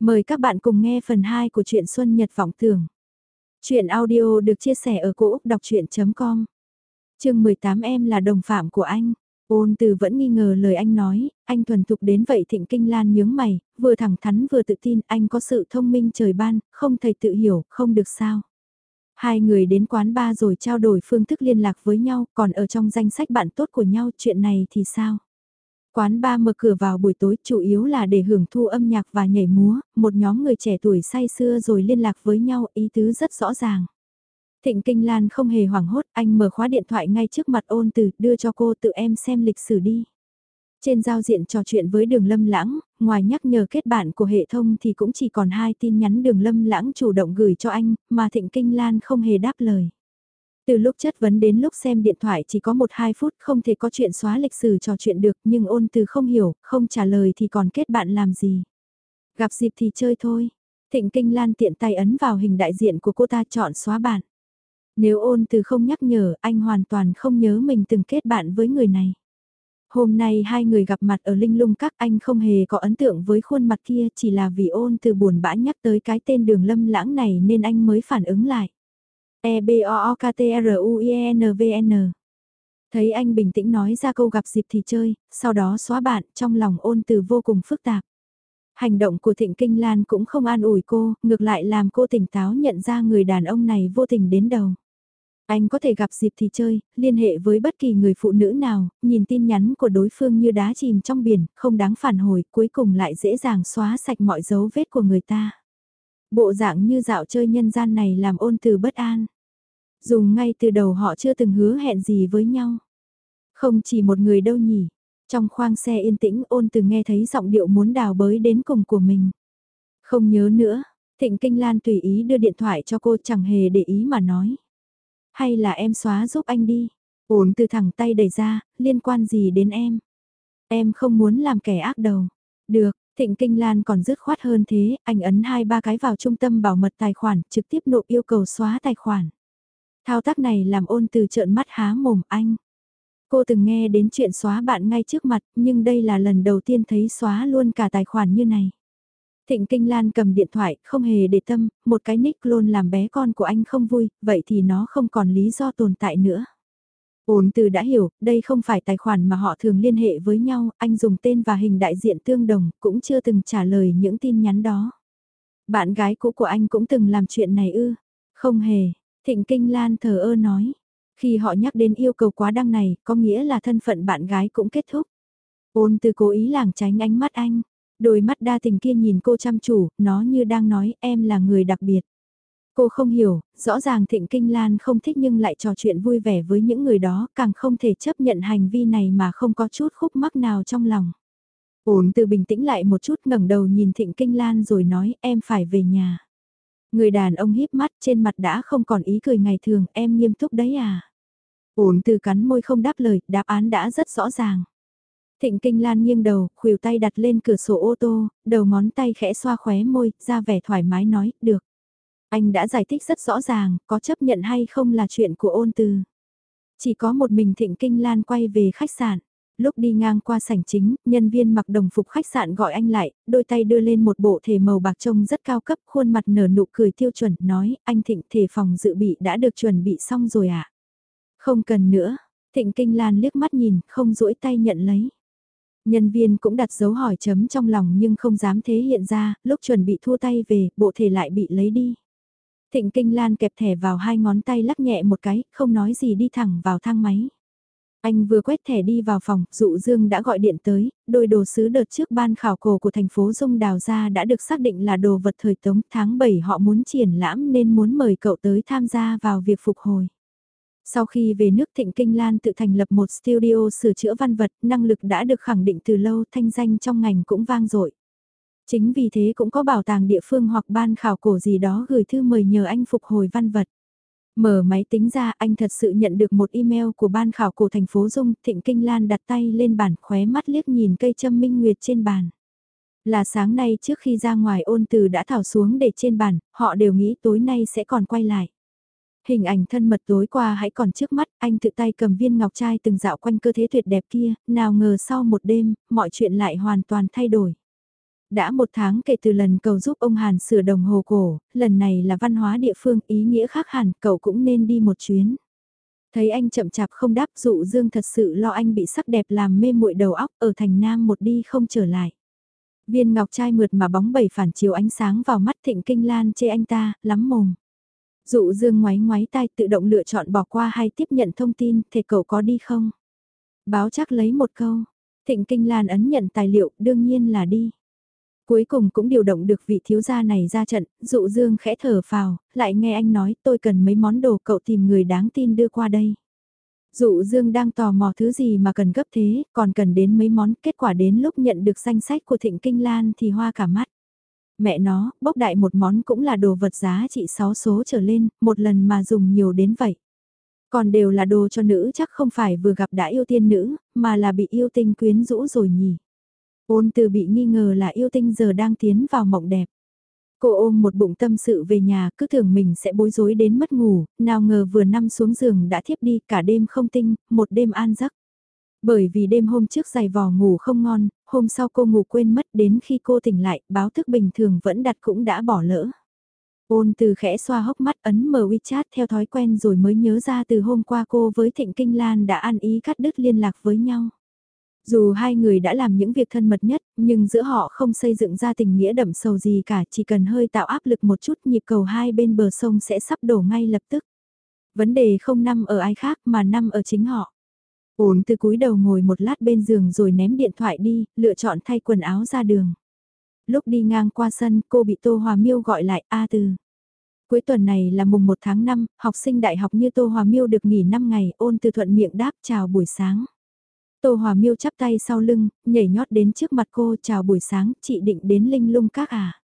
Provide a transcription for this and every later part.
Mời các bạn cùng nghe phần 2 của truyện Xuân Nhật Vọng Tưởng. Chuyện audio được chia sẻ ở cỗ đọc chuyện.com Chương 18 em là đồng phạm của anh. Ôn từ vẫn nghi ngờ lời anh nói, anh thuần thục đến vậy thịnh kinh lan nhướng mày, vừa thẳng thắn vừa tự tin anh có sự thông minh trời ban, không thầy tự hiểu, không được sao. Hai người đến quán ba rồi trao đổi phương thức liên lạc với nhau, còn ở trong danh sách bạn tốt của nhau chuyện này thì sao? Quán ba mở cửa vào buổi tối chủ yếu là để hưởng thu âm nhạc và nhảy múa, một nhóm người trẻ tuổi say xưa rồi liên lạc với nhau ý tứ rất rõ ràng. Thịnh Kinh Lan không hề hoảng hốt, anh mở khóa điện thoại ngay trước mặt ôn từ, đưa cho cô tự em xem lịch sử đi. Trên giao diện trò chuyện với đường lâm lãng, ngoài nhắc nhở kết bạn của hệ thống thì cũng chỉ còn hai tin nhắn đường lâm lãng chủ động gửi cho anh, mà Thịnh Kinh Lan không hề đáp lời. Từ lúc chất vấn đến lúc xem điện thoại chỉ có 1-2 phút không thể có chuyện xóa lịch sử trò chuyện được nhưng ôn từ không hiểu, không trả lời thì còn kết bạn làm gì. Gặp dịp thì chơi thôi. Thịnh Kinh Lan tiện tay ấn vào hình đại diện của cô ta chọn xóa bạn. Nếu ôn từ không nhắc nhở anh hoàn toàn không nhớ mình từng kết bạn với người này. Hôm nay hai người gặp mặt ở Linh Lung Các anh không hề có ấn tượng với khuôn mặt kia chỉ là vì ôn từ buồn bã nhắc tới cái tên đường lâm lãng này nên anh mới phản ứng lại. E-B-O-O-K-T-R-U-I-E-N-V-N. Thấy anh bình tĩnh nói ra câu gặp dịp thì chơi, sau đó xóa bạn, trong lòng ôn từ vô cùng phức tạp. Hành động của Thịnh Kinh Lan cũng không an ủi cô, ngược lại làm cô tỉnh táo nhận ra người đàn ông này vô tình đến đầu. Anh có thể gặp dịp thì chơi, liên hệ với bất kỳ người phụ nữ nào, nhìn tin nhắn của đối phương như đá chìm trong biển, không đáng phản hồi, cuối cùng lại dễ dàng xóa sạch mọi dấu vết của người ta. Bộ dạng như dạo chơi nhân gian này làm ôn từ bất an. Dùng ngay từ đầu họ chưa từng hứa hẹn gì với nhau. Không chỉ một người đâu nhỉ. Trong khoang xe yên tĩnh ôn từ nghe thấy giọng điệu muốn đào bới đến cùng của mình. Không nhớ nữa, Thịnh Kinh Lan tùy ý đưa điện thoại cho cô chẳng hề để ý mà nói. Hay là em xóa giúp anh đi. Ôn từ thẳng tay đẩy ra, liên quan gì đến em. Em không muốn làm kẻ ác đầu. Được, Thịnh Kinh Lan còn dứt khoát hơn thế, anh ấn hai ba cái vào trung tâm bảo mật tài khoản, trực tiếp nộp yêu cầu xóa tài khoản. Thao tác này làm ôn từ trợn mắt há mồm anh. Cô từng nghe đến chuyện xóa bạn ngay trước mặt, nhưng đây là lần đầu tiên thấy xóa luôn cả tài khoản như này. Thịnh Kinh Lan cầm điện thoại, không hề để tâm, một cái nick luôn làm bé con của anh không vui, vậy thì nó không còn lý do tồn tại nữa. Ôn từ đã hiểu, đây không phải tài khoản mà họ thường liên hệ với nhau, anh dùng tên và hình đại diện tương đồng, cũng chưa từng trả lời những tin nhắn đó. Bạn gái cũ của anh cũng từng làm chuyện này ư? Không hề, Thịnh Kinh Lan thờ ơ nói. Khi họ nhắc đến yêu cầu quá đăng này, có nghĩa là thân phận bạn gái cũng kết thúc. Ôn từ cố ý làng tránh ánh mắt anh. Đôi mắt đa tình kia nhìn cô chăm chủ, nó như đang nói em là người đặc biệt. Cô không hiểu, rõ ràng Thịnh Kinh Lan không thích nhưng lại trò chuyện vui vẻ với những người đó, càng không thể chấp nhận hành vi này mà không có chút khúc mắc nào trong lòng. Ổn từ bình tĩnh lại một chút ngẩng đầu nhìn Thịnh Kinh Lan rồi nói em phải về nhà. Người đàn ông híp mắt trên mặt đã không còn ý cười ngày thường, em nghiêm túc đấy à? Ổn từ cắn môi không đáp lời, đáp án đã rất rõ ràng. Thịnh Kinh Lan nghiêng đầu, khuỷu tay đặt lên cửa sổ ô tô, đầu ngón tay khẽ xoa khóe môi, ra vẻ thoải mái nói, được. Anh đã giải thích rất rõ ràng, có chấp nhận hay không là chuyện của ôn từ. Chỉ có một mình Thịnh Kinh Lan quay về khách sạn. Lúc đi ngang qua sảnh chính, nhân viên mặc đồng phục khách sạn gọi anh lại, đôi tay đưa lên một bộ thể màu bạc trông rất cao cấp, khuôn mặt nở nụ cười tiêu chuẩn, nói, anh Thịnh thể phòng dự bị đã được chuẩn bị xong rồi ạ. À? Không cần nữa, Thịnh Kinh Lan liếc mắt nhìn, không duỗi tay nhận lấy. Nhân viên cũng đặt dấu hỏi chấm trong lòng nhưng không dám thế hiện ra, lúc chuẩn bị thua tay về, bộ thể lại bị lấy đi. Thịnh Kinh Lan kẹp thẻ vào hai ngón tay lắc nhẹ một cái, không nói gì đi thẳng vào thang máy. Anh vừa quét thẻ đi vào phòng, dụ Dương đã gọi điện tới, đôi đồ sứ đợt trước ban khảo cổ của thành phố Dung đào ra đã được xác định là đồ vật thời tống tháng 7 họ muốn triển lãm nên muốn mời cậu tới tham gia vào việc phục hồi. Sau khi về nước Thịnh Kinh Lan tự thành lập một studio sửa chữa văn vật, năng lực đã được khẳng định từ lâu, thanh danh trong ngành cũng vang dội. Chính vì thế cũng có bảo tàng địa phương hoặc ban khảo cổ gì đó gửi thư mời nhờ anh phục hồi văn vật. Mở máy tính ra anh thật sự nhận được một email của ban khảo cổ thành phố Dung, Thịnh Kinh Lan đặt tay lên bàn khóe mắt liếc nhìn cây châm minh nguyệt trên bàn. Là sáng nay trước khi ra ngoài ôn từ đã thảo xuống để trên bàn, họ đều nghĩ tối nay sẽ còn quay lại. Hình ảnh thân mật tối qua hãy còn trước mắt, anh tự tay cầm viên ngọc trai từng dạo quanh cơ thế tuyệt đẹp kia, nào ngờ sau một đêm, mọi chuyện lại hoàn toàn thay đổi. Đã một tháng kể từ lần cầu giúp ông Hàn sửa đồng hồ cổ, lần này là văn hóa địa phương ý nghĩa khác hẳn, cậu cũng nên đi một chuyến. Thấy anh chậm chạp không đáp dụ dương thật sự lo anh bị sắc đẹp làm mê muội đầu óc ở thành nam một đi không trở lại. Viên ngọc trai mượt mà bóng bẩy phản chiếu ánh sáng vào mắt thịnh kinh lan chê anh ta, lắm mồm. Dụ dương ngoái ngoái tai tự động lựa chọn bỏ qua hay tiếp nhận thông tin, thề cậu có đi không? Báo chắc lấy một câu. Thịnh kinh lan ấn nhận tài liệu, đương nhiên là đi. Cuối cùng cũng điều động được vị thiếu gia này ra trận, dụ dương khẽ thở phào, lại nghe anh nói tôi cần mấy món đồ cậu tìm người đáng tin đưa qua đây. Dụ dương đang tò mò thứ gì mà cần gấp thế, còn cần đến mấy món, kết quả đến lúc nhận được danh sách của thịnh kinh lan thì hoa cả mắt. Mẹ nó, bốc đại một món cũng là đồ vật giá trị 6 số trở lên, một lần mà dùng nhiều đến vậy. Còn đều là đồ cho nữ chắc không phải vừa gặp đã yêu tiên nữ, mà là bị yêu tinh quyến rũ rồi nhỉ. Ôn từ bị nghi ngờ là yêu tinh giờ đang tiến vào mộng đẹp. Cô ôm một bụng tâm sự về nhà cứ tưởng mình sẽ bối rối đến mất ngủ, nào ngờ vừa nằm xuống giường đã thiếp đi cả đêm không tinh, một đêm an giấc. Bởi vì đêm hôm trước giày vò ngủ không ngon, hôm sau cô ngủ quên mất đến khi cô tỉnh lại, báo thức bình thường vẫn đặt cũng đã bỏ lỡ. Ôn từ khẽ xoa hốc mắt ấn mở WeChat theo thói quen rồi mới nhớ ra từ hôm qua cô với Thịnh Kinh Lan đã ăn ý cắt đứt liên lạc với nhau. Dù hai người đã làm những việc thân mật nhất, nhưng giữa họ không xây dựng ra tình nghĩa đậm sầu gì cả, chỉ cần hơi tạo áp lực một chút nhịp cầu hai bên bờ sông sẽ sắp đổ ngay lập tức. Vấn đề không nằm ở ai khác mà nằm ở chính họ. Ổn từ cúi đầu ngồi một lát bên giường rồi ném điện thoại đi, lựa chọn thay quần áo ra đường. Lúc đi ngang qua sân, cô bị Tô Hòa Miêu gọi lại A từ. Cuối tuần này là mùng 1 tháng 5, học sinh đại học như Tô Hòa Miêu được nghỉ 5 ngày, ôn từ thuận miệng đáp chào buổi sáng. Tô Hòa Miêu chắp tay sau lưng, nhảy nhót đến trước mặt cô chào buổi sáng, chị định đến linh lung các à?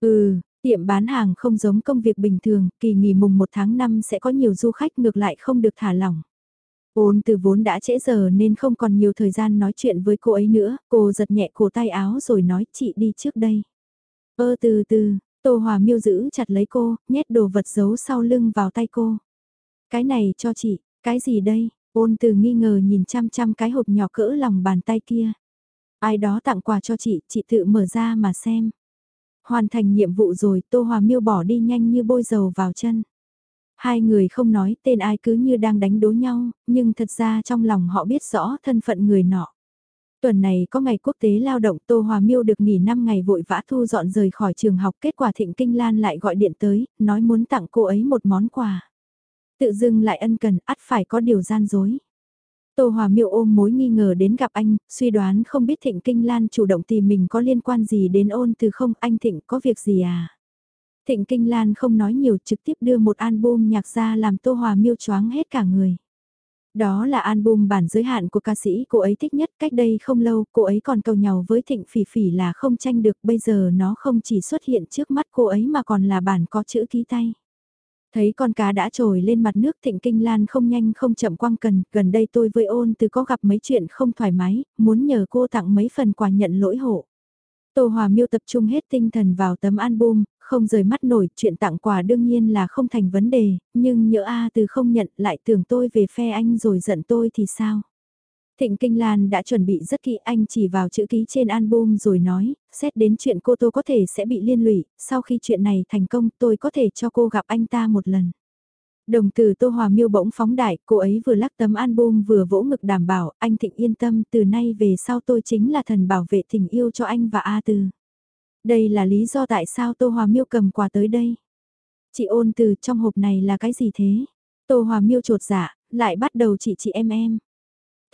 Ừ, tiệm bán hàng không giống công việc bình thường, kỳ nghỉ mùng 1 tháng 5 sẽ có nhiều du khách ngược lại không được thả lỏng. Ôn từ vốn đã trễ giờ nên không còn nhiều thời gian nói chuyện với cô ấy nữa, cô giật nhẹ cổ tay áo rồi nói chị đi trước đây. Ơ từ từ, Tô Hòa Miêu giữ chặt lấy cô, nhét đồ vật giấu sau lưng vào tay cô. Cái này cho chị, cái gì đây? Ôn từ nghi ngờ nhìn chăm chăm cái hộp nhỏ cỡ lòng bàn tay kia. Ai đó tặng quà cho chị, chị tự mở ra mà xem. Hoàn thành nhiệm vụ rồi, Tô Hòa Miêu bỏ đi nhanh như bôi dầu vào chân. Hai người không nói tên ai cứ như đang đánh đố nhau, nhưng thật ra trong lòng họ biết rõ thân phận người nọ. Tuần này có ngày quốc tế lao động Tô Hòa Miêu được nghỉ 5 ngày vội vã thu dọn rời khỏi trường học kết quả Thịnh Kinh Lan lại gọi điện tới, nói muốn tặng cô ấy một món quà. Tự dưng lại ân cần, ắt phải có điều gian dối. Tô Hòa Miêu ôm mối nghi ngờ đến gặp anh, suy đoán không biết Thịnh Kinh Lan chủ động tìm mình có liên quan gì đến ôn từ không, anh Thịnh có việc gì à? Thịnh Kinh Lan không nói nhiều trực tiếp đưa một album nhạc ra làm Tô Hòa Miêu choáng hết cả người. Đó là album bản giới hạn của ca sĩ cô ấy thích nhất, cách đây không lâu cô ấy còn cầu nhau với Thịnh Phỉ Phỉ là không tranh được, bây giờ nó không chỉ xuất hiện trước mắt cô ấy mà còn là bản có chữ ký tay. Thấy con cá đã trồi lên mặt nước thịnh kinh lan không nhanh không chậm quăng cần, gần đây tôi với ôn từ có gặp mấy chuyện không thoải mái, muốn nhờ cô tặng mấy phần quà nhận lỗi hộ. Tô Hòa Miêu tập trung hết tinh thần vào tấm album, không rời mắt nổi, chuyện tặng quà đương nhiên là không thành vấn đề, nhưng nhỡ A từ không nhận lại tưởng tôi về phe anh rồi giận tôi thì sao? Thịnh Kinh Lan đã chuẩn bị rất kỹ anh chỉ vào chữ ký trên album rồi nói, xét đến chuyện cô Tô có thể sẽ bị liên lụy, sau khi chuyện này thành công tôi có thể cho cô gặp anh ta một lần. Đồng từ Tô Hòa Miêu bỗng phóng đại, cô ấy vừa lắc tấm album vừa vỗ ngực đảm bảo, anh Thịnh yên tâm, từ nay về sau tôi chính là thần bảo vệ tình yêu cho anh và A Từ. Đây là lý do tại sao Tô Hòa Miêu cầm quà tới đây. Chị ôn từ trong hộp này là cái gì thế? Tô Hòa Miêu trột dạ, lại bắt đầu chị chị em em.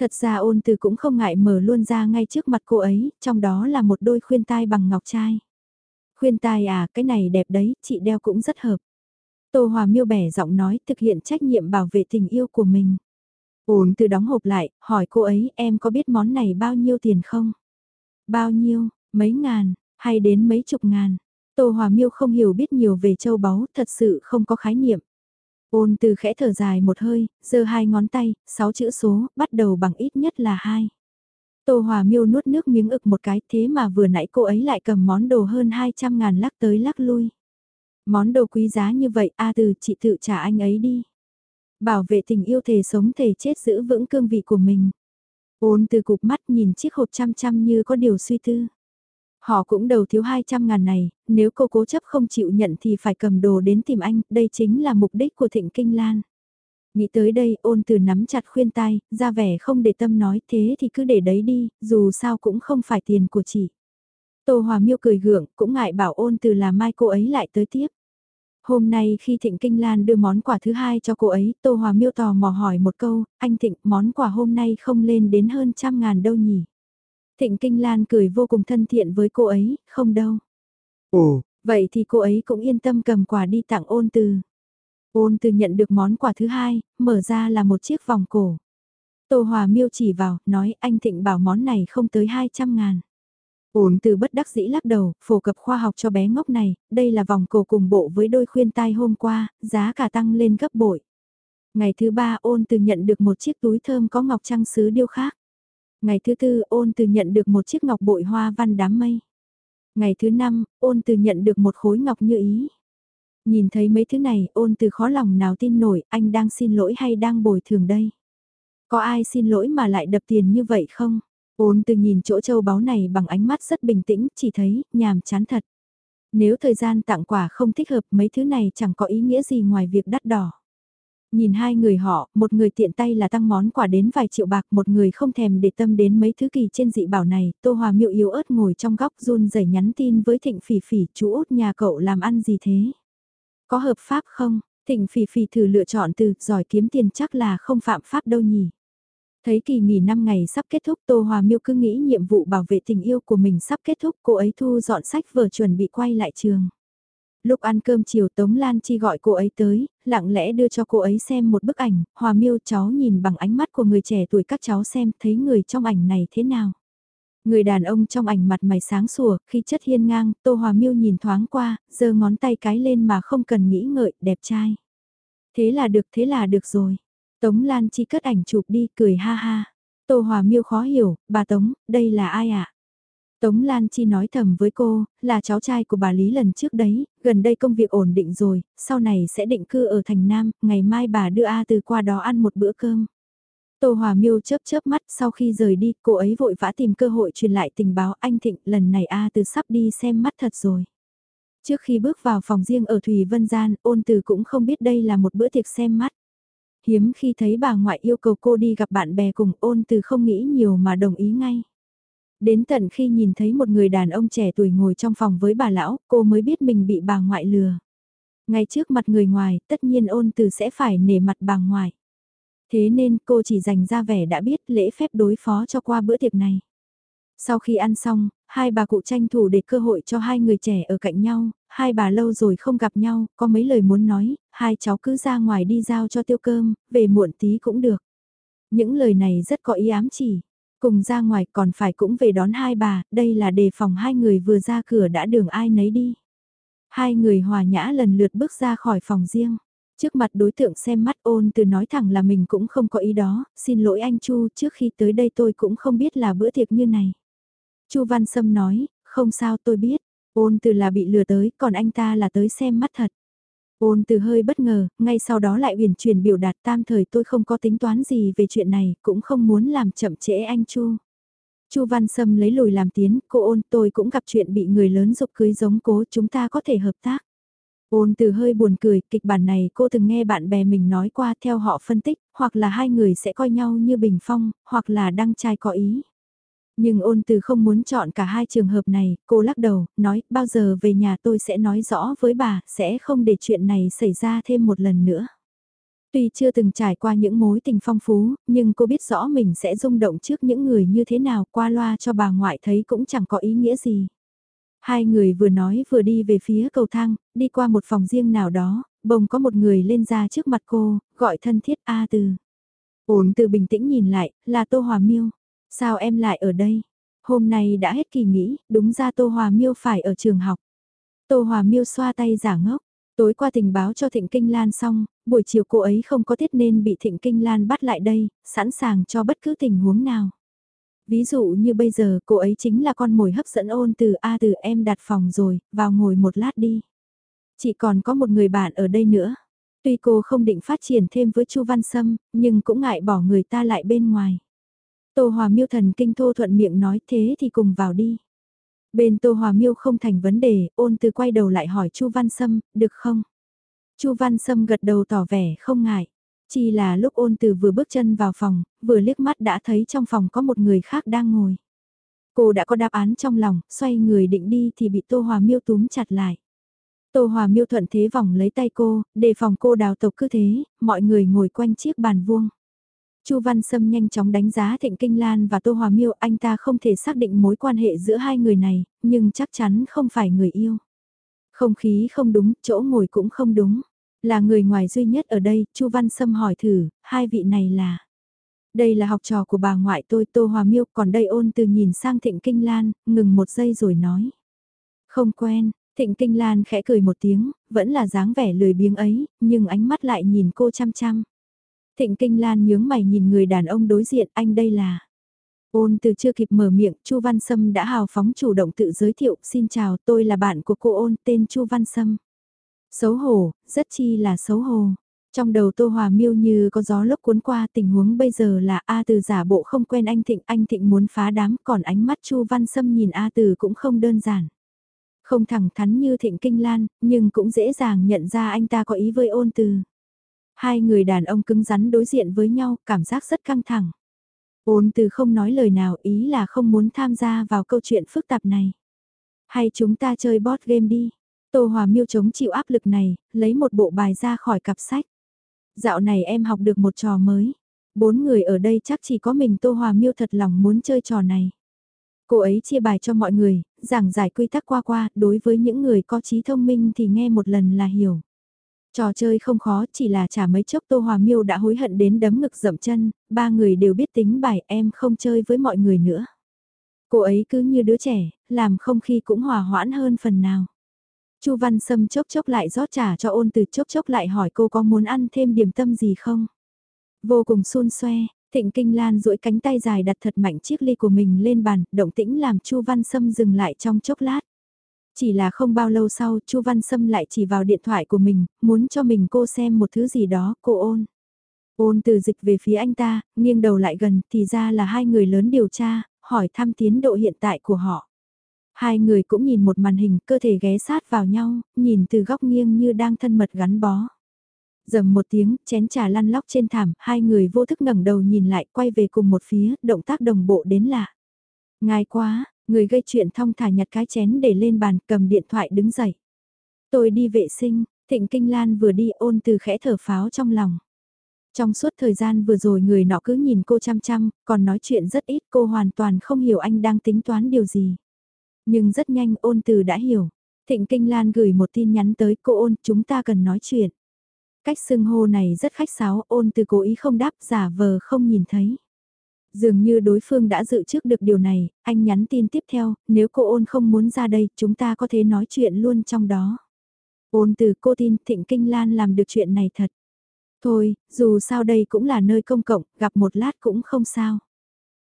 Thật ra ôn từ cũng không ngại mở luôn ra ngay trước mặt cô ấy, trong đó là một đôi khuyên tai bằng ngọc trai. Khuyên tai à, cái này đẹp đấy, chị đeo cũng rất hợp. Tô Hòa miêu bẻ giọng nói thực hiện trách nhiệm bảo vệ tình yêu của mình. Ôn từ đóng hộp lại, hỏi cô ấy em có biết món này bao nhiêu tiền không? Bao nhiêu, mấy ngàn, hay đến mấy chục ngàn? Tô Hòa miêu không hiểu biết nhiều về châu báu, thật sự không có khái niệm. Ôn từ khẽ thở dài một hơi, giơ hai ngón tay, sáu chữ số, bắt đầu bằng ít nhất là hai. Tô Hòa Miêu nuốt nước miếng ực một cái thế mà vừa nãy cô ấy lại cầm món đồ hơn 200 ngàn lắc tới lắc lui. Món đồ quý giá như vậy A từ chị tự trả anh ấy đi. Bảo vệ tình yêu thề sống thề chết giữ vững cương vị của mình. Ôn từ cục mắt nhìn chiếc hộp chăm chăm như có điều suy tư. Họ cũng đầu thiếu 200 ngàn này, nếu cô cố chấp không chịu nhận thì phải cầm đồ đến tìm anh, đây chính là mục đích của Thịnh Kinh Lan. Nghĩ tới đây ôn từ nắm chặt khuyên tai, ra vẻ không để tâm nói thế thì cứ để đấy đi, dù sao cũng không phải tiền của chị. Tô Hòa Miêu cười gượng, cũng ngại bảo ôn từ là mai cô ấy lại tới tiếp. Hôm nay khi Thịnh Kinh Lan đưa món quà thứ hai cho cô ấy, Tô Hòa Miêu tò mò hỏi một câu, anh Thịnh, món quà hôm nay không lên đến hơn trăm ngàn đâu nhỉ? Thịnh Kinh Lan cười vô cùng thân thiện với cô ấy, không đâu. Ồ, vậy thì cô ấy cũng yên tâm cầm quà đi tặng ôn từ. Ôn từ nhận được món quà thứ hai, mở ra là một chiếc vòng cổ. Tô Hòa miêu chỉ vào, nói anh Thịnh bảo món này không tới 200 ngàn. Ôn từ bất đắc dĩ lắc đầu, phổ cập khoa học cho bé ngốc này, đây là vòng cổ cùng bộ với đôi khuyên tai hôm qua, giá cả tăng lên gấp bội. Ngày thứ ba ôn từ nhận được một chiếc túi thơm có ngọc trang sứ điêu khác. Ngày thứ tư ôn từ nhận được một chiếc ngọc bội hoa văn đám mây. Ngày thứ năm, ôn từ nhận được một khối ngọc như ý. Nhìn thấy mấy thứ này, ôn từ khó lòng nào tin nổi, anh đang xin lỗi hay đang bồi thường đây? Có ai xin lỗi mà lại đập tiền như vậy không? Ôn từ nhìn chỗ châu báu này bằng ánh mắt rất bình tĩnh, chỉ thấy, nhàm chán thật. Nếu thời gian tặng quà không thích hợp mấy thứ này chẳng có ý nghĩa gì ngoài việc đắt đỏ. Nhìn hai người họ, một người tiện tay là tăng món quà đến vài triệu bạc, một người không thèm để tâm đến mấy thứ kỳ trên dị bảo này, Tô Hòa miệu yếu ớt ngồi trong góc run rẩy nhắn tin với Thịnh Phỉ Phỉ, chú út nhà cậu làm ăn gì thế? Có hợp pháp không? Thịnh Phỉ Phỉ thử lựa chọn từ, giỏi kiếm tiền chắc là không phạm pháp đâu nhỉ? Thấy kỳ nghỉ 5 ngày sắp kết thúc Tô Hòa Miêu cứ nghĩ nhiệm vụ bảo vệ tình yêu của mình sắp kết thúc cô ấy thu dọn sách vừa chuẩn bị quay lại trường. Lúc ăn cơm chiều Tống Lan Chi gọi cô ấy tới, lặng lẽ đưa cho cô ấy xem một bức ảnh, Hòa Miêu cháu nhìn bằng ánh mắt của người trẻ tuổi các cháu xem thấy người trong ảnh này thế nào. Người đàn ông trong ảnh mặt mày sáng sủa, khi chất hiên ngang, Tô Hòa Miêu nhìn thoáng qua, giơ ngón tay cái lên mà không cần nghĩ ngợi, đẹp trai. Thế là được, thế là được rồi. Tống Lan Chi cất ảnh chụp đi, cười ha ha. Tô Hòa Miêu khó hiểu, bà Tống, đây là ai ạ? À? Tống Lan Chi nói thầm với cô, là cháu trai của bà Lý lần trước đấy, gần đây công việc ổn định rồi, sau này sẽ định cư ở thành Nam, ngày mai bà đưa A từ qua đó ăn một bữa cơm. Tô Hòa Miêu chớp chớp mắt sau khi rời đi, cô ấy vội vã tìm cơ hội truyền lại tình báo anh Thịnh lần này A từ sắp đi xem mắt thật rồi. Trước khi bước vào phòng riêng ở Thủy Vân Gian, ôn từ cũng không biết đây là một bữa tiệc xem mắt. Hiếm khi thấy bà ngoại yêu cầu cô đi gặp bạn bè cùng ôn từ không nghĩ nhiều mà đồng ý ngay. Đến tận khi nhìn thấy một người đàn ông trẻ tuổi ngồi trong phòng với bà lão, cô mới biết mình bị bà ngoại lừa. Ngay trước mặt người ngoài, tất nhiên ôn từ sẽ phải nể mặt bà ngoại. Thế nên cô chỉ dành ra vẻ đã biết lễ phép đối phó cho qua bữa tiệc này. Sau khi ăn xong, hai bà cụ tranh thủ để cơ hội cho hai người trẻ ở cạnh nhau, hai bà lâu rồi không gặp nhau, có mấy lời muốn nói, hai cháu cứ ra ngoài đi giao cho tiêu cơm, về muộn tí cũng được. Những lời này rất có ý ám chỉ, Cùng ra ngoài còn phải cũng về đón hai bà, đây là đề phòng hai người vừa ra cửa đã đường ai nấy đi. Hai người hòa nhã lần lượt bước ra khỏi phòng riêng. Trước mặt đối tượng xem mắt ôn từ nói thẳng là mình cũng không có ý đó, xin lỗi anh Chu, trước khi tới đây tôi cũng không biết là bữa tiệc như này. Chu Văn Sâm nói, không sao tôi biết, ôn từ là bị lừa tới, còn anh ta là tới xem mắt thật. Ôn từ hơi bất ngờ, ngay sau đó lại uyển chuyển biểu đạt tam thời tôi không có tính toán gì về chuyện này, cũng không muốn làm chậm trễ anh Chu. Chu Văn Sâm lấy lùi làm tiến, cô ôn tôi cũng gặp chuyện bị người lớn dục cưới giống cố chúng ta có thể hợp tác. Ôn từ hơi buồn cười, kịch bản này cô từng nghe bạn bè mình nói qua theo họ phân tích, hoặc là hai người sẽ coi nhau như bình phong, hoặc là đăng trai có ý. Nhưng ôn từ không muốn chọn cả hai trường hợp này, cô lắc đầu, nói, bao giờ về nhà tôi sẽ nói rõ với bà, sẽ không để chuyện này xảy ra thêm một lần nữa. Tuy chưa từng trải qua những mối tình phong phú, nhưng cô biết rõ mình sẽ rung động trước những người như thế nào qua loa cho bà ngoại thấy cũng chẳng có ý nghĩa gì. Hai người vừa nói vừa đi về phía cầu thang, đi qua một phòng riêng nào đó, bồng có một người lên ra trước mặt cô, gọi thân thiết A từ. Ổn từ bình tĩnh nhìn lại, là Tô Hòa Miêu. Sao em lại ở đây? Hôm nay đã hết kỳ nghỉ, đúng ra Tô Hòa Miêu phải ở trường học. Tô Hòa Miêu xoa tay giả ngốc. Tối qua tình báo cho Thịnh Kinh Lan xong, buổi chiều cô ấy không có tiết nên bị Thịnh Kinh Lan bắt lại đây, sẵn sàng cho bất cứ tình huống nào. Ví dụ như bây giờ cô ấy chính là con mồi hấp dẫn ôn từ A từ em đặt phòng rồi, vào ngồi một lát đi. Chỉ còn có một người bạn ở đây nữa. Tuy cô không định phát triển thêm với Chu Văn Sâm, nhưng cũng ngại bỏ người ta lại bên ngoài. Tô Hòa miêu thần kinh thô thuận miệng nói thế thì cùng vào đi. Bên Tô Hòa Miêu không thành vấn đề, ôn từ quay đầu lại hỏi Chu Văn Sâm, được không? Chu Văn Sâm gật đầu tỏ vẻ không ngại. Chỉ là lúc ôn từ vừa bước chân vào phòng, vừa liếc mắt đã thấy trong phòng có một người khác đang ngồi. Cô đã có đáp án trong lòng, xoay người định đi thì bị Tô Hòa Miêu túm chặt lại. Tô Hòa Miêu thuận thế vòng lấy tay cô, đề phòng cô đào tộc cứ thế, mọi người ngồi quanh chiếc bàn vuông. Chu Văn Sâm nhanh chóng đánh giá Thịnh Kinh Lan và Tô Hòa Miêu, anh ta không thể xác định mối quan hệ giữa hai người này, nhưng chắc chắn không phải người yêu. Không khí không đúng, chỗ ngồi cũng không đúng. Là người ngoài duy nhất ở đây, Chu Văn Sâm hỏi thử, hai vị này là... Đây là học trò của bà ngoại tôi Tô Hòa Miêu, còn đây ôn từ nhìn sang Thịnh Kinh Lan, ngừng một giây rồi nói. Không quen, Thịnh Kinh Lan khẽ cười một tiếng, vẫn là dáng vẻ lười biếng ấy, nhưng ánh mắt lại nhìn cô chăm chăm. Thịnh Kinh Lan nhướng mày nhìn người đàn ông đối diện, anh đây là... Ôn từ chưa kịp mở miệng, Chu Văn Sâm đã hào phóng chủ động tự giới thiệu, xin chào, tôi là bạn của cô ôn, tên Chu Văn Sâm. Xấu hổ, rất chi là xấu hổ. Trong đầu Tô Hòa miêu như có gió lốc cuốn qua tình huống bây giờ là A từ giả bộ không quen anh Thịnh, anh Thịnh muốn phá đám, còn ánh mắt Chu Văn Sâm nhìn A từ cũng không đơn giản. Không thẳng thắn như Thịnh Kinh Lan, nhưng cũng dễ dàng nhận ra anh ta có ý với ôn từ. Hai người đàn ông cứng rắn đối diện với nhau, cảm giác rất căng thẳng. Ôn từ không nói lời nào ý là không muốn tham gia vào câu chuyện phức tạp này. Hay chúng ta chơi board game đi. Tô Hòa Miêu chống chịu áp lực này, lấy một bộ bài ra khỏi cặp sách. Dạo này em học được một trò mới. Bốn người ở đây chắc chỉ có mình Tô Hòa Miêu thật lòng muốn chơi trò này. Cô ấy chia bài cho mọi người, giảng giải quy tắc qua qua, đối với những người có trí thông minh thì nghe một lần là hiểu. Trò chơi không khó, chỉ là trả mấy chốc Tô Hòa Miêu đã hối hận đến đấm ngực dậm chân, ba người đều biết tính bài em không chơi với mọi người nữa. Cô ấy cứ như đứa trẻ, làm không khi cũng hòa hoãn hơn phần nào. Chu Văn Sâm chốc chốc lại rót trả cho ôn từ chốc chốc lại hỏi cô có muốn ăn thêm điểm tâm gì không. Vô cùng xôn xoe, Thịnh Kinh Lan duỗi cánh tay dài đặt thật mạnh chiếc ly của mình lên bàn, động tĩnh làm Chu Văn Sâm dừng lại trong chốc lát. Chỉ là không bao lâu sau, Chu Văn Sâm lại chỉ vào điện thoại của mình, muốn cho mình cô xem một thứ gì đó, cô ôn. Ôn từ dịch về phía anh ta, nghiêng đầu lại gần, thì ra là hai người lớn điều tra, hỏi thăm tiến độ hiện tại của họ. Hai người cũng nhìn một màn hình, cơ thể ghé sát vào nhau, nhìn từ góc nghiêng như đang thân mật gắn bó. Dầm một tiếng, chén trà lăn lóc trên thảm, hai người vô thức ngẩng đầu nhìn lại, quay về cùng một phía, động tác đồng bộ đến lạ. Ngài quá, người gây chuyện thong thả nhặt cái chén để lên bàn, cầm điện thoại đứng dậy. Tôi đi vệ sinh, Thịnh Kinh Lan vừa đi ôn từ khẽ thở pháo trong lòng. Trong suốt thời gian vừa rồi người nọ cứ nhìn cô chăm chăm, còn nói chuyện rất ít cô hoàn toàn không hiểu anh đang tính toán điều gì. Nhưng rất nhanh ôn từ đã hiểu. Thịnh Kinh Lan gửi một tin nhắn tới cô ôn chúng ta cần nói chuyện. Cách xưng hô này rất khách sáo ôn từ cố ý không đáp giả vờ không nhìn thấy. Dường như đối phương đã dự trước được điều này, anh nhắn tin tiếp theo, nếu cô ôn không muốn ra đây, chúng ta có thể nói chuyện luôn trong đó. Ôn từ cô tin Thịnh Kinh Lan làm được chuyện này thật. Thôi, dù sao đây cũng là nơi công cộng, gặp một lát cũng không sao.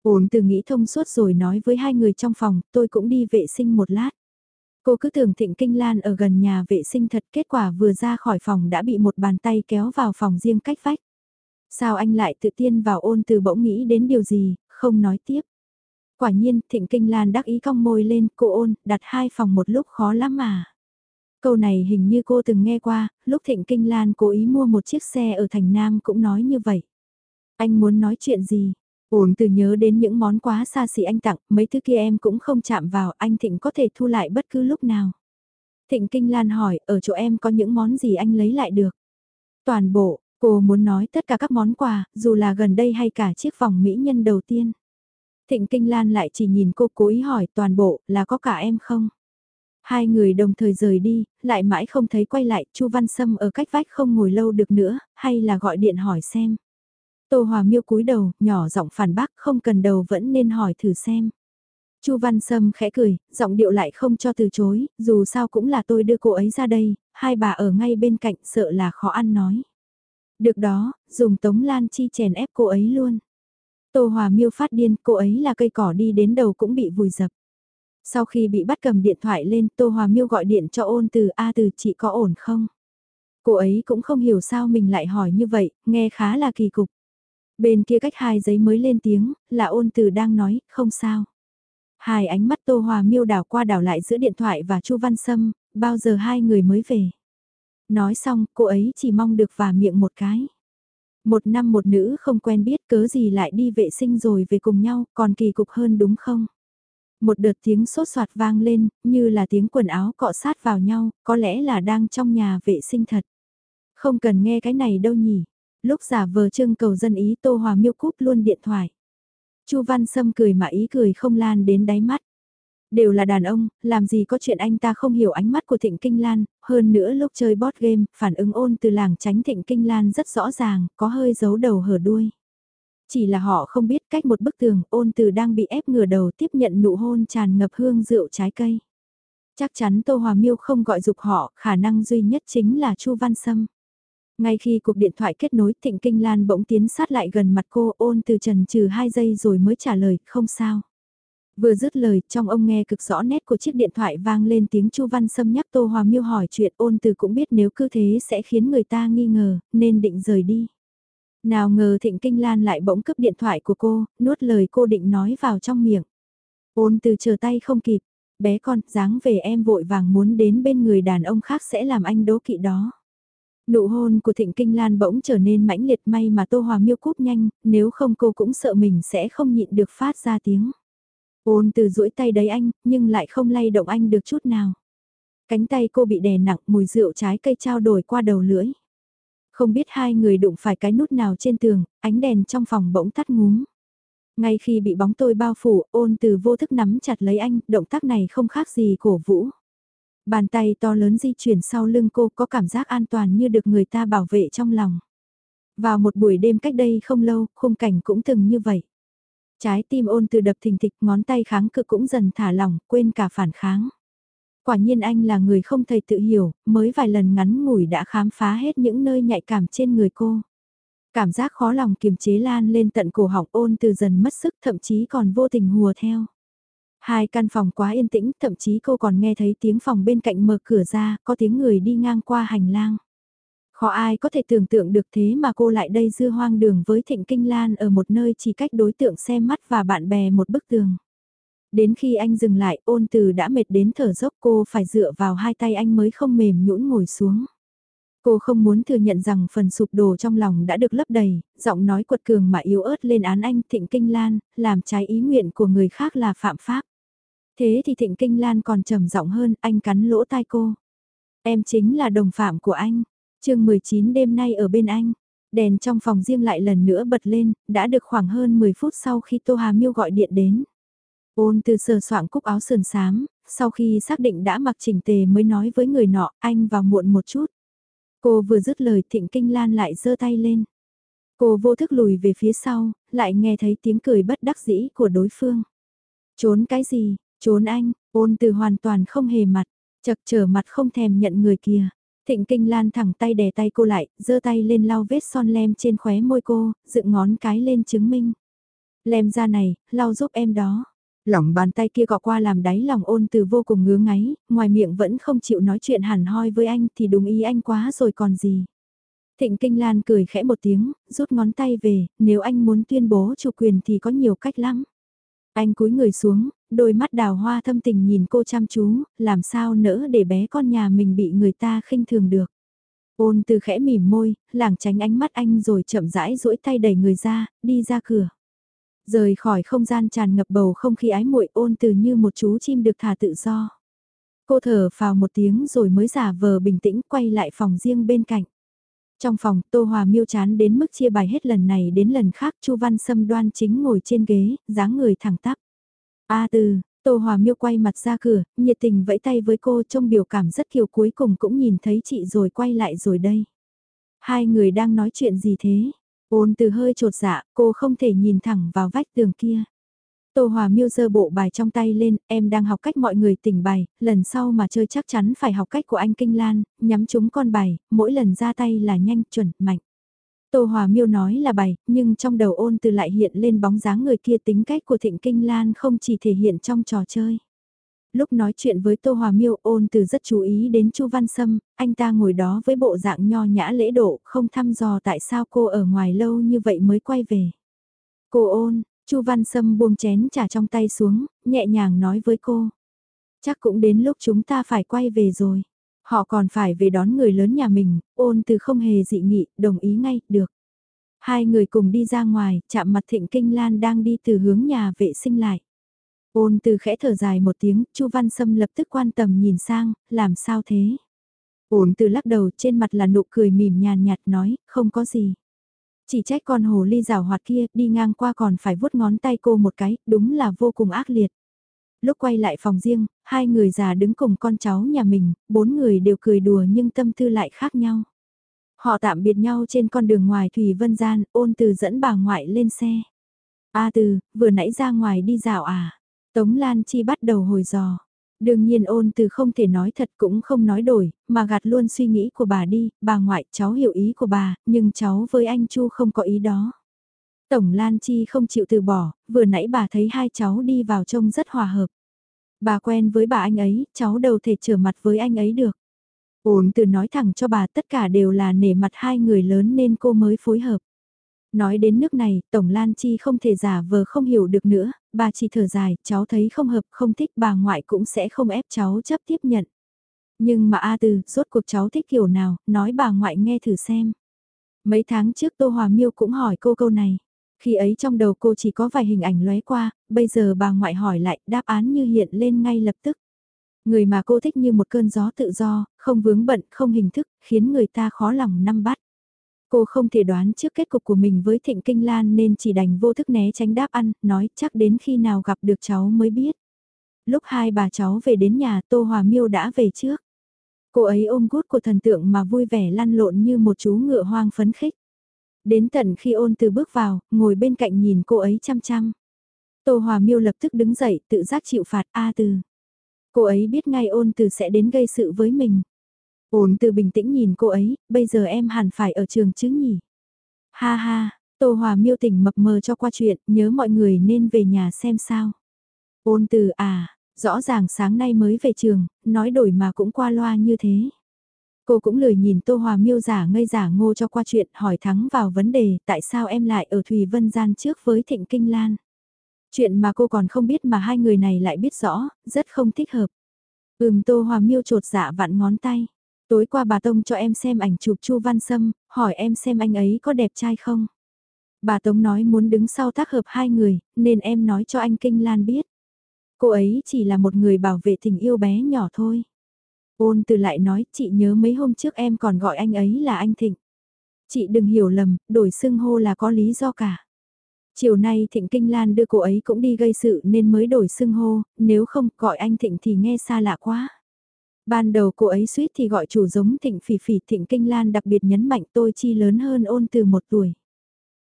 Ôn từ nghĩ thông suốt rồi nói với hai người trong phòng, tôi cũng đi vệ sinh một lát. Cô cứ tưởng Thịnh Kinh Lan ở gần nhà vệ sinh thật kết quả vừa ra khỏi phòng đã bị một bàn tay kéo vào phòng riêng cách vách. Sao anh lại tự tiên vào ôn từ bỗng nghĩ đến điều gì, không nói tiếp. Quả nhiên, Thịnh Kinh Lan đắc ý cong môi lên, cô ôn, đặt hai phòng một lúc khó lắm mà. Câu này hình như cô từng nghe qua, lúc Thịnh Kinh Lan cố ý mua một chiếc xe ở Thành Nam cũng nói như vậy. Anh muốn nói chuyện gì? Ôn từ nhớ đến những món quá xa xỉ anh tặng, mấy thứ kia em cũng không chạm vào, anh Thịnh có thể thu lại bất cứ lúc nào. Thịnh Kinh Lan hỏi, ở chỗ em có những món gì anh lấy lại được? Toàn bộ, cô muốn nói tất cả các món quà, dù là gần đây hay cả chiếc vòng mỹ nhân đầu tiên. Thịnh Kinh Lan lại chỉ nhìn cô cố ý hỏi toàn bộ là có cả em không? Hai người đồng thời rời đi, lại mãi không thấy quay lại, Chu Văn Sâm ở cách vách không ngồi lâu được nữa, hay là gọi điện hỏi xem. Tô Hòa Miêu cúi đầu, nhỏ giọng phản bác, không cần đầu vẫn nên hỏi thử xem. Chu Văn Sâm khẽ cười, giọng điệu lại không cho từ chối, dù sao cũng là tôi đưa cô ấy ra đây, hai bà ở ngay bên cạnh sợ là khó ăn nói. Được đó, dùng tống lan chi chèn ép cô ấy luôn. Tô Hòa Miêu phát điên, cô ấy là cây cỏ đi đến đầu cũng bị vùi dập. Sau khi bị bắt cầm điện thoại lên, Tô Hòa Miêu gọi điện cho ôn từ A từ chị có ổn không? Cô ấy cũng không hiểu sao mình lại hỏi như vậy, nghe khá là kỳ cục. Bên kia cách hai giấy mới lên tiếng, là ôn từ đang nói, không sao. Hai ánh mắt Tô Hòa miêu đảo qua đảo lại giữa điện thoại và Chu Văn Sâm, bao giờ hai người mới về. Nói xong, cô ấy chỉ mong được và miệng một cái. Một năm một nữ không quen biết cớ gì lại đi vệ sinh rồi về cùng nhau, còn kỳ cục hơn đúng không? Một đợt tiếng sốt soạt vang lên, như là tiếng quần áo cọ sát vào nhau, có lẽ là đang trong nhà vệ sinh thật. Không cần nghe cái này đâu nhỉ. Lúc giả vờ trưng cầu dân ý Tô Hòa miêu cúp luôn điện thoại. Chu Văn Sâm cười mà ý cười không lan đến đáy mắt. Đều là đàn ông, làm gì có chuyện anh ta không hiểu ánh mắt của Thịnh Kinh Lan, hơn nữa lúc chơi bot game, phản ứng ôn từ làng tránh Thịnh Kinh Lan rất rõ ràng, có hơi giấu đầu hở đuôi. Chỉ là họ không biết cách một bức tường, ôn từ đang bị ép ngửa đầu tiếp nhận nụ hôn tràn ngập hương rượu trái cây. Chắc chắn Tô Hòa Miêu không gọi dục họ, khả năng duy nhất chính là Chu Văn Sâm. Ngay khi cuộc điện thoại kết nối Thịnh Kinh Lan bỗng tiến sát lại gần mặt cô ôn từ trần trừ 2 giây rồi mới trả lời, không sao. Vừa dứt lời, trong ông nghe cực rõ nét của chiếc điện thoại vang lên tiếng Chu Văn Sâm nhắc Tô Hòa Miêu hỏi chuyện ôn từ cũng biết nếu cứ thế sẽ khiến người ta nghi ngờ, nên định rời đi. Nào ngờ Thịnh Kinh Lan lại bỗng cướp điện thoại của cô, nuốt lời cô định nói vào trong miệng. Ôn từ chờ tay không kịp, bé con, dáng về em vội vàng muốn đến bên người đàn ông khác sẽ làm anh đố kỵ đó. Nụ hôn của Thịnh Kinh Lan bỗng trở nên mãnh liệt may mà Tô Hòa Miêu cúp nhanh, nếu không cô cũng sợ mình sẽ không nhịn được phát ra tiếng. Ôn từ duỗi tay đấy anh, nhưng lại không lay động anh được chút nào. Cánh tay cô bị đè nặng, mùi rượu trái cây trao đổi qua đầu lưỡi. Không biết hai người đụng phải cái nút nào trên tường, ánh đèn trong phòng bỗng tắt ngúm. Ngay khi bị bóng tôi bao phủ, ôn từ vô thức nắm chặt lấy anh, động tác này không khác gì cổ vũ. Bàn tay to lớn di chuyển sau lưng cô có cảm giác an toàn như được người ta bảo vệ trong lòng. Vào một buổi đêm cách đây không lâu, khung cảnh cũng từng như vậy. Trái tim ôn từ đập thình thịch ngón tay kháng cự cũng dần thả lỏng, quên cả phản kháng. Quả nhiên anh là người không thầy tự hiểu, mới vài lần ngắn ngủi đã khám phá hết những nơi nhạy cảm trên người cô. Cảm giác khó lòng kiềm chế lan lên tận cổ họng ôn từ dần mất sức thậm chí còn vô tình hùa theo. Hai căn phòng quá yên tĩnh, thậm chí cô còn nghe thấy tiếng phòng bên cạnh mở cửa ra, có tiếng người đi ngang qua hành lang. Khó ai có thể tưởng tượng được thế mà cô lại đây dư hoang đường với Thịnh Kinh Lan ở một nơi chỉ cách đối tượng xem mắt và bạn bè một bức tường. Đến khi anh dừng lại ôn từ đã mệt đến thở dốc cô phải dựa vào hai tay anh mới không mềm nhũn ngồi xuống. Cô không muốn thừa nhận rằng phần sụp đổ trong lòng đã được lấp đầy, giọng nói quật cường mà yếu ớt lên án anh Thịnh Kinh Lan, làm trái ý nguyện của người khác là phạm pháp. Thế thì Thịnh Kinh Lan còn trầm giọng hơn, anh cắn lỗ tai cô. Em chính là đồng phạm của anh chương 19 đêm nay ở bên anh. Đèn trong phòng riêng lại lần nữa bật lên, đã được khoảng hơn 10 phút sau khi Tô Hà Miêu gọi điện đến. Ôn từ sờ soạn cúc áo sườn xám, sau khi xác định đã mặc chỉnh tề mới nói với người nọ, anh vào muộn một chút. Cô vừa dứt lời Thịnh Kinh Lan lại giơ tay lên. Cô vô thức lùi về phía sau, lại nghe thấy tiếng cười bất đắc dĩ của đối phương. Trốn cái gì, Trốn anh, ôn từ hoàn toàn không hề mặt, chật trở mặt không thèm nhận người kia. Thịnh Kinh Lan thẳng tay đè tay cô lại, giơ tay lên lau vết son lem trên khóe môi cô, dựng ngón cái lên chứng minh. Lem ra này, lau giúp em đó. Lỏng bàn tay kia gọ qua làm đáy lòng ôn từ vô cùng ngứa ngáy, ngoài miệng vẫn không chịu nói chuyện hẳn hoi với anh thì đúng ý anh quá rồi còn gì. Thịnh Kinh Lan cười khẽ một tiếng, rút ngón tay về, nếu anh muốn tuyên bố chủ quyền thì có nhiều cách lắm. Anh cúi người xuống, đôi mắt đào hoa thâm tình nhìn cô chăm chú, làm sao nỡ để bé con nhà mình bị người ta khinh thường được. Ôn từ khẽ mỉm môi, lảng tránh ánh mắt anh rồi chậm rãi duỗi tay đẩy người ra, đi ra cửa. Rời khỏi không gian tràn ngập bầu không khí ái muội ôn từ như một chú chim được thả tự do. Cô thở vào một tiếng rồi mới giả vờ bình tĩnh quay lại phòng riêng bên cạnh. Trong phòng, Tô Hòa miêu chán đến mức chia bài hết lần này đến lần khác Chu Văn Sâm đoan chính ngồi trên ghế, dáng người thẳng tắp. A từ, Tô Hòa miêu quay mặt ra cửa, nhiệt tình vẫy tay với cô trong biểu cảm rất kiều cuối cùng cũng nhìn thấy chị rồi quay lại rồi đây. Hai người đang nói chuyện gì thế? Ôn từ hơi trột dạ, cô không thể nhìn thẳng vào vách tường kia. Tô Hòa Miêu giơ bộ bài trong tay lên, em đang học cách mọi người tỉnh bài, lần sau mà chơi chắc chắn phải học cách của anh Kinh Lan, nhắm chúng con bài, mỗi lần ra tay là nhanh, chuẩn, mạnh. Tô Hòa Miêu nói là bài, nhưng trong đầu ôn từ lại hiện lên bóng dáng người kia tính cách của Thịnh Kinh Lan không chỉ thể hiện trong trò chơi. Lúc nói chuyện với Tô Hòa Miêu ôn từ rất chú ý đến Chu Văn Sâm, anh ta ngồi đó với bộ dạng nho nhã lễ độ, không thăm dò tại sao cô ở ngoài lâu như vậy mới quay về. Cô ôn, Chu Văn Sâm buông chén trà trong tay xuống, nhẹ nhàng nói với cô. Chắc cũng đến lúc chúng ta phải quay về rồi. Họ còn phải về đón người lớn nhà mình, ôn từ không hề dị nghị, đồng ý ngay, được. Hai người cùng đi ra ngoài, chạm mặt Thịnh Kinh Lan đang đi từ hướng nhà vệ sinh lại. Ôn từ khẽ thở dài một tiếng, Chu Văn Sâm lập tức quan tâm nhìn sang, làm sao thế? Ôn từ lắc đầu trên mặt là nụ cười mỉm nhàn nhạt nói, không có gì. Chỉ trách con hồ ly rào hoạt kia, đi ngang qua còn phải vuốt ngón tay cô một cái, đúng là vô cùng ác liệt. Lúc quay lại phòng riêng, hai người già đứng cùng con cháu nhà mình, bốn người đều cười đùa nhưng tâm tư lại khác nhau. Họ tạm biệt nhau trên con đường ngoài Thủy Vân Gian, ôn từ dẫn bà ngoại lên xe. A từ, vừa nãy ra ngoài đi dạo à? Tống Lan Chi bắt đầu hồi dò. Đương nhiên ôn từ không thể nói thật cũng không nói đổi, mà gạt luôn suy nghĩ của bà đi, bà ngoại cháu hiểu ý của bà, nhưng cháu với anh Chu không có ý đó. Tổng Lan Chi không chịu từ bỏ, vừa nãy bà thấy hai cháu đi vào trông rất hòa hợp. Bà quen với bà anh ấy, cháu đâu thể trở mặt với anh ấy được. Ôn từ nói thẳng cho bà tất cả đều là nể mặt hai người lớn nên cô mới phối hợp. Nói đến nước này, Tổng Lan Chi không thể giả vờ không hiểu được nữa, bà chỉ thở dài, cháu thấy không hợp, không thích bà ngoại cũng sẽ không ép cháu chấp tiếp nhận. Nhưng mà A Từ, rốt cuộc cháu thích kiểu nào, nói bà ngoại nghe thử xem. Mấy tháng trước Tô Hòa Miêu cũng hỏi cô câu này. Khi ấy trong đầu cô chỉ có vài hình ảnh lóe qua, bây giờ bà ngoại hỏi lại, đáp án như hiện lên ngay lập tức. Người mà cô thích như một cơn gió tự do, không vướng bận, không hình thức, khiến người ta khó lòng nắm bắt. Cô không thể đoán trước kết cục của mình với Thịnh Kinh Lan nên chỉ đành vô thức né tránh đáp ăn, nói chắc đến khi nào gặp được cháu mới biết. Lúc hai bà cháu về đến nhà Tô Hòa Miêu đã về trước. Cô ấy ôm gút của thần tượng mà vui vẻ lăn lộn như một chú ngựa hoang phấn khích. Đến tận khi ôn từ bước vào, ngồi bên cạnh nhìn cô ấy chăm chăm. Tô Hòa Miêu lập tức đứng dậy tự giác chịu phạt A từ. Cô ấy biết ngay ôn từ sẽ đến gây sự với mình. Ôn từ bình tĩnh nhìn cô ấy, bây giờ em hẳn phải ở trường chứ nhỉ. Ha ha, Tô Hòa miêu tỉnh mập mờ cho qua chuyện, nhớ mọi người nên về nhà xem sao. Ôn từ à, rõ ràng sáng nay mới về trường, nói đổi mà cũng qua loa như thế. Cô cũng lười nhìn Tô Hòa miêu giả ngây giả ngô cho qua chuyện hỏi thắng vào vấn đề tại sao em lại ở Thùy Vân Gian trước với Thịnh Kinh Lan. Chuyện mà cô còn không biết mà hai người này lại biết rõ, rất không thích hợp. Ừm Tô Hòa miêu trột dạ vặn ngón tay. Tối qua bà Tông cho em xem ảnh chụp Chu Văn Sâm, hỏi em xem anh ấy có đẹp trai không. Bà Tống nói muốn đứng sau tác hợp hai người, nên em nói cho anh Kinh Lan biết. Cô ấy chỉ là một người bảo vệ tình yêu bé nhỏ thôi. Ôn từ lại nói, chị nhớ mấy hôm trước em còn gọi anh ấy là anh Thịnh. Chị đừng hiểu lầm, đổi xưng hô là có lý do cả. Chiều nay Thịnh Kinh Lan đưa cô ấy cũng đi gây sự nên mới đổi xưng hô, nếu không gọi anh Thịnh thì nghe xa lạ quá. Ban đầu cô ấy suýt thì gọi chủ giống Thịnh Phỉ Phỉ Thịnh Kinh Lan đặc biệt nhấn mạnh tôi chi lớn hơn ôn từ một tuổi.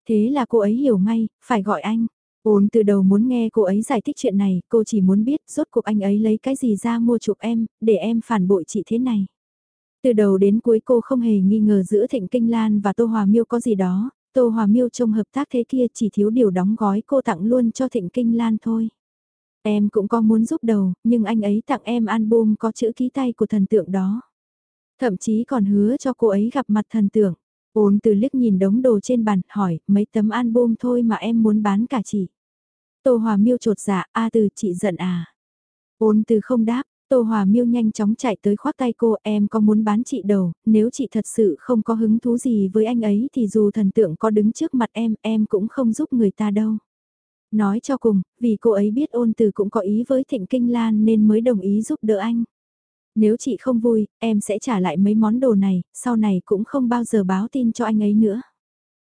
Thế là cô ấy hiểu ngay, phải gọi anh. Ôn từ đầu muốn nghe cô ấy giải thích chuyện này, cô chỉ muốn biết rốt cuộc anh ấy lấy cái gì ra mua chuộc em, để em phản bội chị thế này. Từ đầu đến cuối cô không hề nghi ngờ giữa Thịnh Kinh Lan và Tô Hòa Miêu có gì đó, Tô Hòa Miêu trong hợp tác thế kia chỉ thiếu điều đóng gói cô tặng luôn cho Thịnh Kinh Lan thôi. Em cũng có muốn giúp đầu, nhưng anh ấy tặng em album có chữ ký tay của thần tượng đó. Thậm chí còn hứa cho cô ấy gặp mặt thần tượng. Ôn từ liếc nhìn đống đồ trên bàn, hỏi, mấy tấm album thôi mà em muốn bán cả chị. Tô Hòa Miêu trột dạ, a từ chị giận à. Ôn từ không đáp, Tô Hòa Miêu nhanh chóng chạy tới khoác tay cô, em có muốn bán chị đầu, nếu chị thật sự không có hứng thú gì với anh ấy thì dù thần tượng có đứng trước mặt em, em cũng không giúp người ta đâu. Nói cho cùng, vì cô ấy biết ôn từ cũng có ý với Thịnh Kinh Lan nên mới đồng ý giúp đỡ anh. Nếu chị không vui, em sẽ trả lại mấy món đồ này, sau này cũng không bao giờ báo tin cho anh ấy nữa.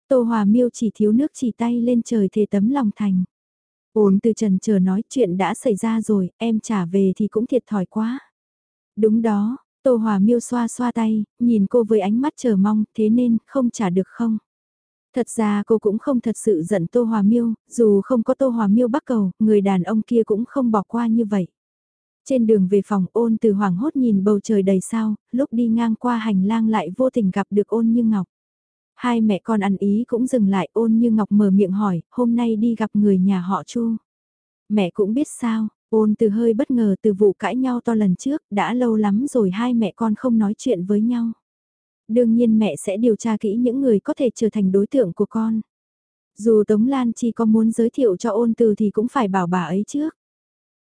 Tô Hòa Miêu chỉ thiếu nước chỉ tay lên trời thề tấm lòng thành. Ôn từ trần chờ nói chuyện đã xảy ra rồi, em trả về thì cũng thiệt thòi quá. Đúng đó, Tô Hòa Miêu xoa xoa tay, nhìn cô với ánh mắt chờ mong, thế nên không trả được không? Thật ra cô cũng không thật sự giận Tô Hòa Miêu, dù không có Tô Hòa Miêu bắt cầu, người đàn ông kia cũng không bỏ qua như vậy. Trên đường về phòng ôn từ hoàng hốt nhìn bầu trời đầy sao, lúc đi ngang qua hành lang lại vô tình gặp được ôn như ngọc. Hai mẹ con ăn ý cũng dừng lại ôn như ngọc mở miệng hỏi, hôm nay đi gặp người nhà họ chu. Mẹ cũng biết sao, ôn từ hơi bất ngờ từ vụ cãi nhau to lần trước, đã lâu lắm rồi hai mẹ con không nói chuyện với nhau. Đương nhiên mẹ sẽ điều tra kỹ những người có thể trở thành đối tượng của con. Dù Tống Lan Chi có muốn giới thiệu cho ôn từ thì cũng phải bảo bà ấy trước.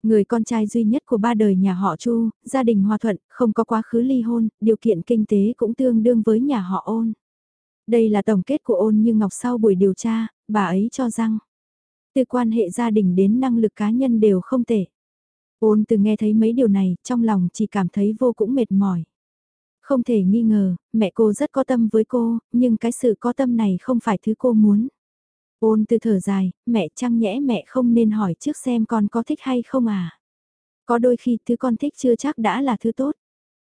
Người con trai duy nhất của ba đời nhà họ Chu, gia đình hòa thuận, không có quá khứ ly hôn, điều kiện kinh tế cũng tương đương với nhà họ ôn. Đây là tổng kết của ôn như ngọc sau buổi điều tra, bà ấy cho rằng, từ quan hệ gia đình đến năng lực cá nhân đều không tệ. Ôn từ nghe thấy mấy điều này, trong lòng chỉ cảm thấy vô cũng mệt mỏi. Không thể nghi ngờ, mẹ cô rất có tâm với cô, nhưng cái sự có tâm này không phải thứ cô muốn. Ôn từ thở dài, mẹ chăng nhẽ mẹ không nên hỏi trước xem con có thích hay không à. Có đôi khi thứ con thích chưa chắc đã là thứ tốt.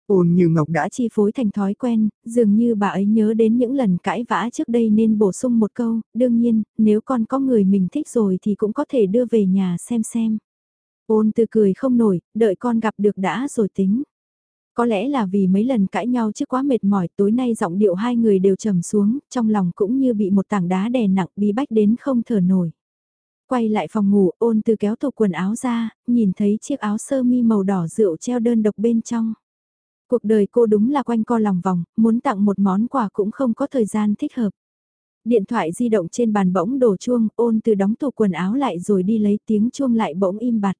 Ôn như Ngọc đã chi phối thành thói quen, dường như bà ấy nhớ đến những lần cãi vã trước đây nên bổ sung một câu, đương nhiên, nếu con có người mình thích rồi thì cũng có thể đưa về nhà xem xem. Ôn từ cười không nổi, đợi con gặp được đã rồi tính. Có lẽ là vì mấy lần cãi nhau chứ quá mệt mỏi tối nay giọng điệu hai người đều trầm xuống, trong lòng cũng như bị một tảng đá đè nặng bí bách đến không thở nổi. Quay lại phòng ngủ ôn từ kéo tủ quần áo ra, nhìn thấy chiếc áo sơ mi màu đỏ rượu treo đơn độc bên trong. Cuộc đời cô đúng là quanh co lòng vòng, muốn tặng một món quà cũng không có thời gian thích hợp. Điện thoại di động trên bàn bỗng đổ chuông, ôn từ đóng tủ quần áo lại rồi đi lấy tiếng chuông lại bỗng im bặt.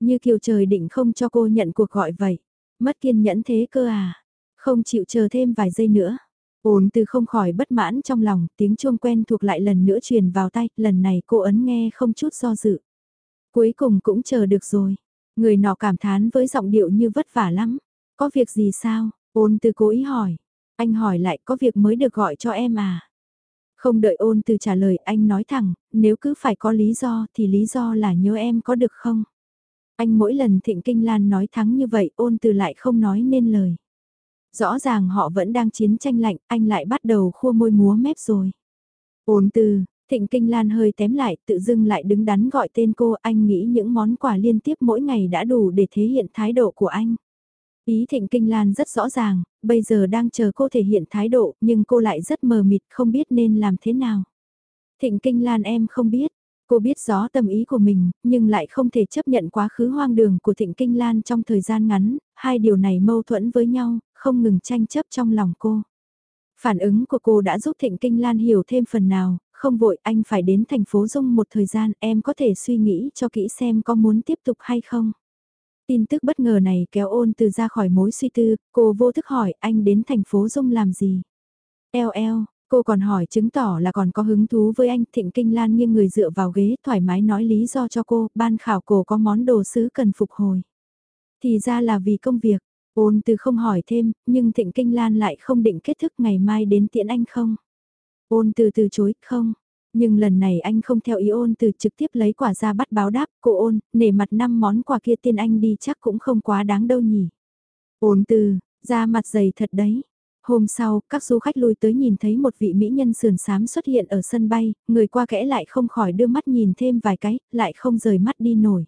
Như kiều trời định không cho cô nhận cuộc gọi vậy. Mất kiên nhẫn thế cơ à? Không chịu chờ thêm vài giây nữa. Ôn từ không khỏi bất mãn trong lòng, tiếng chuông quen thuộc lại lần nữa truyền vào tay, lần này cô ấn nghe không chút do dự. Cuối cùng cũng chờ được rồi. Người nọ cảm thán với giọng điệu như vất vả lắm. Có việc gì sao? Ôn từ cố ý hỏi. Anh hỏi lại có việc mới được gọi cho em à? Không đợi ôn từ trả lời anh nói thẳng, nếu cứ phải có lý do thì lý do là nhớ em có được không? Anh mỗi lần Thịnh Kinh Lan nói thắng như vậy ôn từ lại không nói nên lời. Rõ ràng họ vẫn đang chiến tranh lạnh, anh lại bắt đầu khua môi múa mép rồi. Ôn từ, Thịnh Kinh Lan hơi tém lại, tự dưng lại đứng đắn gọi tên cô, anh nghĩ những món quà liên tiếp mỗi ngày đã đủ để thể hiện thái độ của anh. Ý Thịnh Kinh Lan rất rõ ràng, bây giờ đang chờ cô thể hiện thái độ, nhưng cô lại rất mờ mịt không biết nên làm thế nào. Thịnh Kinh Lan em không biết, Cô biết rõ tâm ý của mình, nhưng lại không thể chấp nhận quá khứ hoang đường của Thịnh Kinh Lan trong thời gian ngắn, hai điều này mâu thuẫn với nhau, không ngừng tranh chấp trong lòng cô. Phản ứng của cô đã giúp Thịnh Kinh Lan hiểu thêm phần nào, không vội anh phải đến thành phố Dung một thời gian em có thể suy nghĩ cho kỹ xem có muốn tiếp tục hay không. Tin tức bất ngờ này kéo ôn từ ra khỏi mối suy tư, cô vô thức hỏi anh đến thành phố Dung làm gì. Eo eo, Cô còn hỏi chứng tỏ là còn có hứng thú với anh Thịnh Kinh Lan nghiêng người dựa vào ghế thoải mái nói lý do cho cô, ban khảo cổ có món đồ sứ cần phục hồi. Thì ra là vì công việc, ôn từ không hỏi thêm, nhưng Thịnh Kinh Lan lại không định kết thức ngày mai đến tiễn anh không. Ôn từ từ chối, không. Nhưng lần này anh không theo ý ôn từ trực tiếp lấy quả ra bắt báo đáp, cô ôn, nể mặt năm món quà kia tiên anh đi chắc cũng không quá đáng đâu nhỉ. Ôn từ, ra mặt dày thật đấy, Hôm sau, các du khách lui tới nhìn thấy một vị mỹ nhân sườn xám xuất hiện ở sân bay, người qua kẽ lại không khỏi đưa mắt nhìn thêm vài cái, lại không rời mắt đi nổi.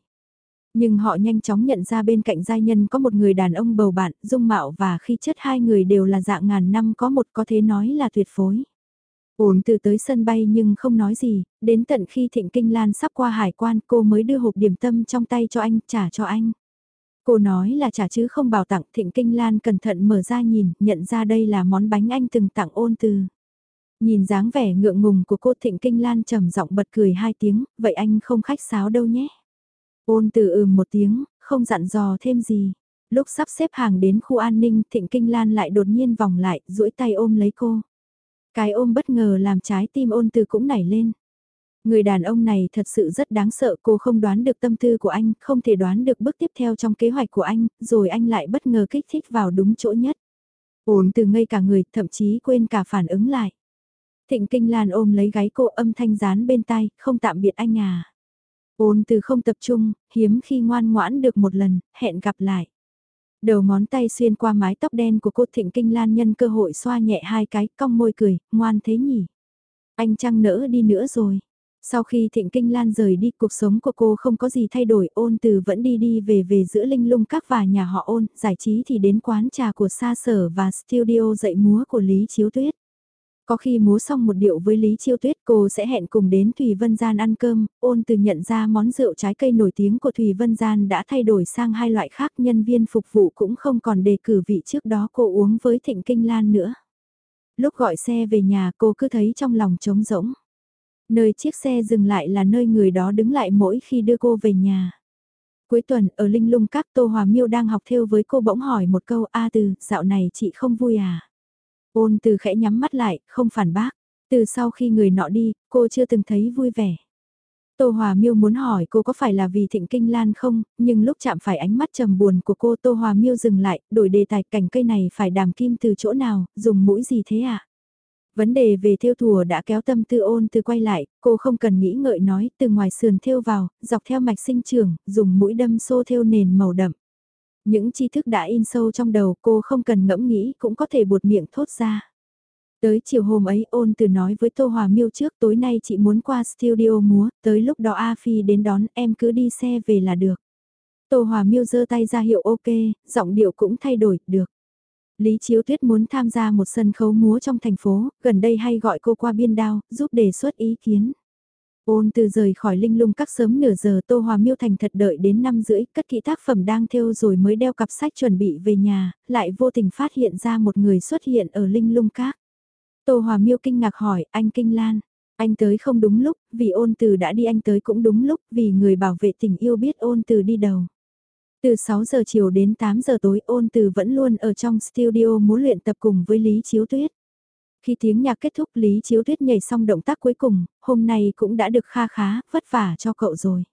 Nhưng họ nhanh chóng nhận ra bên cạnh giai nhân có một người đàn ông bầu bạn, dung mạo và khi chất hai người đều là dạng ngàn năm có một có thể nói là tuyệt phối. Ổn từ tới sân bay nhưng không nói gì, đến tận khi Thịnh Kinh Lan sắp qua hải quan cô mới đưa hộp điểm tâm trong tay cho anh, trả cho anh. Cô nói là trả chứ không bảo tặng Thịnh Kinh Lan cẩn thận mở ra nhìn, nhận ra đây là món bánh anh từng tặng ôn từ. Nhìn dáng vẻ ngượng ngùng của cô Thịnh Kinh Lan trầm giọng bật cười hai tiếng, vậy anh không khách sáo đâu nhé. Ôn từ ừm một tiếng, không dặn dò thêm gì. Lúc sắp xếp hàng đến khu an ninh Thịnh Kinh Lan lại đột nhiên vòng lại, duỗi tay ôm lấy cô. Cái ôm bất ngờ làm trái tim ôn từ cũng nảy lên. Người đàn ông này thật sự rất đáng sợ cô không đoán được tâm tư của anh, không thể đoán được bước tiếp theo trong kế hoạch của anh, rồi anh lại bất ngờ kích thích vào đúng chỗ nhất. Ổn từ ngây cả người, thậm chí quên cả phản ứng lại. Thịnh Kinh Lan ôm lấy gáy cô âm thanh rán bên tai, không tạm biệt anh à. Ôn từ không tập trung, hiếm khi ngoan ngoãn được một lần, hẹn gặp lại. Đầu ngón tay xuyên qua mái tóc đen của cô Thịnh Kinh Lan nhân cơ hội xoa nhẹ hai cái, cong môi cười, ngoan thế nhỉ. Anh trăng nỡ đi nữa rồi. Sau khi Thịnh Kinh Lan rời đi, cuộc sống của cô không có gì thay đổi, ôn từ vẫn đi đi về về giữa linh lung các và nhà họ ôn, giải trí thì đến quán trà của Sa Sở và studio dạy múa của Lý Chiếu Tuyết. Có khi múa xong một điệu với Lý Chiêu Tuyết cô sẽ hẹn cùng đến Thủy Vân Gian ăn cơm, ôn từ nhận ra món rượu trái cây nổi tiếng của Thủy Vân Gian đã thay đổi sang hai loại khác nhân viên phục vụ cũng không còn đề cử vị trước đó cô uống với Thịnh Kinh Lan nữa. Lúc gọi xe về nhà cô cứ thấy trong lòng trống rỗng. Nơi chiếc xe dừng lại là nơi người đó đứng lại mỗi khi đưa cô về nhà. Cuối tuần, ở Linh Lung Các Tô Hòa Miêu đang học theo với cô bỗng hỏi một câu A từ, dạo này chị không vui à? Ôn từ khẽ nhắm mắt lại, không phản bác. Từ sau khi người nọ đi, cô chưa từng thấy vui vẻ. Tô Hòa Miêu muốn hỏi cô có phải là vì Thịnh Kinh Lan không, nhưng lúc chạm phải ánh mắt trầm buồn của cô Tô Hòa Miêu dừng lại, đổi đề tài cảnh cây này phải đàm kim từ chỗ nào, dùng mũi gì thế ạ? À? Vấn đề về theo thùa đã kéo tâm tư ôn từ quay lại, cô không cần nghĩ ngợi nói từ ngoài sườn theo vào, dọc theo mạch sinh trưởng dùng mũi đâm xô theo nền màu đậm. Những tri thức đã in sâu trong đầu cô không cần ngẫm nghĩ cũng có thể buột miệng thốt ra. Tới chiều hôm ấy ôn từ nói với Tô Hòa Miêu trước tối nay chị muốn qua studio múa, tới lúc đó A Phi đến đón em cứ đi xe về là được. Tô Hòa Miêu giơ tay ra hiệu ok, giọng điệu cũng thay đổi, được. Lý Chiếu Tuyết muốn tham gia một sân khấu múa trong thành phố, gần đây hay gọi cô qua biên đao, giúp đề xuất ý kiến. Ôn từ rời khỏi linh lung các sớm nửa giờ Tô Hòa Miêu Thành thật đợi đến năm rưỡi, cất kỹ tác phẩm đang theo rồi mới đeo cặp sách chuẩn bị về nhà, lại vô tình phát hiện ra một người xuất hiện ở linh lung các. Tô Hòa Miêu kinh ngạc hỏi, anh Kinh Lan, anh tới không đúng lúc, vì ôn từ đã đi anh tới cũng đúng lúc, vì người bảo vệ tình yêu biết ôn từ đi đầu. Từ 6 giờ chiều đến 8 giờ tối ôn từ vẫn luôn ở trong studio muốn luyện tập cùng với Lý Chiếu Tuyết. Khi tiếng nhạc kết thúc Lý Chiếu Tuyết nhảy xong động tác cuối cùng, hôm nay cũng đã được kha khá, vất vả cho cậu rồi.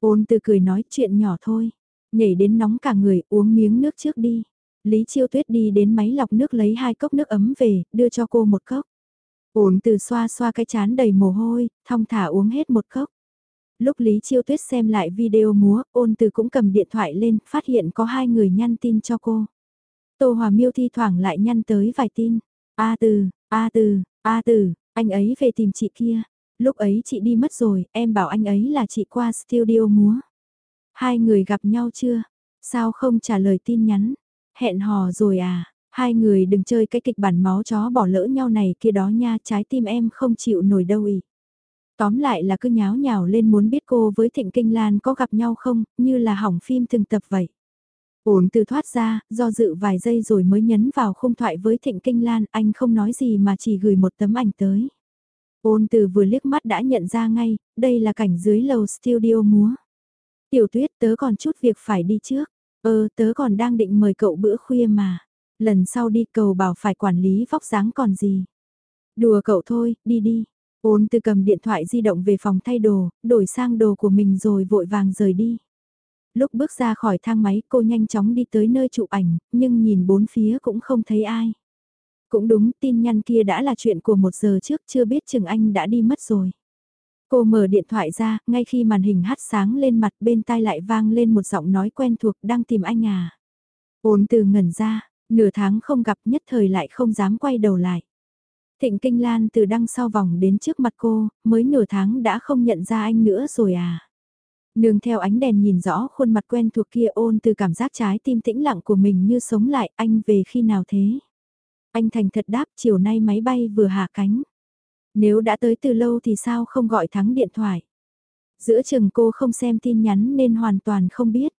Ôn từ cười nói chuyện nhỏ thôi, nhảy đến nóng cả người uống miếng nước trước đi. Lý Chiêu Tuyết đi đến máy lọc nước lấy hai cốc nước ấm về, đưa cho cô một cốc. Ôn từ xoa xoa cái chán đầy mồ hôi, thong thả uống hết một cốc. Lúc Lý Chiêu Tuyết xem lại video múa, ôn từ cũng cầm điện thoại lên, phát hiện có hai người nhắn tin cho cô. Tô Hòa Miêu thi thoảng lại nhắn tới vài tin. A từ, A từ, A từ, anh ấy về tìm chị kia. Lúc ấy chị đi mất rồi, em bảo anh ấy là chị qua studio múa. Hai người gặp nhau chưa? Sao không trả lời tin nhắn? Hẹn hò rồi à? Hai người đừng chơi cái kịch bản máu chó bỏ lỡ nhau này kia đó nha, trái tim em không chịu nổi đâu ý. Tóm lại là cứ nháo nhào lên muốn biết cô với Thịnh Kinh Lan có gặp nhau không, như là hỏng phim từng tập vậy. Ổn từ thoát ra, do dự vài giây rồi mới nhấn vào khung thoại với Thịnh Kinh Lan, anh không nói gì mà chỉ gửi một tấm ảnh tới. Ôn từ vừa liếc mắt đã nhận ra ngay, đây là cảnh dưới lầu studio múa. Tiểu tuyết tớ còn chút việc phải đi trước, ơ tớ còn đang định mời cậu bữa khuya mà, lần sau đi cầu bảo phải quản lý vóc dáng còn gì. Đùa cậu thôi, đi đi. Ôn từ cầm điện thoại di động về phòng thay đồ, đổi sang đồ của mình rồi vội vàng rời đi. Lúc bước ra khỏi thang máy cô nhanh chóng đi tới nơi chụp ảnh, nhưng nhìn bốn phía cũng không thấy ai. Cũng đúng tin nhắn kia đã là chuyện của một giờ trước chưa biết trường anh đã đi mất rồi. Cô mở điện thoại ra, ngay khi màn hình hắt sáng lên mặt bên tai lại vang lên một giọng nói quen thuộc đang tìm anh à. Ôn từ ngẩn ra, nửa tháng không gặp nhất thời lại không dám quay đầu lại. Thịnh Kinh Lan từ đăng sau vòng đến trước mặt cô, mới nửa tháng đã không nhận ra anh nữa rồi à. Nương theo ánh đèn nhìn rõ khuôn mặt quen thuộc kia ôn từ cảm giác trái tim tĩnh lặng của mình như sống lại anh về khi nào thế. Anh thành thật đáp chiều nay máy bay vừa hạ cánh. Nếu đã tới từ lâu thì sao không gọi thắng điện thoại. Giữa chừng cô không xem tin nhắn nên hoàn toàn không biết.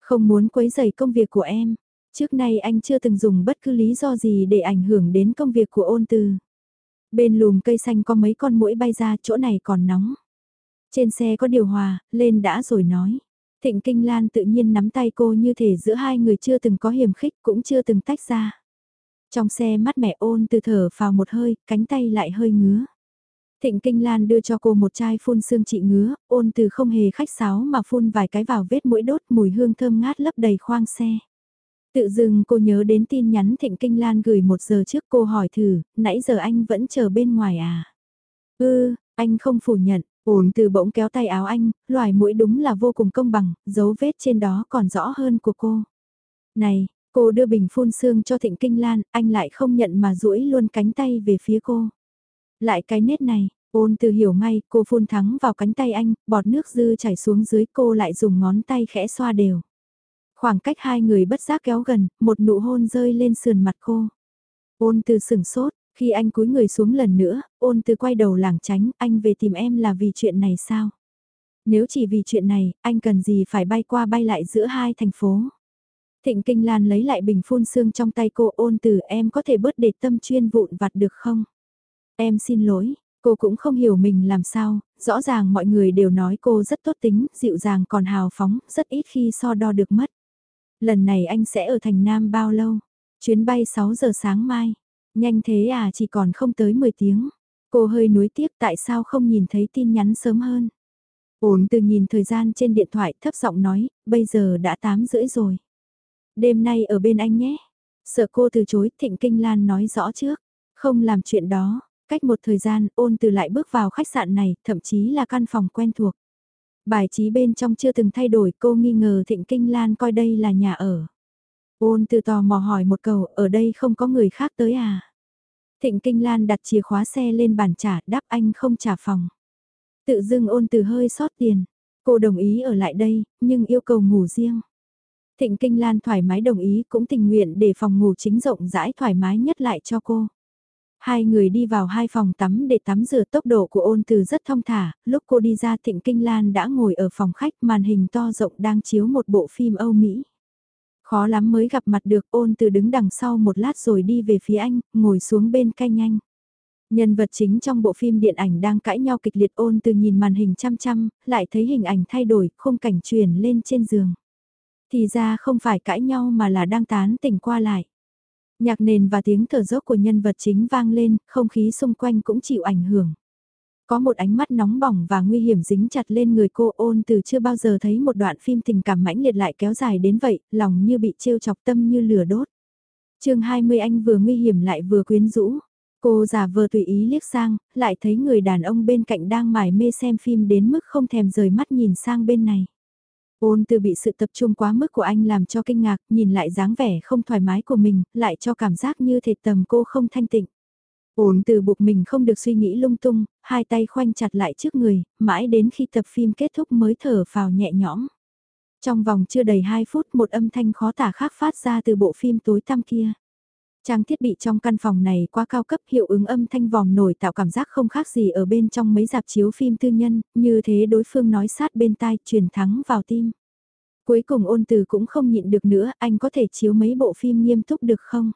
Không muốn quấy rầy công việc của em. Trước nay anh chưa từng dùng bất cứ lý do gì để ảnh hưởng đến công việc của ôn từ. Bên lùm cây xanh có mấy con muỗi bay ra chỗ này còn nóng. Trên xe có điều hòa, lên đã rồi nói. Thịnh Kinh Lan tự nhiên nắm tay cô như thể giữa hai người chưa từng có hiểm khích cũng chưa từng tách ra. Trong xe mắt mẹ ôn từ thở vào một hơi, cánh tay lại hơi ngứa. Thịnh Kinh Lan đưa cho cô một chai phun sương trị ngứa, ôn từ không hề khách sáo mà phun vài cái vào vết mũi đốt mùi hương thơm ngát lấp đầy khoang xe. Tự dưng cô nhớ đến tin nhắn Thịnh Kinh Lan gửi một giờ trước cô hỏi thử, nãy giờ anh vẫn chờ bên ngoài à? Ừ, anh không phủ nhận, ổn từ bỗng kéo tay áo anh, loài mũi đúng là vô cùng công bằng, dấu vết trên đó còn rõ hơn của cô. Này, cô đưa bình phun xương cho Thịnh Kinh Lan, anh lại không nhận mà duỗi luôn cánh tay về phía cô. Lại cái nết này, ôn từ hiểu ngay, cô phun thắng vào cánh tay anh, bọt nước dư chảy xuống dưới cô lại dùng ngón tay khẽ xoa đều. Khoảng cách hai người bất giác kéo gần, một nụ hôn rơi lên sườn mặt cô. Ôn từ sửng sốt, khi anh cúi người xuống lần nữa, ôn từ quay đầu lảng tránh, anh về tìm em là vì chuyện này sao? Nếu chỉ vì chuyện này, anh cần gì phải bay qua bay lại giữa hai thành phố? Thịnh Kinh Lan lấy lại bình phun xương trong tay cô ôn từ em có thể bớt để tâm chuyên vụn vặt được không? Em xin lỗi, Cô cũng không hiểu mình làm sao, rõ ràng mọi người đều nói cô rất tốt tính, dịu dàng còn hào phóng, rất ít khi so đo được mất. Lần này anh sẽ ở thành Nam bao lâu? Chuyến bay 6 giờ sáng mai. Nhanh thế à chỉ còn không tới 10 tiếng. Cô hơi nuối tiếc tại sao không nhìn thấy tin nhắn sớm hơn. Ổn từ nhìn thời gian trên điện thoại thấp giọng nói, bây giờ đã 8 rưỡi rồi. Đêm nay ở bên anh nhé. Sợ cô từ chối, Thịnh Kinh Lan nói rõ trước. Không làm chuyện đó, cách một thời gian ôn từ lại bước vào khách sạn này, thậm chí là căn phòng quen thuộc. Bài trí bên trong chưa từng thay đổi, cô nghi ngờ Thịnh Kinh Lan coi đây là nhà ở. Ôn từ tò mò hỏi một câu, ở đây không có người khác tới à? Thịnh Kinh Lan đặt chìa khóa xe lên bàn trả, đáp anh không trả phòng. Tự dưng ôn từ hơi sót tiền. Cô đồng ý ở lại đây, nhưng yêu cầu ngủ riêng. Thịnh Kinh Lan thoải mái đồng ý cũng tình nguyện để phòng ngủ chính rộng rãi thoải mái nhất lại cho cô. Hai người đi vào hai phòng tắm để tắm rửa tốc độ của ôn từ rất thông thả, lúc cô đi ra Thịnh Kinh Lan đã ngồi ở phòng khách màn hình to rộng đang chiếu một bộ phim Âu Mỹ. Khó lắm mới gặp mặt được ôn từ đứng đằng sau một lát rồi đi về phía anh, ngồi xuống bên cạnh anh. Nhân vật chính trong bộ phim điện ảnh đang cãi nhau kịch liệt ôn từ nhìn màn hình chăm chăm, lại thấy hình ảnh thay đổi, khung cảnh chuyển lên trên giường. Thì ra không phải cãi nhau mà là đang tán tỉnh qua lại. Nhạc nền và tiếng thở dốc của nhân vật chính vang lên, không khí xung quanh cũng chịu ảnh hưởng. Có một ánh mắt nóng bỏng và nguy hiểm dính chặt lên người cô ôn từ chưa bao giờ thấy một đoạn phim tình cảm mãnh liệt lại kéo dài đến vậy, lòng như bị trêu chọc tâm như lửa đốt. chương 20 anh vừa nguy hiểm lại vừa quyến rũ. Cô giả vờ tùy ý liếc sang, lại thấy người đàn ông bên cạnh đang mải mê xem phim đến mức không thèm rời mắt nhìn sang bên này. Ôn từ bị sự tập trung quá mức của anh làm cho kinh ngạc, nhìn lại dáng vẻ không thoải mái của mình, lại cho cảm giác như thể tầm cô không thanh tịnh. Ôn từ buộc mình không được suy nghĩ lung tung, hai tay khoanh chặt lại trước người, mãi đến khi tập phim kết thúc mới thở vào nhẹ nhõm. Trong vòng chưa đầy 2 phút một âm thanh khó tả khác phát ra từ bộ phim tối tăm kia. Trang thiết bị trong căn phòng này quá cao cấp hiệu ứng âm thanh vòm nổi tạo cảm giác không khác gì ở bên trong mấy dạp chiếu phim tư nhân, như thế đối phương nói sát bên tai truyền thắng vào tim. Cuối cùng ôn từ cũng không nhịn được nữa, anh có thể chiếu mấy bộ phim nghiêm túc được không?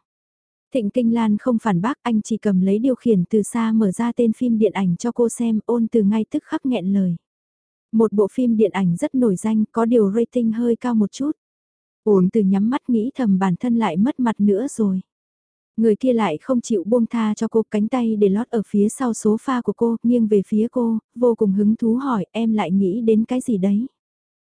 Thịnh Kinh Lan không phản bác anh chỉ cầm lấy điều khiển từ xa mở ra tên phim điện ảnh cho cô xem ôn từ ngay tức khắc nghẹn lời. Một bộ phim điện ảnh rất nổi danh có điều rating hơi cao một chút. Ôn từ nhắm mắt nghĩ thầm bản thân lại mất mặt nữa rồi. Người kia lại không chịu buông tha cho cô cánh tay để lót ở phía sau số pha của cô, nghiêng về phía cô, vô cùng hứng thú hỏi em lại nghĩ đến cái gì đấy.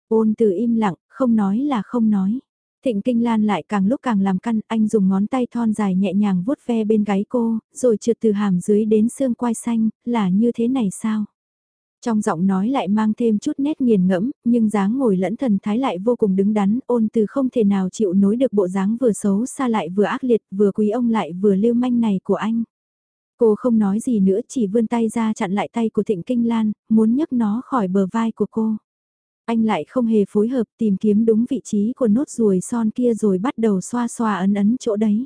Ôn từ im lặng, không nói là không nói. Thịnh Kinh Lan lại càng lúc càng làm căn, anh dùng ngón tay thon dài nhẹ nhàng vuốt ve bên gáy cô, rồi trượt từ hàm dưới đến xương quai xanh, là như thế này sao? Trong giọng nói lại mang thêm chút nét nghiền ngẫm, nhưng dáng ngồi lẫn thần thái lại vô cùng đứng đắn, ôn từ không thể nào chịu nối được bộ dáng vừa xấu xa lại vừa ác liệt, vừa quý ông lại vừa lưu manh này của anh. Cô không nói gì nữa chỉ vươn tay ra chặn lại tay của Thịnh Kinh Lan, muốn nhấc nó khỏi bờ vai của cô. Anh lại không hề phối hợp tìm kiếm đúng vị trí của nốt ruồi son kia rồi bắt đầu xoa xoa ấn ấn chỗ đấy.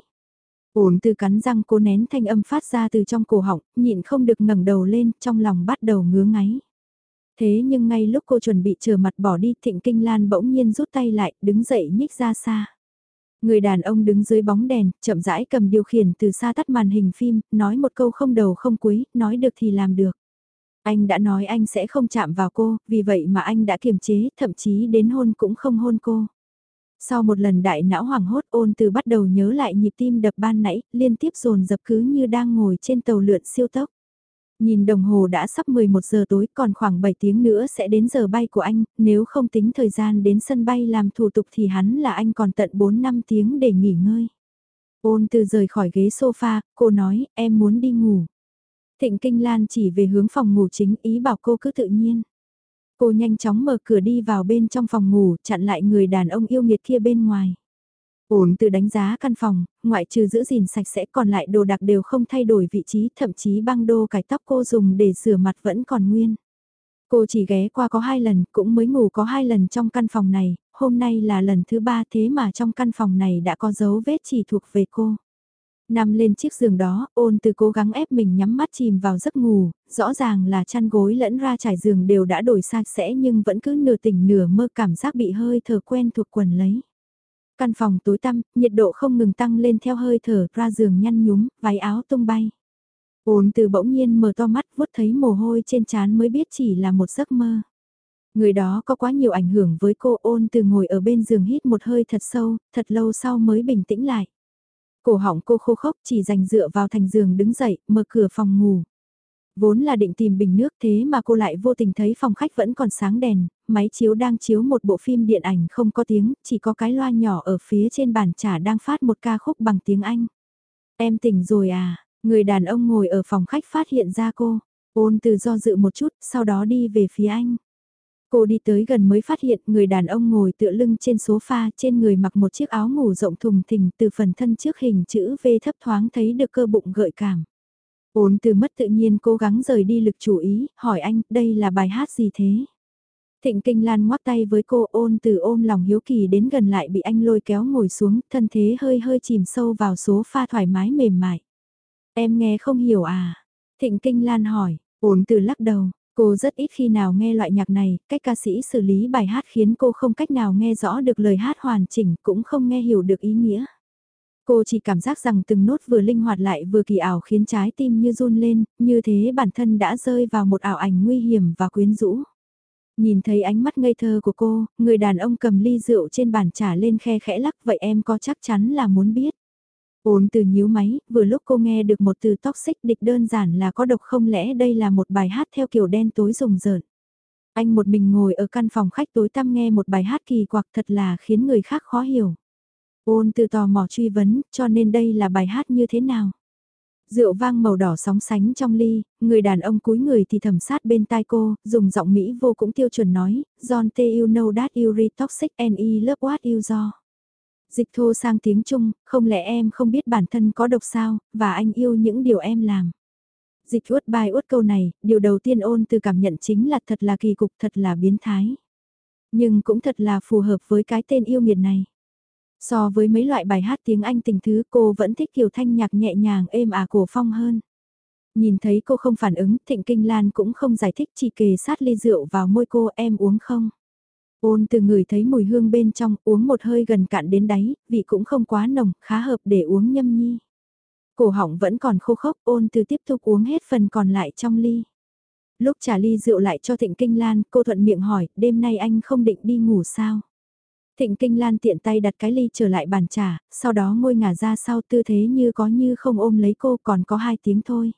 Ổn từ cắn răng cố nén thanh âm phát ra từ trong cổ họng, nhịn không được ngẩng đầu lên, trong lòng bắt đầu ngứa ngáy. Thế nhưng ngay lúc cô chuẩn bị chờ mặt bỏ đi Thịnh Kinh Lan bỗng nhiên rút tay lại, đứng dậy nhích ra xa. Người đàn ông đứng dưới bóng đèn, chậm rãi cầm điều khiển từ xa tắt màn hình phim, nói một câu không đầu không cuối, nói được thì làm được. Anh đã nói anh sẽ không chạm vào cô, vì vậy mà anh đã kiềm chế, thậm chí đến hôn cũng không hôn cô. Sau một lần đại não hoảng hốt ôn từ bắt đầu nhớ lại nhịp tim đập ban nãy, liên tiếp dồn dập cứ như đang ngồi trên tàu lượn siêu tốc. Nhìn đồng hồ đã sắp 11 giờ tối còn khoảng 7 tiếng nữa sẽ đến giờ bay của anh, nếu không tính thời gian đến sân bay làm thủ tục thì hắn là anh còn tận 4 năm tiếng để nghỉ ngơi. Ôn từ rời khỏi ghế sofa, cô nói em muốn đi ngủ. Thịnh Kinh Lan chỉ về hướng phòng ngủ chính ý bảo cô cứ tự nhiên. Cô nhanh chóng mở cửa đi vào bên trong phòng ngủ chặn lại người đàn ông yêu nghiệt kia bên ngoài. Ổn từ đánh giá căn phòng, ngoại trừ giữ gìn sạch sẽ còn lại đồ đặc đều không thay đổi vị trí, thậm chí băng đô cải tóc cô dùng để rửa mặt vẫn còn nguyên. Cô chỉ ghé qua có hai lần, cũng mới ngủ có hai lần trong căn phòng này, hôm nay là lần thứ ba thế mà trong căn phòng này đã có dấu vết chỉ thuộc về cô. Nằm lên chiếc giường đó, ôn từ cố gắng ép mình nhắm mắt chìm vào giấc ngủ, rõ ràng là chăn gối lẫn ra trải giường đều đã đổi sạch sẽ nhưng vẫn cứ nửa tỉnh nửa mơ cảm giác bị hơi thở quen thuộc quần lấy. Căn phòng tối tăm, nhiệt độ không ngừng tăng lên theo hơi thở ra giường nhăn nhúm, váy áo tung bay. Ôn từ bỗng nhiên mở to mắt vuốt thấy mồ hôi trên trán mới biết chỉ là một giấc mơ. Người đó có quá nhiều ảnh hưởng với cô ôn từ ngồi ở bên giường hít một hơi thật sâu, thật lâu sau mới bình tĩnh lại. Cổ họng cô khô khốc chỉ dành dựa vào thành giường đứng dậy, mở cửa phòng ngủ. Vốn là định tìm bình nước thế mà cô lại vô tình thấy phòng khách vẫn còn sáng đèn, máy chiếu đang chiếu một bộ phim điện ảnh không có tiếng, chỉ có cái loa nhỏ ở phía trên bàn trà đang phát một ca khúc bằng tiếng Anh. Em tỉnh rồi à, người đàn ông ngồi ở phòng khách phát hiện ra cô, ôn từ do dự một chút, sau đó đi về phía anh. Cô đi tới gần mới phát hiện người đàn ông ngồi tựa lưng trên sofa, trên người mặc một chiếc áo ngủ rộng thùng thình từ phần thân trước hình chữ V thấp thoáng thấy được cơ bụng gợi cảm. Ôn từ mất tự nhiên cố gắng rời đi lực chủ ý, hỏi anh, đây là bài hát gì thế? Thịnh Kinh Lan ngoắc tay với cô ôn từ ôm lòng hiếu kỳ đến gần lại bị anh lôi kéo ngồi xuống, thân thế hơi hơi chìm sâu vào số pha thoải mái mềm mại. Em nghe không hiểu à? Thịnh Kinh Lan hỏi, ôn từ lắc đầu, cô rất ít khi nào nghe loại nhạc này, cách ca sĩ xử lý bài hát khiến cô không cách nào nghe rõ được lời hát hoàn chỉnh cũng không nghe hiểu được ý nghĩa. Cô chỉ cảm giác rằng từng nốt vừa linh hoạt lại vừa kỳ ảo khiến trái tim như run lên, như thế bản thân đã rơi vào một ảo ảnh nguy hiểm và quyến rũ. Nhìn thấy ánh mắt ngây thơ của cô, người đàn ông cầm ly rượu trên bàn trả lên khe khẽ lắc vậy em có chắc chắn là muốn biết. Ôn từ nhíu máy, vừa lúc cô nghe được một từ toxic địch đơn giản là có độc không lẽ đây là một bài hát theo kiểu đen tối rùng rợn. Anh một mình ngồi ở căn phòng khách tối tăm nghe một bài hát kỳ quặc thật là khiến người khác khó hiểu. Ôn từ tò mò truy vấn, cho nên đây là bài hát như thế nào? Rượu vang màu đỏ sóng sánh trong ly, người đàn ông cúi người thì thầm sát bên tai cô, dùng giọng Mỹ vô cũng tiêu chuẩn nói, John T. You know that you read toxic and e love what you do. Dịch thô sang tiếng Trung, không lẽ em không biết bản thân có độc sao, và anh yêu những điều em làm. Dịch uất bài uất câu này, điều đầu tiên ôn từ cảm nhận chính là thật là kỳ cục, thật là biến thái. Nhưng cũng thật là phù hợp với cái tên yêu nghiệt này. So với mấy loại bài hát tiếng Anh tình thứ cô vẫn thích kiểu thanh nhạc nhẹ nhàng êm ả cổ phong hơn. Nhìn thấy cô không phản ứng, Thịnh Kinh Lan cũng không giải thích chỉ kề sát ly rượu vào môi cô em uống không. Ôn từ người thấy mùi hương bên trong, uống một hơi gần cạn đến đáy, vị cũng không quá nồng, khá hợp để uống nhâm nhi. Cổ họng vẫn còn khô khốc, ôn từ tiếp tục uống hết phần còn lại trong ly. Lúc trả ly rượu lại cho Thịnh Kinh Lan, cô thuận miệng hỏi, đêm nay anh không định đi ngủ sao? Thịnh Kinh Lan tiện tay đặt cái ly trở lại bàn trà, sau đó ngôi ngả ra sau tư thế như có như không ôm lấy cô còn có hai tiếng thôi.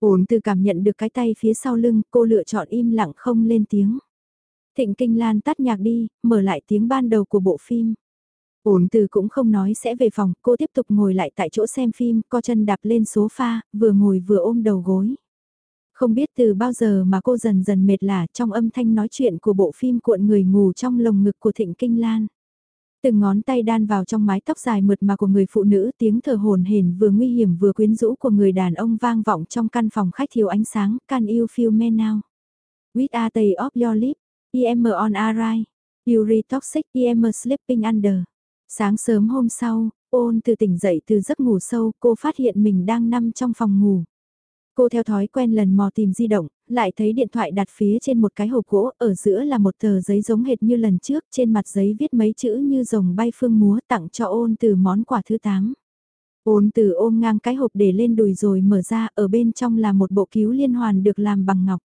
Ổn từ cảm nhận được cái tay phía sau lưng, cô lựa chọn im lặng không lên tiếng. Thịnh Kinh Lan tắt nhạc đi, mở lại tiếng ban đầu của bộ phim. Ổn từ cũng không nói sẽ về phòng, cô tiếp tục ngồi lại tại chỗ xem phim, co chân đạp lên số pha, vừa ngồi vừa ôm đầu gối. Không biết từ bao giờ mà cô dần dần mệt lả trong âm thanh nói chuyện của bộ phim cuộn người ngủ trong lồng ngực của Thịnh Kinh Lan. Từng ngón tay đan vào trong mái tóc dài mượt mà của người phụ nữ tiếng thở hồn hển vừa nguy hiểm vừa quyến rũ của người đàn ông vang vọng trong căn phòng khách thiếu ánh sáng, can you feel me now? With a tay of your lip, em on a right, you toxic, em sleeping under. Sáng sớm hôm sau, ôn từ tỉnh dậy từ giấc ngủ sâu, cô phát hiện mình đang nằm trong phòng ngủ. Cô theo thói quen lần mò tìm di động, lại thấy điện thoại đặt phía trên một cái hộp gỗ, ở giữa là một tờ giấy giống hệt như lần trước, trên mặt giấy viết mấy chữ như rồng bay phương múa tặng cho ôn từ món quà thứ 8. Ôn từ ôm ngang cái hộp để lên đùi rồi mở ra, ở bên trong là một bộ cứu liên hoàn được làm bằng ngọc.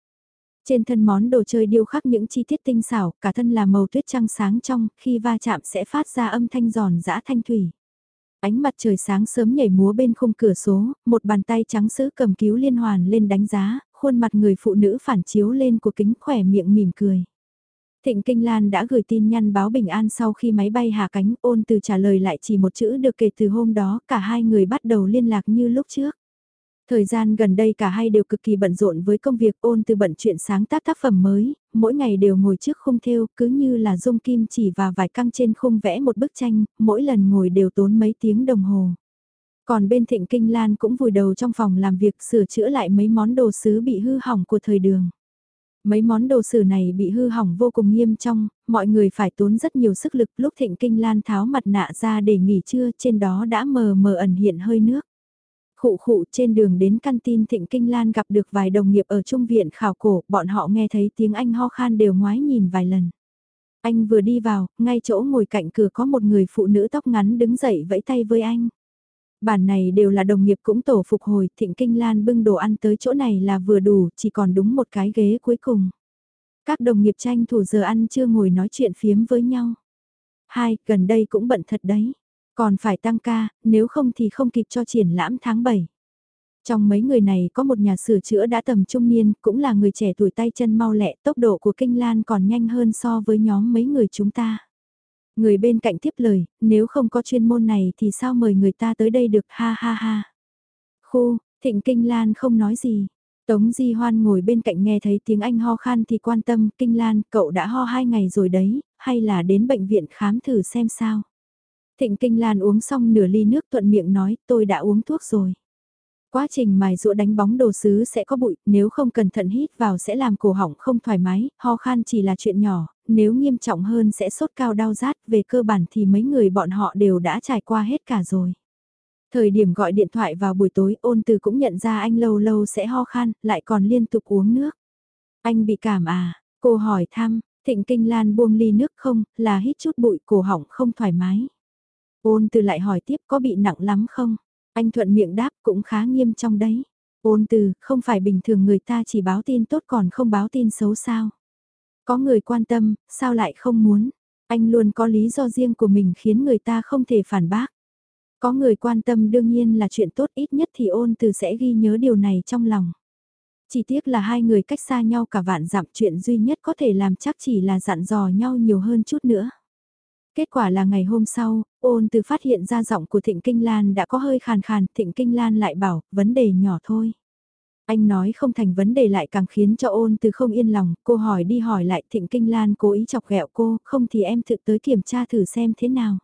Trên thân món đồ chơi điêu khắc những chi tiết tinh xảo, cả thân là màu tuyết trăng sáng trong, khi va chạm sẽ phát ra âm thanh giòn giã thanh thủy. Ánh mặt trời sáng sớm nhảy múa bên khung cửa số, một bàn tay trắng sứ cầm cứu liên hoàn lên đánh giá, khuôn mặt người phụ nữ phản chiếu lên của kính khỏe miệng mỉm cười. Thịnh Kinh Lan đã gửi tin nhắn báo bình an sau khi máy bay hạ cánh ôn từ trả lời lại chỉ một chữ được kể từ hôm đó cả hai người bắt đầu liên lạc như lúc trước. Thời gian gần đây cả hai đều cực kỳ bận rộn với công việc ôn từ bận chuyện sáng tác tác phẩm mới, mỗi ngày đều ngồi trước khung thêu cứ như là dung kim chỉ và vài căng trên khung vẽ một bức tranh, mỗi lần ngồi đều tốn mấy tiếng đồng hồ. Còn bên thịnh kinh lan cũng vùi đầu trong phòng làm việc sửa chữa lại mấy món đồ sứ bị hư hỏng của thời đường. Mấy món đồ sử này bị hư hỏng vô cùng nghiêm trọng, mọi người phải tốn rất nhiều sức lực lúc thịnh kinh lan tháo mặt nạ ra để nghỉ trưa trên đó đã mờ mờ ẩn hiện hơi nước. Khụ khụ trên đường đến căn tin Thịnh Kinh Lan gặp được vài đồng nghiệp ở trung viện khảo cổ, bọn họ nghe thấy tiếng anh ho khan đều ngoái nhìn vài lần. Anh vừa đi vào, ngay chỗ ngồi cạnh cửa có một người phụ nữ tóc ngắn đứng dậy vẫy tay với anh. Bản này đều là đồng nghiệp cũng tổ phục hồi, Thịnh Kinh Lan bưng đồ ăn tới chỗ này là vừa đủ, chỉ còn đúng một cái ghế cuối cùng. Các đồng nghiệp tranh thủ giờ ăn chưa ngồi nói chuyện phiếm với nhau. Hai, gần đây cũng bận thật đấy. Còn phải tăng ca, nếu không thì không kịp cho triển lãm tháng 7. Trong mấy người này có một nhà sửa chữa đã tầm trung niên, cũng là người trẻ tuổi tay chân mau lẹ, tốc độ của Kinh Lan còn nhanh hơn so với nhóm mấy người chúng ta. Người bên cạnh tiếp lời, nếu không có chuyên môn này thì sao mời người ta tới đây được ha ha ha. Khu, Thịnh Kinh Lan không nói gì. Tống Di Hoan ngồi bên cạnh nghe thấy tiếng anh ho khan thì quan tâm, Kinh Lan, cậu đã ho hai ngày rồi đấy, hay là đến bệnh viện khám thử xem sao. Thịnh Kinh Lan uống xong nửa ly nước thuận miệng nói, tôi đã uống thuốc rồi. Quá trình mài rũa đánh bóng đồ sứ sẽ có bụi, nếu không cẩn thận hít vào sẽ làm cổ họng không thoải mái, ho khan chỉ là chuyện nhỏ, nếu nghiêm trọng hơn sẽ sốt cao đau rát, về cơ bản thì mấy người bọn họ đều đã trải qua hết cả rồi. Thời điểm gọi điện thoại vào buổi tối ôn từ cũng nhận ra anh lâu lâu sẽ ho khan, lại còn liên tục uống nước. Anh bị cảm à? Cô hỏi thăm, thịnh kinh lan buông ly nước không, là hít chút bụi cổ họng không thoải mái. Ôn từ lại hỏi tiếp có bị nặng lắm không? Anh thuận miệng đáp cũng khá nghiêm trong đấy. Ôn từ, không phải bình thường người ta chỉ báo tin tốt còn không báo tin xấu sao? Có người quan tâm, sao lại không muốn? Anh luôn có lý do riêng của mình khiến người ta không thể phản bác. Có người quan tâm đương nhiên là chuyện tốt ít nhất thì ôn từ sẽ ghi nhớ điều này trong lòng. Chỉ tiếc là hai người cách xa nhau cả vạn dặm chuyện duy nhất có thể làm chắc chỉ là dặn dò nhau nhiều hơn chút nữa. Kết quả là ngày hôm sau, ôn từ phát hiện ra giọng của Thịnh Kinh Lan đã có hơi khàn khàn, Thịnh Kinh Lan lại bảo, vấn đề nhỏ thôi. Anh nói không thành vấn đề lại càng khiến cho ôn từ không yên lòng, cô hỏi đi hỏi lại Thịnh Kinh Lan cố ý chọc ghẹo cô, không thì em thực tới kiểm tra thử xem thế nào.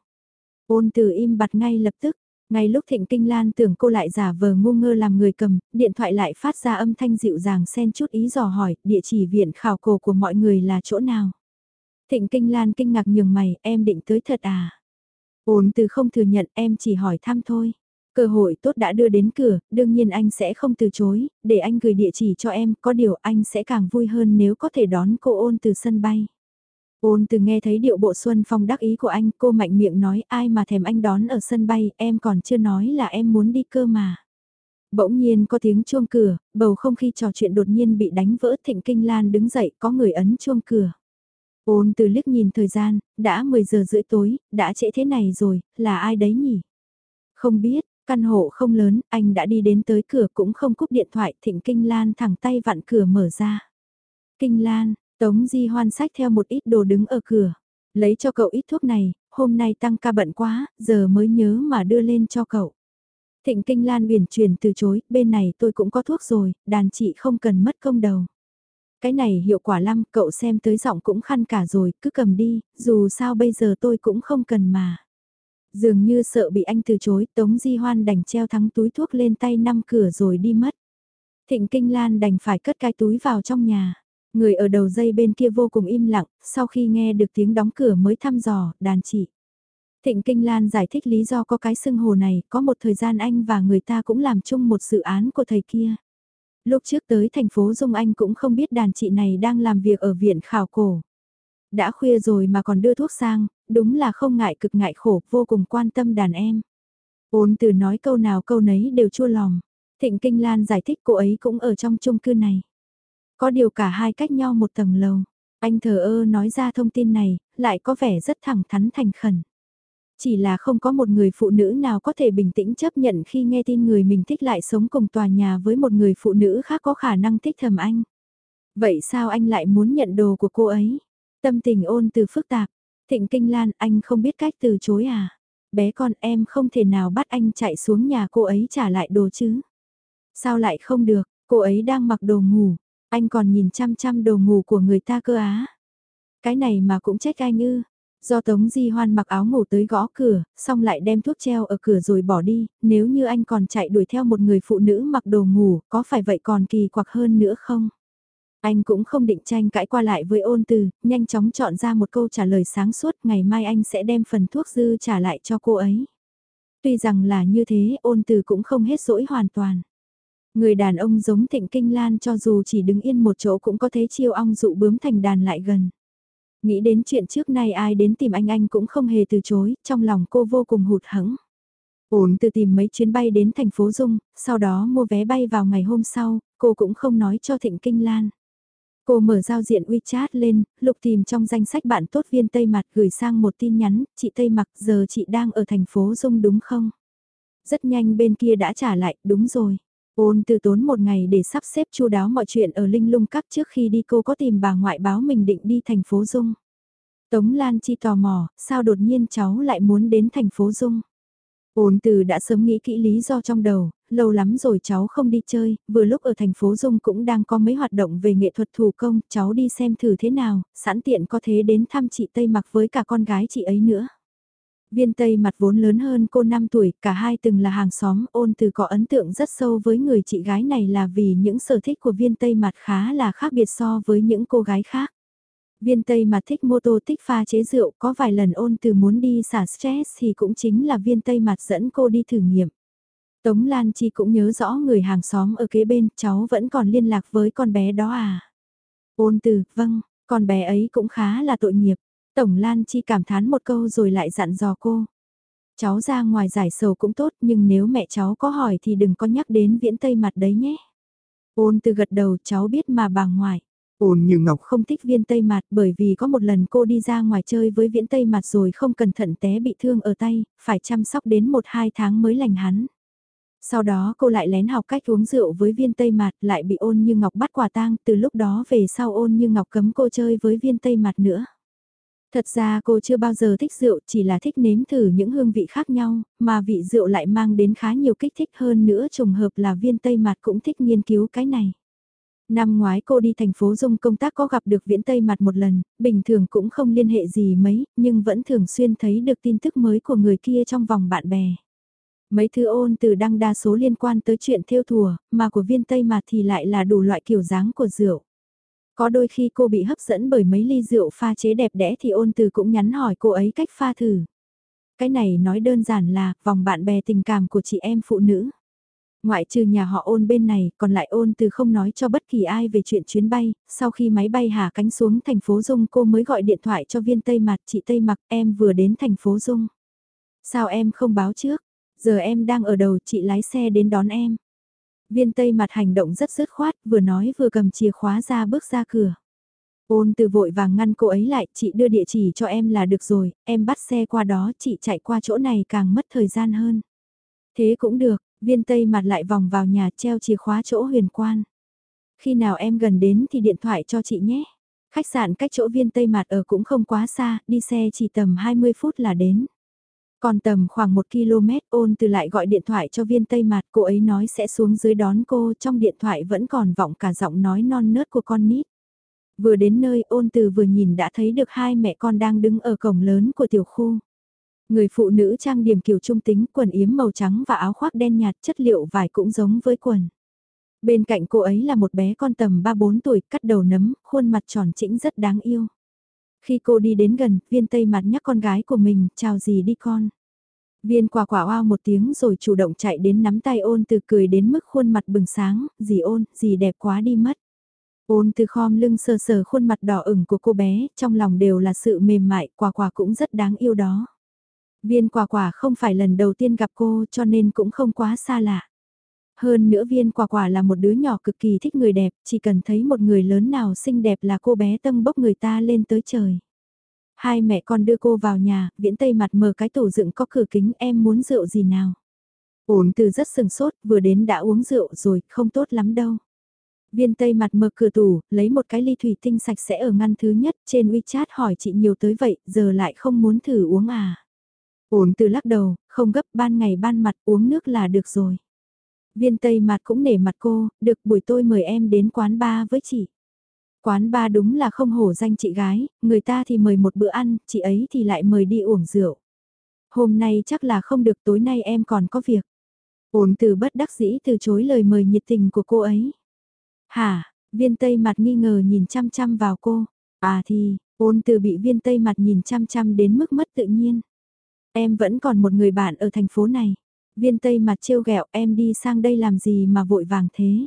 Ôn từ im bặt ngay lập tức, ngay lúc Thịnh Kinh Lan tưởng cô lại giả vờ ngu ngơ làm người cầm, điện thoại lại phát ra âm thanh dịu dàng xen chút ý dò hỏi, địa chỉ viện khảo cổ của mọi người là chỗ nào. Thịnh Kinh Lan kinh ngạc nhường mày, em định tới thật à? Ôn từ không thừa nhận, em chỉ hỏi thăm thôi. Cơ hội tốt đã đưa đến cửa, đương nhiên anh sẽ không từ chối, để anh gửi địa chỉ cho em, có điều anh sẽ càng vui hơn nếu có thể đón cô ôn từ sân bay. Ôn từ nghe thấy điệu bộ Xuân Phong đắc ý của anh, cô mạnh miệng nói ai mà thèm anh đón ở sân bay, em còn chưa nói là em muốn đi cơ mà. Bỗng nhiên có tiếng chuông cửa, bầu không khí trò chuyện đột nhiên bị đánh vỡ thịnh kinh lan đứng dậy có người ấn chuông cửa. Ôn từ liếc nhìn thời gian, đã 10 giờ rưỡi tối, đã trễ thế này rồi, là ai đấy nhỉ? Không biết, căn hộ không lớn, anh đã đi đến tới cửa cũng không cúp điện thoại, thịnh Kinh Lan thẳng tay vặn cửa mở ra. Kinh Lan, Tống Di hoan sách theo một ít đồ đứng ở cửa. Lấy cho cậu ít thuốc này, hôm nay tăng ca bận quá, giờ mới nhớ mà đưa lên cho cậu. Thịnh Kinh Lan uyển chuyển từ chối, bên này tôi cũng có thuốc rồi, đàn chị không cần mất công đầu. Cái này hiệu quả lắm, cậu xem tới giọng cũng khăn cả rồi, cứ cầm đi, dù sao bây giờ tôi cũng không cần mà. Dường như sợ bị anh từ chối, Tống Di Hoan đành treo thắng túi thuốc lên tay năm cửa rồi đi mất. Thịnh Kinh Lan đành phải cất cái túi vào trong nhà. Người ở đầu dây bên kia vô cùng im lặng, sau khi nghe được tiếng đóng cửa mới thăm dò, đàn chị. Thịnh Kinh Lan giải thích lý do có cái sưng hồ này, có một thời gian anh và người ta cũng làm chung một dự án của thầy kia. Lúc trước tới thành phố Dung Anh cũng không biết đàn chị này đang làm việc ở viện khảo cổ. Đã khuya rồi mà còn đưa thuốc sang, đúng là không ngại cực ngại khổ, vô cùng quan tâm đàn em. Ôn từ nói câu nào câu nấy đều chua lòng. Thịnh Kinh Lan giải thích cô ấy cũng ở trong chung cư này. Có điều cả hai cách nhau một tầng lầu. Anh thờ ơ nói ra thông tin này, lại có vẻ rất thẳng thắn thành khẩn. Chỉ là không có một người phụ nữ nào có thể bình tĩnh chấp nhận khi nghe tin người mình thích lại sống cùng tòa nhà với một người phụ nữ khác có khả năng thích thầm anh. Vậy sao anh lại muốn nhận đồ của cô ấy? Tâm tình ôn từ phức tạp. Thịnh Kinh Lan anh không biết cách từ chối à? Bé con em không thể nào bắt anh chạy xuống nhà cô ấy trả lại đồ chứ? Sao lại không được, cô ấy đang mặc đồ ngủ, anh còn nhìn chăm chăm đồ ngủ của người ta cơ á. Cái này mà cũng trách anh ư. Do Tống Di Hoan mặc áo ngủ tới gõ cửa, xong lại đem thuốc treo ở cửa rồi bỏ đi, nếu như anh còn chạy đuổi theo một người phụ nữ mặc đồ ngủ, có phải vậy còn kỳ quặc hơn nữa không? Anh cũng không định tranh cãi qua lại với ôn từ, nhanh chóng chọn ra một câu trả lời sáng suốt, ngày mai anh sẽ đem phần thuốc dư trả lại cho cô ấy. Tuy rằng là như thế, ôn từ cũng không hết dỗi hoàn toàn. Người đàn ông giống thịnh kinh lan cho dù chỉ đứng yên một chỗ cũng có thế chiêu ong dụ bướm thành đàn lại gần. Nghĩ đến chuyện trước nay ai đến tìm anh anh cũng không hề từ chối, trong lòng cô vô cùng hụt hẫng. Ổn từ tìm mấy chuyến bay đến thành phố Dung, sau đó mua vé bay vào ngày hôm sau, cô cũng không nói cho Thịnh Kinh Lan. Cô mở giao diện WeChat lên, lục tìm trong danh sách bạn tốt viên Tây Mặt gửi sang một tin nhắn, chị Tây Mặc giờ chị đang ở thành phố Dung đúng không? Rất nhanh bên kia đã trả lại, đúng rồi. Ôn từ tốn một ngày để sắp xếp chu đáo mọi chuyện ở Linh Lung Các trước khi đi cô có tìm bà ngoại báo mình định đi thành phố Dung. Tống Lan Chi tò mò, sao đột nhiên cháu lại muốn đến thành phố Dung? Ôn từ đã sớm nghĩ kỹ lý do trong đầu, lâu lắm rồi cháu không đi chơi, vừa lúc ở thành phố Dung cũng đang có mấy hoạt động về nghệ thuật thủ công, cháu đi xem thử thế nào, sẵn tiện có thế đến thăm chị Tây mặc với cả con gái chị ấy nữa. Viên Tây mặt vốn lớn hơn cô 5 tuổi, cả hai từng là hàng xóm, ôn từ có ấn tượng rất sâu với người chị gái này là vì những sở thích của viên Tây mặt khá là khác biệt so với những cô gái khác. Viên Tây mặt thích mô tô thích pha chế rượu, có vài lần ôn từ muốn đi xả stress thì cũng chính là viên Tây mặt dẫn cô đi thử nghiệm. Tống Lan Chi cũng nhớ rõ người hàng xóm ở kế bên, cháu vẫn còn liên lạc với con bé đó à. Ôn từ, vâng, con bé ấy cũng khá là tội nghiệp. Tổng Lan Chi cảm thán một câu rồi lại dặn dò cô. Cháu ra ngoài giải sầu cũng tốt nhưng nếu mẹ cháu có hỏi thì đừng có nhắc đến viễn tây mặt đấy nhé. Ôn từ gật đầu cháu biết mà bà ngoại. Ôn như Ngọc không thích viên tây mặt bởi vì có một lần cô đi ra ngoài chơi với viễn tây mặt rồi không cẩn thận té bị thương ở tay, phải chăm sóc đến 1-2 tháng mới lành hắn. Sau đó cô lại lén học cách uống rượu với viên tây mặt lại bị ôn như Ngọc bắt quả tang, từ lúc đó về sau ôn như Ngọc cấm cô chơi với viên tây mặt nữa. Thật ra cô chưa bao giờ thích rượu, chỉ là thích nếm thử những hương vị khác nhau, mà vị rượu lại mang đến khá nhiều kích thích hơn nữa trùng hợp là viên Tây Mặt cũng thích nghiên cứu cái này. Năm ngoái cô đi thành phố Dung công tác có gặp được viễn Tây Mặt một lần, bình thường cũng không liên hệ gì mấy, nhưng vẫn thường xuyên thấy được tin tức mới của người kia trong vòng bạn bè. Mấy thứ ôn từ đăng đa số liên quan tới chuyện theo thùa, mà của viên Tây Mặt thì lại là đủ loại kiểu dáng của rượu. Có đôi khi cô bị hấp dẫn bởi mấy ly rượu pha chế đẹp đẽ thì ôn từ cũng nhắn hỏi cô ấy cách pha thử. Cái này nói đơn giản là vòng bạn bè tình cảm của chị em phụ nữ. Ngoại trừ nhà họ ôn bên này, còn lại ôn từ không nói cho bất kỳ ai về chuyện chuyến bay, sau khi máy bay hạ cánh xuống thành phố Dung cô mới gọi điện thoại cho viên Tây Mặt chị Tây Mặc em vừa đến thành phố Dung. Sao em không báo trước, giờ em đang ở đầu chị lái xe đến đón em. Viên tây mặt hành động rất dứt khoát, vừa nói vừa cầm chìa khóa ra bước ra cửa. Ôn từ vội vàng ngăn cô ấy lại, chị đưa địa chỉ cho em là được rồi, em bắt xe qua đó, chị chạy qua chỗ này càng mất thời gian hơn. Thế cũng được, viên tây mặt lại vòng vào nhà treo chìa khóa chỗ huyền quan. Khi nào em gần đến thì điện thoại cho chị nhé. Khách sạn cách chỗ viên tây mặt ở cũng không quá xa, đi xe chỉ tầm 20 phút là đến. Còn tầm khoảng 1 km ôn từ lại gọi điện thoại cho viên Tây mặt. cô ấy nói sẽ xuống dưới đón cô, trong điện thoại vẫn còn vọng cả giọng nói non nớt của con nít. Vừa đến nơi ôn từ vừa nhìn đã thấy được hai mẹ con đang đứng ở cổng lớn của tiểu khu. Người phụ nữ trang điểm kiểu trung tính quần yếm màu trắng và áo khoác đen nhạt chất liệu vải cũng giống với quần. Bên cạnh cô ấy là một bé con tầm 3-4 tuổi cắt đầu nấm, khuôn mặt tròn trĩnh rất đáng yêu. Khi cô đi đến gần, viên tây mặt nhắc con gái của mình, chào gì đi con. Viên quả quả oa một tiếng rồi chủ động chạy đến nắm tay ôn từ cười đến mức khuôn mặt bừng sáng, gì ôn, gì đẹp quá đi mất. Ôn từ khom lưng sờ sờ khuôn mặt đỏ ửng của cô bé, trong lòng đều là sự mềm mại, quả quả cũng rất đáng yêu đó. Viên quả quả không phải lần đầu tiên gặp cô cho nên cũng không quá xa lạ. Hơn nữa viên quả quả là một đứa nhỏ cực kỳ thích người đẹp, chỉ cần thấy một người lớn nào xinh đẹp là cô bé tâm bốc người ta lên tới trời. Hai mẹ con đưa cô vào nhà, viễn tây mặt mở cái tủ dựng có cửa kính em muốn rượu gì nào. Ổn từ rất sừng sốt, vừa đến đã uống rượu rồi, không tốt lắm đâu. Viên tây mặt mở cửa tủ, lấy một cái ly thủy tinh sạch sẽ ở ngăn thứ nhất, trên WeChat hỏi chị nhiều tới vậy, giờ lại không muốn thử uống à. Ổn từ lắc đầu, không gấp ban ngày ban mặt uống nước là được rồi. Viên Tây mặt cũng nể mặt cô, được buổi tôi mời em đến quán ba với chị. Quán ba đúng là không hổ danh chị gái, người ta thì mời một bữa ăn, chị ấy thì lại mời đi uống rượu. Hôm nay chắc là không được tối nay em còn có việc. Ổn từ bất đắc dĩ từ chối lời mời nhiệt tình của cô ấy. Hả, viên tây mặt nghi ngờ nhìn chăm chăm vào cô. À thì, ôn từ bị viên tây mặt nhìn chăm chăm đến mức mất tự nhiên. Em vẫn còn một người bạn ở thành phố này. Viên tây mặt trêu ghẹo em đi sang đây làm gì mà vội vàng thế.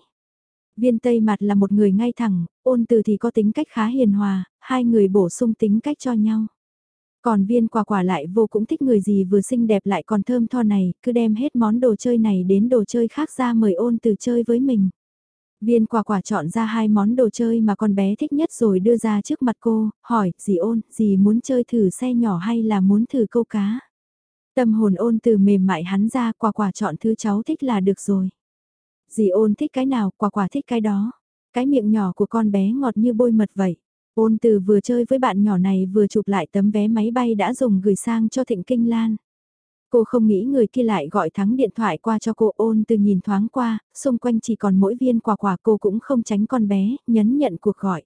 Viên tây mặt là một người ngay thẳng, ôn từ thì có tính cách khá hiền hòa, hai người bổ sung tính cách cho nhau. Còn viên quả quả lại vô cũng thích người gì vừa xinh đẹp lại còn thơm tho này, cứ đem hết món đồ chơi này đến đồ chơi khác ra mời ôn từ chơi với mình. Viên quả quả chọn ra hai món đồ chơi mà con bé thích nhất rồi đưa ra trước mặt cô, hỏi, dì ôn, dì muốn chơi thử xe nhỏ hay là muốn thử câu cá? Tâm hồn ôn từ mềm mại hắn ra, quả quả chọn thứ cháu thích là được rồi. Dì ôn thích cái nào, quả quả thích cái đó. Cái miệng nhỏ của con bé ngọt như bôi mật vậy. Ôn từ vừa chơi với bạn nhỏ này vừa chụp lại tấm vé máy bay đã dùng gửi sang cho Thịnh Kinh Lan. Cô không nghĩ người kia lại gọi thắng điện thoại qua cho cô ôn từ nhìn thoáng qua, xung quanh chỉ còn mỗi viên quả quả cô cũng không tránh con bé, nhấn nhận cuộc gọi.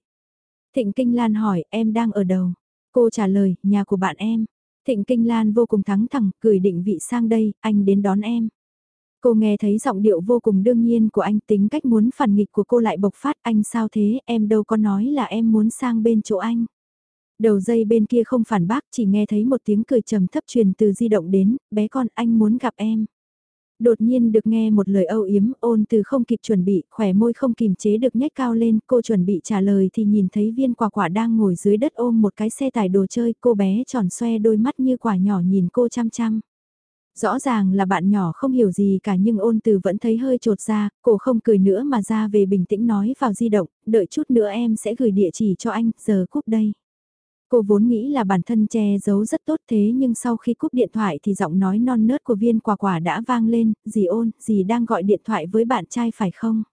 Thịnh Kinh Lan hỏi em đang ở đâu? Cô trả lời, nhà của bạn em. Thịnh Kinh Lan vô cùng thắng thẳng, cười định vị sang đây, anh đến đón em. Cô nghe thấy giọng điệu vô cùng đương nhiên của anh tính cách muốn phản nghịch của cô lại bộc phát anh sao thế em đâu có nói là em muốn sang bên chỗ anh. Đầu dây bên kia không phản bác chỉ nghe thấy một tiếng cười trầm thấp truyền từ di động đến, bé con anh muốn gặp em. Đột nhiên được nghe một lời âu yếm ôn từ không kịp chuẩn bị, khỏe môi không kìm chế được nhếch cao lên, cô chuẩn bị trả lời thì nhìn thấy viên quả quả đang ngồi dưới đất ôm một cái xe tải đồ chơi, cô bé tròn xoe đôi mắt như quả nhỏ nhìn cô chăm chăm. Rõ ràng là bạn nhỏ không hiểu gì cả nhưng ôn từ vẫn thấy hơi trột ra, cô không cười nữa mà ra về bình tĩnh nói vào di động, đợi chút nữa em sẽ gửi địa chỉ cho anh, giờ cúp đây. Cô vốn nghĩ là bản thân che giấu rất tốt thế nhưng sau khi cúp điện thoại thì giọng nói non nớt của viên quả quả đã vang lên, dì ôn, dì đang gọi điện thoại với bạn trai phải không?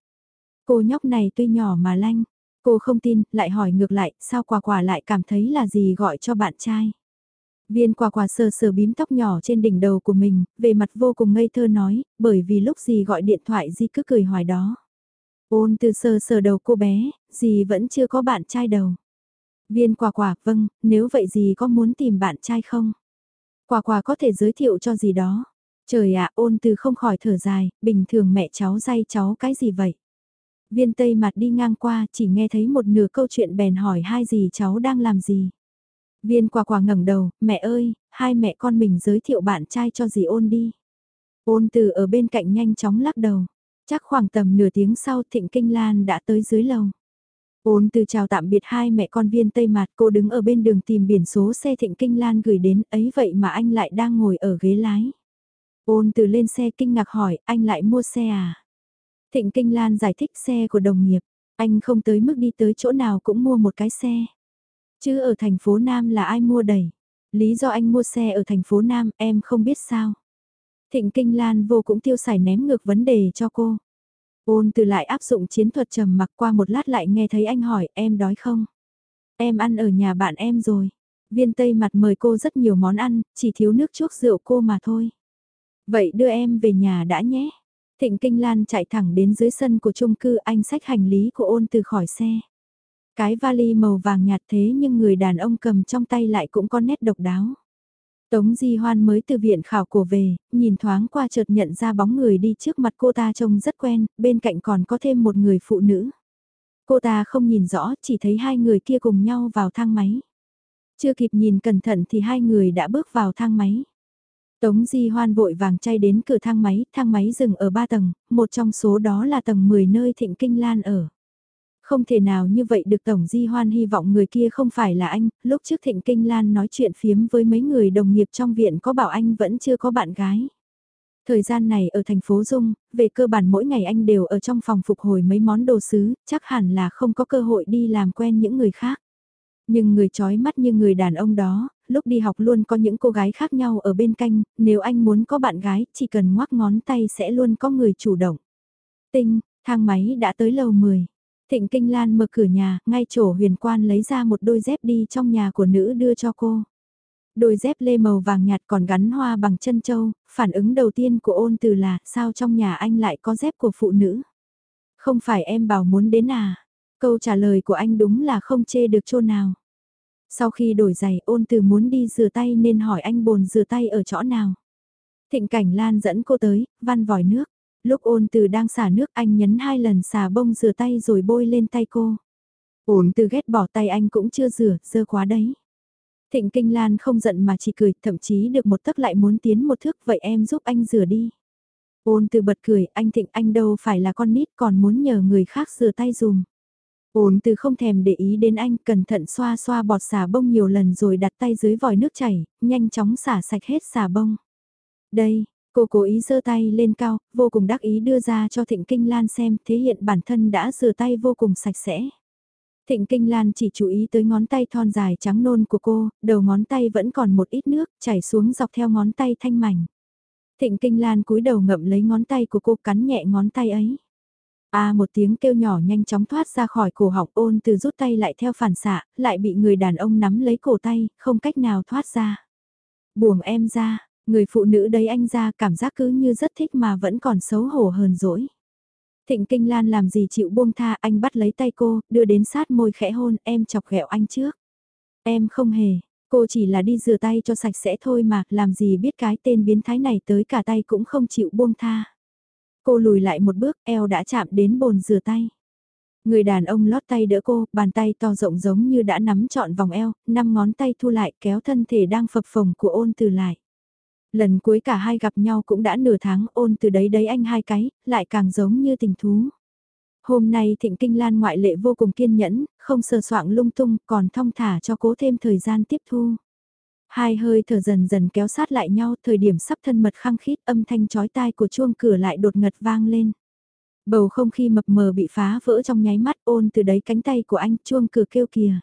Cô nhóc này tuy nhỏ mà lanh, cô không tin, lại hỏi ngược lại, sao quả quả lại cảm thấy là dì gọi cho bạn trai? Viên quả quả sờ sờ bím tóc nhỏ trên đỉnh đầu của mình, về mặt vô cùng ngây thơ nói, bởi vì lúc dì gọi điện thoại dì cứ cười hoài đó. Ôn từ sờ sờ đầu cô bé, dì vẫn chưa có bạn trai đầu. Viên quả quả, vâng, nếu vậy gì có muốn tìm bạn trai không? Quả quả có thể giới thiệu cho gì đó. Trời ạ, ôn từ không khỏi thở dài, bình thường mẹ cháu dây cháu cái gì vậy? Viên tây mặt đi ngang qua chỉ nghe thấy một nửa câu chuyện bèn hỏi hai gì cháu đang làm gì. Viên quả quả ngẩng đầu, mẹ ơi, hai mẹ con mình giới thiệu bạn trai cho dì ôn đi. Ôn từ ở bên cạnh nhanh chóng lắc đầu. Chắc khoảng tầm nửa tiếng sau Thịnh Kinh Lan đã tới dưới lầu. Ôn từ chào tạm biệt hai mẹ con viên Tây Mạt cô đứng ở bên đường tìm biển số xe Thịnh Kinh Lan gửi đến ấy vậy mà anh lại đang ngồi ở ghế lái. Ôn từ lên xe kinh ngạc hỏi anh lại mua xe à? Thịnh Kinh Lan giải thích xe của đồng nghiệp, anh không tới mức đi tới chỗ nào cũng mua một cái xe. Chứ ở thành phố Nam là ai mua đầy? Lý do anh mua xe ở thành phố Nam em không biết sao. Thịnh Kinh Lan vô cũng tiêu xài ném ngược vấn đề cho cô. Ôn từ lại áp dụng chiến thuật trầm mặc qua một lát lại nghe thấy anh hỏi em đói không? Em ăn ở nhà bạn em rồi. Viên Tây mặt mời cô rất nhiều món ăn, chỉ thiếu nước chuốc rượu cô mà thôi. Vậy đưa em về nhà đã nhé. Thịnh Kinh Lan chạy thẳng đến dưới sân của chung cư anh xách hành lý của ôn từ khỏi xe. Cái vali màu vàng nhạt thế nhưng người đàn ông cầm trong tay lại cũng có nét độc đáo. Tống Di Hoan mới từ viện khảo cổ về, nhìn thoáng qua chợt nhận ra bóng người đi trước mặt cô ta trông rất quen, bên cạnh còn có thêm một người phụ nữ. Cô ta không nhìn rõ, chỉ thấy hai người kia cùng nhau vào thang máy. Chưa kịp nhìn cẩn thận thì hai người đã bước vào thang máy. Tống Di Hoan vội vàng chay đến cửa thang máy, thang máy dừng ở ba tầng, một trong số đó là tầng 10 nơi Thịnh Kinh Lan ở. Không thể nào như vậy được Tổng Di Hoan hy vọng người kia không phải là anh, lúc trước Thịnh Kinh Lan nói chuyện phiếm với mấy người đồng nghiệp trong viện có bảo anh vẫn chưa có bạn gái. Thời gian này ở thành phố Dung, về cơ bản mỗi ngày anh đều ở trong phòng phục hồi mấy món đồ sứ, chắc hẳn là không có cơ hội đi làm quen những người khác. Nhưng người chói mắt như người đàn ông đó, lúc đi học luôn có những cô gái khác nhau ở bên cạnh, nếu anh muốn có bạn gái, chỉ cần ngoắc ngón tay sẽ luôn có người chủ động. Tinh, thang máy đã tới lầu 10. Thịnh Kinh Lan mở cửa nhà, ngay chỗ huyền quan lấy ra một đôi dép đi trong nhà của nữ đưa cho cô. Đôi dép lê màu vàng nhạt còn gắn hoa bằng chân châu, phản ứng đầu tiên của ôn từ là sao trong nhà anh lại có dép của phụ nữ. Không phải em bảo muốn đến à? Câu trả lời của anh đúng là không chê được chỗ nào. Sau khi đổi giày ôn từ muốn đi rửa tay nên hỏi anh bồn rửa tay ở chỗ nào. Thịnh cảnh Lan dẫn cô tới, văn vòi nước. Lúc ôn từ đang xả nước anh nhấn hai lần xả bông rửa tay rồi bôi lên tay cô. Ôn từ ghét bỏ tay anh cũng chưa rửa, dơ quá đấy. Thịnh Kinh Lan không giận mà chỉ cười, thậm chí được một tấc lại muốn tiến một thước, vậy em giúp anh rửa đi. Ôn từ bật cười, anh Thịnh anh đâu phải là con nít còn muốn nhờ người khác rửa tay dùm. Ôn từ không thèm để ý đến anh, cẩn thận xoa xoa bọt xà bông nhiều lần rồi đặt tay dưới vòi nước chảy, nhanh chóng xả sạch hết xà bông. Đây, cô cố ý giơ tay lên cao, vô cùng đắc ý đưa ra cho Thịnh Kinh Lan xem, thể hiện bản thân đã rửa tay vô cùng sạch sẽ. Thịnh Kinh Lan chỉ chú ý tới ngón tay thon dài trắng nôn của cô, đầu ngón tay vẫn còn một ít nước chảy xuống dọc theo ngón tay thanh mảnh. Thịnh Kinh Lan cúi đầu ngậm lấy ngón tay của cô cắn nhẹ ngón tay ấy. A một tiếng kêu nhỏ nhanh chóng thoát ra khỏi cổ họng ôn từ rút tay lại theo phản xạ, lại bị người đàn ông nắm lấy cổ tay, không cách nào thoát ra. Buồng em ra, người phụ nữ đấy anh ra cảm giác cứ như rất thích mà vẫn còn xấu hổ hờn dỗi. Thịnh Kinh Lan làm gì chịu buông tha anh bắt lấy tay cô, đưa đến sát môi khẽ hôn em chọc ghẹo anh trước. Em không hề, cô chỉ là đi rửa tay cho sạch sẽ thôi mà, làm gì biết cái tên biến thái này tới cả tay cũng không chịu buông tha. Cô lùi lại một bước, eo đã chạm đến bồn rửa tay. Người đàn ông lót tay đỡ cô, bàn tay to rộng giống như đã nắm trọn vòng eo, năm ngón tay thu lại kéo thân thể đang phập phồng của ôn từ lại. Lần cuối cả hai gặp nhau cũng đã nửa tháng ôn từ đấy đấy anh hai cái, lại càng giống như tình thú. Hôm nay Thịnh Kinh Lan ngoại lệ vô cùng kiên nhẫn, không sờ soạng lung tung, còn thong thả cho cố thêm thời gian tiếp thu. Hai hơi thở dần dần kéo sát lại nhau, thời điểm sắp thân mật khăng khít âm thanh chói tai của chuông cửa lại đột ngật vang lên. Bầu không khí mập mờ bị phá vỡ trong nháy mắt ôn từ đấy cánh tay của anh chuông cửa kêu kìa.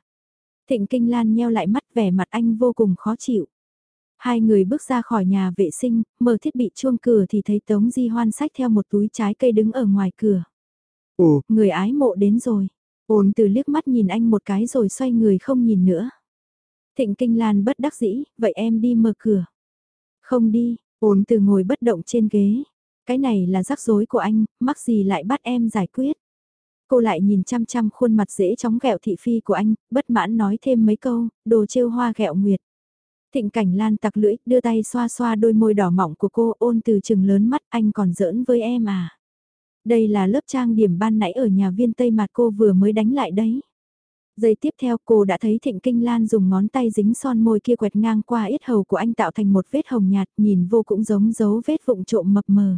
Thịnh Kinh Lan nheo lại mắt vẻ mặt anh vô cùng khó chịu. Hai người bước ra khỏi nhà vệ sinh, mở thiết bị chuông cửa thì thấy Tống Di Hoan sách theo một túi trái cây đứng ở ngoài cửa. Ồ, người ái mộ đến rồi. Ôn từ liếc mắt nhìn anh một cái rồi xoay người không nhìn nữa. Thịnh Kinh Lan bất đắc dĩ, vậy em đi mở cửa. Không đi, ôn từ ngồi bất động trên ghế. Cái này là rắc rối của anh, mắc gì lại bắt em giải quyết. Cô lại nhìn chăm chăm khuôn mặt dễ chóng ghẹo thị phi của anh, bất mãn nói thêm mấy câu, đồ trêu hoa ghẹo nguyệt. Thịnh cảnh lan tặc lưỡi, đưa tay xoa xoa đôi môi đỏ mỏng của cô ôn từ chừng lớn mắt anh còn giỡn với em à. Đây là lớp trang điểm ban nãy ở nhà viên Tây mặt cô vừa mới đánh lại đấy. Giây tiếp theo cô đã thấy Thịnh Kinh Lan dùng ngón tay dính son môi kia quẹt ngang qua yết hầu của anh tạo thành một vết hồng nhạt nhìn vô cũng giống dấu vết vụng trộm mập mờ.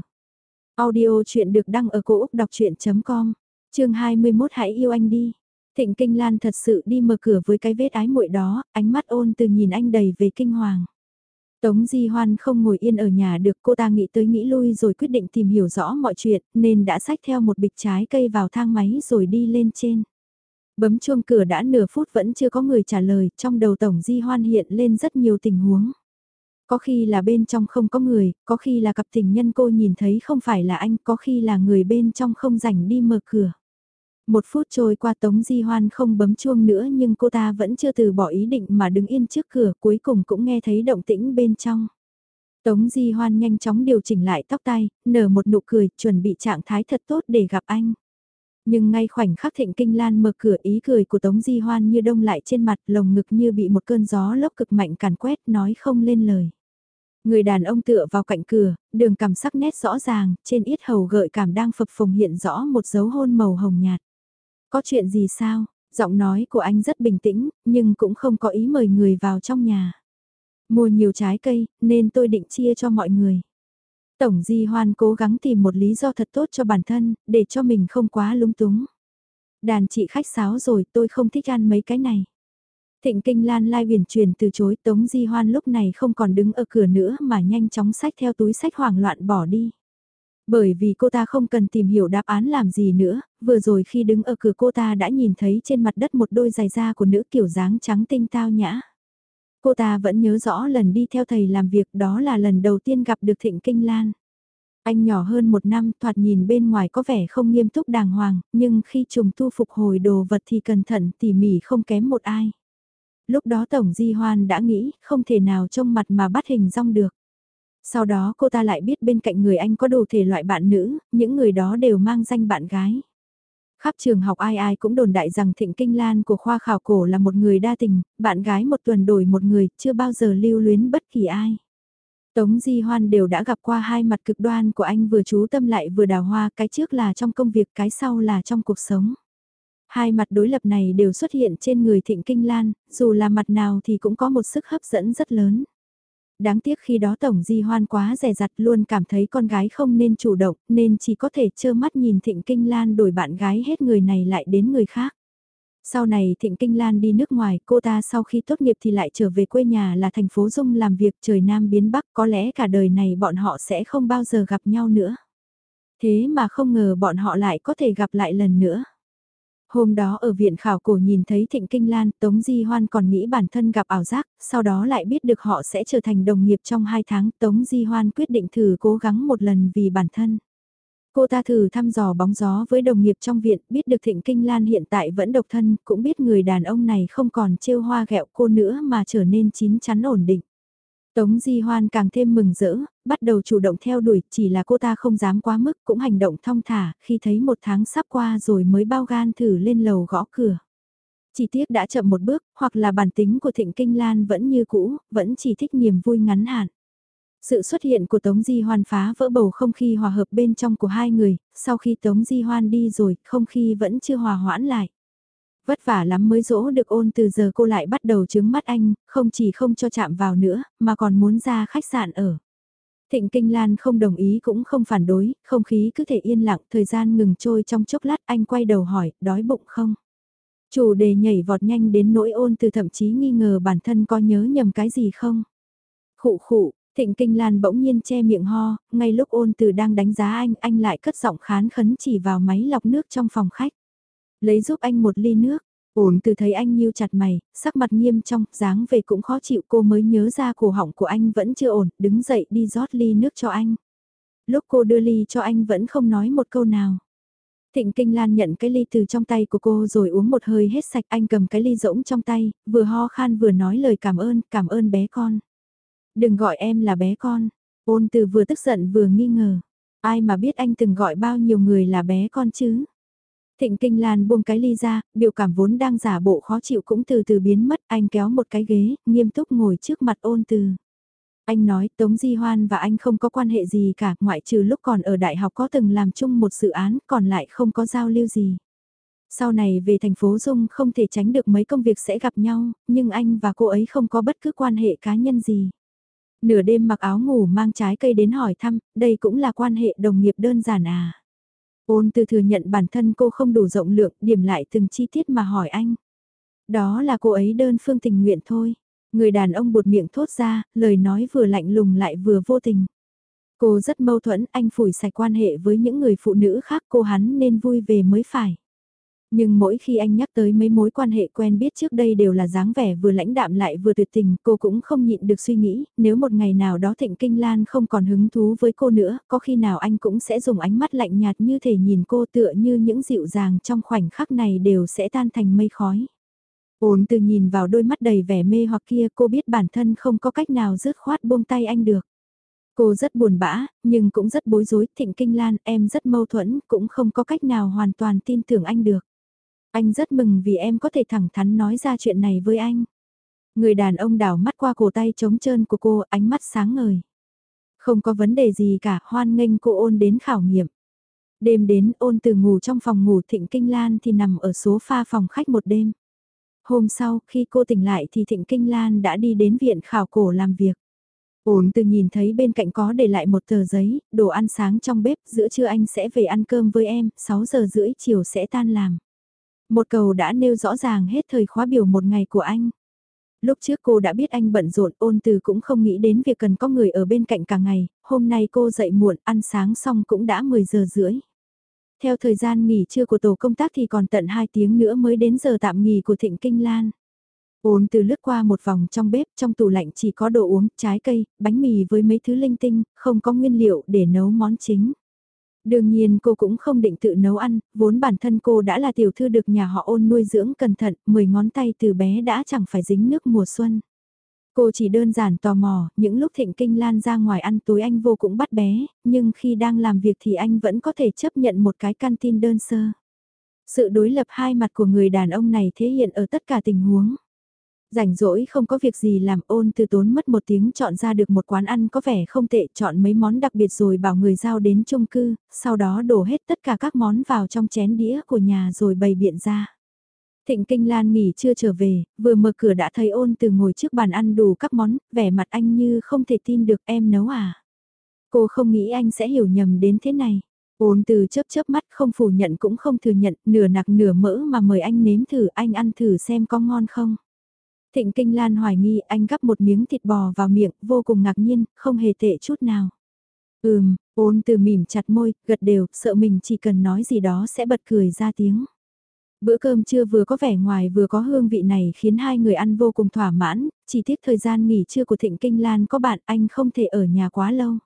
Audio chuyện được đăng ở cổ Úc đọc chuyện.com, chương 21 hãy yêu anh đi. Thịnh Kinh Lan thật sự đi mở cửa với cái vết ái muội đó, ánh mắt ôn từ nhìn anh đầy về kinh hoàng. Tống Di Hoan không ngồi yên ở nhà được cô ta nghĩ tới nghĩ lui rồi quyết định tìm hiểu rõ mọi chuyện nên đã xách theo một bịch trái cây vào thang máy rồi đi lên trên. Bấm chuông cửa đã nửa phút vẫn chưa có người trả lời, trong đầu Tổng Di Hoan hiện lên rất nhiều tình huống. Có khi là bên trong không có người, có khi là cặp tình nhân cô nhìn thấy không phải là anh, có khi là người bên trong không rảnh đi mở cửa. Một phút trôi qua Tống Di Hoan không bấm chuông nữa nhưng cô ta vẫn chưa từ bỏ ý định mà đứng yên trước cửa cuối cùng cũng nghe thấy động tĩnh bên trong. Tống Di Hoan nhanh chóng điều chỉnh lại tóc tai, nở một nụ cười, chuẩn bị trạng thái thật tốt để gặp anh. Nhưng ngay khoảnh khắc Thịnh Kinh Lan mở cửa ý cười của Tống Di Hoan như đông lại trên mặt lồng ngực như bị một cơn gió lốc cực mạnh càn quét nói không lên lời. Người đàn ông tựa vào cạnh cửa, đường cảm sắc nét rõ ràng, trên yết hầu gợi cảm đang phập phồng hiện rõ một dấu hôn màu hồng nhạt. Có chuyện gì sao? Giọng nói của anh rất bình tĩnh, nhưng cũng không có ý mời người vào trong nhà. Mua nhiều trái cây, nên tôi định chia cho mọi người. Tổng Di Hoan cố gắng tìm một lý do thật tốt cho bản thân, để cho mình không quá lúng túng. Đàn chị khách sáo rồi, tôi không thích ăn mấy cái này. Thịnh Kinh Lan lai huyền truyền từ chối Tống Di Hoan lúc này không còn đứng ở cửa nữa mà nhanh chóng sách theo túi sách hoảng loạn bỏ đi. Bởi vì cô ta không cần tìm hiểu đáp án làm gì nữa, vừa rồi khi đứng ở cửa cô ta đã nhìn thấy trên mặt đất một đôi giày da của nữ kiểu dáng trắng tinh tao nhã. Cô ta vẫn nhớ rõ lần đi theo thầy làm việc đó là lần đầu tiên gặp được Thịnh Kinh Lan. Anh nhỏ hơn một năm thoạt nhìn bên ngoài có vẻ không nghiêm túc đàng hoàng, nhưng khi trùng tu phục hồi đồ vật thì cẩn thận tỉ mỉ không kém một ai. Lúc đó Tổng Di Hoan đã nghĩ không thể nào trông mặt mà bắt hình rong được. Sau đó cô ta lại biết bên cạnh người anh có đủ thể loại bạn nữ, những người đó đều mang danh bạn gái. Khắp trường học ai ai cũng đồn đại rằng Thịnh Kinh Lan của khoa khảo cổ là một người đa tình, bạn gái một tuần đổi một người, chưa bao giờ lưu luyến bất kỳ ai. Tống Di Hoan đều đã gặp qua hai mặt cực đoan của anh vừa chú tâm lại vừa đào hoa, cái trước là trong công việc, cái sau là trong cuộc sống. Hai mặt đối lập này đều xuất hiện trên người Thịnh Kinh Lan, dù là mặt nào thì cũng có một sức hấp dẫn rất lớn. Đáng tiếc khi đó Tổng Di Hoan quá rẻ rặt luôn cảm thấy con gái không nên chủ động nên chỉ có thể trơ mắt nhìn Thịnh Kinh Lan đổi bạn gái hết người này lại đến người khác. Sau này Thịnh Kinh Lan đi nước ngoài, cô ta sau khi tốt nghiệp thì lại trở về quê nhà là thành phố Dung làm việc trời Nam biến Bắc, có lẽ cả đời này bọn họ sẽ không bao giờ gặp nhau nữa. Thế mà không ngờ bọn họ lại có thể gặp lại lần nữa. Hôm đó ở viện khảo cổ nhìn thấy Thịnh Kinh Lan, Tống Di Hoan còn nghĩ bản thân gặp ảo giác, sau đó lại biết được họ sẽ trở thành đồng nghiệp trong 2 tháng, Tống Di Hoan quyết định thử cố gắng một lần vì bản thân. Cô ta thử thăm dò bóng gió với đồng nghiệp trong viện, biết được Thịnh Kinh Lan hiện tại vẫn độc thân, cũng biết người đàn ông này không còn trêu hoa ghẹo cô nữa mà trở nên chín chắn ổn định. Tống Di Hoan càng thêm mừng rỡ, bắt đầu chủ động theo đuổi, chỉ là cô ta không dám quá mức, cũng hành động thong thả, khi thấy một tháng sắp qua rồi mới bao gan thử lên lầu gõ cửa. Chỉ tiếc đã chậm một bước, hoặc là bản tính của Thịnh Kinh Lan vẫn như cũ, vẫn chỉ thích niềm vui ngắn hạn. Sự xuất hiện của Tống Di Hoan phá vỡ bầu không khí hòa hợp bên trong của hai người, sau khi Tống Di Hoan đi rồi, không khí vẫn chưa hòa hoãn lại. Vất vả lắm mới dỗ được ôn từ giờ cô lại bắt đầu chứng mắt anh, không chỉ không cho chạm vào nữa, mà còn muốn ra khách sạn ở. Thịnh Kinh Lan không đồng ý cũng không phản đối, không khí cứ thể yên lặng, thời gian ngừng trôi trong chốc lát anh quay đầu hỏi, đói bụng không? Chủ đề nhảy vọt nhanh đến nỗi ôn từ thậm chí nghi ngờ bản thân có nhớ nhầm cái gì không? Khụ khụ, Thịnh Kinh Lan bỗng nhiên che miệng ho, ngay lúc ôn từ đang đánh giá anh, anh lại cất giọng khán khấn chỉ vào máy lọc nước trong phòng khách. Lấy giúp anh một ly nước, ổn từ thấy anh nhíu chặt mày, sắc mặt nghiêm trong, dáng về cũng khó chịu cô mới nhớ ra cổ họng của anh vẫn chưa ổn, đứng dậy đi rót ly nước cho anh. Lúc cô đưa ly cho anh vẫn không nói một câu nào. Thịnh Kinh Lan nhận cái ly từ trong tay của cô rồi uống một hơi hết sạch anh cầm cái ly rỗng trong tay, vừa ho khan vừa nói lời cảm ơn, cảm ơn bé con. Đừng gọi em là bé con. Ôn từ vừa tức giận vừa nghi ngờ. Ai mà biết anh từng gọi bao nhiêu người là bé con chứ? Thịnh Kinh Lan buông cái ly ra, biểu cảm vốn đang giả bộ khó chịu cũng từ từ biến mất, anh kéo một cái ghế, nghiêm túc ngồi trước mặt ôn từ. Anh nói Tống Di Hoan và anh không có quan hệ gì cả, ngoại trừ lúc còn ở đại học có từng làm chung một dự án, còn lại không có giao lưu gì. Sau này về thành phố Dung không thể tránh được mấy công việc sẽ gặp nhau, nhưng anh và cô ấy không có bất cứ quan hệ cá nhân gì. Nửa đêm mặc áo ngủ mang trái cây đến hỏi thăm, đây cũng là quan hệ đồng nghiệp đơn giản à. Ôn từ thừa nhận bản thân cô không đủ rộng lượng, điểm lại từng chi tiết mà hỏi anh. Đó là cô ấy đơn phương tình nguyện thôi. Người đàn ông buột miệng thốt ra, lời nói vừa lạnh lùng lại vừa vô tình. Cô rất mâu thuẫn, anh phủi sạch quan hệ với những người phụ nữ khác cô hắn nên vui về mới phải. Nhưng mỗi khi anh nhắc tới mấy mối quan hệ quen biết trước đây đều là dáng vẻ vừa lãnh đạm lại vừa tuyệt tình, cô cũng không nhịn được suy nghĩ, nếu một ngày nào đó Thịnh Kinh Lan không còn hứng thú với cô nữa, có khi nào anh cũng sẽ dùng ánh mắt lạnh nhạt như thể nhìn cô tựa như những dịu dàng trong khoảnh khắc này đều sẽ tan thành mây khói. Ổn từ nhìn vào đôi mắt đầy vẻ mê hoặc kia cô biết bản thân không có cách nào dứt khoát buông tay anh được. Cô rất buồn bã, nhưng cũng rất bối rối, Thịnh Kinh Lan em rất mâu thuẫn, cũng không có cách nào hoàn toàn tin tưởng anh được. Anh rất mừng vì em có thể thẳng thắn nói ra chuyện này với anh. Người đàn ông đảo mắt qua cổ tay trống trơn của cô, ánh mắt sáng ngời. Không có vấn đề gì cả, hoan nghênh cô ôn đến khảo nghiệm. Đêm đến ôn từ ngủ trong phòng ngủ Thịnh Kinh Lan thì nằm ở số pha phòng khách một đêm. Hôm sau, khi cô tỉnh lại thì Thịnh Kinh Lan đã đi đến viện khảo cổ làm việc. Ôn từ nhìn thấy bên cạnh có để lại một tờ giấy, đồ ăn sáng trong bếp, giữa trưa anh sẽ về ăn cơm với em, 6 giờ rưỡi chiều sẽ tan làm. Một cầu đã nêu rõ ràng hết thời khóa biểu một ngày của anh. Lúc trước cô đã biết anh bận rộn ôn từ cũng không nghĩ đến việc cần có người ở bên cạnh cả ngày, hôm nay cô dậy muộn ăn sáng xong cũng đã 10 giờ rưỡi. Theo thời gian nghỉ trưa của tổ công tác thì còn tận 2 tiếng nữa mới đến giờ tạm nghỉ của Thịnh Kinh Lan. Ôn từ lướt qua một vòng trong bếp, trong tủ lạnh chỉ có đồ uống, trái cây, bánh mì với mấy thứ linh tinh, không có nguyên liệu để nấu món chính. Đương nhiên cô cũng không định tự nấu ăn, vốn bản thân cô đã là tiểu thư được nhà họ ôn nuôi dưỡng cẩn thận, 10 ngón tay từ bé đã chẳng phải dính nước mùa xuân. Cô chỉ đơn giản tò mò, những lúc thịnh kinh lan ra ngoài ăn tối anh vô cũng bắt bé, nhưng khi đang làm việc thì anh vẫn có thể chấp nhận một cái canteen đơn sơ. Sự đối lập hai mặt của người đàn ông này thể hiện ở tất cả tình huống. Rảnh rỗi không có việc gì làm ôn từ tốn mất một tiếng chọn ra được một quán ăn có vẻ không tệ chọn mấy món đặc biệt rồi bảo người giao đến chung cư, sau đó đổ hết tất cả các món vào trong chén đĩa của nhà rồi bày biện ra. Thịnh Kinh Lan nghỉ chưa trở về, vừa mở cửa đã thấy ôn từ ngồi trước bàn ăn đủ các món, vẻ mặt anh như không thể tin được em nấu à. Cô không nghĩ anh sẽ hiểu nhầm đến thế này. Ôn từ chớp chớp mắt không phủ nhận cũng không thừa nhận, nửa nạc nửa mỡ mà mời anh nếm thử, anh ăn thử xem có ngon không. Thịnh Kinh Lan hoài nghi anh gắp một miếng thịt bò vào miệng, vô cùng ngạc nhiên, không hề tệ chút nào. Ừm, ôn từ mỉm chặt môi, gật đều, sợ mình chỉ cần nói gì đó sẽ bật cười ra tiếng. Bữa cơm trưa vừa có vẻ ngoài vừa có hương vị này khiến hai người ăn vô cùng thỏa mãn, chỉ tiếc thời gian nghỉ trưa của Thịnh Kinh Lan có bạn anh không thể ở nhà quá lâu.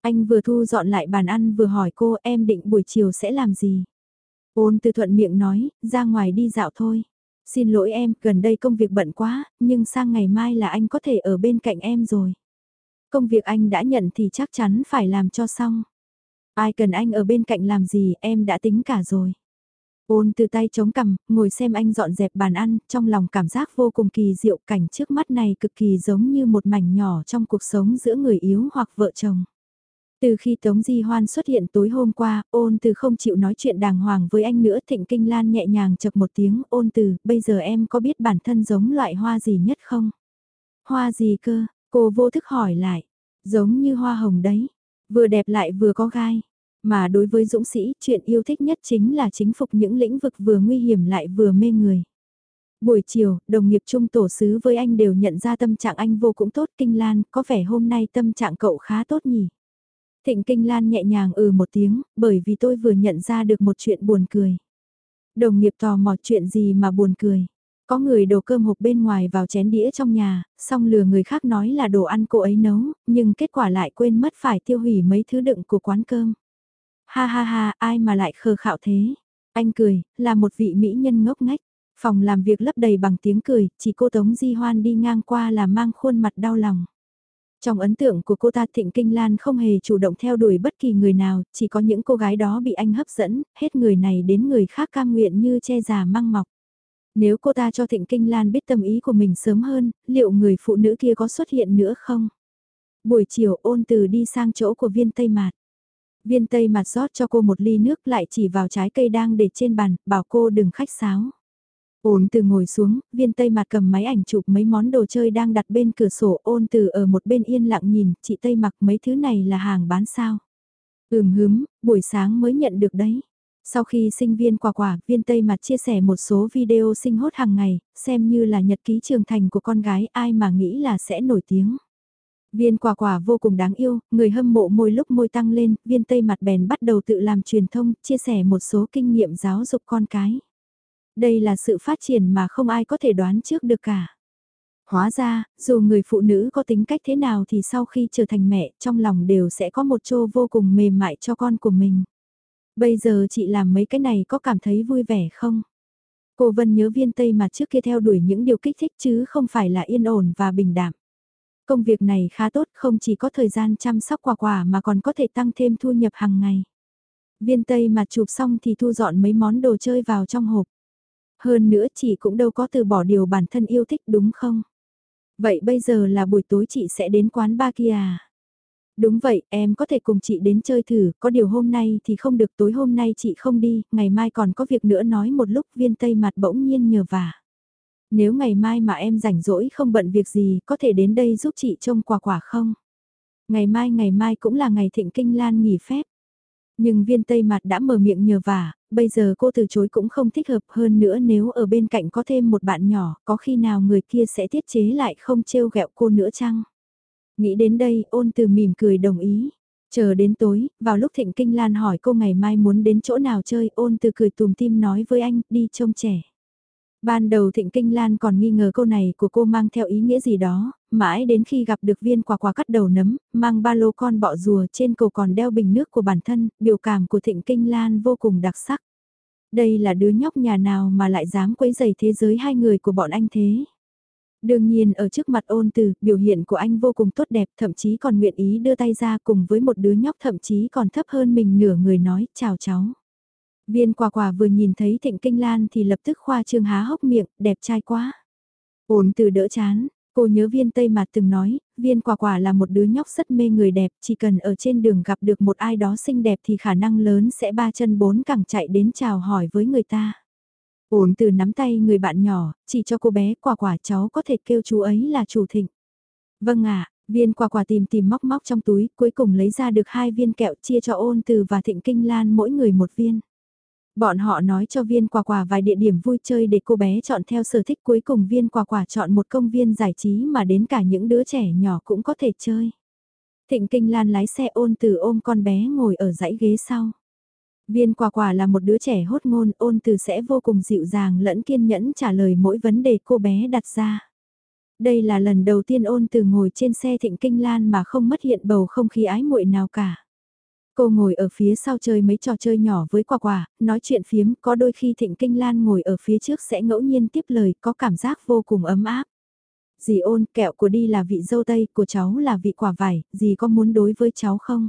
Anh vừa thu dọn lại bàn ăn vừa hỏi cô em định buổi chiều sẽ làm gì. Ôn từ thuận miệng nói, ra ngoài đi dạo thôi. Xin lỗi em, gần đây công việc bận quá, nhưng sang ngày mai là anh có thể ở bên cạnh em rồi. Công việc anh đã nhận thì chắc chắn phải làm cho xong. Ai cần anh ở bên cạnh làm gì em đã tính cả rồi. Ôn từ tay chống cằm, ngồi xem anh dọn dẹp bàn ăn, trong lòng cảm giác vô cùng kỳ diệu cảnh trước mắt này cực kỳ giống như một mảnh nhỏ trong cuộc sống giữa người yếu hoặc vợ chồng. Từ khi Tống Di Hoan xuất hiện tối hôm qua, ôn từ không chịu nói chuyện đàng hoàng với anh nữa thịnh kinh lan nhẹ nhàng chập một tiếng ôn từ, bây giờ em có biết bản thân giống loại hoa gì nhất không? Hoa gì cơ? Cô vô thức hỏi lại. Giống như hoa hồng đấy. Vừa đẹp lại vừa có gai. Mà đối với dũng sĩ, chuyện yêu thích nhất chính là chính phục những lĩnh vực vừa nguy hiểm lại vừa mê người. Buổi chiều, đồng nghiệp chung tổ sứ với anh đều nhận ra tâm trạng anh vô cũng tốt kinh lan, có vẻ hôm nay tâm trạng cậu khá tốt nhỉ. Thịnh Kinh Lan nhẹ nhàng ừ một tiếng, bởi vì tôi vừa nhận ra được một chuyện buồn cười. Đồng nghiệp tò mò chuyện gì mà buồn cười. Có người đổ cơm hộp bên ngoài vào chén đĩa trong nhà, xong lừa người khác nói là đồ ăn cô ấy nấu, nhưng kết quả lại quên mất phải tiêu hủy mấy thứ đựng của quán cơm. Ha ha ha, ai mà lại khờ khạo thế. Anh cười, là một vị mỹ nhân ngốc ngách. Phòng làm việc lấp đầy bằng tiếng cười, chỉ cô Tống Di Hoan đi ngang qua là mang khuôn mặt đau lòng. Trong ấn tượng của cô ta Thịnh Kinh Lan không hề chủ động theo đuổi bất kỳ người nào, chỉ có những cô gái đó bị anh hấp dẫn, hết người này đến người khác cam nguyện như che già măng mọc. Nếu cô ta cho Thịnh Kinh Lan biết tâm ý của mình sớm hơn, liệu người phụ nữ kia có xuất hiện nữa không? Buổi chiều ôn từ đi sang chỗ của viên Tây Mạt. Viên Tây Mạt rót cho cô một ly nước lại chỉ vào trái cây đang để trên bàn, bảo cô đừng khách sáo. Ôn từ ngồi xuống, viên tây mặt cầm máy ảnh chụp mấy món đồ chơi đang đặt bên cửa sổ ôn từ ở một bên yên lặng nhìn, chị Tây mặc mấy thứ này là hàng bán sao. Ừm hứng, buổi sáng mới nhận được đấy. Sau khi sinh viên quả quả, viên Tây mặt chia sẻ một số video sinh hốt hàng ngày, xem như là nhật ký trưởng thành của con gái ai mà nghĩ là sẽ nổi tiếng. Viên quả quả vô cùng đáng yêu, người hâm mộ môi lúc môi tăng lên, viên Tây mặt bèn bắt đầu tự làm truyền thông, chia sẻ một số kinh nghiệm giáo dục con cái. Đây là sự phát triển mà không ai có thể đoán trước được cả. Hóa ra, dù người phụ nữ có tính cách thế nào thì sau khi trở thành mẹ, trong lòng đều sẽ có một chỗ vô cùng mềm mại cho con của mình. Bây giờ chị làm mấy cái này có cảm thấy vui vẻ không? Cô Vân nhớ viên Tây mà trước kia theo đuổi những điều kích thích chứ không phải là yên ổn và bình đạm. Công việc này khá tốt không chỉ có thời gian chăm sóc quả quả mà còn có thể tăng thêm thu nhập hàng ngày. Viên Tây mà chụp xong thì thu dọn mấy món đồ chơi vào trong hộp. Hơn nữa chị cũng đâu có từ bỏ điều bản thân yêu thích đúng không? Vậy bây giờ là buổi tối chị sẽ đến quán ba kia à? Đúng vậy, em có thể cùng chị đến chơi thử, có điều hôm nay thì không được tối hôm nay chị không đi, ngày mai còn có việc nữa nói một lúc viên tây mặt bỗng nhiên nhờ vả. Nếu ngày mai mà em rảnh rỗi không bận việc gì, có thể đến đây giúp chị trông quà quả không? Ngày mai ngày mai cũng là ngày thịnh kinh lan nghỉ phép. Nhưng viên tây mặt đã mở miệng nhờ vả, bây giờ cô từ chối cũng không thích hợp hơn nữa nếu ở bên cạnh có thêm một bạn nhỏ, có khi nào người kia sẽ tiết chế lại không trêu ghẹo cô nữa chăng? Nghĩ đến đây, ôn từ mỉm cười đồng ý. Chờ đến tối, vào lúc Thịnh Kinh Lan hỏi cô ngày mai muốn đến chỗ nào chơi, ôn từ cười tùm tim nói với anh, đi trông trẻ. Ban đầu Thịnh Kinh Lan còn nghi ngờ câu này của cô mang theo ý nghĩa gì đó, mãi đến khi gặp được viên quả quả cắt đầu nấm, mang ba lô con bọ rùa trên cổ còn đeo bình nước của bản thân, biểu cảm của Thịnh Kinh Lan vô cùng đặc sắc. Đây là đứa nhóc nhà nào mà lại dám quấy rầy thế giới hai người của bọn anh thế. Đương nhiên ở trước mặt ôn từ, biểu hiện của anh vô cùng tốt đẹp, thậm chí còn nguyện ý đưa tay ra cùng với một đứa nhóc thậm chí còn thấp hơn mình nửa người nói, chào cháu. Viên quả quả vừa nhìn thấy thịnh kinh lan thì lập tức khoa trương há hốc miệng, đẹp trai quá. Ôn từ đỡ chán, cô nhớ viên tây mặt từng nói, viên quả quả là một đứa nhóc rất mê người đẹp, chỉ cần ở trên đường gặp được một ai đó xinh đẹp thì khả năng lớn sẽ ba chân bốn cẳng chạy đến chào hỏi với người ta. Ôn từ nắm tay người bạn nhỏ, chỉ cho cô bé quả quả cháu có thể kêu chú ấy là chủ thịnh. Vâng ạ, Viên quả quả tìm tìm móc móc trong túi, cuối cùng lấy ra được hai viên kẹo chia cho ôn từ và thịnh kinh lan mỗi người một viên. Bọn họ nói cho viên quả quả vài địa điểm vui chơi để cô bé chọn theo sở thích cuối cùng viên quả quả chọn một công viên giải trí mà đến cả những đứa trẻ nhỏ cũng có thể chơi. Thịnh Kinh Lan lái xe ôn từ ôm con bé ngồi ở dãy ghế sau. Viên quả quả là một đứa trẻ hốt ngôn, ôn từ sẽ vô cùng dịu dàng, lẫn kiên nhẫn trả lời mỗi vấn đề cô bé đặt ra. Đây là lần đầu tiên ôn từ ngồi trên xe thịnh kinh lan mà không mất hiện bầu không khí ái muội nào cả. Cô ngồi ở phía sau chơi mấy trò chơi nhỏ với quả quả, nói chuyện phiếm, có đôi khi Thịnh Kinh Lan ngồi ở phía trước sẽ ngẫu nhiên tiếp lời, có cảm giác vô cùng ấm áp. Dì ôn, kẹo của đi là vị dâu tây, của cháu là vị quả vải, dì có muốn đối với cháu không?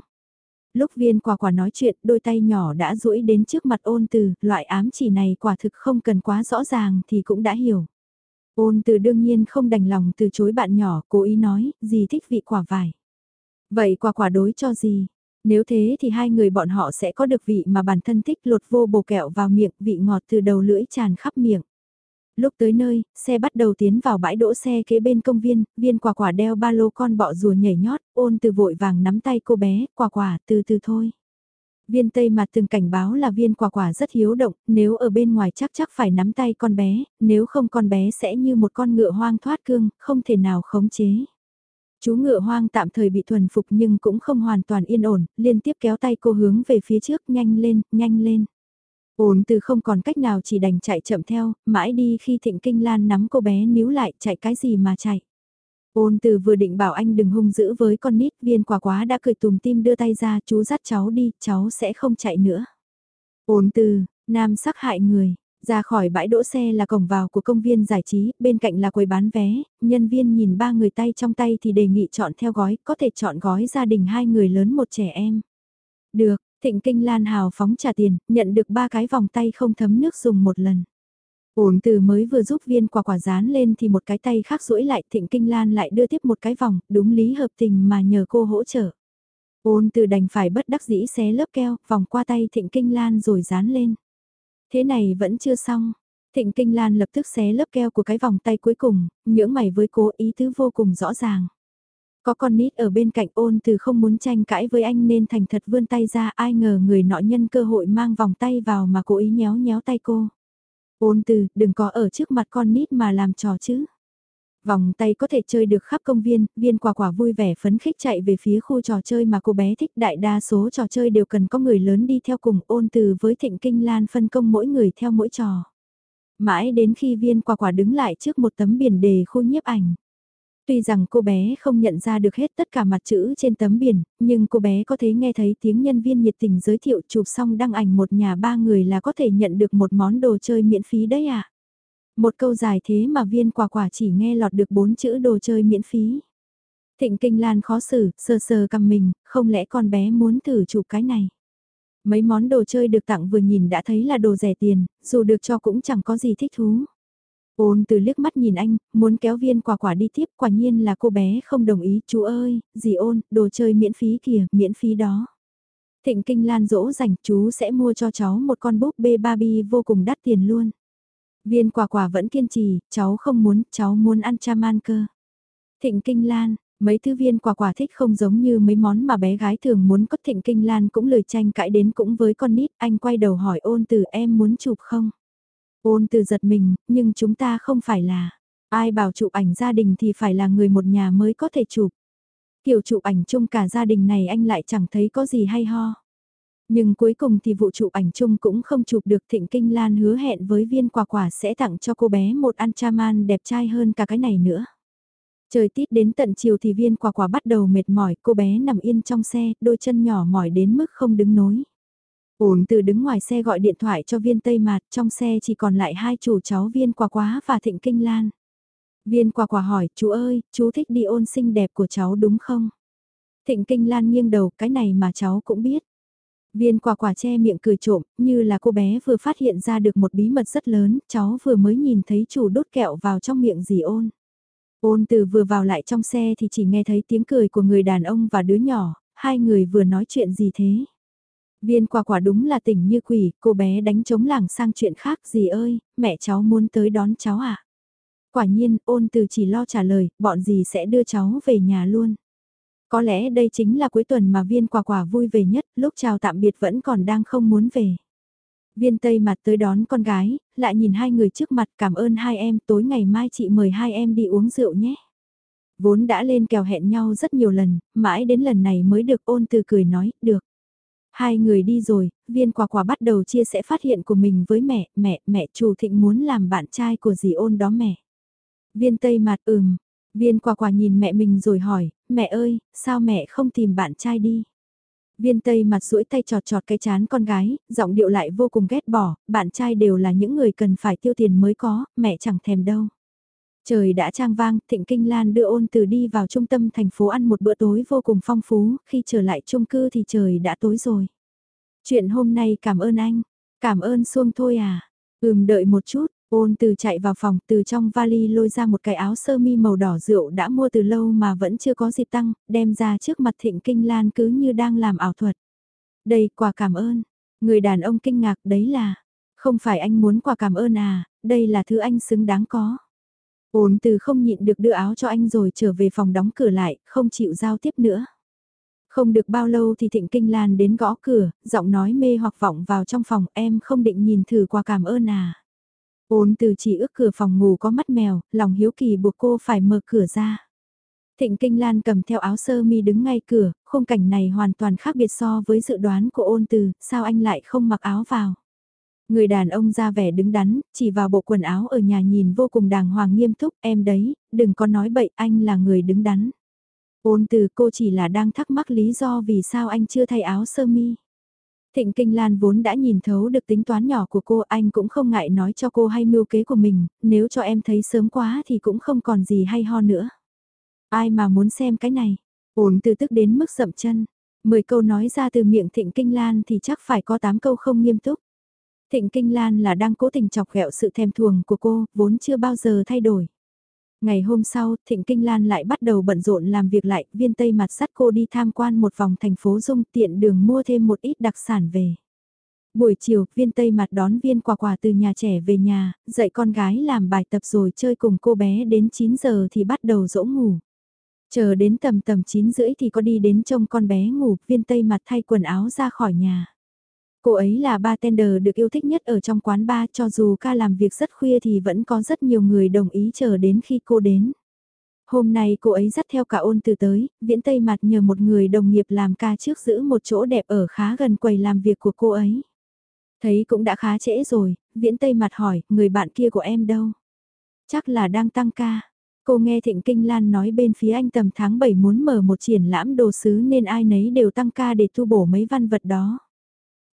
Lúc viên quả quả nói chuyện, đôi tay nhỏ đã duỗi đến trước mặt ôn từ, loại ám chỉ này quả thực không cần quá rõ ràng thì cũng đã hiểu. Ôn từ đương nhiên không đành lòng từ chối bạn nhỏ, cố ý nói, dì thích vị quả vải. Vậy quả quả đối cho gì? Nếu thế thì hai người bọn họ sẽ có được vị mà bản thân thích lột vô bồ kẹo vào miệng, vị ngọt từ đầu lưỡi tràn khắp miệng. Lúc tới nơi, xe bắt đầu tiến vào bãi đỗ xe kế bên công viên, viên quả quả đeo ba lô con bọ rùa nhảy nhót, ôn từ vội vàng nắm tay cô bé, quả quả từ từ thôi. Viên tây mặt từng cảnh báo là viên quả quả rất hiếu động, nếu ở bên ngoài chắc chắc phải nắm tay con bé, nếu không con bé sẽ như một con ngựa hoang thoát cương, không thể nào khống chế. Chú ngựa hoang tạm thời bị thuần phục nhưng cũng không hoàn toàn yên ổn, liên tiếp kéo tay cô hướng về phía trước, nhanh lên, nhanh lên. Ổn từ không còn cách nào chỉ đành chạy chậm theo, mãi đi khi thịnh kinh lan nắm cô bé níu lại chạy cái gì mà chạy. Ôn từ vừa định bảo anh đừng hung dữ với con nít viên quả quá đã cười tùm tim đưa tay ra chú dắt cháu đi, cháu sẽ không chạy nữa. Ôn từ, nam sắc hại người, ra khỏi bãi đỗ xe là cổng vào của công viên giải trí, bên cạnh là quầy bán vé, nhân viên nhìn ba người tay trong tay thì đề nghị chọn theo gói, có thể chọn gói gia đình hai người lớn một trẻ em. Được, Thịnh Kinh Lan hào phóng trả tiền, nhận được ba cái vòng tay không thấm nước dùng một lần. Ổn từ mới vừa giúp viên quả quả dán lên thì một cái tay khác duỗi lại Thịnh Kinh Lan lại đưa tiếp một cái vòng, đúng lý hợp tình mà nhờ cô hỗ trợ. Ôn từ đành phải bất đắc dĩ xé lớp keo, vòng qua tay Thịnh Kinh Lan rồi dán lên. Thế này vẫn chưa xong. Thịnh Kinh Lan lập tức xé lớp keo của cái vòng tay cuối cùng, nhưỡng mày với cố ý tứ vô cùng rõ ràng. Có con nít ở bên cạnh ôn từ không muốn tranh cãi với anh nên thành thật vươn tay ra ai ngờ người nọ nhân cơ hội mang vòng tay vào mà cố ý nhéo nhéo tay cô. Ôn từ, đừng có ở trước mặt con nít mà làm trò chứ. Vòng tay có thể chơi được khắp công viên, viên quả quả vui vẻ phấn khích chạy về phía khu trò chơi mà cô bé thích. Đại đa số trò chơi đều cần có người lớn đi theo cùng ôn từ với thịnh kinh lan phân công mỗi người theo mỗi trò. Mãi đến khi viên quả quả đứng lại trước một tấm biển đề khu nhiếp ảnh. Tuy rằng cô bé không nhận ra được hết tất cả mặt chữ trên tấm biển, nhưng cô bé có thể nghe thấy tiếng nhân viên nhiệt tình giới thiệu chụp xong đăng ảnh một nhà ba người là có thể nhận được một món đồ chơi miễn phí đấy à. Một câu dài thế mà viên quả quả chỉ nghe lọt được bốn chữ đồ chơi miễn phí. Thịnh Kinh Lan khó xử, sờ sờ cầm mình, không lẽ con bé muốn thử chụp cái này. Mấy món đồ chơi được tặng vừa nhìn đã thấy là đồ rẻ tiền, dù được cho cũng chẳng có gì thích thú. Ôn từ liếc mắt nhìn anh, muốn kéo viên quả quả đi tiếp, quả nhiên là cô bé không đồng ý, chú ơi, gì ôn, đồ chơi miễn phí kìa, miễn phí đó. Thịnh Kinh Lan dỗ dành, chú sẽ mua cho cháu một con búp bê Barbie vô cùng đắt tiền luôn. Viên quả quả vẫn kiên trì, cháu không muốn, cháu muốn ăn chaman cơ. Thịnh Kinh Lan, mấy thứ viên quả quả thích không giống như mấy món mà bé gái thường muốn có Thịnh Kinh Lan cũng lời tranh cãi đến cũng với con nít, anh quay đầu hỏi ôn từ em muốn chụp không? Ôn từ giật mình, nhưng chúng ta không phải là, ai bảo chụp ảnh gia đình thì phải là người một nhà mới có thể chụp. Kiểu chụp ảnh chung cả gia đình này anh lại chẳng thấy có gì hay ho. Nhưng cuối cùng thì vụ chụp ảnh chung cũng không chụp được Thịnh Kinh Lan hứa hẹn với viên quả quả sẽ tặng cho cô bé một Anchaman đẹp trai hơn cả cái này nữa. Trời tít đến tận chiều thì viên quả quả bắt đầu mệt mỏi, cô bé nằm yên trong xe, đôi chân nhỏ mỏi đến mức không đứng nối. Ổn từ đứng ngoài xe gọi điện thoại cho viên Tây Mạt, trong xe chỉ còn lại hai chủ cháu viên quả quá và Thịnh Kinh Lan. Viên quả quả hỏi, chú ơi, chú thích đi ôn xinh đẹp của cháu đúng không? Thịnh Kinh Lan nghiêng đầu, cái này mà cháu cũng biết. Viên quả quả che miệng cười trộm, như là cô bé vừa phát hiện ra được một bí mật rất lớn, cháu vừa mới nhìn thấy chủ đốt kẹo vào trong miệng dì ôn. Ôn từ vừa vào lại trong xe thì chỉ nghe thấy tiếng cười của người đàn ông và đứa nhỏ, hai người vừa nói chuyện gì thế. Viên quả quả đúng là tỉnh như quỷ, cô bé đánh trống làng sang chuyện khác gì ơi, mẹ cháu muốn tới đón cháu à? Quả nhiên, ôn từ chỉ lo trả lời, bọn gì sẽ đưa cháu về nhà luôn. Có lẽ đây chính là cuối tuần mà viên quả quả vui về nhất, lúc chào tạm biệt vẫn còn đang không muốn về. Viên Tây mặt tới đón con gái, lại nhìn hai người trước mặt cảm ơn hai em tối ngày mai chị mời hai em đi uống rượu nhé. Vốn đã lên kèo hẹn nhau rất nhiều lần, mãi đến lần này mới được ôn từ cười nói, được. Hai người đi rồi, viên quả quả bắt đầu chia sẻ phát hiện của mình với mẹ, mẹ, mẹ chủ thịnh muốn làm bạn trai của dì ôn đó mẹ. Viên Tây mặt ừm, viên quả quả nhìn mẹ mình rồi hỏi, mẹ ơi, sao mẹ không tìm bạn trai đi? Viên Tây mặt duỗi tay trọt trọt cái chán con gái, giọng điệu lại vô cùng ghét bỏ, bạn trai đều là những người cần phải tiêu tiền mới có, mẹ chẳng thèm đâu. Trời đã trang vang, Thịnh Kinh Lan đưa ôn từ đi vào trung tâm thành phố ăn một bữa tối vô cùng phong phú, khi trở lại chung cư thì trời đã tối rồi. Chuyện hôm nay cảm ơn anh, cảm ơn xuông thôi à, ừm đợi một chút, ôn từ chạy vào phòng từ trong vali lôi ra một cái áo sơ mi màu đỏ rượu đã mua từ lâu mà vẫn chưa có dịp tăng, đem ra trước mặt Thịnh Kinh Lan cứ như đang làm ảo thuật. Đây, quà cảm ơn. Người đàn ông kinh ngạc đấy là, không phải anh muốn quà cảm ơn à, đây là thứ anh xứng đáng có. Ôn từ không nhịn được đưa áo cho anh rồi trở về phòng đóng cửa lại, không chịu giao tiếp nữa. Không được bao lâu thì Thịnh Kinh Lan đến gõ cửa, giọng nói mê hoặc vọng vào trong phòng em không định nhìn thử quà cảm ơn à. Ôn từ chỉ ước cửa phòng ngủ có mắt mèo, lòng hiếu kỳ buộc cô phải mở cửa ra. Thịnh Kinh Lan cầm theo áo sơ mi đứng ngay cửa, khung cảnh này hoàn toàn khác biệt so với dự đoán của ôn từ, sao anh lại không mặc áo vào. Người đàn ông ra vẻ đứng đắn, chỉ vào bộ quần áo ở nhà nhìn vô cùng đàng hoàng nghiêm túc, em đấy, đừng có nói bậy, anh là người đứng đắn. Ôn từ cô chỉ là đang thắc mắc lý do vì sao anh chưa thay áo sơ mi. Thịnh Kinh Lan vốn đã nhìn thấu được tính toán nhỏ của cô, anh cũng không ngại nói cho cô hay mưu kế của mình, nếu cho em thấy sớm quá thì cũng không còn gì hay ho nữa. Ai mà muốn xem cái này, ổn từ tức đến mức sậm chân. Mười câu nói ra từ miệng Thịnh Kinh Lan thì chắc phải có tám câu không nghiêm túc. Thịnh Kinh Lan là đang cố tình chọc ghẹo sự thèm thuồng của cô, vốn chưa bao giờ thay đổi. Ngày hôm sau, Thịnh Kinh Lan lại bắt đầu bận rộn làm việc lại, viên tây mặt sắt cô đi tham quan một vòng thành phố Dung tiện đường mua thêm một ít đặc sản về. Buổi chiều, viên tây mặt đón viên quà quà từ nhà trẻ về nhà, dạy con gái làm bài tập rồi chơi cùng cô bé đến 9 giờ thì bắt đầu dỗ ngủ. Chờ đến tầm tầm 9 rưỡi thì có đi đến trông con bé ngủ, viên tây mặt thay quần áo ra khỏi nhà. Cô ấy là bartender được yêu thích nhất ở trong quán bar cho dù ca làm việc rất khuya thì vẫn có rất nhiều người đồng ý chờ đến khi cô đến. Hôm nay cô ấy dắt theo cả ôn từ tới, viễn tây mặt nhờ một người đồng nghiệp làm ca trước giữ một chỗ đẹp ở khá gần quầy làm việc của cô ấy. Thấy cũng đã khá trễ rồi, viễn tây mặt hỏi, người bạn kia của em đâu? Chắc là đang tăng ca. Cô nghe Thịnh Kinh Lan nói bên phía anh tầm tháng 7 muốn mở một triển lãm đồ sứ nên ai nấy đều tăng ca để thu bổ mấy văn vật đó.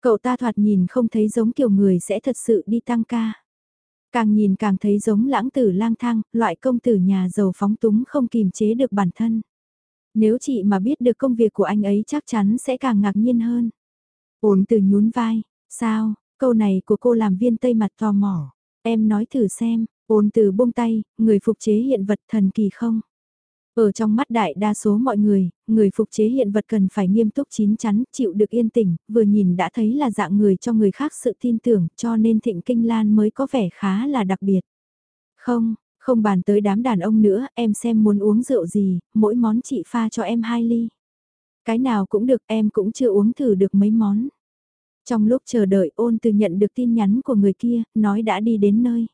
Cậu ta thoạt nhìn không thấy giống kiểu người sẽ thật sự đi tăng ca. Càng nhìn càng thấy giống lãng tử lang thang, loại công tử nhà giàu phóng túng không kìm chế được bản thân. Nếu chị mà biết được công việc của anh ấy chắc chắn sẽ càng ngạc nhiên hơn. Ổn từ nhún vai, sao, câu này của cô làm viên tây mặt tò mò. Em nói thử xem, ổn từ buông tay, người phục chế hiện vật thần kỳ không? Ở trong mắt đại đa số mọi người, người phục chế hiện vật cần phải nghiêm túc chín chắn, chịu được yên tĩnh, vừa nhìn đã thấy là dạng người cho người khác sự tin tưởng, cho nên thịnh kinh lan mới có vẻ khá là đặc biệt. Không, không bàn tới đám đàn ông nữa, em xem muốn uống rượu gì, mỗi món chị pha cho em hai ly. Cái nào cũng được, em cũng chưa uống thử được mấy món. Trong lúc chờ đợi ôn từ nhận được tin nhắn của người kia, nói đã đi đến nơi.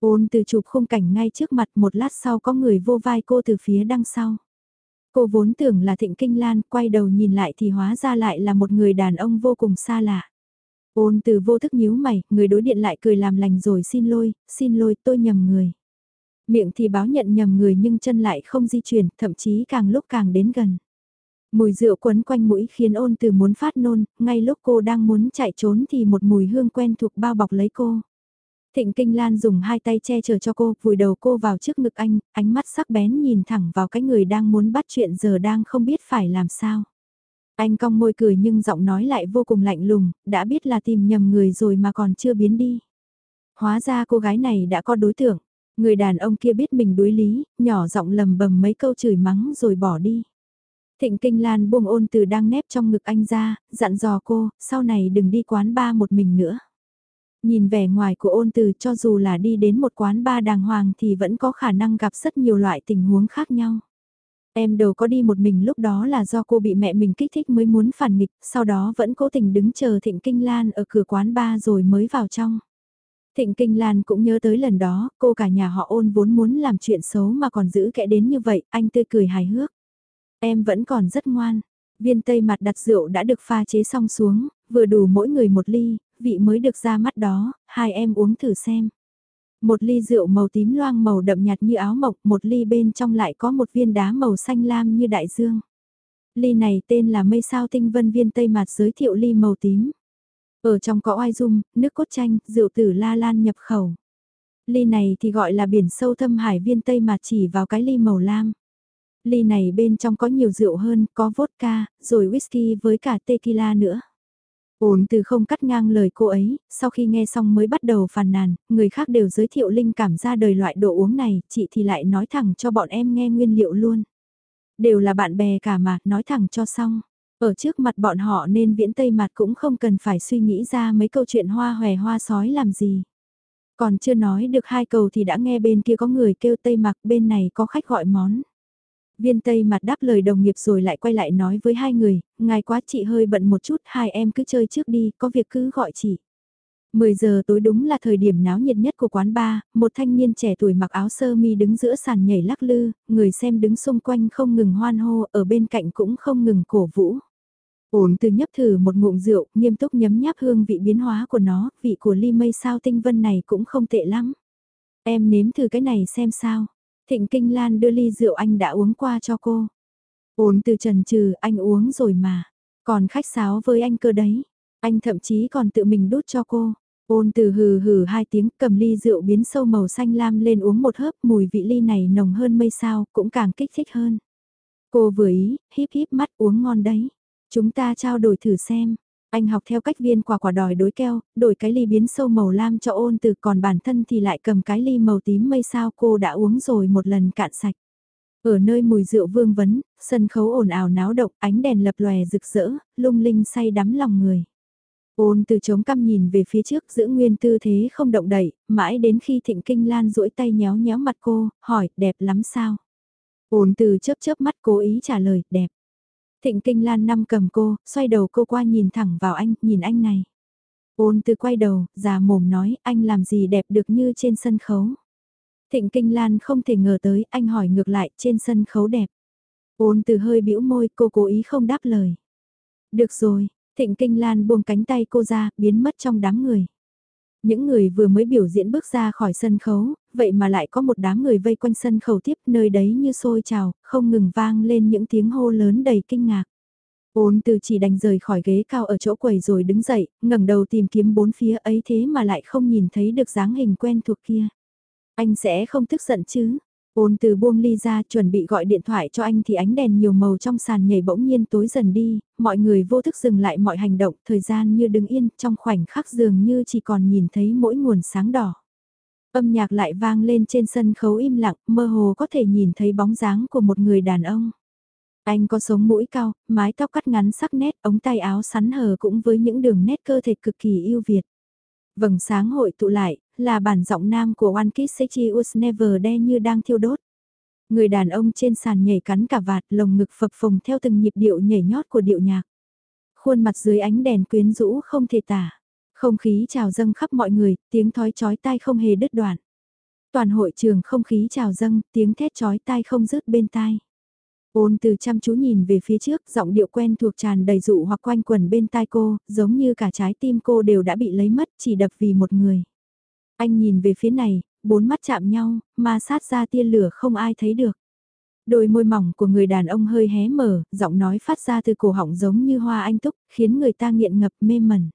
Ôn từ chụp khung cảnh ngay trước mặt một lát sau có người vô vai cô từ phía đằng sau. Cô vốn tưởng là Thịnh Kinh Lan, quay đầu nhìn lại thì hóa ra lại là một người đàn ông vô cùng xa lạ. Ôn từ vô thức nhíu mày, người đối điện lại cười làm lành rồi xin lỗi, xin lỗi tôi nhầm người. Miệng thì báo nhận nhầm người nhưng chân lại không di chuyển, thậm chí càng lúc càng đến gần. Mùi rượu quấn quanh mũi khiến ôn từ muốn phát nôn, ngay lúc cô đang muốn chạy trốn thì một mùi hương quen thuộc bao bọc lấy cô. Thịnh Kinh Lan dùng hai tay che chở cho cô, vùi đầu cô vào trước ngực anh, ánh mắt sắc bén nhìn thẳng vào cái người đang muốn bắt chuyện giờ đang không biết phải làm sao. Anh cong môi cười nhưng giọng nói lại vô cùng lạnh lùng, đã biết là tìm nhầm người rồi mà còn chưa biến đi. Hóa ra cô gái này đã có đối tượng, người đàn ông kia biết mình đối lý, nhỏ giọng lầm bầm mấy câu chửi mắng rồi bỏ đi. Thịnh Kinh Lan buông ôn từ đang nép trong ngực anh ra, dặn dò cô, sau này đừng đi quán ba một mình nữa. Nhìn vẻ ngoài của ôn từ cho dù là đi đến một quán ba đàng hoàng thì vẫn có khả năng gặp rất nhiều loại tình huống khác nhau. Em đầu có đi một mình lúc đó là do cô bị mẹ mình kích thích mới muốn phản nghịch, sau đó vẫn cố tình đứng chờ Thịnh Kinh Lan ở cửa quán ba rồi mới vào trong. Thịnh Kinh Lan cũng nhớ tới lần đó, cô cả nhà họ ôn vốn muốn làm chuyện xấu mà còn giữ kẽ đến như vậy, anh tươi cười hài hước. Em vẫn còn rất ngoan. Viên tây mặt đặt rượu đã được pha chế xong xuống, vừa đủ mỗi người một ly, vị mới được ra mắt đó, hai em uống thử xem. Một ly rượu màu tím loang màu đậm nhạt như áo mộc, một ly bên trong lại có một viên đá màu xanh lam như đại dương. Ly này tên là mây sao tinh vân viên tây Mạt giới thiệu ly màu tím. Ở trong có oai dung, nước cốt chanh, rượu tử la lan nhập khẩu. Ly này thì gọi là biển sâu thâm hải viên tây mà chỉ vào cái ly màu lam. Ly này bên trong có nhiều rượu hơn, có vodka, rồi whisky với cả tequila nữa. Ổn từ không cắt ngang lời cô ấy, sau khi nghe xong mới bắt đầu phàn nàn, người khác đều giới thiệu linh cảm ra đời loại đồ uống này, chị thì lại nói thẳng cho bọn em nghe nguyên liệu luôn. Đều là bạn bè cả mà, nói thẳng cho xong. Ở trước mặt bọn họ nên viễn tây mặt cũng không cần phải suy nghĩ ra mấy câu chuyện hoa hòe hoa sói làm gì. Còn chưa nói được hai câu thì đã nghe bên kia có người kêu tây mặc bên này có khách gọi món. Viên Tây mặt đáp lời đồng nghiệp rồi lại quay lại nói với hai người, ngài quá chị hơi bận một chút, hai em cứ chơi trước đi, có việc cứ gọi chị. 10 giờ tối đúng là thời điểm náo nhiệt nhất của quán bar, một thanh niên trẻ tuổi mặc áo sơ mi đứng giữa sàn nhảy lắc lư, người xem đứng xung quanh không ngừng hoan hô, ở bên cạnh cũng không ngừng cổ vũ. Ổn từ nhấp thử một ngụm rượu, nghiêm túc nhấm nháp hương vị biến hóa của nó, vị của ly mây sao tinh vân này cũng không tệ lắm. Em nếm thử cái này xem sao. Thịnh Kinh Lan đưa ly rượu anh đã uống qua cho cô. Ôn từ trần trừ, anh uống rồi mà. Còn khách sáo với anh cơ đấy. Anh thậm chí còn tự mình đút cho cô. Ôn từ hừ hừ hai tiếng cầm ly rượu biến sâu màu xanh lam lên uống một hớp mùi vị ly này nồng hơn mây sao cũng càng kích thích hơn. Cô vừa ý, híp híp mắt uống ngon đấy. Chúng ta trao đổi thử xem. Anh học theo cách viên quả quả đòi đối keo, đổi cái ly biến sâu màu lam cho ôn từ còn bản thân thì lại cầm cái ly màu tím mây sao cô đã uống rồi một lần cạn sạch. Ở nơi mùi rượu vương vấn, sân khấu ồn ào náo động, ánh đèn lập lòe rực rỡ, lung linh say đắm lòng người. Ôn từ chống căm nhìn về phía trước giữ nguyên tư thế không động đậy, mãi đến khi thịnh kinh lan duỗi tay nhéo nhéo mặt cô, hỏi, đẹp lắm sao? Ôn từ chớp chớp mắt cố ý trả lời, đẹp. Thịnh kinh lan năm cầm cô, xoay đầu cô qua nhìn thẳng vào anh, nhìn anh này. Ôn từ quay đầu, già mồm nói, anh làm gì đẹp được như trên sân khấu. Thịnh kinh lan không thể ngờ tới, anh hỏi ngược lại, trên sân khấu đẹp. Ôn từ hơi bĩu môi, cô cố ý không đáp lời. Được rồi, thịnh kinh lan buông cánh tay cô ra, biến mất trong đám người. Những người vừa mới biểu diễn bước ra khỏi sân khấu, vậy mà lại có một đám người vây quanh sân khấu tiếp nơi đấy như sôi trào, không ngừng vang lên những tiếng hô lớn đầy kinh ngạc. Ôn từ chỉ đành rời khỏi ghế cao ở chỗ quầy rồi đứng dậy, ngẩng đầu tìm kiếm bốn phía ấy thế mà lại không nhìn thấy được dáng hình quen thuộc kia. Anh sẽ không tức giận chứ? Ôn từ buông ly ra chuẩn bị gọi điện thoại cho anh thì ánh đèn nhiều màu trong sàn nhảy bỗng nhiên tối dần đi, mọi người vô thức dừng lại mọi hành động, thời gian như đứng yên trong khoảnh khắc dường như chỉ còn nhìn thấy mỗi nguồn sáng đỏ. Âm nhạc lại vang lên trên sân khấu im lặng, mơ hồ có thể nhìn thấy bóng dáng của một người đàn ông. Anh có sống mũi cao, mái tóc cắt ngắn sắc nét, ống tay áo sắn hờ cũng với những đường nét cơ thể cực kỳ yêu Việt. Vầng sáng hội tụ lại, là bản giọng nam của One Kiss Sechi Was Never There như đang thiêu đốt. Người đàn ông trên sàn nhảy cắn cả vạt lồng ngực phập phồng theo từng nhịp điệu nhảy nhót của điệu nhạc. Khuôn mặt dưới ánh đèn quyến rũ không thể tả. Không khí trào dâng khắp mọi người, tiếng thói chói tai không hề đứt đoạn. Toàn hội trường không khí trào dâng, tiếng thét chói tai không dứt bên tai. Ôn từ chăm chú nhìn về phía trước, giọng điệu quen thuộc tràn đầy dụ hoặc quanh quẩn bên tai cô, giống như cả trái tim cô đều đã bị lấy mất chỉ đập vì một người. Anh nhìn về phía này, bốn mắt chạm nhau, ma sát ra tia lửa không ai thấy được. Đôi môi mỏng của người đàn ông hơi hé mở, giọng nói phát ra từ cổ họng giống như hoa anh túc, khiến người ta nghiện ngập mê mẩn.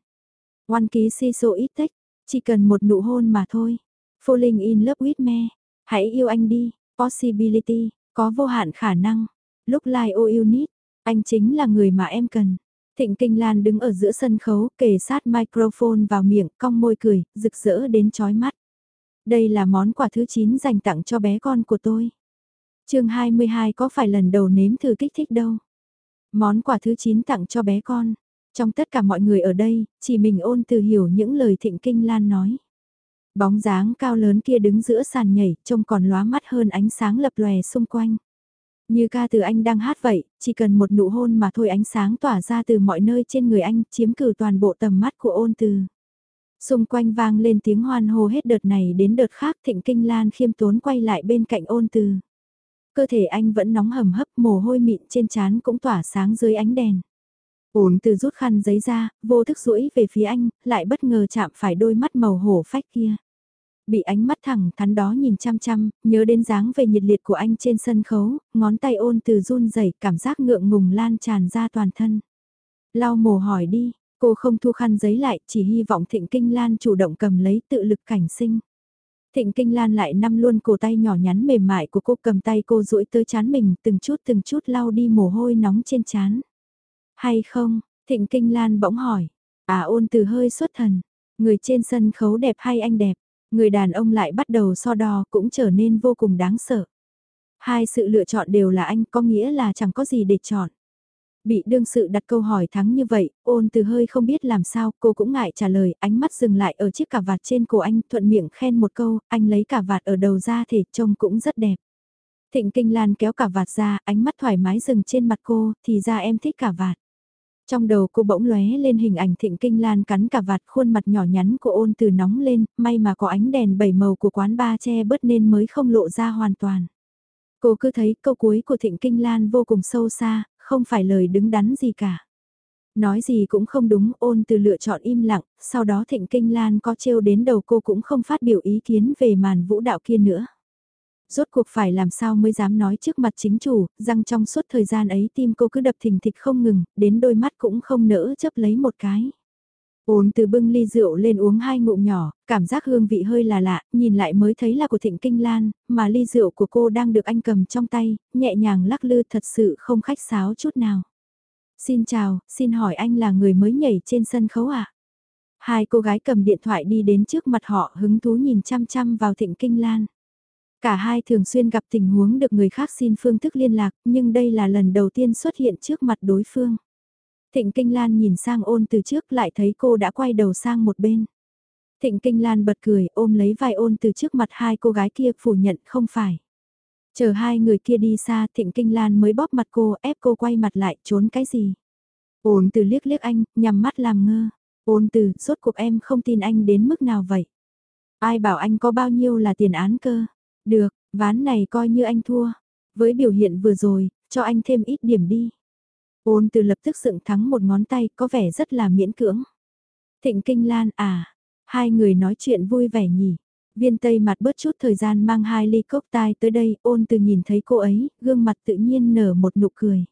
One ký si so ít tách chỉ cần một nụ hôn mà thôi. Falling in love with me, hãy yêu anh đi, possibility, có vô hạn khả năng. Lúc like all you need, anh chính là người mà em cần. Thịnh Kinh Lan đứng ở giữa sân khấu, kề sát microphone vào miệng, cong môi cười, rực rỡ đến chói mắt. Đây là món quà thứ 9 dành tặng cho bé con của tôi. chương 22 có phải lần đầu nếm thử kích thích đâu. Món quà thứ 9 tặng cho bé con. Trong tất cả mọi người ở đây, chỉ mình ôn từ hiểu những lời Thịnh Kinh Lan nói. Bóng dáng cao lớn kia đứng giữa sàn nhảy, trông còn lóa mắt hơn ánh sáng lập lòe xung quanh. Như ca từ anh đang hát vậy, chỉ cần một nụ hôn mà thôi ánh sáng tỏa ra từ mọi nơi trên người anh, chiếm cử toàn bộ tầm mắt của ôn từ. Xung quanh vang lên tiếng hoan hô hết đợt này đến đợt khác thịnh kinh lan khiêm tốn quay lại bên cạnh ôn từ. Cơ thể anh vẫn nóng hầm hấp mồ hôi mịn trên trán cũng tỏa sáng dưới ánh đèn. Ôn từ rút khăn giấy ra, vô thức rũi về phía anh, lại bất ngờ chạm phải đôi mắt màu hổ phách kia. Bị ánh mắt thẳng thắn đó nhìn chăm chăm, nhớ đến dáng về nhiệt liệt của anh trên sân khấu, ngón tay ôn từ run rẩy cảm giác ngượng ngùng lan tràn ra toàn thân. Lau mồ hỏi đi, cô không thu khăn giấy lại, chỉ hy vọng Thịnh Kinh Lan chủ động cầm lấy tự lực cảnh sinh. Thịnh Kinh Lan lại nắm luôn cổ tay nhỏ nhắn mềm mại của cô cầm tay cô duỗi tới chán mình từng chút từng chút lau đi mồ hôi nóng trên chán. Hay không, Thịnh Kinh Lan bỗng hỏi. À ôn từ hơi xuất thần. Người trên sân khấu đẹp hay anh đẹp? Người đàn ông lại bắt đầu so đo cũng trở nên vô cùng đáng sợ. Hai sự lựa chọn đều là anh có nghĩa là chẳng có gì để chọn. Bị đương sự đặt câu hỏi thắng như vậy, ôn từ hơi không biết làm sao, cô cũng ngại trả lời, ánh mắt dừng lại ở chiếc cà vạt trên cổ anh, thuận miệng khen một câu, anh lấy cà vạt ở đầu ra thể trông cũng rất đẹp. Thịnh Kinh Lan kéo cà vạt ra, ánh mắt thoải mái dừng trên mặt cô, thì ra em thích cà vạt. Trong đầu cô bỗng lóe lên hình ảnh thịnh kinh lan cắn cả vạt khuôn mặt nhỏ nhắn của ôn từ nóng lên, may mà có ánh đèn bảy màu của quán ba che bớt nên mới không lộ ra hoàn toàn. Cô cứ thấy câu cuối của thịnh kinh lan vô cùng sâu xa, không phải lời đứng đắn gì cả. Nói gì cũng không đúng ôn từ lựa chọn im lặng, sau đó thịnh kinh lan có trêu đến đầu cô cũng không phát biểu ý kiến về màn vũ đạo kia nữa rốt cuộc phải làm sao mới dám nói trước mặt chính chủ, răng trong suốt thời gian ấy tim cô cứ đập thình thịch không ngừng, đến đôi mắt cũng không nỡ chấp lấy một cái. Ôn từ bưng ly rượu lên uống hai ngụm nhỏ, cảm giác hương vị hơi là lạ, nhìn lại mới thấy là của thịnh kinh lan, mà ly rượu của cô đang được anh cầm trong tay, nhẹ nhàng lắc lư thật sự không khách sáo chút nào. Xin chào, xin hỏi anh là người mới nhảy trên sân khấu à? Hai cô gái cầm điện thoại đi đến trước mặt họ hứng thú nhìn chăm chăm vào thịnh kinh lan. Cả hai thường xuyên gặp tình huống được người khác xin phương thức liên lạc, nhưng đây là lần đầu tiên xuất hiện trước mặt đối phương. Thịnh Kinh Lan nhìn sang ôn từ trước lại thấy cô đã quay đầu sang một bên. Thịnh Kinh Lan bật cười ôm lấy vai ôn từ trước mặt hai cô gái kia phủ nhận không phải. Chờ hai người kia đi xa Thịnh Kinh Lan mới bóp mặt cô ép cô quay mặt lại trốn cái gì. Ôn từ liếc liếc anh, nhằm mắt làm ngơ. Ôn từ, rốt cuộc em không tin anh đến mức nào vậy. Ai bảo anh có bao nhiêu là tiền án cơ. Được, ván này coi như anh thua. Với biểu hiện vừa rồi, cho anh thêm ít điểm đi. Ôn từ lập tức dựng thắng một ngón tay có vẻ rất là miễn cưỡng. Thịnh Kinh Lan à, hai người nói chuyện vui vẻ nhỉ. Viên Tây mặt bớt chút thời gian mang hai ly cốc tai tới đây, ôn từ nhìn thấy cô ấy, gương mặt tự nhiên nở một nụ cười.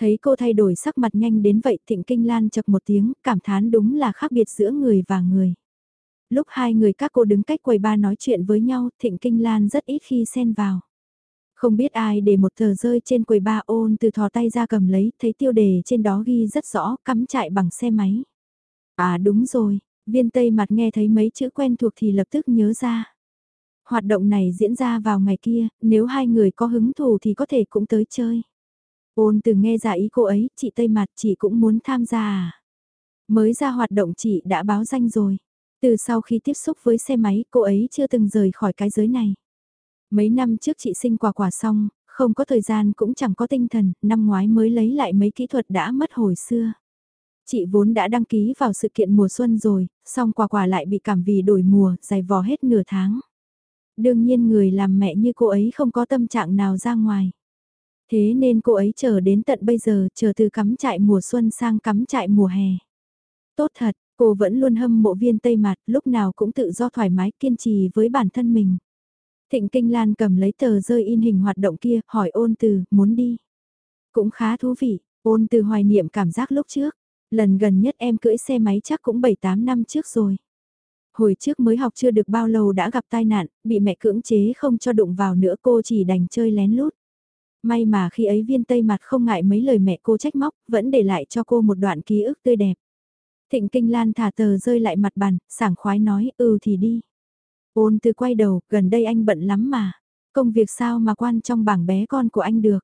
Thấy cô thay đổi sắc mặt nhanh đến vậy Thịnh Kinh Lan chật một tiếng, cảm thán đúng là khác biệt giữa người và người. Lúc hai người các cô đứng cách quầy ba nói chuyện với nhau, Thịnh Kinh Lan rất ít khi xen vào. Không biết ai để một tờ rơi trên quầy ba ôn từ thò tay ra cầm lấy, thấy tiêu đề trên đó ghi rất rõ, cắm chạy bằng xe máy. À đúng rồi, viên tây mặt nghe thấy mấy chữ quen thuộc thì lập tức nhớ ra. Hoạt động này diễn ra vào ngày kia, nếu hai người có hứng thù thì có thể cũng tới chơi. Ôn từ nghe ra ý cô ấy, chị Tây Mặt chị cũng muốn tham gia à? Mới ra hoạt động chị đã báo danh rồi. Từ sau khi tiếp xúc với xe máy, cô ấy chưa từng rời khỏi cái giới này. Mấy năm trước chị sinh quả quả xong, không có thời gian cũng chẳng có tinh thần, năm ngoái mới lấy lại mấy kỹ thuật đã mất hồi xưa. Chị vốn đã đăng ký vào sự kiện mùa xuân rồi, xong quả quả lại bị cảm vì đổi mùa, dài vò hết nửa tháng. Đương nhiên người làm mẹ như cô ấy không có tâm trạng nào ra ngoài. Thế nên cô ấy chờ đến tận bây giờ, chờ từ cắm trại mùa xuân sang cắm trại mùa hè. Tốt thật, Cô vẫn luôn hâm mộ viên tây mặt, lúc nào cũng tự do thoải mái kiên trì với bản thân mình. Thịnh Kinh Lan cầm lấy tờ rơi in hình hoạt động kia, hỏi ôn từ, muốn đi. Cũng khá thú vị, ôn từ hoài niệm cảm giác lúc trước. Lần gần nhất em cưỡi xe máy chắc cũng 7-8 năm trước rồi. Hồi trước mới học chưa được bao lâu đã gặp tai nạn, bị mẹ cưỡng chế không cho đụng vào nữa cô chỉ đành chơi lén lút. May mà khi ấy viên tây mặt không ngại mấy lời mẹ cô trách móc, vẫn để lại cho cô một đoạn ký ức tươi đẹp. Thịnh Kinh Lan thả tờ rơi lại mặt bàn, sảng khoái nói, ừ thì đi. Ôn từ quay đầu, gần đây anh bận lắm mà. Công việc sao mà quan trong bảng bé con của anh được.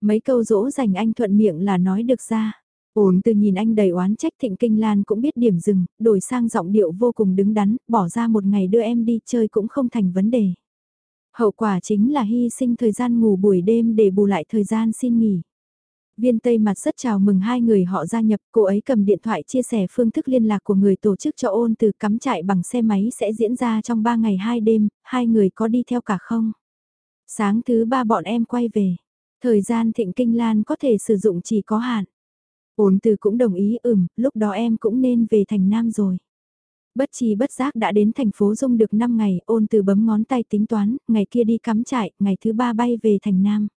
Mấy câu dỗ dành anh thuận miệng là nói được ra. Ôn từ nhìn anh đầy oán trách Thịnh Kinh Lan cũng biết điểm dừng, đổi sang giọng điệu vô cùng đứng đắn, bỏ ra một ngày đưa em đi chơi cũng không thành vấn đề. Hậu quả chính là hy sinh thời gian ngủ buổi đêm để bù lại thời gian xin nghỉ. Viên Tây mặt rất chào mừng hai người họ gia nhập, cô ấy cầm điện thoại chia sẻ phương thức liên lạc của người tổ chức cho ôn từ cắm trại bằng xe máy sẽ diễn ra trong 3 ngày 2 đêm, hai người có đi theo cả không? Sáng thứ ba bọn em quay về, thời gian thịnh kinh lan có thể sử dụng chỉ có hạn. Ôn từ cũng đồng ý ừm, lúc đó em cũng nên về thành Nam rồi. Bất chi bất giác đã đến thành phố Dung được 5 ngày, ôn từ bấm ngón tay tính toán, ngày kia đi cắm trại, ngày thứ ba bay về thành Nam.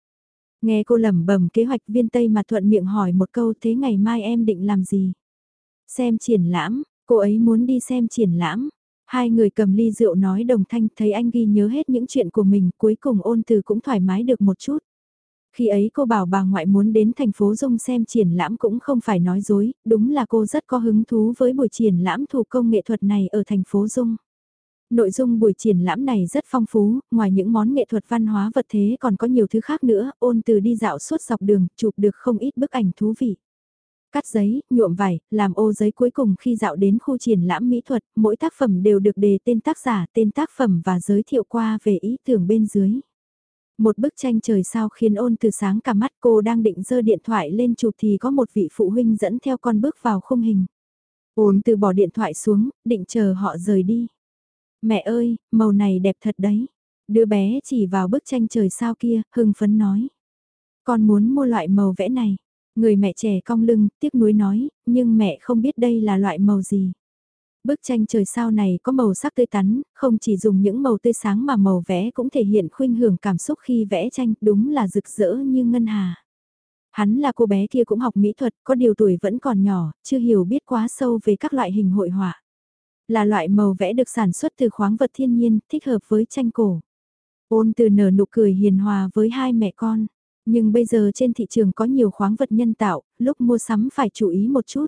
Nghe cô lẩm bẩm kế hoạch viên Tây mà thuận miệng hỏi một câu thế ngày mai em định làm gì? Xem triển lãm, cô ấy muốn đi xem triển lãm. Hai người cầm ly rượu nói đồng thanh thấy anh ghi nhớ hết những chuyện của mình cuối cùng ôn từ cũng thoải mái được một chút. Khi ấy cô bảo bà ngoại muốn đến thành phố Dung xem triển lãm cũng không phải nói dối, đúng là cô rất có hứng thú với buổi triển lãm thủ công nghệ thuật này ở thành phố Dung. Nội dung buổi triển lãm này rất phong phú, ngoài những món nghệ thuật văn hóa vật thế còn có nhiều thứ khác nữa, ôn từ đi dạo suốt dọc đường, chụp được không ít bức ảnh thú vị. Cắt giấy, nhuộm vải, làm ô giấy cuối cùng khi dạo đến khu triển lãm mỹ thuật, mỗi tác phẩm đều được đề tên tác giả, tên tác phẩm và giới thiệu qua về ý tưởng bên dưới. Một bức tranh trời sao khiến ôn từ sáng cả mắt cô đang định giơ điện thoại lên chụp thì có một vị phụ huynh dẫn theo con bước vào khung hình. Ôn từ bỏ điện thoại xuống, định chờ họ rời đi. Mẹ ơi, màu này đẹp thật đấy. Đứa bé chỉ vào bức tranh trời sao kia, hưng phấn nói. Con muốn mua loại màu vẽ này. Người mẹ trẻ cong lưng, tiếc nuối nói, nhưng mẹ không biết đây là loại màu gì. Bức tranh trời sao này có màu sắc tươi tắn, không chỉ dùng những màu tươi sáng mà màu vẽ cũng thể hiện khuynh hưởng cảm xúc khi vẽ tranh, đúng là rực rỡ như ngân hà. Hắn là cô bé kia cũng học mỹ thuật, có điều tuổi vẫn còn nhỏ, chưa hiểu biết quá sâu về các loại hình hội họa. Là loại màu vẽ được sản xuất từ khoáng vật thiên nhiên, thích hợp với tranh cổ. Ôn từ nở nụ cười hiền hòa với hai mẹ con. Nhưng bây giờ trên thị trường có nhiều khoáng vật nhân tạo, lúc mua sắm phải chú ý một chút.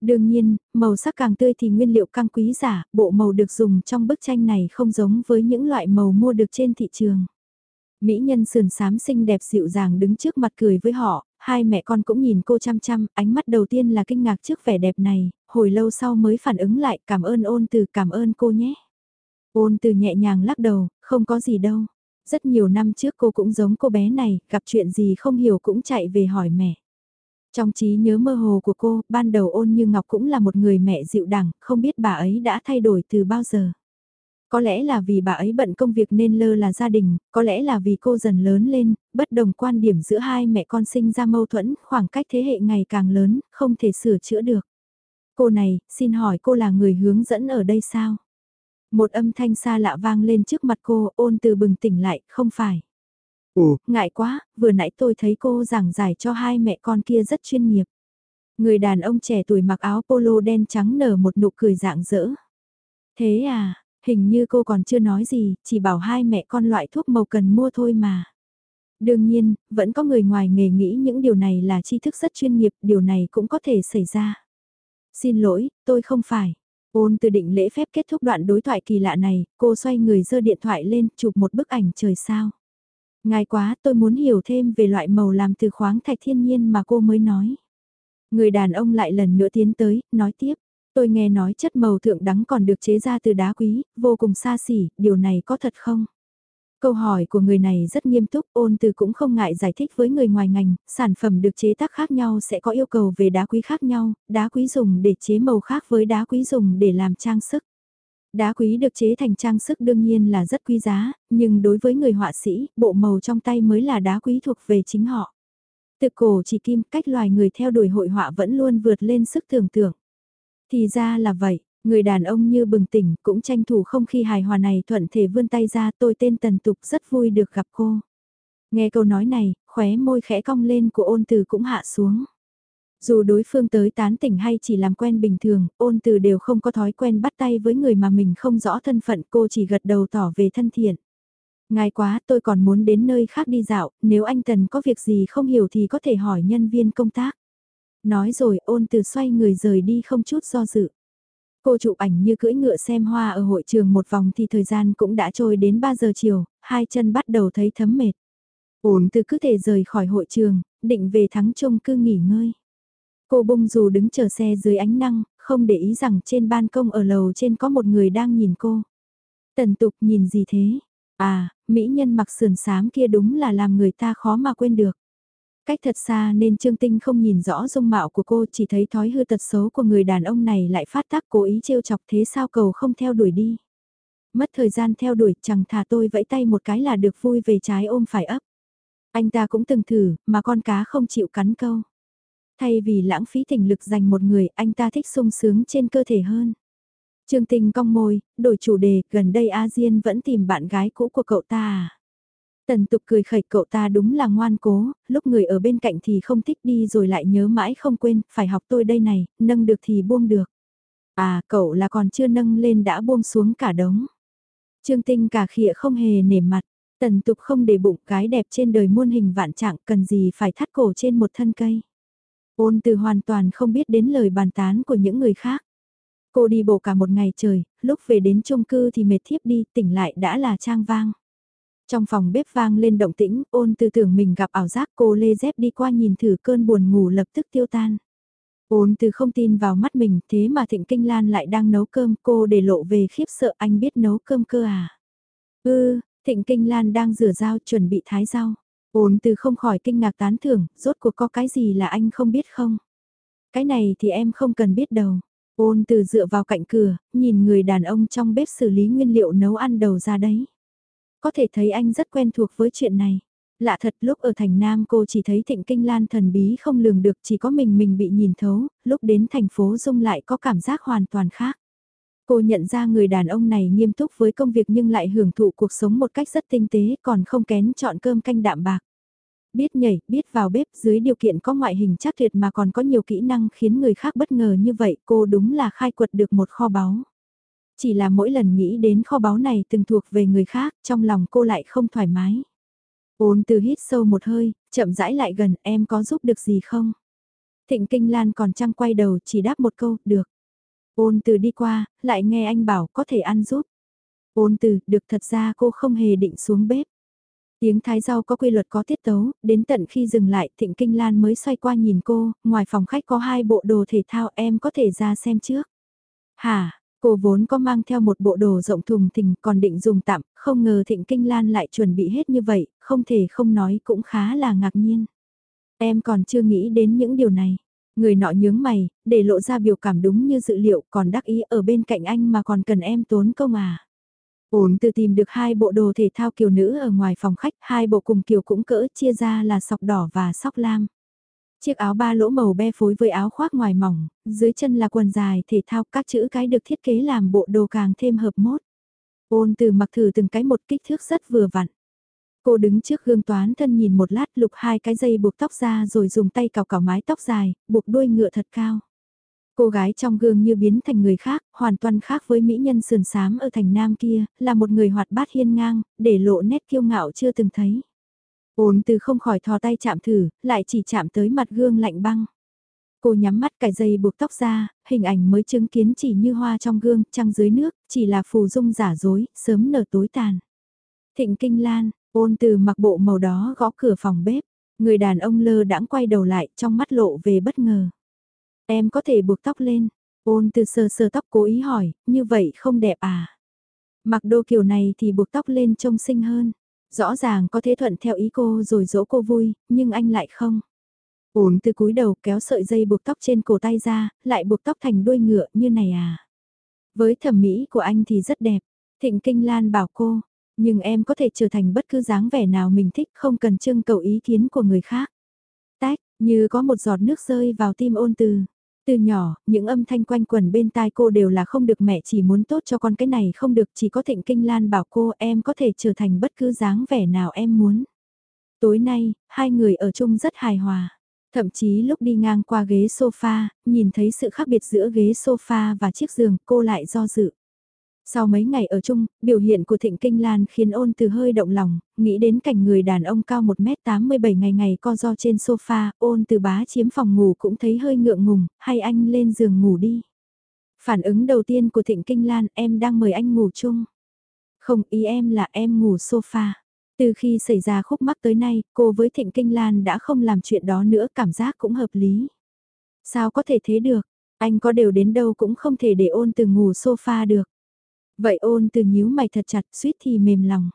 Đương nhiên, màu sắc càng tươi thì nguyên liệu càng quý giả, bộ màu được dùng trong bức tranh này không giống với những loại màu mua được trên thị trường. Mỹ nhân sườn xám xinh đẹp dịu dàng đứng trước mặt cười với họ, hai mẹ con cũng nhìn cô chăm chăm, ánh mắt đầu tiên là kinh ngạc trước vẻ đẹp này, hồi lâu sau mới phản ứng lại cảm ơn ôn từ cảm ơn cô nhé. Ôn từ nhẹ nhàng lắc đầu, không có gì đâu. Rất nhiều năm trước cô cũng giống cô bé này, gặp chuyện gì không hiểu cũng chạy về hỏi mẹ. Trong trí nhớ mơ hồ của cô, ban đầu ôn như Ngọc cũng là một người mẹ dịu dàng, không biết bà ấy đã thay đổi từ bao giờ. Có lẽ là vì bà ấy bận công việc nên lơ là gia đình, có lẽ là vì cô dần lớn lên, bất đồng quan điểm giữa hai mẹ con sinh ra mâu thuẫn, khoảng cách thế hệ ngày càng lớn, không thể sửa chữa được. Cô này, xin hỏi cô là người hướng dẫn ở đây sao? Một âm thanh xa lạ vang lên trước mặt cô, ôn từ bừng tỉnh lại, không phải. Ồ, ngại quá, vừa nãy tôi thấy cô giảng giải cho hai mẹ con kia rất chuyên nghiệp. Người đàn ông trẻ tuổi mặc áo polo đen trắng nở một nụ cười dạng dỡ. Thế à, hình như cô còn chưa nói gì, chỉ bảo hai mẹ con loại thuốc màu cần mua thôi mà. Đương nhiên, vẫn có người ngoài nghề nghĩ những điều này là tri thức rất chuyên nghiệp, điều này cũng có thể xảy ra. Xin lỗi, tôi không phải. Ôn từ định lễ phép kết thúc đoạn đối thoại kỳ lạ này, cô xoay người giơ điện thoại lên, chụp một bức ảnh trời sao. Ngài quá, tôi muốn hiểu thêm về loại màu làm từ khoáng thạch thiên nhiên mà cô mới nói. Người đàn ông lại lần nữa tiến tới, nói tiếp. Tôi nghe nói chất màu thượng đắng còn được chế ra từ đá quý, vô cùng xa xỉ, điều này có thật không? Câu hỏi của người này rất nghiêm túc, ôn từ cũng không ngại giải thích với người ngoài ngành, sản phẩm được chế tác khác nhau sẽ có yêu cầu về đá quý khác nhau, đá quý dùng để chế màu khác với đá quý dùng để làm trang sức. Đá quý được chế thành trang sức đương nhiên là rất quý giá, nhưng đối với người họa sĩ, bộ màu trong tay mới là đá quý thuộc về chính họ. Từ cổ chỉ kim, cách loài người theo đuổi hội họa vẫn luôn vượt lên sức tưởng tượng. Thì ra là vậy, người đàn ông như bừng tỉnh cũng tranh thủ không khi hài hòa này thuận thể vươn tay ra tôi tên Tần Tục rất vui được gặp cô. Nghe câu nói này, khóe môi khẽ cong lên của ôn từ cũng hạ xuống. Dù đối phương tới tán tỉnh hay chỉ làm quen bình thường, ôn từ đều không có thói quen bắt tay với người mà mình không rõ thân phận cô chỉ gật đầu tỏ về thân thiện. Ngài quá tôi còn muốn đến nơi khác đi dạo, nếu anh Tần có việc gì không hiểu thì có thể hỏi nhân viên công tác. Nói rồi ôn từ xoay người rời đi không chút do dự. Cô chụp ảnh như cưỡi ngựa xem hoa ở hội trường một vòng thì thời gian cũng đã trôi đến 3 giờ chiều, hai chân bắt đầu thấy thấm mệt. ổn từ cứ thể rời khỏi hội trường, định về thắng trung cư nghỉ ngơi. Cô bung dù đứng chờ xe dưới ánh nắng, không để ý rằng trên ban công ở lầu trên có một người đang nhìn cô. Tần tục nhìn gì thế? À, mỹ nhân mặc sườn xám kia đúng là làm người ta khó mà quên được. Cách thật xa nên Trương Tinh không nhìn rõ dung mạo của cô chỉ thấy thói hư tật xấu của người đàn ông này lại phát tác cố ý trêu chọc thế sao cầu không theo đuổi đi. Mất thời gian theo đuổi chẳng thà tôi vẫy tay một cái là được vui về trái ôm phải ấp. Anh ta cũng từng thử mà con cá không chịu cắn câu. Thay vì lãng phí tình lực dành một người anh ta thích sung sướng trên cơ thể hơn. Trương Tinh cong môi, đổi chủ đề, gần đây A Diên vẫn tìm bạn gái cũ của cậu ta à? Tần tục cười khẩy cậu ta đúng là ngoan cố, lúc người ở bên cạnh thì không thích đi rồi lại nhớ mãi không quên, phải học tôi đây này, nâng được thì buông được. À, cậu là còn chưa nâng lên đã buông xuống cả đống. Trương Tinh cả khịa không hề nể mặt, tần tục không để bụng cái đẹp trên đời muôn hình vạn trạng cần gì phải thắt cổ trên một thân cây. Ôn từ hoàn toàn không biết đến lời bàn tán của những người khác. Cô đi bộ cả một ngày trời, lúc về đến chung cư thì mệt thiếp đi, tỉnh lại đã là trang vang. Trong phòng bếp vang lên động tĩnh, ôn tư tưởng mình gặp ảo giác cô lê dép đi qua nhìn thử cơn buồn ngủ lập tức tiêu tan. Ôn từ không tin vào mắt mình, thế mà Thịnh Kinh Lan lại đang nấu cơm, cô để lộ về khiếp sợ anh biết nấu cơm cơ à. Ừ, Thịnh Kinh Lan đang rửa dao chuẩn bị thái rau. Ôn từ không khỏi kinh ngạc tán thưởng, rốt cuộc có cái gì là anh không biết không? Cái này thì em không cần biết đâu. Ôn từ dựa vào cạnh cửa, nhìn người đàn ông trong bếp xử lý nguyên liệu nấu ăn đầu ra đấy. Có thể thấy anh rất quen thuộc với chuyện này. Lạ thật lúc ở thành Nam cô chỉ thấy thịnh kinh lan thần bí không lường được chỉ có mình mình bị nhìn thấu, lúc đến thành phố Dung lại có cảm giác hoàn toàn khác. Cô nhận ra người đàn ông này nghiêm túc với công việc nhưng lại hưởng thụ cuộc sống một cách rất tinh tế còn không kén chọn cơm canh đạm bạc. Biết nhảy, biết vào bếp dưới điều kiện có ngoại hình chắc tuyệt mà còn có nhiều kỹ năng khiến người khác bất ngờ như vậy cô đúng là khai quật được một kho báu. Chỉ là mỗi lần nghĩ đến kho báu này từng thuộc về người khác, trong lòng cô lại không thoải mái. Ôn từ hít sâu một hơi, chậm rãi lại gần, em có giúp được gì không? Thịnh Kinh Lan còn trăng quay đầu chỉ đáp một câu, được. Ôn từ đi qua, lại nghe anh bảo có thể ăn giúp. Ôn từ, được thật ra cô không hề định xuống bếp. Tiếng thái rau có quy luật có tiết tấu, đến tận khi dừng lại Thịnh Kinh Lan mới xoay qua nhìn cô, ngoài phòng khách có hai bộ đồ thể thao em có thể ra xem trước. Hả, Cô vốn có mang theo một bộ đồ rộng thùng thình còn định dùng tạm, không ngờ Thịnh Kinh Lan lại chuẩn bị hết như vậy, không thể không nói cũng khá là ngạc nhiên. Em còn chưa nghĩ đến những điều này. Người nọ nhướng mày, để lộ ra biểu cảm đúng như dự liệu còn đắc ý ở bên cạnh anh mà còn cần em tốn công à. Ổn từ tìm được hai bộ đồ thể thao kiều nữ ở ngoài phòng khách, hai bộ cùng kiều cũng cỡ chia ra là sọc đỏ và sóc lam. Chiếc áo ba lỗ màu be phối với áo khoác ngoài mỏng, dưới chân là quần dài thể thao các chữ cái được thiết kế làm bộ đồ càng thêm hợp mốt. Ôn từ mặc thử từng cái một kích thước rất vừa vặn. Cô đứng trước gương toán thân nhìn một lát lục hai cái dây buộc tóc ra rồi dùng tay cào cào mái tóc dài, buộc đuôi ngựa thật cao. Cô gái trong gương như biến thành người khác, hoàn toàn khác với mỹ nhân sườn sám ở thành nam kia, là một người hoạt bát hiên ngang, để lộ nét kiêu ngạo chưa từng thấy. Ôn từ không khỏi thò tay chạm thử, lại chỉ chạm tới mặt gương lạnh băng. Cô nhắm mắt cài dây buộc tóc ra, hình ảnh mới chứng kiến chỉ như hoa trong gương, trăng dưới nước, chỉ là phù dung giả dối, sớm nở tối tàn. Thịnh kinh lan, ôn từ mặc bộ màu đó gõ cửa phòng bếp, người đàn ông lơ đãng quay đầu lại trong mắt lộ về bất ngờ. Em có thể buộc tóc lên, ôn từ sờ sờ tóc cố ý hỏi, như vậy không đẹp à? Mặc đồ kiểu này thì buộc tóc lên trông xinh hơn. Rõ ràng có thế thuận theo ý cô rồi dỗ cô vui, nhưng anh lại không. Ổn từ cúi đầu kéo sợi dây buộc tóc trên cổ tay ra, lại buộc tóc thành đuôi ngựa như này à. Với thẩm mỹ của anh thì rất đẹp. Thịnh Kinh Lan bảo cô, nhưng em có thể trở thành bất cứ dáng vẻ nào mình thích không cần trưng cầu ý kiến của người khác. Tách, như có một giọt nước rơi vào tim ôn từ. Từ nhỏ, những âm thanh quanh quẩn bên tai cô đều là không được mẹ chỉ muốn tốt cho con cái này không được chỉ có thịnh kinh lan bảo cô em có thể trở thành bất cứ dáng vẻ nào em muốn. Tối nay, hai người ở chung rất hài hòa. Thậm chí lúc đi ngang qua ghế sofa, nhìn thấy sự khác biệt giữa ghế sofa và chiếc giường cô lại do dự. Sau mấy ngày ở chung, biểu hiện của Thịnh Kinh Lan khiến ôn từ hơi động lòng, nghĩ đến cảnh người đàn ông cao 1m87 ngày ngày co do trên sofa, ôn từ bá chiếm phòng ngủ cũng thấy hơi ngượng ngùng, hay anh lên giường ngủ đi. Phản ứng đầu tiên của Thịnh Kinh Lan, em đang mời anh ngủ chung. Không ý em là em ngủ sofa. Từ khi xảy ra khúc mắc tới nay, cô với Thịnh Kinh Lan đã không làm chuyện đó nữa cảm giác cũng hợp lý. Sao có thể thế được, anh có đều đến đâu cũng không thể để ôn từ ngủ sofa được. Vậy ôn từ nhíu mày thật chặt suýt thì mềm lòng.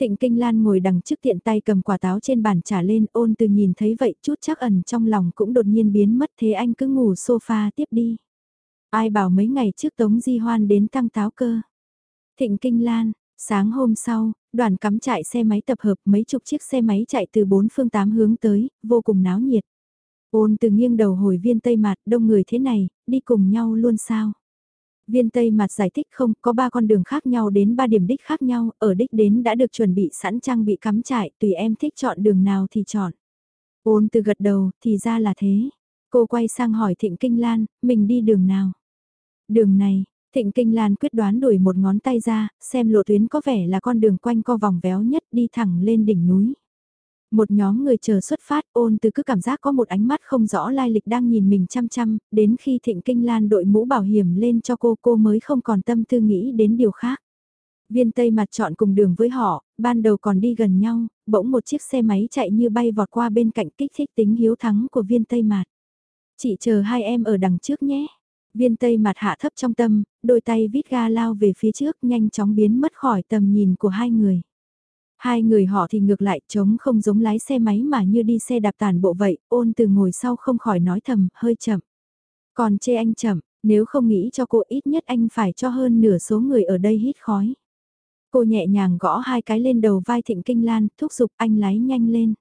Thịnh Kinh Lan ngồi đằng trước tiện tay cầm quả táo trên bàn trả lên ôn từ nhìn thấy vậy chút chắc ẩn trong lòng cũng đột nhiên biến mất thế anh cứ ngủ sofa tiếp đi. Ai bảo mấy ngày trước Tống Di Hoan đến tăng táo cơ. Thịnh Kinh Lan, sáng hôm sau, đoàn cắm chạy xe máy tập hợp mấy chục chiếc xe máy chạy từ bốn phương tám hướng tới, vô cùng náo nhiệt. Ôn từ nghiêng đầu hồi viên tây mặt đông người thế này, đi cùng nhau luôn sao? Viên Tây mặt giải thích không, có ba con đường khác nhau đến ba điểm đích khác nhau, ở đích đến đã được chuẩn bị sẵn trang bị cắm trại, tùy em thích chọn đường nào thì chọn. Ôn từ gật đầu, thì ra là thế. Cô quay sang hỏi Thịnh Kinh Lan, mình đi đường nào? Đường này, Thịnh Kinh Lan quyết đoán đuổi một ngón tay ra, xem lộ tuyến có vẻ là con đường quanh co vòng véo nhất đi thẳng lên đỉnh núi. Một nhóm người chờ xuất phát ôn từ cứ cảm giác có một ánh mắt không rõ lai lịch đang nhìn mình chăm chăm, đến khi Thịnh Kinh Lan đội mũ bảo hiểm lên cho cô cô mới không còn tâm tư nghĩ đến điều khác. Viên Tây mặt chọn cùng đường với họ, ban đầu còn đi gần nhau, bỗng một chiếc xe máy chạy như bay vọt qua bên cạnh kích thích tính hiếu thắng của viên Tây mặt. Chị chờ hai em ở đằng trước nhé. Viên Tây mặt hạ thấp trong tâm, đôi tay vít ga lao về phía trước nhanh chóng biến mất khỏi tầm nhìn của hai người. Hai người họ thì ngược lại chống không giống lái xe máy mà như đi xe đạp tàn bộ vậy, ôn từ ngồi sau không khỏi nói thầm, hơi chậm. Còn chê anh chậm, nếu không nghĩ cho cô ít nhất anh phải cho hơn nửa số người ở đây hít khói. Cô nhẹ nhàng gõ hai cái lên đầu vai Thịnh Kinh Lan, thúc giục anh lái nhanh lên.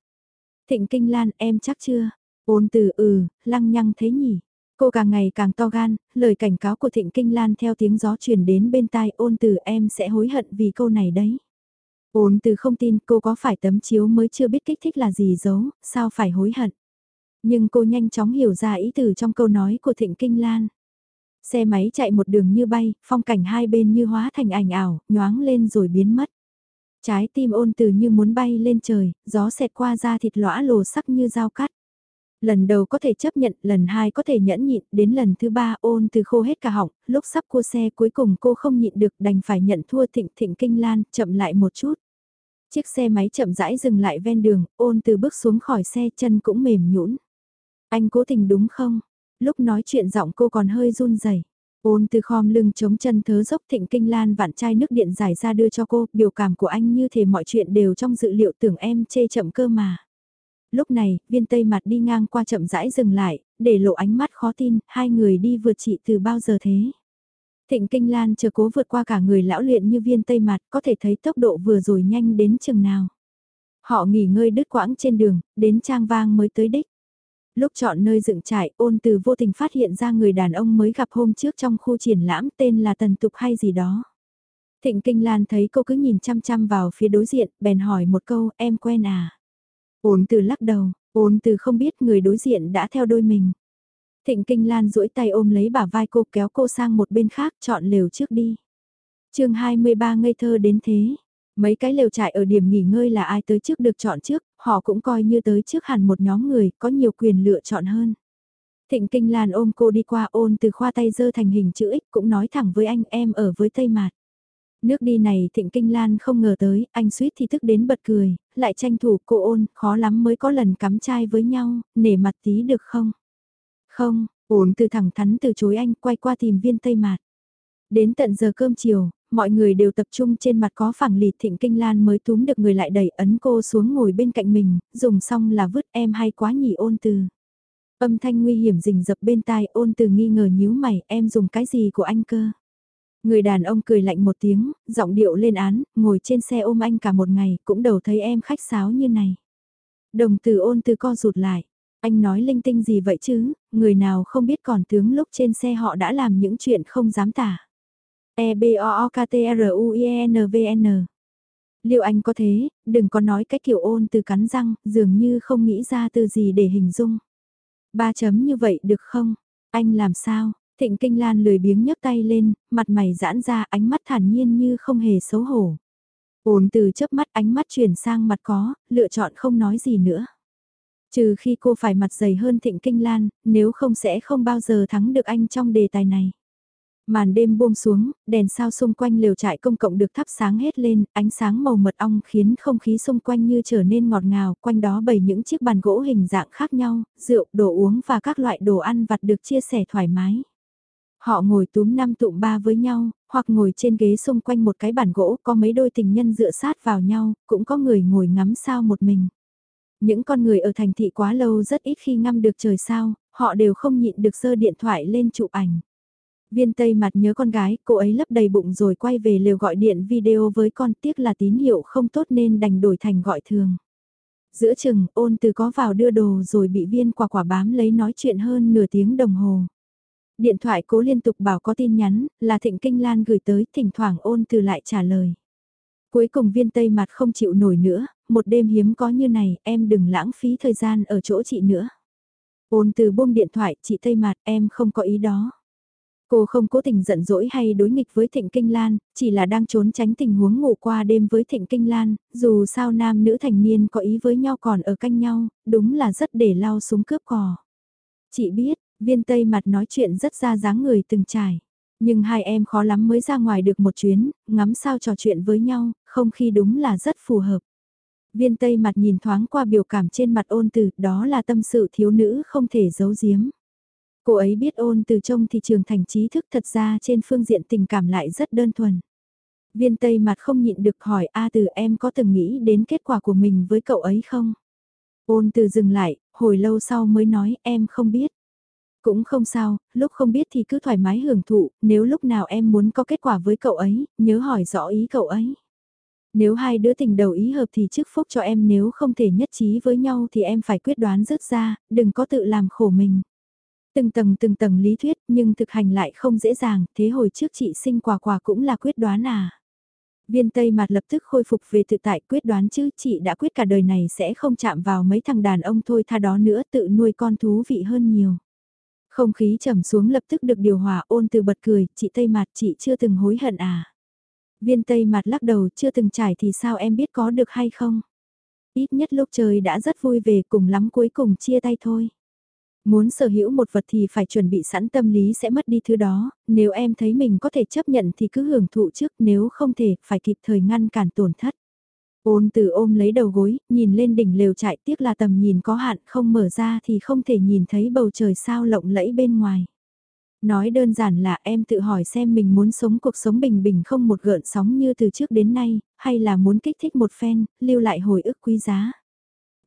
Thịnh Kinh Lan, em chắc chưa? Ôn từ ừ, lăng nhăng thế nhỉ? Cô càng ngày càng to gan, lời cảnh cáo của Thịnh Kinh Lan theo tiếng gió truyền đến bên tai ôn từ em sẽ hối hận vì câu này đấy. Ôn từ không tin cô có phải tấm chiếu mới chưa biết kích thích là gì giấu, sao phải hối hận. Nhưng cô nhanh chóng hiểu ra ý từ trong câu nói của Thịnh Kinh Lan. Xe máy chạy một đường như bay, phong cảnh hai bên như hóa thành ảnh ảo, nhoáng lên rồi biến mất. Trái tim ôn từ như muốn bay lên trời, gió xẹt qua da thịt lõa lồ sắc như dao cắt. Lần đầu có thể chấp nhận, lần hai có thể nhẫn nhịn, đến lần thứ ba ôn từ khô hết cả họng, lúc sắp cua xe cuối cùng cô không nhịn được đành phải nhận thua thịnh thịnh kinh lan, chậm lại một chút. Chiếc xe máy chậm rãi dừng lại ven đường, ôn từ bước xuống khỏi xe chân cũng mềm nhũn. Anh cố tình đúng không? Lúc nói chuyện giọng cô còn hơi run rẩy. Ôn từ khom lưng chống chân thớ dốc thịnh kinh lan vạn chai nước điện giải ra đưa cho cô, biểu cảm của anh như thể mọi chuyện đều trong dự liệu tưởng em chê chậm cơ mà. Lúc này, viên tây mặt đi ngang qua chậm rãi dừng lại, để lộ ánh mắt khó tin, hai người đi vượt chị từ bao giờ thế? Thịnh Kinh Lan chờ cố vượt qua cả người lão luyện như viên tây mặt có thể thấy tốc độ vừa rồi nhanh đến chừng nào. Họ nghỉ ngơi đứt quãng trên đường, đến trang vang mới tới đích. Lúc chọn nơi dựng trại, ôn từ vô tình phát hiện ra người đàn ông mới gặp hôm trước trong khu triển lãm tên là Tần Tục hay gì đó. Thịnh Kinh Lan thấy cô cứ nhìn chăm chăm vào phía đối diện, bèn hỏi một câu, em quen à? Ôn từ lắc đầu, ôn từ không biết người đối diện đã theo đôi mình. Thịnh Kinh Lan duỗi tay ôm lấy bả vai cô kéo cô sang một bên khác chọn lều trước đi. chương 23 ngây thơ đến thế. Mấy cái lều trại ở điểm nghỉ ngơi là ai tới trước được chọn trước, họ cũng coi như tới trước hẳn một nhóm người có nhiều quyền lựa chọn hơn. Thịnh Kinh Lan ôm cô đi qua ôn từ khoa tay dơ thành hình chữ X cũng nói thẳng với anh em ở với Tây Mạt. Nước đi này Thịnh Kinh Lan không ngờ tới, anh suýt thì thức đến bật cười, lại tranh thủ cô ôn, khó lắm mới có lần cắm trai với nhau, nể mặt tí được không? Không, ổn từ thẳng thắn từ chối anh quay qua tìm viên tây mạt. Đến tận giờ cơm chiều, mọi người đều tập trung trên mặt có phẳng lịt thịnh kinh lan mới túm được người lại đẩy ấn cô xuống ngồi bên cạnh mình, dùng xong là vứt em hay quá nhỉ ôn từ. Âm thanh nguy hiểm rình rập bên tai ôn từ nghi ngờ nhíu mày em dùng cái gì của anh cơ. Người đàn ông cười lạnh một tiếng, giọng điệu lên án, ngồi trên xe ôm anh cả một ngày, cũng đầu thấy em khách sáo như này. Đồng từ ôn từ co rụt lại. Anh nói linh tinh gì vậy chứ, người nào không biết còn tướng lúc trên xe họ đã làm những chuyện không dám tả. E-B-O-O-K-T-R-U-I-E-N-V-N Liệu anh có thế, đừng có nói cái kiểu ôn từ cắn răng, dường như không nghĩ ra từ gì để hình dung. Ba chấm như vậy được không? Anh làm sao? Thịnh Kinh Lan lười biếng nhấc tay lên, mặt mày giãn ra ánh mắt thản nhiên như không hề xấu hổ. Ôn từ chớp mắt ánh mắt chuyển sang mặt có, lựa chọn không nói gì nữa. Trừ khi cô phải mặt dày hơn Thịnh Kinh Lan, nếu không sẽ không bao giờ thắng được anh trong đề tài này. Màn đêm buông xuống, đèn sao xung quanh lều trại công cộng được thắp sáng hết lên, ánh sáng màu mật ong khiến không khí xung quanh như trở nên ngọt ngào, quanh đó bày những chiếc bàn gỗ hình dạng khác nhau, rượu, đồ uống và các loại đồ ăn vặt được chia sẻ thoải mái. Họ ngồi túm năm tụm ba với nhau, hoặc ngồi trên ghế xung quanh một cái bàn gỗ có mấy đôi tình nhân dựa sát vào nhau, cũng có người ngồi ngắm sao một mình. Những con người ở thành thị quá lâu rất ít khi ngắm được trời sao, họ đều không nhịn được sơ điện thoại lên chụp ảnh. Viên Tây mặt nhớ con gái, cô ấy lấp đầy bụng rồi quay về lều gọi điện video với con tiếc là tín hiệu không tốt nên đành đổi thành gọi thường. Giữa chừng, ôn từ có vào đưa đồ rồi bị viên quả quả bám lấy nói chuyện hơn nửa tiếng đồng hồ. Điện thoại cố liên tục bảo có tin nhắn, là Thịnh Kinh Lan gửi tới, thỉnh thoảng ôn từ lại trả lời. Cuối cùng viên tây mặt không chịu nổi nữa, một đêm hiếm có như này, em đừng lãng phí thời gian ở chỗ chị nữa. Ôn từ buông điện thoại, chị tây mặt, em không có ý đó. Cô không cố tình giận dỗi hay đối nghịch với Thịnh Kinh Lan, chỉ là đang trốn tránh tình huống ngủ qua đêm với Thịnh Kinh Lan, dù sao nam nữ thành niên có ý với nhau còn ở canh nhau, đúng là rất để lao súng cướp cò. Chị biết, viên tây mặt nói chuyện rất ra dáng người từng trải. Nhưng hai em khó lắm mới ra ngoài được một chuyến, ngắm sao trò chuyện với nhau, không khi đúng là rất phù hợp. Viên tây mặt nhìn thoáng qua biểu cảm trên mặt ôn từ, đó là tâm sự thiếu nữ không thể giấu giếm. Cô ấy biết ôn từ trông thì trường thành trí thức thật ra trên phương diện tình cảm lại rất đơn thuần. Viên tây mặt không nhịn được hỏi A từ em có từng nghĩ đến kết quả của mình với cậu ấy không? Ôn từ dừng lại, hồi lâu sau mới nói em không biết. Cũng không sao, lúc không biết thì cứ thoải mái hưởng thụ, nếu lúc nào em muốn có kết quả với cậu ấy, nhớ hỏi rõ ý cậu ấy. Nếu hai đứa tình đầu ý hợp thì chúc phúc cho em nếu không thể nhất trí với nhau thì em phải quyết đoán rớt ra, đừng có tự làm khổ mình. Từng tầng từng tầng lý thuyết nhưng thực hành lại không dễ dàng, thế hồi trước chị sinh quả quả cũng là quyết đoán à. Viên Tây mặt lập tức khôi phục về tự tại quyết đoán chứ chị đã quyết cả đời này sẽ không chạm vào mấy thằng đàn ông thôi tha đó nữa tự nuôi con thú vị hơn nhiều. Không khí trầm xuống lập tức được điều hòa ôn từ bật cười, chị Tây mặt chị chưa từng hối hận à. Viên Tây mặt lắc đầu chưa từng trải thì sao em biết có được hay không. Ít nhất lúc trời đã rất vui về cùng lắm cuối cùng chia tay thôi. Muốn sở hữu một vật thì phải chuẩn bị sẵn tâm lý sẽ mất đi thứ đó, nếu em thấy mình có thể chấp nhận thì cứ hưởng thụ trước, nếu không thể, phải kịp thời ngăn cản tổn thất. Ôn từ ôm lấy đầu gối, nhìn lên đỉnh lều trại tiếc là tầm nhìn có hạn không mở ra thì không thể nhìn thấy bầu trời sao lộng lẫy bên ngoài. Nói đơn giản là em tự hỏi xem mình muốn sống cuộc sống bình bình không một gợn sóng như từ trước đến nay, hay là muốn kích thích một phen, lưu lại hồi ức quý giá.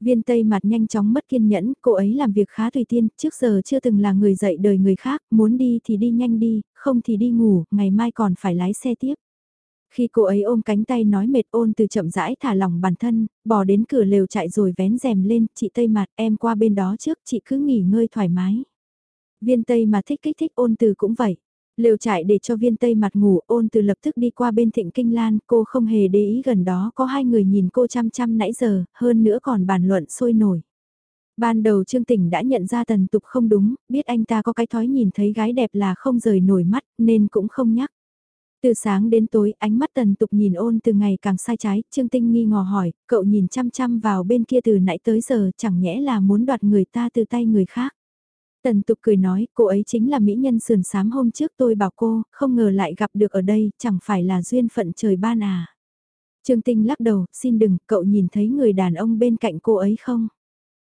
Viên Tây mặt nhanh chóng mất kiên nhẫn, cô ấy làm việc khá tùy tiên, trước giờ chưa từng là người dạy đời người khác, muốn đi thì đi nhanh đi, không thì đi ngủ, ngày mai còn phải lái xe tiếp. Khi cô ấy ôm cánh tay nói mệt ôn từ chậm rãi thả lỏng bản thân, bỏ đến cửa lều chạy rồi vén rèm lên, chị Tây mặt em qua bên đó trước, chị cứ nghỉ ngơi thoải mái. Viên Tây mà thích kích thích ôn từ cũng vậy. Lều trại để cho viên tây mặt ngủ ôn từ lập tức đi qua bên thịnh kinh lan, cô không hề để ý gần đó có hai người nhìn cô chăm chăm nãy giờ, hơn nữa còn bàn luận sôi nổi. Ban đầu Trương Tỉnh đã nhận ra tần tục không đúng, biết anh ta có cái thói nhìn thấy gái đẹp là không rời nổi mắt nên cũng không nhắc. Từ sáng đến tối ánh mắt tần tục nhìn ôn từ ngày càng sai trái, Trương Tinh nghi ngò hỏi, cậu nhìn chăm chăm vào bên kia từ nãy tới giờ chẳng nhẽ là muốn đoạt người ta từ tay người khác. Tần tục cười nói, cô ấy chính là mỹ nhân sườn sám hôm trước tôi bảo cô, không ngờ lại gặp được ở đây, chẳng phải là duyên phận trời ban à. Trương Tinh lắc đầu, xin đừng, cậu nhìn thấy người đàn ông bên cạnh cô ấy không?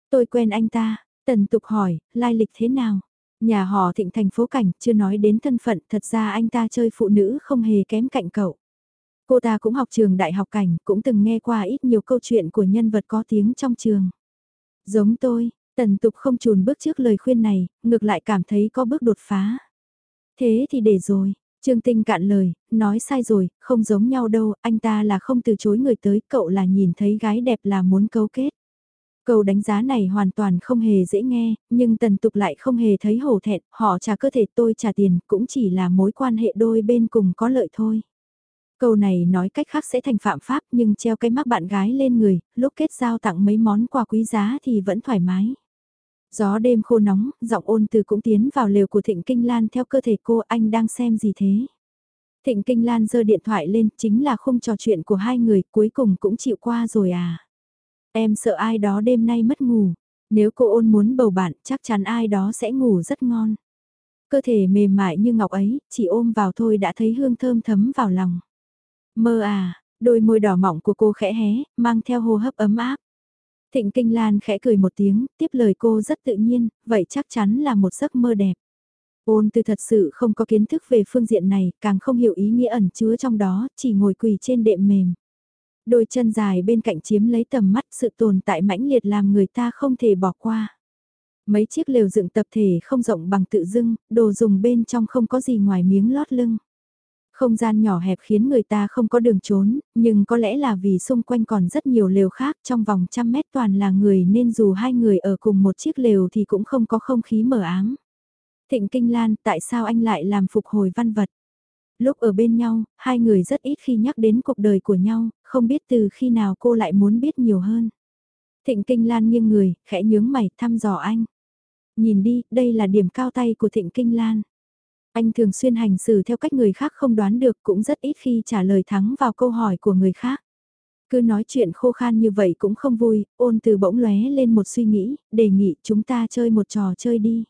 Tôi quen anh ta, tần tục hỏi, lai lịch thế nào? Nhà họ thịnh thành phố cảnh, chưa nói đến thân phận, thật ra anh ta chơi phụ nữ không hề kém cạnh cậu. Cô ta cũng học trường đại học cảnh, cũng từng nghe qua ít nhiều câu chuyện của nhân vật có tiếng trong trường. Giống tôi, Tần tục không chùn bước trước lời khuyên này, ngược lại cảm thấy có bước đột phá. Thế thì để rồi, Trương Tinh cạn lời, nói sai rồi, không giống nhau đâu, anh ta là không từ chối người tới, cậu là nhìn thấy gái đẹp là muốn cấu kết. Câu đánh giá này hoàn toàn không hề dễ nghe, nhưng tần tục lại không hề thấy hổ thẹn, họ trả cơ thể tôi trả tiền, cũng chỉ là mối quan hệ đôi bên cùng có lợi thôi. Câu này nói cách khác sẽ thành phạm pháp nhưng treo cái mắc bạn gái lên người, lúc kết giao tặng mấy món quà quý giá thì vẫn thoải mái. Gió đêm khô nóng, giọng ôn từ cũng tiến vào lều của Thịnh Kinh Lan theo cơ thể cô anh đang xem gì thế. Thịnh Kinh Lan giơ điện thoại lên chính là khung trò chuyện của hai người cuối cùng cũng chịu qua rồi à. Em sợ ai đó đêm nay mất ngủ. Nếu cô ôn muốn bầu bạn chắc chắn ai đó sẽ ngủ rất ngon. Cơ thể mềm mại như ngọc ấy, chỉ ôm vào thôi đã thấy hương thơm thấm vào lòng. Mơ à, đôi môi đỏ mỏng của cô khẽ hé, mang theo hô hấp ấm áp. Thịnh Kinh Lan khẽ cười một tiếng, tiếp lời cô rất tự nhiên, vậy chắc chắn là một giấc mơ đẹp. Ôn từ thật sự không có kiến thức về phương diện này, càng không hiểu ý nghĩa ẩn chứa trong đó, chỉ ngồi quỳ trên đệm mềm. Đôi chân dài bên cạnh chiếm lấy tầm mắt sự tồn tại mãnh liệt làm người ta không thể bỏ qua. Mấy chiếc lều dựng tập thể không rộng bằng tự dưng, đồ dùng bên trong không có gì ngoài miếng lót lưng. Không gian nhỏ hẹp khiến người ta không có đường trốn, nhưng có lẽ là vì xung quanh còn rất nhiều lều khác trong vòng trăm mét toàn là người nên dù hai người ở cùng một chiếc lều thì cũng không có không khí mở ám. Thịnh Kinh Lan, tại sao anh lại làm phục hồi văn vật? Lúc ở bên nhau, hai người rất ít khi nhắc đến cuộc đời của nhau, không biết từ khi nào cô lại muốn biết nhiều hơn. Thịnh Kinh Lan nghiêng người, khẽ nhướng mày, thăm dò anh. Nhìn đi, đây là điểm cao tay của Thịnh Kinh Lan. Anh thường xuyên hành xử theo cách người khác không đoán được cũng rất ít khi trả lời thắng vào câu hỏi của người khác. Cứ nói chuyện khô khan như vậy cũng không vui, ôn từ bỗng lóe lên một suy nghĩ, đề nghị chúng ta chơi một trò chơi đi.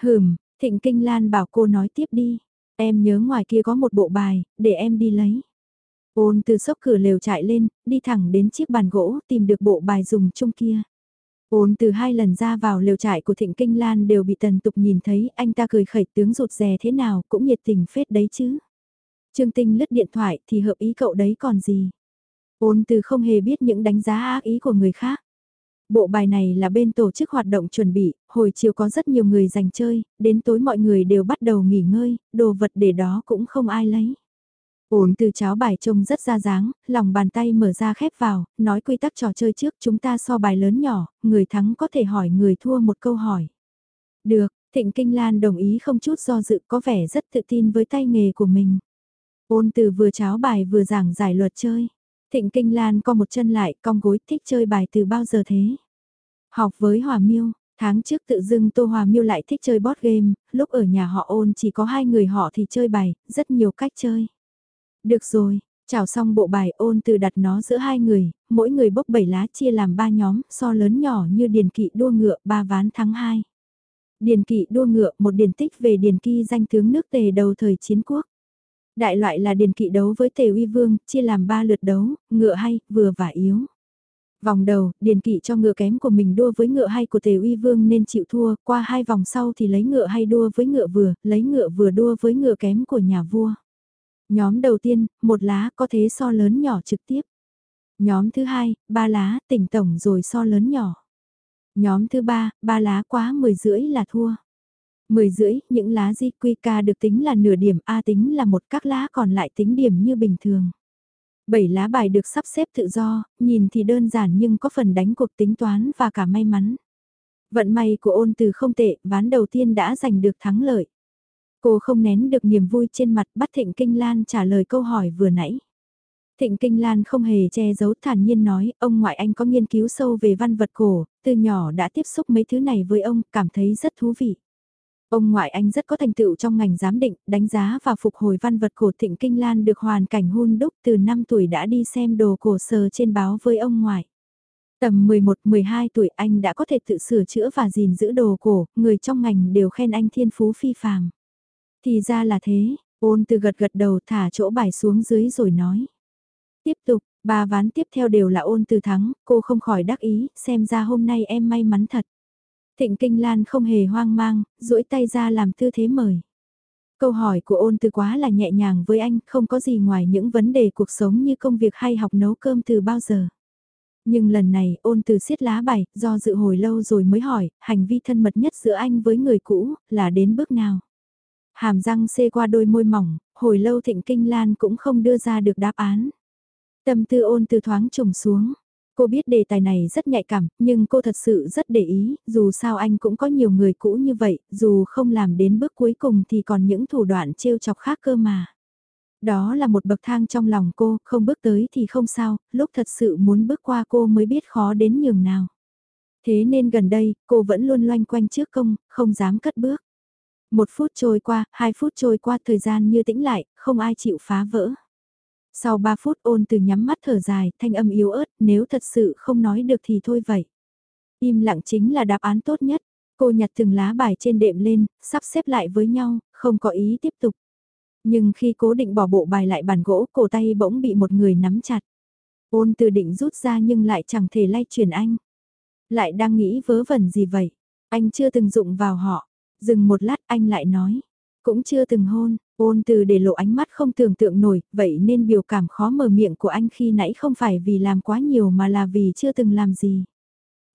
Hừm, Thịnh Kinh Lan bảo cô nói tiếp đi. Em nhớ ngoài kia có một bộ bài, để em đi lấy. Ôn từ sốc cửa lều chạy lên, đi thẳng đến chiếc bàn gỗ, tìm được bộ bài dùng chung kia. Ôn từ hai lần ra vào lều trại của Thịnh Kinh Lan đều bị Tần Tục nhìn thấy, anh ta cười khẩy tướng rụt rè thế nào cũng nhiệt tình phết đấy chứ. Trương Tinh lướt điện thoại thì hợp ý cậu đấy còn gì. Ôn từ không hề biết những đánh giá ác ý của người khác. Bộ bài này là bên tổ chức hoạt động chuẩn bị, hồi chiều có rất nhiều người dành chơi, đến tối mọi người đều bắt đầu nghỉ ngơi, đồ vật để đó cũng không ai lấy. Ổn từ cháo bài trông rất ra dáng, lòng bàn tay mở ra khép vào, nói quy tắc trò chơi trước chúng ta so bài lớn nhỏ, người thắng có thể hỏi người thua một câu hỏi. Được, Thịnh Kinh Lan đồng ý không chút do dự có vẻ rất tự tin với tay nghề của mình. Ôn từ vừa cháo bài vừa giảng giải luật chơi. Thịnh Kinh Lan co một chân lại, cong gối thích chơi bài từ bao giờ thế? Học với Hòa Miêu, tháng trước tự dưng Tô Hòa Miêu lại thích chơi board game, lúc ở nhà họ ôn chỉ có hai người họ thì chơi bài, rất nhiều cách chơi. Được rồi, chào xong bộ bài ôn từ đặt nó giữa hai người, mỗi người bốc bảy lá chia làm ba nhóm, so lớn nhỏ như điền kỵ đua ngựa, ba ván thắng hai. Điền kỵ đua ngựa, một điển tích về điền kỳ danh tướng nước tề đầu thời chiến quốc. Đại loại là điền kỵ đấu với tề uy vương, chia làm ba lượt đấu, ngựa hay, vừa và yếu. Vòng đầu, điền kỵ cho ngựa kém của mình đua với ngựa hay của tề uy vương nên chịu thua, qua hai vòng sau thì lấy ngựa hay đua với ngựa vừa, lấy ngựa vừa đua với ngựa kém của nhà vua. Nhóm đầu tiên, một lá có thế so lớn nhỏ trực tiếp. Nhóm thứ hai, ba lá, tỉnh tổng rồi so lớn nhỏ. Nhóm thứ ba, ba lá quá mười rưỡi là thua. Mười rưỡi, những lá di quy ca được tính là nửa điểm A tính là một các lá còn lại tính điểm như bình thường. Bảy lá bài được sắp xếp tự do, nhìn thì đơn giản nhưng có phần đánh cuộc tính toán và cả may mắn. Vận may của ôn từ không tệ, ván đầu tiên đã giành được thắng lợi. Cô không nén được niềm vui trên mặt bắt Thịnh Kinh Lan trả lời câu hỏi vừa nãy. Thịnh Kinh Lan không hề che giấu thản nhiên nói, ông ngoại anh có nghiên cứu sâu về văn vật cổ, từ nhỏ đã tiếp xúc mấy thứ này với ông, cảm thấy rất thú vị. Ông ngoại anh rất có thành tựu trong ngành giám định, đánh giá và phục hồi văn vật cổ Thịnh Kinh Lan được hoàn cảnh hôn đúc từ 5 tuổi đã đi xem đồ cổ sờ trên báo với ông ngoại. Tầm 11-12 tuổi anh đã có thể tự sửa chữa và gìn giữ đồ cổ, người trong ngành đều khen anh thiên phú phi phàm. Thì ra là thế, ôn từ gật gật đầu thả chỗ bài xuống dưới rồi nói. Tiếp tục, ba ván tiếp theo đều là ôn từ thắng, cô không khỏi đắc ý, xem ra hôm nay em may mắn thật. Thịnh Kinh Lan không hề hoang mang, duỗi tay ra làm tư thế mời. Câu hỏi của ôn từ quá là nhẹ nhàng với anh, không có gì ngoài những vấn đề cuộc sống như công việc hay học nấu cơm từ bao giờ. Nhưng lần này ôn từ siết lá bài, do dự hồi lâu rồi mới hỏi, hành vi thân mật nhất giữa anh với người cũ, là đến bước nào? Hàm răng xê qua đôi môi mỏng, hồi lâu thịnh kinh lan cũng không đưa ra được đáp án. Tâm tư ôn từ thoáng trùng xuống. Cô biết đề tài này rất nhạy cảm, nhưng cô thật sự rất để ý, dù sao anh cũng có nhiều người cũ như vậy, dù không làm đến bước cuối cùng thì còn những thủ đoạn trêu chọc khác cơ mà. Đó là một bậc thang trong lòng cô, không bước tới thì không sao, lúc thật sự muốn bước qua cô mới biết khó đến nhường nào. Thế nên gần đây, cô vẫn luôn loanh quanh trước công, không dám cất bước. Một phút trôi qua, hai phút trôi qua thời gian như tĩnh lại, không ai chịu phá vỡ. Sau ba phút ôn từ nhắm mắt thở dài, thanh âm yếu ớt, nếu thật sự không nói được thì thôi vậy. Im lặng chính là đáp án tốt nhất. Cô nhặt từng lá bài trên đệm lên, sắp xếp lại với nhau, không có ý tiếp tục. Nhưng khi cố định bỏ bộ bài lại bàn gỗ, cổ tay bỗng bị một người nắm chặt. Ôn từ định rút ra nhưng lại chẳng thể lay chuyển anh. Lại đang nghĩ vớ vẩn gì vậy? Anh chưa từng dụng vào họ. Dừng một lát anh lại nói, cũng chưa từng hôn, ôn từ để lộ ánh mắt không tưởng tượng nổi, vậy nên biểu cảm khó mở miệng của anh khi nãy không phải vì làm quá nhiều mà là vì chưa từng làm gì.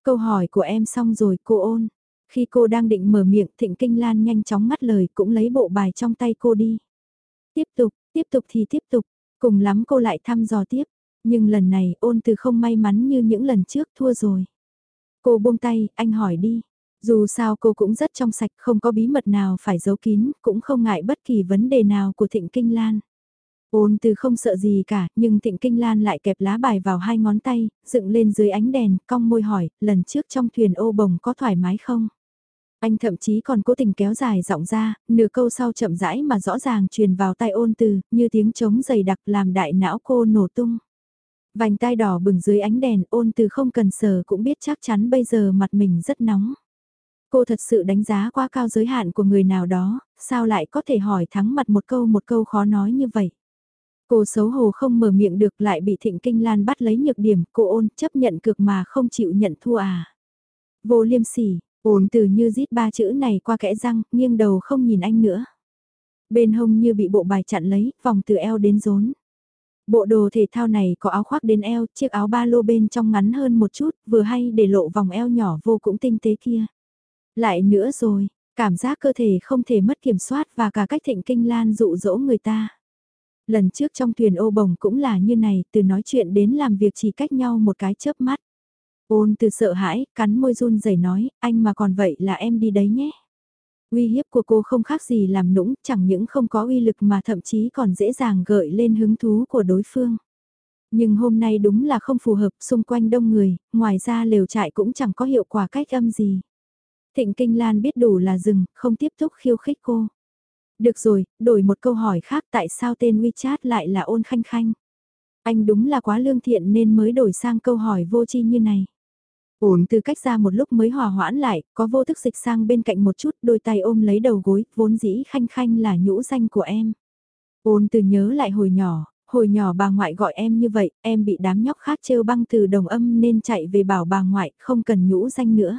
Câu hỏi của em xong rồi cô ôn. Khi cô đang định mở miệng Thịnh Kinh Lan nhanh chóng ngắt lời cũng lấy bộ bài trong tay cô đi. Tiếp tục, tiếp tục thì tiếp tục, cùng lắm cô lại thăm dò tiếp. Nhưng lần này ôn từ không may mắn như những lần trước thua rồi. Cô buông tay, anh hỏi đi. Dù sao cô cũng rất trong sạch, không có bí mật nào phải giấu kín, cũng không ngại bất kỳ vấn đề nào của Thịnh Kinh Lan. Ôn từ không sợ gì cả, nhưng Thịnh Kinh Lan lại kẹp lá bài vào hai ngón tay, dựng lên dưới ánh đèn, cong môi hỏi, lần trước trong thuyền ô bồng có thoải mái không? Anh thậm chí còn cố tình kéo dài giọng ra, nửa câu sau chậm rãi mà rõ ràng truyền vào tai ôn từ, như tiếng trống dày đặc làm đại não cô nổ tung. Vành tai đỏ bừng dưới ánh đèn ôn từ không cần sờ cũng biết chắc chắn bây giờ mặt mình rất nóng. Cô thật sự đánh giá quá cao giới hạn của người nào đó, sao lại có thể hỏi thắng mặt một câu một câu khó nói như vậy. Cô xấu hổ không mở miệng được lại bị Thịnh Kinh Lan bắt lấy nhược điểm, cô ôn chấp nhận cực mà không chịu nhận thua à. Vô liêm sỉ, ôn từ như rít ba chữ này qua kẽ răng, nghiêng đầu không nhìn anh nữa. Bên hông như bị bộ bài chặn lấy, vòng từ eo đến rốn. Bộ đồ thể thao này có áo khoác đến eo, chiếc áo ba lô bên trong ngắn hơn một chút, vừa hay để lộ vòng eo nhỏ vô cũng tinh tế kia. Lại nữa rồi, cảm giác cơ thể không thể mất kiểm soát và cả cách thịnh kinh lan dụ dỗ người ta. Lần trước trong thuyền ô bồng cũng là như này, từ nói chuyện đến làm việc chỉ cách nhau một cái chớp mắt. Ôn từ sợ hãi, cắn môi run rẩy nói, anh mà còn vậy là em đi đấy nhé. Uy hiếp của cô không khác gì làm nũng, chẳng những không có uy lực mà thậm chí còn dễ dàng gợi lên hứng thú của đối phương. Nhưng hôm nay đúng là không phù hợp, xung quanh đông người, ngoài ra lều trại cũng chẳng có hiệu quả cách âm gì. Thịnh Kinh Lan biết đủ là dừng, không tiếp tục khiêu khích cô. Được rồi, đổi một câu hỏi khác tại sao tên WeChat lại là ôn khanh khanh. Anh đúng là quá lương thiện nên mới đổi sang câu hỏi vô tri như này. Ổn từ cách ra một lúc mới hòa hoãn lại, có vô thức dịch sang bên cạnh một chút, đôi tay ôm lấy đầu gối, vốn dĩ khanh khanh là nhũ danh của em. Ôn từ nhớ lại hồi nhỏ, hồi nhỏ bà ngoại gọi em như vậy, em bị đám nhóc khác trêu băng từ đồng âm nên chạy về bảo bà ngoại, không cần nhũ danh nữa.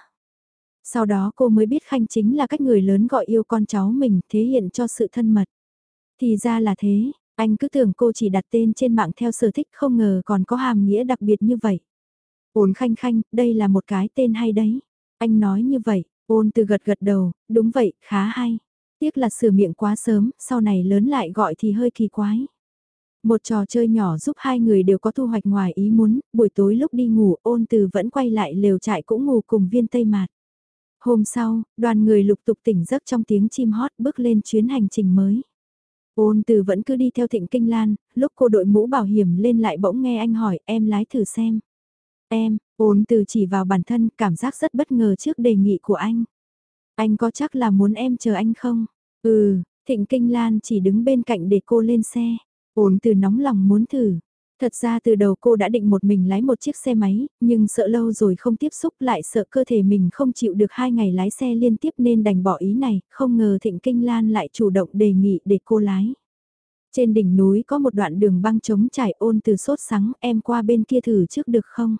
Sau đó cô mới biết Khanh chính là cách người lớn gọi yêu con cháu mình, thể hiện cho sự thân mật. Thì ra là thế, anh cứ tưởng cô chỉ đặt tên trên mạng theo sở thích không ngờ còn có hàm nghĩa đặc biệt như vậy. Ôn Khanh Khanh, đây là một cái tên hay đấy. Anh nói như vậy, ôn từ gật gật đầu, đúng vậy, khá hay. Tiếc là sửa miệng quá sớm, sau này lớn lại gọi thì hơi kỳ quái. Một trò chơi nhỏ giúp hai người đều có thu hoạch ngoài ý muốn, buổi tối lúc đi ngủ ôn từ vẫn quay lại lều trại cũng ngủ cùng viên tây mạt. Hôm sau, đoàn người lục tục tỉnh giấc trong tiếng chim hót bước lên chuyến hành trình mới. Ôn từ vẫn cứ đi theo thịnh kinh lan, lúc cô đội mũ bảo hiểm lên lại bỗng nghe anh hỏi em lái thử xem. Em, ôn từ chỉ vào bản thân cảm giác rất bất ngờ trước đề nghị của anh. Anh có chắc là muốn em chờ anh không? Ừ, thịnh kinh lan chỉ đứng bên cạnh để cô lên xe. Ôn từ nóng lòng muốn thử. Thật ra từ đầu cô đã định một mình lái một chiếc xe máy, nhưng sợ lâu rồi không tiếp xúc lại sợ cơ thể mình không chịu được hai ngày lái xe liên tiếp nên đành bỏ ý này, không ngờ Thịnh Kinh Lan lại chủ động đề nghị để cô lái. Trên đỉnh núi có một đoạn đường băng trống trải ôn từ sốt sắng em qua bên kia thử trước được không?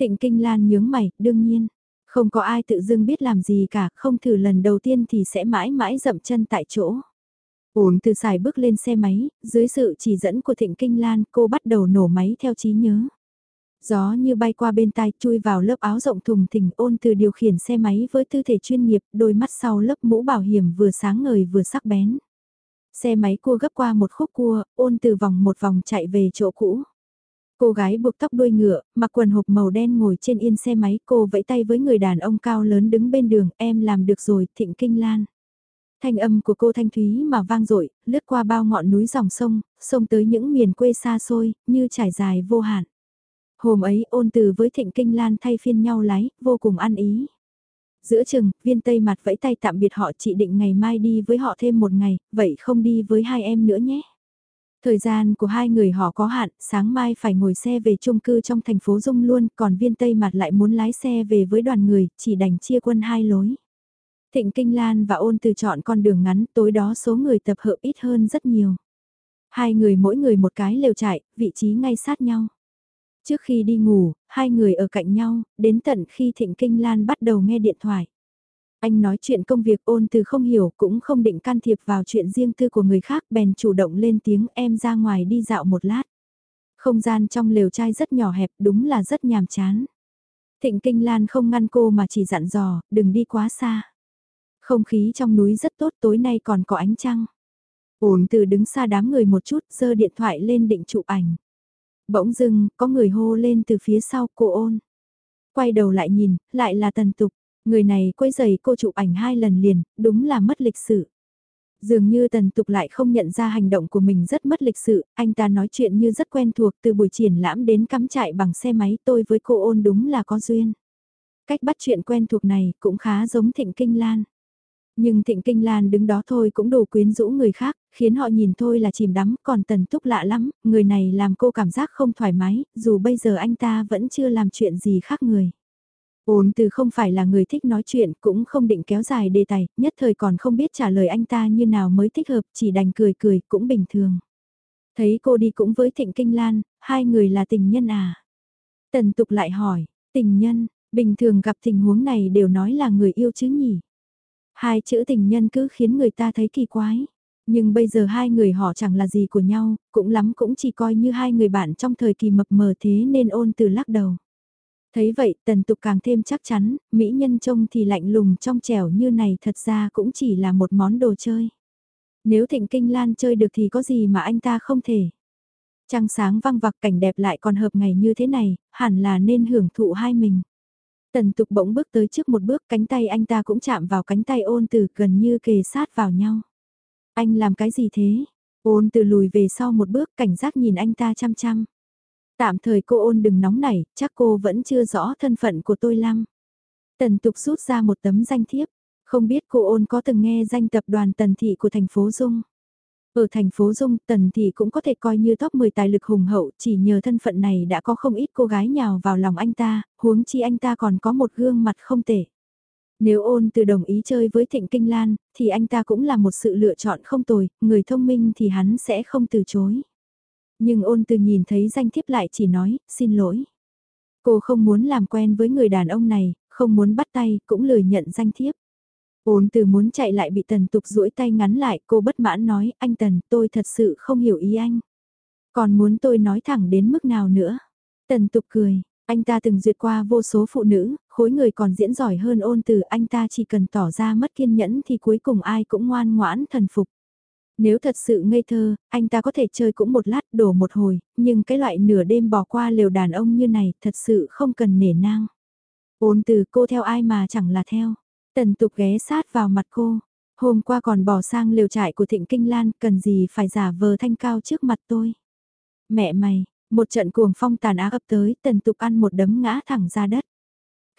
Thịnh Kinh Lan nhướng mày, đương nhiên. Không có ai tự dưng biết làm gì cả, không thử lần đầu tiên thì sẽ mãi mãi dậm chân tại chỗ. Ổn từ xài bước lên xe máy, dưới sự chỉ dẫn của Thịnh Kinh Lan cô bắt đầu nổ máy theo trí nhớ. Gió như bay qua bên tai chui vào lớp áo rộng thùng thình ôn từ điều khiển xe máy với tư thể chuyên nghiệp, đôi mắt sau lớp mũ bảo hiểm vừa sáng ngời vừa sắc bén. Xe máy cua gấp qua một khúc cua, ôn từ vòng một vòng chạy về chỗ cũ. Cô gái buộc tóc đuôi ngựa, mặc quần hộp màu đen ngồi trên yên xe máy cô vẫy tay với người đàn ông cao lớn đứng bên đường em làm được rồi thịnh kinh lan. Thanh âm của cô thanh thúy mà vang dội lướt qua bao ngọn núi dòng sông, sông tới những miền quê xa xôi, như trải dài vô hạn. Hôm ấy ôn từ với thịnh kinh lan thay phiên nhau lái, vô cùng ăn ý. Giữa chừng, viên tây mặt vẫy tay tạm biệt họ chị định ngày mai đi với họ thêm một ngày, vậy không đi với hai em nữa nhé. Thời gian của hai người họ có hạn, sáng mai phải ngồi xe về chung cư trong thành phố Dung luôn, còn viên Tây Mặt lại muốn lái xe về với đoàn người, chỉ đành chia quân hai lối. Thịnh Kinh Lan và ôn từ chọn con đường ngắn, tối đó số người tập hợp ít hơn rất nhiều. Hai người mỗi người một cái lều trại, vị trí ngay sát nhau. Trước khi đi ngủ, hai người ở cạnh nhau, đến tận khi Thịnh Kinh Lan bắt đầu nghe điện thoại. Anh nói chuyện công việc ôn từ không hiểu cũng không định can thiệp vào chuyện riêng tư của người khác bèn chủ động lên tiếng em ra ngoài đi dạo một lát. Không gian trong lều trai rất nhỏ hẹp đúng là rất nhàm chán. Thịnh Kinh Lan không ngăn cô mà chỉ dặn dò, đừng đi quá xa. Không khí trong núi rất tốt tối nay còn có ánh trăng. Ổn từ đứng xa đám người một chút giơ điện thoại lên định chụp ảnh. Bỗng dưng, có người hô lên từ phía sau cô ôn. Quay đầu lại nhìn, lại là tần tục. Người này quấy giày cô chụp ảnh hai lần liền, đúng là mất lịch sự. Dường như tần tục lại không nhận ra hành động của mình rất mất lịch sự, anh ta nói chuyện như rất quen thuộc từ buổi triển lãm đến cắm trại bằng xe máy tôi với cô ôn đúng là có duyên. Cách bắt chuyện quen thuộc này cũng khá giống Thịnh Kinh Lan. Nhưng Thịnh Kinh Lan đứng đó thôi cũng đủ quyến rũ người khác, khiến họ nhìn thôi là chìm đắm, còn Tần Túc lạ lắm, người này làm cô cảm giác không thoải mái, dù bây giờ anh ta vẫn chưa làm chuyện gì khác người. Ôn từ không phải là người thích nói chuyện, cũng không định kéo dài đề tài, nhất thời còn không biết trả lời anh ta như nào mới thích hợp, chỉ đành cười cười, cũng bình thường. Thấy cô đi cũng với Thịnh Kinh Lan, hai người là tình nhân à? Tần Tục lại hỏi, tình nhân, bình thường gặp tình huống này đều nói là người yêu chứ nhỉ? Hai chữ tình nhân cứ khiến người ta thấy kỳ quái. Nhưng bây giờ hai người họ chẳng là gì của nhau, cũng lắm cũng chỉ coi như hai người bạn trong thời kỳ mập mờ thế nên ôn từ lắc đầu. Thấy vậy tần tục càng thêm chắc chắn, mỹ nhân trông thì lạnh lùng trong trẻo như này thật ra cũng chỉ là một món đồ chơi. Nếu thịnh kinh lan chơi được thì có gì mà anh ta không thể. Trăng sáng văng vặc cảnh đẹp lại còn hợp ngày như thế này, hẳn là nên hưởng thụ hai mình. Tần tục bỗng bước tới trước một bước cánh tay anh ta cũng chạm vào cánh tay ôn từ gần như kề sát vào nhau. Anh làm cái gì thế? Ôn từ lùi về sau một bước cảnh giác nhìn anh ta chăm chăm. Tạm thời cô ôn đừng nóng nảy, chắc cô vẫn chưa rõ thân phận của tôi lắm. Tần tục rút ra một tấm danh thiếp, không biết cô ôn có từng nghe danh tập đoàn tần thị của thành phố Dung. Ở thành phố Dung, Tần Thị cũng có thể coi như top 10 tài lực hùng hậu, chỉ nhờ thân phận này đã có không ít cô gái nhào vào lòng anh ta, huống chi anh ta còn có một gương mặt không tệ. Nếu ôn từ đồng ý chơi với Thịnh Kinh Lan, thì anh ta cũng là một sự lựa chọn không tồi, người thông minh thì hắn sẽ không từ chối. Nhưng ôn từ nhìn thấy danh thiếp lại chỉ nói, xin lỗi. Cô không muốn làm quen với người đàn ông này, không muốn bắt tay, cũng lười nhận danh thiếp. Ôn từ muốn chạy lại bị tần tục duỗi tay ngắn lại, cô bất mãn nói, anh tần, tôi thật sự không hiểu ý anh. Còn muốn tôi nói thẳng đến mức nào nữa? Tần tục cười, anh ta từng duyệt qua vô số phụ nữ, khối người còn diễn giỏi hơn ôn từ, anh ta chỉ cần tỏ ra mất kiên nhẫn thì cuối cùng ai cũng ngoan ngoãn thần phục. Nếu thật sự ngây thơ, anh ta có thể chơi cũng một lát đổ một hồi, nhưng cái loại nửa đêm bỏ qua liều đàn ông như này thật sự không cần nể nang. Ôn từ cô theo ai mà chẳng là theo. Tần tục ghé sát vào mặt cô. Hôm qua còn bỏ sang liều trại của Thịnh Kinh Lan, cần gì phải giả vờ thanh cao trước mặt tôi. Mẹ mày, một trận cuồng phong tàn ác ập tới, tần tục ăn một đấm ngã thẳng ra đất.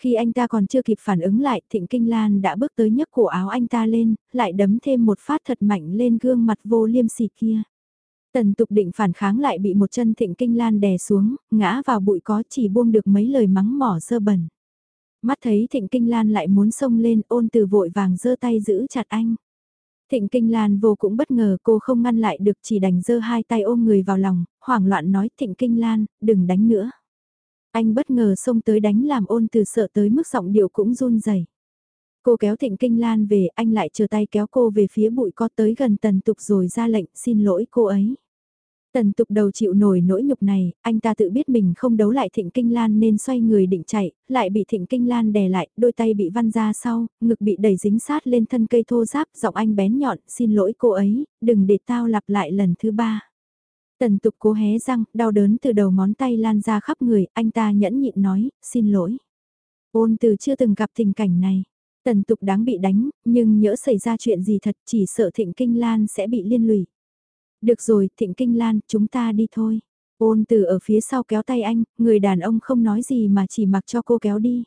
Khi anh ta còn chưa kịp phản ứng lại, Thịnh Kinh Lan đã bước tới nhấc cổ áo anh ta lên, lại đấm thêm một phát thật mạnh lên gương mặt vô liêm sỉ kia. Tần tục định phản kháng lại bị một chân Thịnh Kinh Lan đè xuống, ngã vào bụi có chỉ buông được mấy lời mắng mỏ sơ bẩn. Mắt thấy Thịnh Kinh Lan lại muốn xông lên ôn từ vội vàng giơ tay giữ chặt anh. Thịnh Kinh Lan vô cũng bất ngờ cô không ngăn lại được chỉ đành giơ hai tay ôm người vào lòng, hoảng loạn nói Thịnh Kinh Lan, đừng đánh nữa. Anh bất ngờ xông tới đánh làm ôn từ sợ tới mức giọng điệu cũng run rẩy. Cô kéo Thịnh Kinh Lan về, anh lại chờ tay kéo cô về phía bụi có tới gần tần tục rồi ra lệnh xin lỗi cô ấy. Tần tục đầu chịu nổi nỗi nhục này, anh ta tự biết mình không đấu lại Thịnh Kinh Lan nên xoay người định chạy, lại bị Thịnh Kinh Lan đè lại, đôi tay bị văn ra sau, ngực bị đẩy dính sát lên thân cây thô giáp, giọng anh bén nhọn, xin lỗi cô ấy, đừng để tao lặp lại lần thứ ba. Tần tục cố hé răng, đau đớn từ đầu ngón tay lan ra khắp người, anh ta nhẫn nhịn nói, xin lỗi. Ôn từ chưa từng gặp tình cảnh này. Tần tục đáng bị đánh, nhưng nhỡ xảy ra chuyện gì thật chỉ sợ Thịnh Kinh Lan sẽ bị liên lụy. Được rồi, Thịnh Kinh Lan, chúng ta đi thôi. Ôn từ ở phía sau kéo tay anh, người đàn ông không nói gì mà chỉ mặc cho cô kéo đi.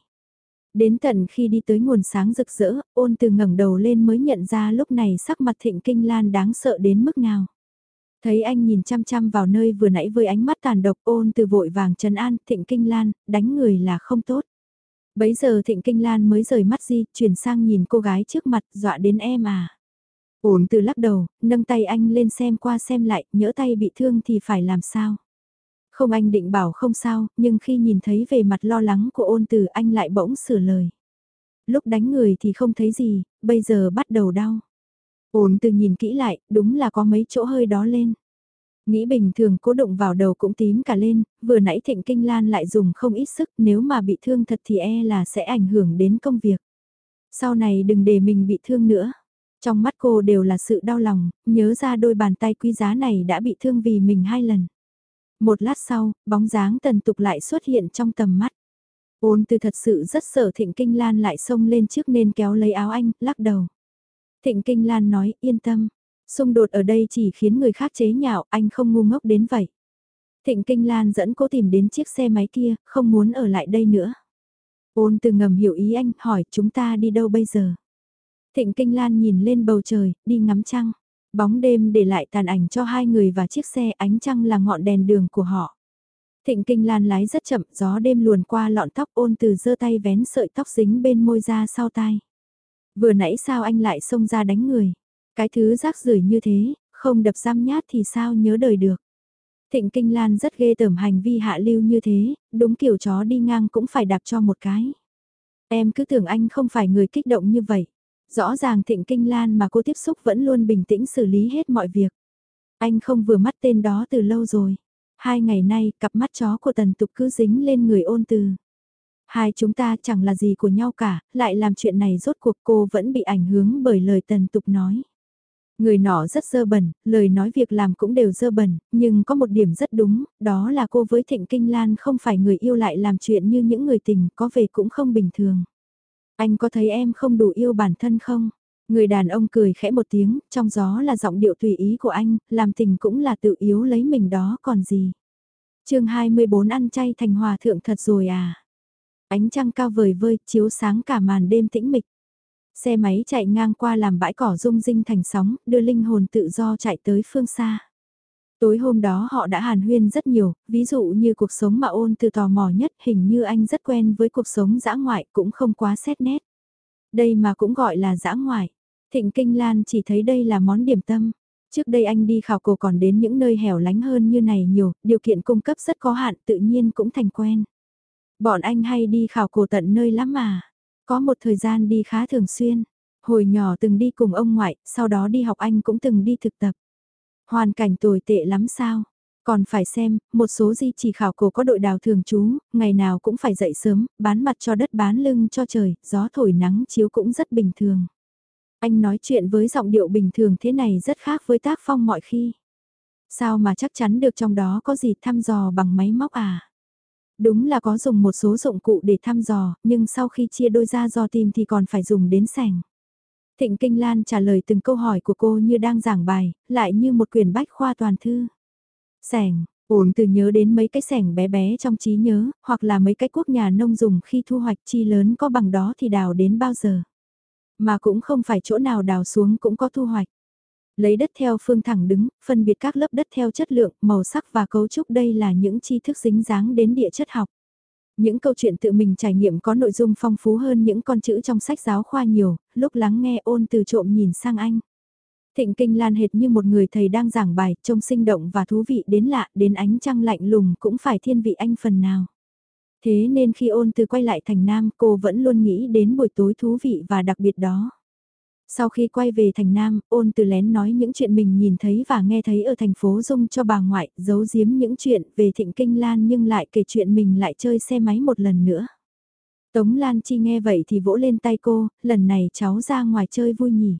Đến tận khi đi tới nguồn sáng rực rỡ, ôn từ ngẩng đầu lên mới nhận ra lúc này sắc mặt Thịnh Kinh Lan đáng sợ đến mức nào. Thấy anh nhìn chăm chăm vào nơi vừa nãy với ánh mắt tàn độc ôn từ vội vàng trấn an Thịnh Kinh Lan, đánh người là không tốt. Bấy giờ Thịnh Kinh Lan mới rời mắt di, chuyển sang nhìn cô gái trước mặt, dọa đến em à. Ổn từ lắc đầu, nâng tay anh lên xem qua xem lại, nhỡ tay bị thương thì phải làm sao. Không anh định bảo không sao, nhưng khi nhìn thấy về mặt lo lắng của ôn từ anh lại bỗng sửa lời. Lúc đánh người thì không thấy gì, bây giờ bắt đầu đau. Ôn từ nhìn kỹ lại, đúng là có mấy chỗ hơi đó lên. Nghĩ bình thường cố động vào đầu cũng tím cả lên, vừa nãy thịnh kinh lan lại dùng không ít sức nếu mà bị thương thật thì e là sẽ ảnh hưởng đến công việc. Sau này đừng để mình bị thương nữa. Trong mắt cô đều là sự đau lòng, nhớ ra đôi bàn tay quý giá này đã bị thương vì mình hai lần. Một lát sau, bóng dáng tần tục lại xuất hiện trong tầm mắt. Ôn từ thật sự rất sợ Thịnh Kinh Lan lại xông lên trước nên kéo lấy áo anh, lắc đầu. Thịnh Kinh Lan nói, yên tâm, xung đột ở đây chỉ khiến người khác chế nhạo, anh không ngu ngốc đến vậy. Thịnh Kinh Lan dẫn cô tìm đến chiếc xe máy kia, không muốn ở lại đây nữa. Ôn từ ngầm hiểu ý anh, hỏi chúng ta đi đâu bây giờ? Thịnh Kinh Lan nhìn lên bầu trời, đi ngắm trăng. Bóng đêm để lại tàn ảnh cho hai người và chiếc xe ánh trăng là ngọn đèn đường của họ. Thịnh Kinh Lan lái rất chậm, gió đêm luồn qua lọn tóc ôn từ giơ tay vén sợi tóc dính bên môi ra sau tai. Vừa nãy sao anh lại xông ra đánh người? Cái thứ rác rưởi như thế, không đập giam nhát thì sao nhớ đời được? Thịnh Kinh Lan rất ghê tởm hành vi hạ lưu như thế, đúng kiểu chó đi ngang cũng phải đạp cho một cái. Em cứ tưởng anh không phải người kích động như vậy. Rõ ràng Thịnh Kinh Lan mà cô tiếp xúc vẫn luôn bình tĩnh xử lý hết mọi việc. Anh không vừa mắt tên đó từ lâu rồi. Hai ngày nay, cặp mắt chó của tần tục cứ dính lên người ôn từ. Hai chúng ta chẳng là gì của nhau cả, lại làm chuyện này rốt cuộc cô vẫn bị ảnh hưởng bởi lời tần tục nói. Người nọ rất dơ bẩn, lời nói việc làm cũng đều dơ bẩn, nhưng có một điểm rất đúng, đó là cô với Thịnh Kinh Lan không phải người yêu lại làm chuyện như những người tình có về cũng không bình thường. Anh có thấy em không đủ yêu bản thân không? Người đàn ông cười khẽ một tiếng, trong gió là giọng điệu tùy ý của anh, làm tình cũng là tự yếu lấy mình đó còn gì. chương 24 ăn chay thành hòa thượng thật rồi à? Ánh trăng cao vời vơi, chiếu sáng cả màn đêm tĩnh mịch. Xe máy chạy ngang qua làm bãi cỏ rung rinh thành sóng, đưa linh hồn tự do chạy tới phương xa. Tối hôm đó họ đã hàn huyên rất nhiều, ví dụ như cuộc sống mà ôn từ tò mò nhất hình như anh rất quen với cuộc sống dã ngoại cũng không quá xét nét. Đây mà cũng gọi là dã ngoại. Thịnh Kinh Lan chỉ thấy đây là món điểm tâm. Trước đây anh đi khảo cổ còn đến những nơi hẻo lánh hơn như này nhiều, điều kiện cung cấp rất có hạn tự nhiên cũng thành quen. Bọn anh hay đi khảo cổ tận nơi lắm mà. Có một thời gian đi khá thường xuyên. Hồi nhỏ từng đi cùng ông ngoại, sau đó đi học anh cũng từng đi thực tập. Hoàn cảnh tồi tệ lắm sao? Còn phải xem, một số di chỉ khảo cổ có đội đào thường trú, ngày nào cũng phải dậy sớm, bán mặt cho đất bán lưng cho trời, gió thổi nắng chiếu cũng rất bình thường. Anh nói chuyện với giọng điệu bình thường thế này rất khác với tác phong mọi khi. Sao mà chắc chắn được trong đó có gì thăm dò bằng máy móc à? Đúng là có dùng một số dụng cụ để thăm dò, nhưng sau khi chia đôi ra dò tìm thì còn phải dùng đến sẻng. Thịnh Kinh Lan trả lời từng câu hỏi của cô như đang giảng bài, lại như một quyển bách khoa toàn thư. Sẻng, ổn từ nhớ đến mấy cái sẻng bé bé trong trí nhớ, hoặc là mấy cái cuốc nhà nông dùng khi thu hoạch chi lớn có bằng đó thì đào đến bao giờ. Mà cũng không phải chỗ nào đào xuống cũng có thu hoạch. Lấy đất theo phương thẳng đứng, phân biệt các lớp đất theo chất lượng, màu sắc và cấu trúc đây là những tri thức dính dáng đến địa chất học. Những câu chuyện tự mình trải nghiệm có nội dung phong phú hơn những con chữ trong sách giáo khoa nhiều, lúc lắng nghe ôn từ trộm nhìn sang anh. Thịnh Kinh Lan hệt như một người thầy đang giảng bài, trông sinh động và thú vị đến lạ, đến ánh trăng lạnh lùng cũng phải thiên vị anh phần nào. Thế nên khi ôn từ quay lại thành Nam cô vẫn luôn nghĩ đến buổi tối thú vị và đặc biệt đó. Sau khi quay về thành Nam, ôn từ lén nói những chuyện mình nhìn thấy và nghe thấy ở thành phố Dung cho bà ngoại, giấu giếm những chuyện về thịnh kinh Lan nhưng lại kể chuyện mình lại chơi xe máy một lần nữa. Tống Lan Chi nghe vậy thì vỗ lên tay cô, lần này cháu ra ngoài chơi vui nhỉ.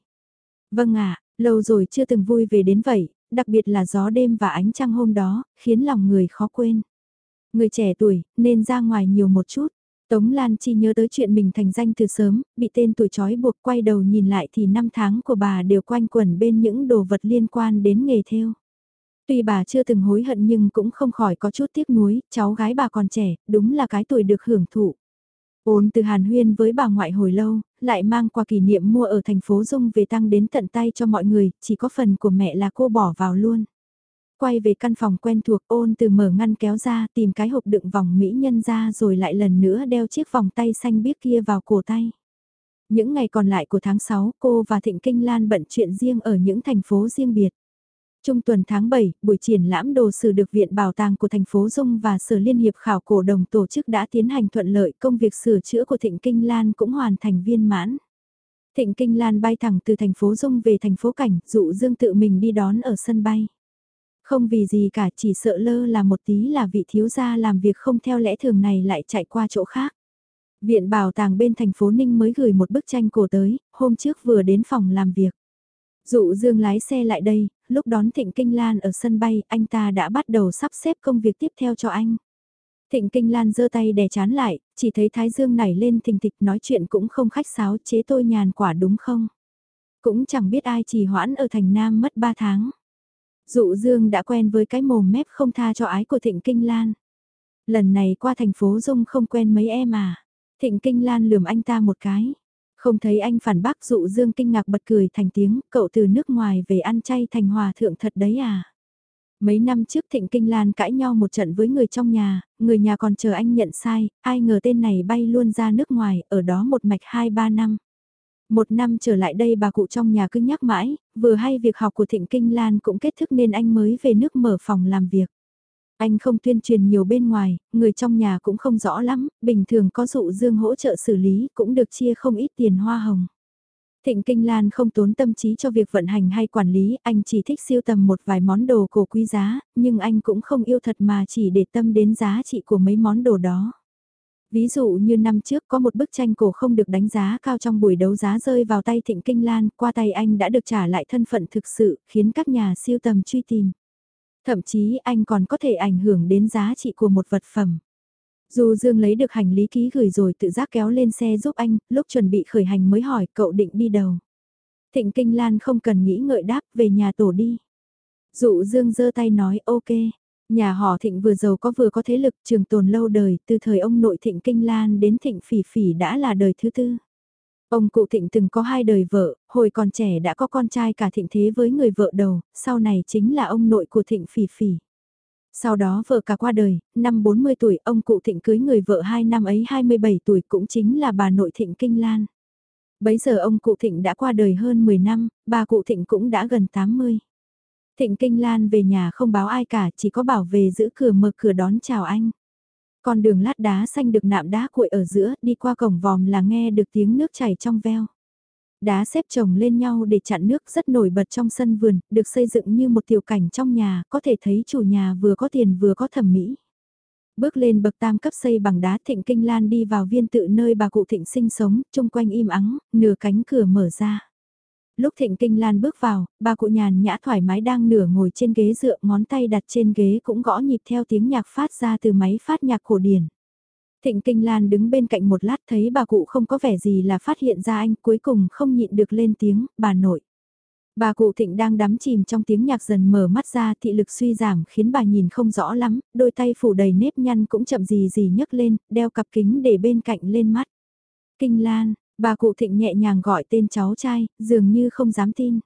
Vâng ạ, lâu rồi chưa từng vui về đến vậy, đặc biệt là gió đêm và ánh trăng hôm đó, khiến lòng người khó quên. Người trẻ tuổi, nên ra ngoài nhiều một chút. Tống Lan Chi nhớ tới chuyện mình thành danh từ sớm, bị tên tuổi trói buộc quay đầu nhìn lại thì năm tháng của bà đều quanh quẩn bên những đồ vật liên quan đến nghề theo. Tuy bà chưa từng hối hận nhưng cũng không khỏi có chút tiếc nuối, cháu gái bà còn trẻ, đúng là cái tuổi được hưởng thụ. Ôn từ Hàn Huyên với bà ngoại hồi lâu, lại mang qua kỷ niệm mua ở thành phố Dung về tăng đến tận tay cho mọi người, chỉ có phần của mẹ là cô bỏ vào luôn. Quay về căn phòng quen thuộc ôn từ mở ngăn kéo ra tìm cái hộp đựng vòng mỹ nhân ra rồi lại lần nữa đeo chiếc vòng tay xanh biếc kia vào cổ tay. Những ngày còn lại của tháng 6 cô và Thịnh Kinh Lan bận chuyện riêng ở những thành phố riêng biệt. Trung tuần tháng 7, buổi triển lãm đồ sử được Viện Bảo tàng của thành phố Dung và Sở Liên hiệp khảo cổ đồng tổ chức đã tiến hành thuận lợi công việc sửa chữa của Thịnh Kinh Lan cũng hoàn thành viên mãn. Thịnh Kinh Lan bay thẳng từ thành phố Dung về thành phố Cảnh, dụ Dương tự mình đi đón ở sân bay. Không vì gì cả chỉ sợ lơ là một tí là vị thiếu gia làm việc không theo lẽ thường này lại chạy qua chỗ khác. Viện bảo tàng bên thành phố Ninh mới gửi một bức tranh cổ tới, hôm trước vừa đến phòng làm việc. Dụ Dương lái xe lại đây, lúc đón Thịnh Kinh Lan ở sân bay, anh ta đã bắt đầu sắp xếp công việc tiếp theo cho anh. Thịnh Kinh Lan giơ tay đè chán lại, chỉ thấy Thái Dương nảy lên thình thịch nói chuyện cũng không khách sáo chế tôi nhàn quả đúng không? Cũng chẳng biết ai trì hoãn ở thành Nam mất 3 tháng. Dụ Dương đã quen với cái mồm mép không tha cho ái của Thịnh Kinh Lan. Lần này qua thành phố Dung không quen mấy em à. Thịnh Kinh Lan lườm anh ta một cái. Không thấy anh phản bác dụ Dương kinh ngạc bật cười thành tiếng, cậu từ nước ngoài về ăn chay thành hòa thượng thật đấy à. Mấy năm trước Thịnh Kinh Lan cãi nhau một trận với người trong nhà, người nhà còn chờ anh nhận sai, ai ngờ tên này bay luôn ra nước ngoài, ở đó một mạch 2-3 năm. Một năm trở lại đây bà cụ trong nhà cứ nhắc mãi, vừa hay việc học của Thịnh Kinh Lan cũng kết thúc nên anh mới về nước mở phòng làm việc. Anh không tuyên truyền nhiều bên ngoài, người trong nhà cũng không rõ lắm, bình thường có dụ dương hỗ trợ xử lý cũng được chia không ít tiền hoa hồng. Thịnh Kinh Lan không tốn tâm trí cho việc vận hành hay quản lý, anh chỉ thích siêu tầm một vài món đồ cổ quý giá, nhưng anh cũng không yêu thật mà chỉ để tâm đến giá trị của mấy món đồ đó. Ví dụ như năm trước có một bức tranh cổ không được đánh giá cao trong buổi đấu giá rơi vào tay Thịnh Kinh Lan, qua tay anh đã được trả lại thân phận thực sự, khiến các nhà siêu tầm truy tìm. Thậm chí anh còn có thể ảnh hưởng đến giá trị của một vật phẩm. Dù Dương lấy được hành lý ký gửi rồi tự giác kéo lên xe giúp anh, lúc chuẩn bị khởi hành mới hỏi cậu định đi đâu. Thịnh Kinh Lan không cần nghĩ ngợi đáp về nhà tổ đi. Dụ Dương giơ tay nói ok. Nhà họ Thịnh vừa giàu có vừa có thế lực trường tồn lâu đời, từ thời ông nội Thịnh Kinh Lan đến Thịnh Phỉ Phỉ đã là đời thứ tư. Ông cụ Thịnh từng có hai đời vợ, hồi còn trẻ đã có con trai cả Thịnh Thế với người vợ đầu, sau này chính là ông nội của Thịnh Phỉ Phỉ. Sau đó vợ cả qua đời, năm 40 tuổi ông cụ Thịnh cưới người vợ hai năm ấy 27 tuổi cũng chính là bà nội Thịnh Kinh Lan. Bấy giờ ông cụ Thịnh đã qua đời hơn 10 năm, bà cụ Thịnh cũng đã gần 80. Thịnh Kinh Lan về nhà không báo ai cả, chỉ có bảo về giữ cửa mở cửa đón chào anh. Con đường lát đá xanh được nạm đá cuội ở giữa, đi qua cổng vòm là nghe được tiếng nước chảy trong veo. Đá xếp chồng lên nhau để chặn nước rất nổi bật trong sân vườn, được xây dựng như một tiểu cảnh trong nhà, có thể thấy chủ nhà vừa có tiền vừa có thẩm mỹ. Bước lên bậc tam cấp xây bằng đá thịnh kinh lan đi vào viên tự nơi bà cụ thịnh sinh sống, chung quanh im ắng, nửa cánh cửa mở ra. Lúc thịnh kinh lan bước vào, bà cụ nhàn nhã thoải mái đang nửa ngồi trên ghế dựa ngón tay đặt trên ghế cũng gõ nhịp theo tiếng nhạc phát ra từ máy phát nhạc cổ điển. Thịnh Kinh Lan đứng bên cạnh một lát thấy bà cụ không có vẻ gì là phát hiện ra anh cuối cùng không nhịn được lên tiếng, bà nội. Bà cụ Thịnh đang đắm chìm trong tiếng nhạc dần mở mắt ra thị lực suy giảm khiến bà nhìn không rõ lắm, đôi tay phủ đầy nếp nhăn cũng chậm gì gì nhấc lên, đeo cặp kính để bên cạnh lên mắt. Kinh Lan, bà cụ Thịnh nhẹ nhàng gọi tên cháu trai, dường như không dám tin.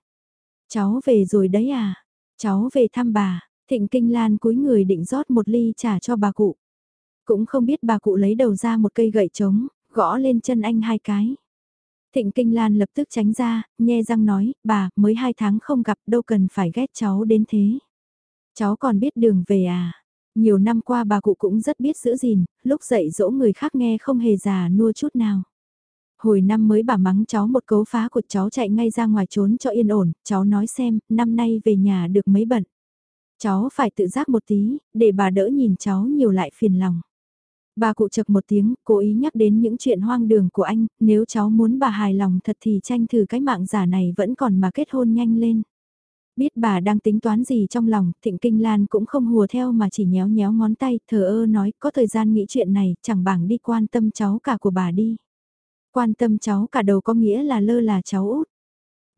Cháu về rồi đấy à? Cháu về thăm bà, Thịnh Kinh Lan cúi người định rót một ly trà cho bà cụ. Cũng không biết bà cụ lấy đầu ra một cây gậy trống, gõ lên chân anh hai cái. Thịnh Kinh Lan lập tức tránh ra, nhe răng nói, bà, mới hai tháng không gặp đâu cần phải ghét cháu đến thế. Cháu còn biết đường về à? Nhiều năm qua bà cụ cũng rất biết giữ gìn, lúc dạy dỗ người khác nghe không hề già nua chút nào. Hồi năm mới bà mắng cháu một cấu phá của cháu chạy ngay ra ngoài trốn cho yên ổn, cháu nói xem, năm nay về nhà được mấy bận. Cháu phải tự giác một tí, để bà đỡ nhìn cháu nhiều lại phiền lòng. Bà cụ chật một tiếng, cố ý nhắc đến những chuyện hoang đường của anh, nếu cháu muốn bà hài lòng thật thì tranh thử cái mạng giả này vẫn còn mà kết hôn nhanh lên. Biết bà đang tính toán gì trong lòng, Thịnh Kinh Lan cũng không hùa theo mà chỉ nhéo nhéo ngón tay, thờ ơ nói, có thời gian nghĩ chuyện này, chẳng bằng đi quan tâm cháu cả của bà đi. Quan tâm cháu cả đầu có nghĩa là lơ là cháu út.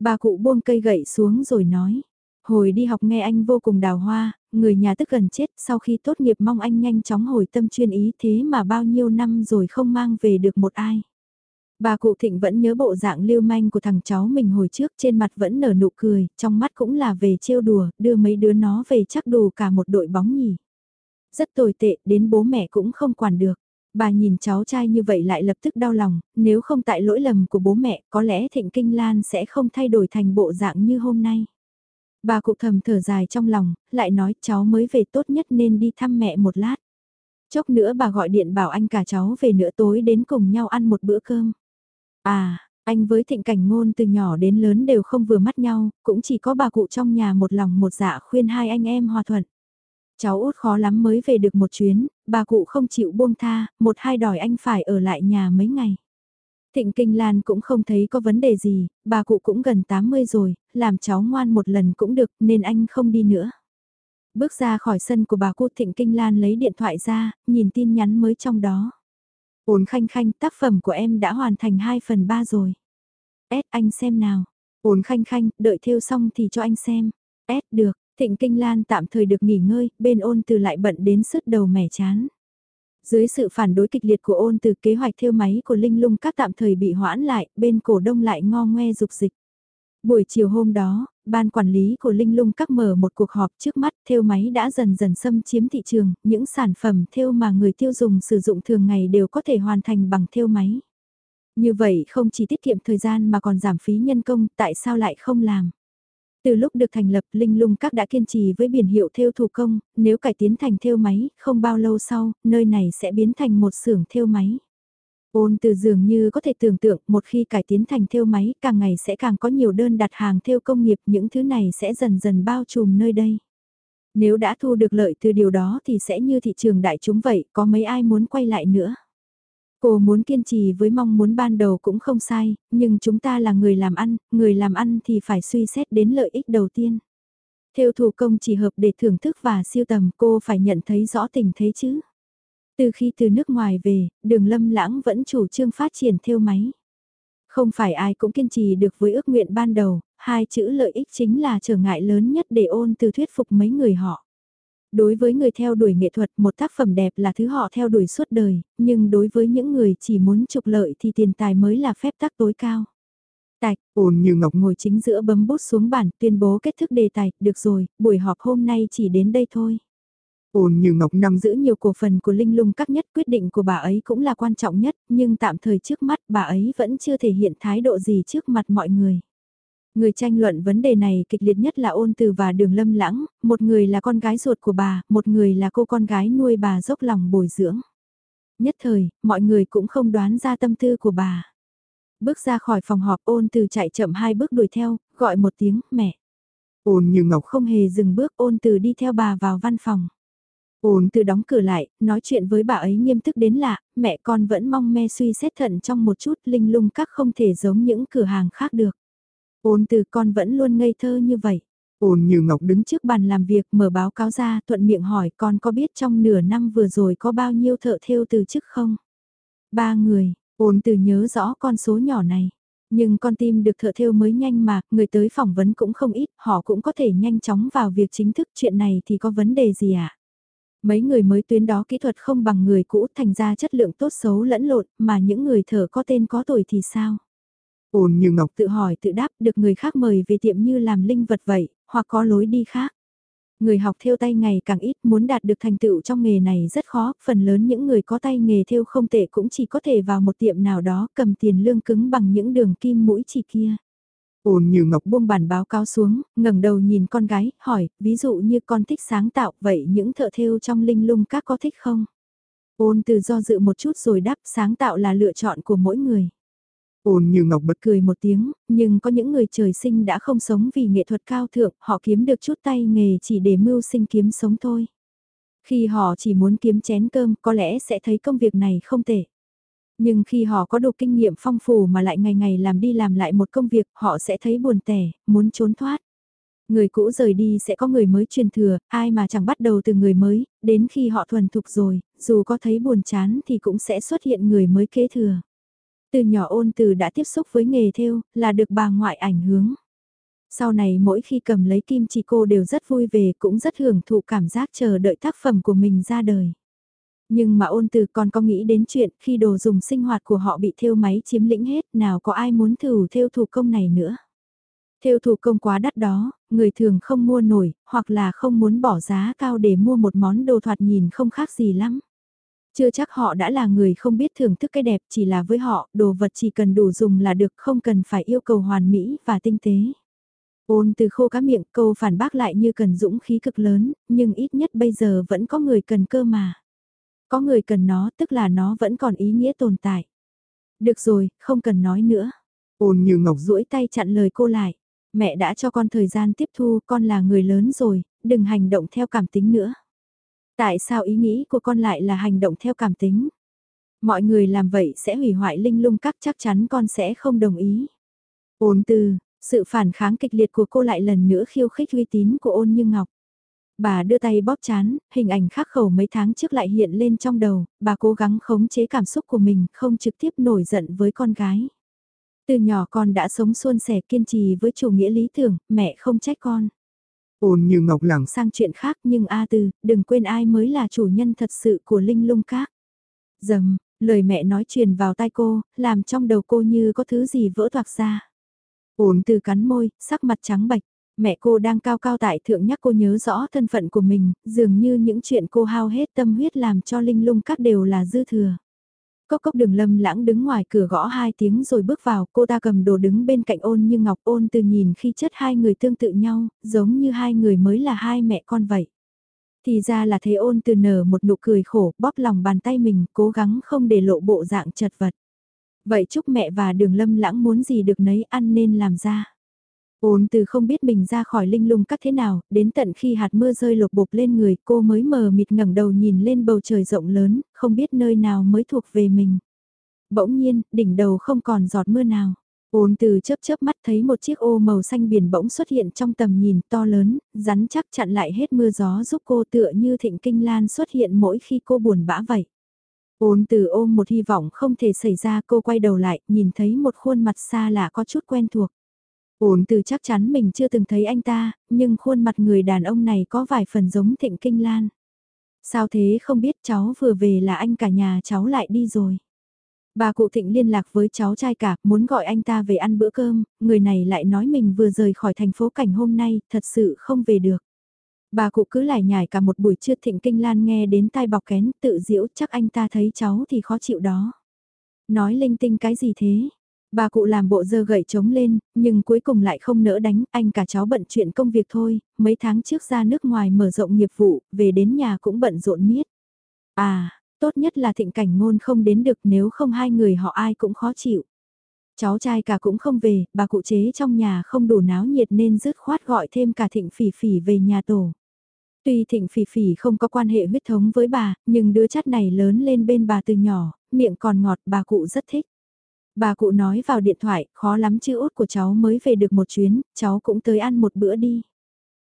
Bà cụ buông cây gậy xuống rồi nói, Hồi đi học nghe anh vô cùng đào hoa, người nhà tức gần chết sau khi tốt nghiệp mong anh nhanh chóng hồi tâm chuyên ý thế mà bao nhiêu năm rồi không mang về được một ai. Bà cụ thịnh vẫn nhớ bộ dạng lưu manh của thằng cháu mình hồi trước trên mặt vẫn nở nụ cười, trong mắt cũng là về trêu đùa, đưa mấy đứa nó về chắc đủ cả một đội bóng nhỉ. Rất tồi tệ, đến bố mẹ cũng không quản được. Bà nhìn cháu trai như vậy lại lập tức đau lòng, nếu không tại lỗi lầm của bố mẹ, có lẽ Thịnh Kinh Lan sẽ không thay đổi thành bộ dạng như hôm nay. Bà cụ thầm thở dài trong lòng, lại nói cháu mới về tốt nhất nên đi thăm mẹ một lát. Chốc nữa bà gọi điện bảo anh cả cháu về nửa tối đến cùng nhau ăn một bữa cơm. À, anh với thịnh cảnh ngôn từ nhỏ đến lớn đều không vừa mắt nhau, cũng chỉ có bà cụ trong nhà một lòng một dạ khuyên hai anh em hòa thuận. Cháu út khó lắm mới về được một chuyến, bà cụ không chịu buông tha, một hai đòi anh phải ở lại nhà mấy ngày. Thịnh Kinh Lan cũng không thấy có vấn đề gì, bà cụ cũng gần 80 rồi, làm cháu ngoan một lần cũng được nên anh không đi nữa. Bước ra khỏi sân của bà cụ Thịnh Kinh Lan lấy điện thoại ra, nhìn tin nhắn mới trong đó. Ổn khanh khanh tác phẩm của em đã hoàn thành 2 phần 3 rồi. S anh xem nào. Ổn khanh khanh, đợi theo xong thì cho anh xem. S được, Thịnh Kinh Lan tạm thời được nghỉ ngơi, bên ôn từ lại bận đến sứt đầu mẻ chán. Dưới sự phản đối kịch liệt của ôn từ kế hoạch theo máy của Linh Lung các tạm thời bị hoãn lại, bên cổ đông lại ngo ngoe dục dịch. Buổi chiều hôm đó, ban quản lý của Linh Lung các mở một cuộc họp trước mắt theo máy đã dần dần xâm chiếm thị trường, những sản phẩm theo mà người tiêu dùng sử dụng thường ngày đều có thể hoàn thành bằng theo máy. Như vậy không chỉ tiết kiệm thời gian mà còn giảm phí nhân công, tại sao lại không làm? Từ lúc được thành lập Linh Lung Các đã kiên trì với biển hiệu theo thủ công, nếu cải tiến thành theo máy, không bao lâu sau, nơi này sẽ biến thành một xưởng theo máy. Ôn từ dường như có thể tưởng tượng một khi cải tiến thành theo máy càng ngày sẽ càng có nhiều đơn đặt hàng theo công nghiệp những thứ này sẽ dần dần bao trùm nơi đây. Nếu đã thu được lợi từ điều đó thì sẽ như thị trường đại chúng vậy, có mấy ai muốn quay lại nữa. Cô muốn kiên trì với mong muốn ban đầu cũng không sai, nhưng chúng ta là người làm ăn, người làm ăn thì phải suy xét đến lợi ích đầu tiên. Theo thủ công chỉ hợp để thưởng thức và siêu tầm cô phải nhận thấy rõ tình thế chứ. Từ khi từ nước ngoài về, đường lâm lãng vẫn chủ trương phát triển theo máy. Không phải ai cũng kiên trì được với ước nguyện ban đầu, hai chữ lợi ích chính là trở ngại lớn nhất để ôn từ thuyết phục mấy người họ. Đối với người theo đuổi nghệ thuật một tác phẩm đẹp là thứ họ theo đuổi suốt đời, nhưng đối với những người chỉ muốn trục lợi thì tiền tài mới là phép tắc tối cao. Tạch, ổn như ngọc ngồi chính giữa bấm bút xuống bản tuyên bố kết thúc đề tài, được rồi, buổi họp hôm nay chỉ đến đây thôi. Ôn như Ngọc nằm giữ nhiều cổ phần của Linh Lung các nhất quyết định của bà ấy cũng là quan trọng nhất, nhưng tạm thời trước mắt bà ấy vẫn chưa thể hiện thái độ gì trước mặt mọi người. Người tranh luận vấn đề này kịch liệt nhất là ôn từ và đường lâm lãng, một người là con gái ruột của bà, một người là cô con gái nuôi bà dốc lòng bồi dưỡng. Nhất thời, mọi người cũng không đoán ra tâm tư của bà. Bước ra khỏi phòng họp ôn từ chạy chậm hai bước đuổi theo, gọi một tiếng, mẹ. Ôn như ngọc không hề dừng bước ôn từ đi theo bà vào văn phòng. Ôn từ đóng cửa lại, nói chuyện với bà ấy nghiêm túc đến lạ, mẹ con vẫn mong me suy xét thận trong một chút linh lung các không thể giống những cửa hàng khác được. Ôn từ con vẫn luôn ngây thơ như vậy. Ôn như Ngọc đứng trước bàn làm việc mở báo cáo ra thuận miệng hỏi con có biết trong nửa năm vừa rồi có bao nhiêu thợ thêu từ chức không? Ba người, ôn từ nhớ rõ con số nhỏ này. Nhưng con tim được thợ thêu mới nhanh mà, người tới phỏng vấn cũng không ít, họ cũng có thể nhanh chóng vào việc chính thức chuyện này thì có vấn đề gì ạ? À? Mấy người mới tuyến đó kỹ thuật không bằng người cũ thành ra chất lượng tốt xấu lẫn lộn, mà những người thợ có tên có tuổi thì sao? Ôn như Ngọc tự hỏi tự đáp được người khác mời về tiệm như làm linh vật vậy, hoặc có lối đi khác. Người học theo tay ngày càng ít muốn đạt được thành tựu trong nghề này rất khó, phần lớn những người có tay nghề theo không tệ cũng chỉ có thể vào một tiệm nào đó cầm tiền lương cứng bằng những đường kim mũi chỉ kia. Ôn như Ngọc buông bản báo cáo xuống, ngẩng đầu nhìn con gái, hỏi, ví dụ như con thích sáng tạo, vậy những thợ thêu trong linh lung các có thích không? Ôn từ do dự một chút rồi đáp sáng tạo là lựa chọn của mỗi người. Ôn như ngọc bật cười một tiếng, nhưng có những người trời sinh đã không sống vì nghệ thuật cao thượng, họ kiếm được chút tay nghề chỉ để mưu sinh kiếm sống thôi. Khi họ chỉ muốn kiếm chén cơm có lẽ sẽ thấy công việc này không tệ. Nhưng khi họ có đủ kinh nghiệm phong phú mà lại ngày ngày làm đi làm lại một công việc, họ sẽ thấy buồn tẻ, muốn trốn thoát. Người cũ rời đi sẽ có người mới truyền thừa, ai mà chẳng bắt đầu từ người mới, đến khi họ thuần thục rồi, dù có thấy buồn chán thì cũng sẽ xuất hiện người mới kế thừa. Từ nhỏ ôn từ đã tiếp xúc với nghề thêu, là được bà ngoại ảnh hưởng. Sau này mỗi khi cầm lấy kim chỉ cô đều rất vui về cũng rất hưởng thụ cảm giác chờ đợi tác phẩm của mình ra đời. Nhưng mà ôn từ còn có nghĩ đến chuyện khi đồ dùng sinh hoạt của họ bị thêu máy chiếm lĩnh hết nào có ai muốn thử thêu thủ công này nữa. Thêu thủ công quá đắt đó, người thường không mua nổi, hoặc là không muốn bỏ giá cao để mua một món đồ thoạt nhìn không khác gì lắm. Chưa chắc họ đã là người không biết thưởng thức cái đẹp chỉ là với họ, đồ vật chỉ cần đủ dùng là được không cần phải yêu cầu hoàn mỹ và tinh tế. Ôn từ khô cá miệng câu phản bác lại như cần dũng khí cực lớn, nhưng ít nhất bây giờ vẫn có người cần cơ mà. Có người cần nó tức là nó vẫn còn ý nghĩa tồn tại. Được rồi, không cần nói nữa. Ôn như ngọc duỗi tay chặn lời cô lại. Mẹ đã cho con thời gian tiếp thu, con là người lớn rồi, đừng hành động theo cảm tính nữa. Tại sao ý nghĩ của con lại là hành động theo cảm tính? Mọi người làm vậy sẽ hủy hoại linh lung các chắc chắn con sẽ không đồng ý. Ôn từ, sự phản kháng kịch liệt của cô lại lần nữa khiêu khích uy tín của ôn như ngọc. Bà đưa tay bóp chán, hình ảnh khắc khẩu mấy tháng trước lại hiện lên trong đầu, bà cố gắng khống chế cảm xúc của mình, không trực tiếp nổi giận với con gái. Từ nhỏ con đã sống suôn sẻ kiên trì với chủ nghĩa lý tưởng, mẹ không trách con. Ôn như ngọc lẳng sang chuyện khác nhưng A Từ, đừng quên ai mới là chủ nhân thật sự của Linh Lung Các. Dầm, lời mẹ nói truyền vào tai cô, làm trong đầu cô như có thứ gì vỡ toạc ra. Ôn từ cắn môi, sắc mặt trắng bạch. Mẹ cô đang cao cao tại thượng nhắc cô nhớ rõ thân phận của mình, dường như những chuyện cô hao hết tâm huyết làm cho linh lung các đều là dư thừa. Cốc cốc đường lâm lãng đứng ngoài cửa gõ hai tiếng rồi bước vào, cô ta cầm đồ đứng bên cạnh ôn như ngọc ôn từ nhìn khi chất hai người tương tự nhau, giống như hai người mới là hai mẹ con vậy. Thì ra là thế ôn từ nở một nụ cười khổ, bóp lòng bàn tay mình, cố gắng không để lộ bộ dạng chật vật. Vậy chúc mẹ và đường lâm lãng muốn gì được nấy ăn nên làm ra. Ôn từ không biết mình ra khỏi linh lung các thế nào, đến tận khi hạt mưa rơi lột bột lên người cô mới mờ mịt ngẩng đầu nhìn lên bầu trời rộng lớn, không biết nơi nào mới thuộc về mình. Bỗng nhiên, đỉnh đầu không còn giọt mưa nào. Ôn từ chớp chớp mắt thấy một chiếc ô màu xanh biển bỗng xuất hiện trong tầm nhìn to lớn, rắn chắc chặn lại hết mưa gió giúp cô tựa như thịnh kinh lan xuất hiện mỗi khi cô buồn bã vậy. Ôn từ ôm một hy vọng không thể xảy ra cô quay đầu lại, nhìn thấy một khuôn mặt xa lạ có chút quen thuộc ổn từ chắc chắn mình chưa từng thấy anh ta, nhưng khuôn mặt người đàn ông này có vài phần giống thịnh kinh lan. Sao thế không biết cháu vừa về là anh cả nhà cháu lại đi rồi. Bà cụ thịnh liên lạc với cháu trai cả, muốn gọi anh ta về ăn bữa cơm, người này lại nói mình vừa rời khỏi thành phố cảnh hôm nay, thật sự không về được. Bà cụ cứ lại nhải cả một buổi trưa thịnh kinh lan nghe đến tai bọc kén tự diễu chắc anh ta thấy cháu thì khó chịu đó. Nói linh tinh cái gì thế? Bà cụ làm bộ dơ gậy trống lên, nhưng cuối cùng lại không nỡ đánh, anh cả cháu bận chuyện công việc thôi, mấy tháng trước ra nước ngoài mở rộng nghiệp vụ, về đến nhà cũng bận rộn miết. À, tốt nhất là thịnh cảnh ngôn không đến được nếu không hai người họ ai cũng khó chịu. Cháu trai cả cũng không về, bà cụ chế trong nhà không đủ náo nhiệt nên dứt khoát gọi thêm cả thịnh phỉ phỉ về nhà tổ. Tuy thịnh phỉ phỉ không có quan hệ huyết thống với bà, nhưng đứa chắt này lớn lên bên bà từ nhỏ, miệng còn ngọt bà cụ rất thích. Bà cụ nói vào điện thoại, khó lắm chứ út của cháu mới về được một chuyến, cháu cũng tới ăn một bữa đi.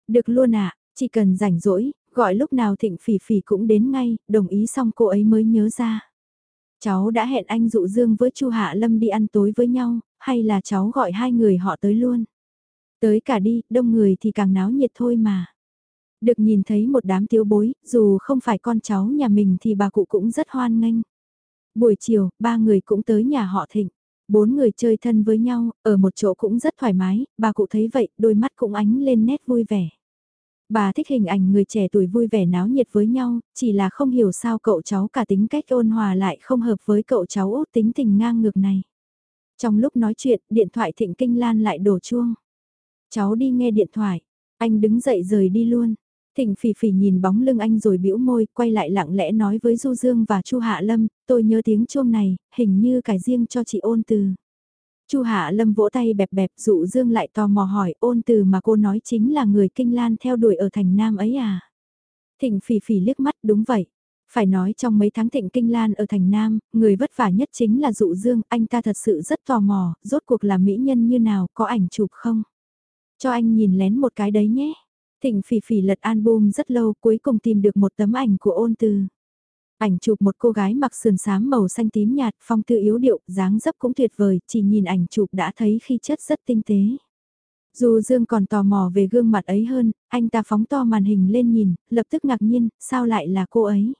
Được luôn ạ, chỉ cần rảnh rỗi, gọi lúc nào thịnh phỉ phỉ cũng đến ngay, đồng ý xong cô ấy mới nhớ ra. Cháu đã hẹn anh dụ dương với chu Hạ Lâm đi ăn tối với nhau, hay là cháu gọi hai người họ tới luôn. Tới cả đi, đông người thì càng náo nhiệt thôi mà. Được nhìn thấy một đám tiếu bối, dù không phải con cháu nhà mình thì bà cụ cũng rất hoan nghênh. Buổi chiều, ba người cũng tới nhà họ thịnh. Bốn người chơi thân với nhau, ở một chỗ cũng rất thoải mái, bà cụ thấy vậy, đôi mắt cũng ánh lên nét vui vẻ. Bà thích hình ảnh người trẻ tuổi vui vẻ náo nhiệt với nhau, chỉ là không hiểu sao cậu cháu cả tính cách ôn hòa lại không hợp với cậu cháu út tính tình ngang ngược này. Trong lúc nói chuyện, điện thoại thịnh kinh lan lại đổ chuông. Cháu đi nghe điện thoại, anh đứng dậy rời đi luôn. Thịnh phỉ phỉ nhìn bóng lưng anh rồi bĩu môi, quay lại lặng lẽ nói với Du Dương và Chu Hạ Lâm, tôi nhớ tiếng chuông này, hình như cải riêng cho chị ôn từ. Chu Hạ Lâm vỗ tay bẹp bẹp dụ Dương lại tò mò hỏi ôn từ mà cô nói chính là người kinh lan theo đuổi ở thành Nam ấy à. Thịnh phỉ phỉ liếc mắt đúng vậy. Phải nói trong mấy tháng thịnh kinh lan ở thành Nam, người vất vả nhất chính là dụ Dương, anh ta thật sự rất tò mò, rốt cuộc là mỹ nhân như nào, có ảnh chụp không? Cho anh nhìn lén một cái đấy nhé. Thịnh phỉ phỉ lật album rất lâu cuối cùng tìm được một tấm ảnh của ôn từ. Ảnh chụp một cô gái mặc sườn xám màu xanh tím nhạt, phong tư yếu điệu, dáng dấp cũng tuyệt vời, chỉ nhìn ảnh chụp đã thấy khi chất rất tinh tế. Dù Dương còn tò mò về gương mặt ấy hơn, anh ta phóng to màn hình lên nhìn, lập tức ngạc nhiên, sao lại là cô ấy?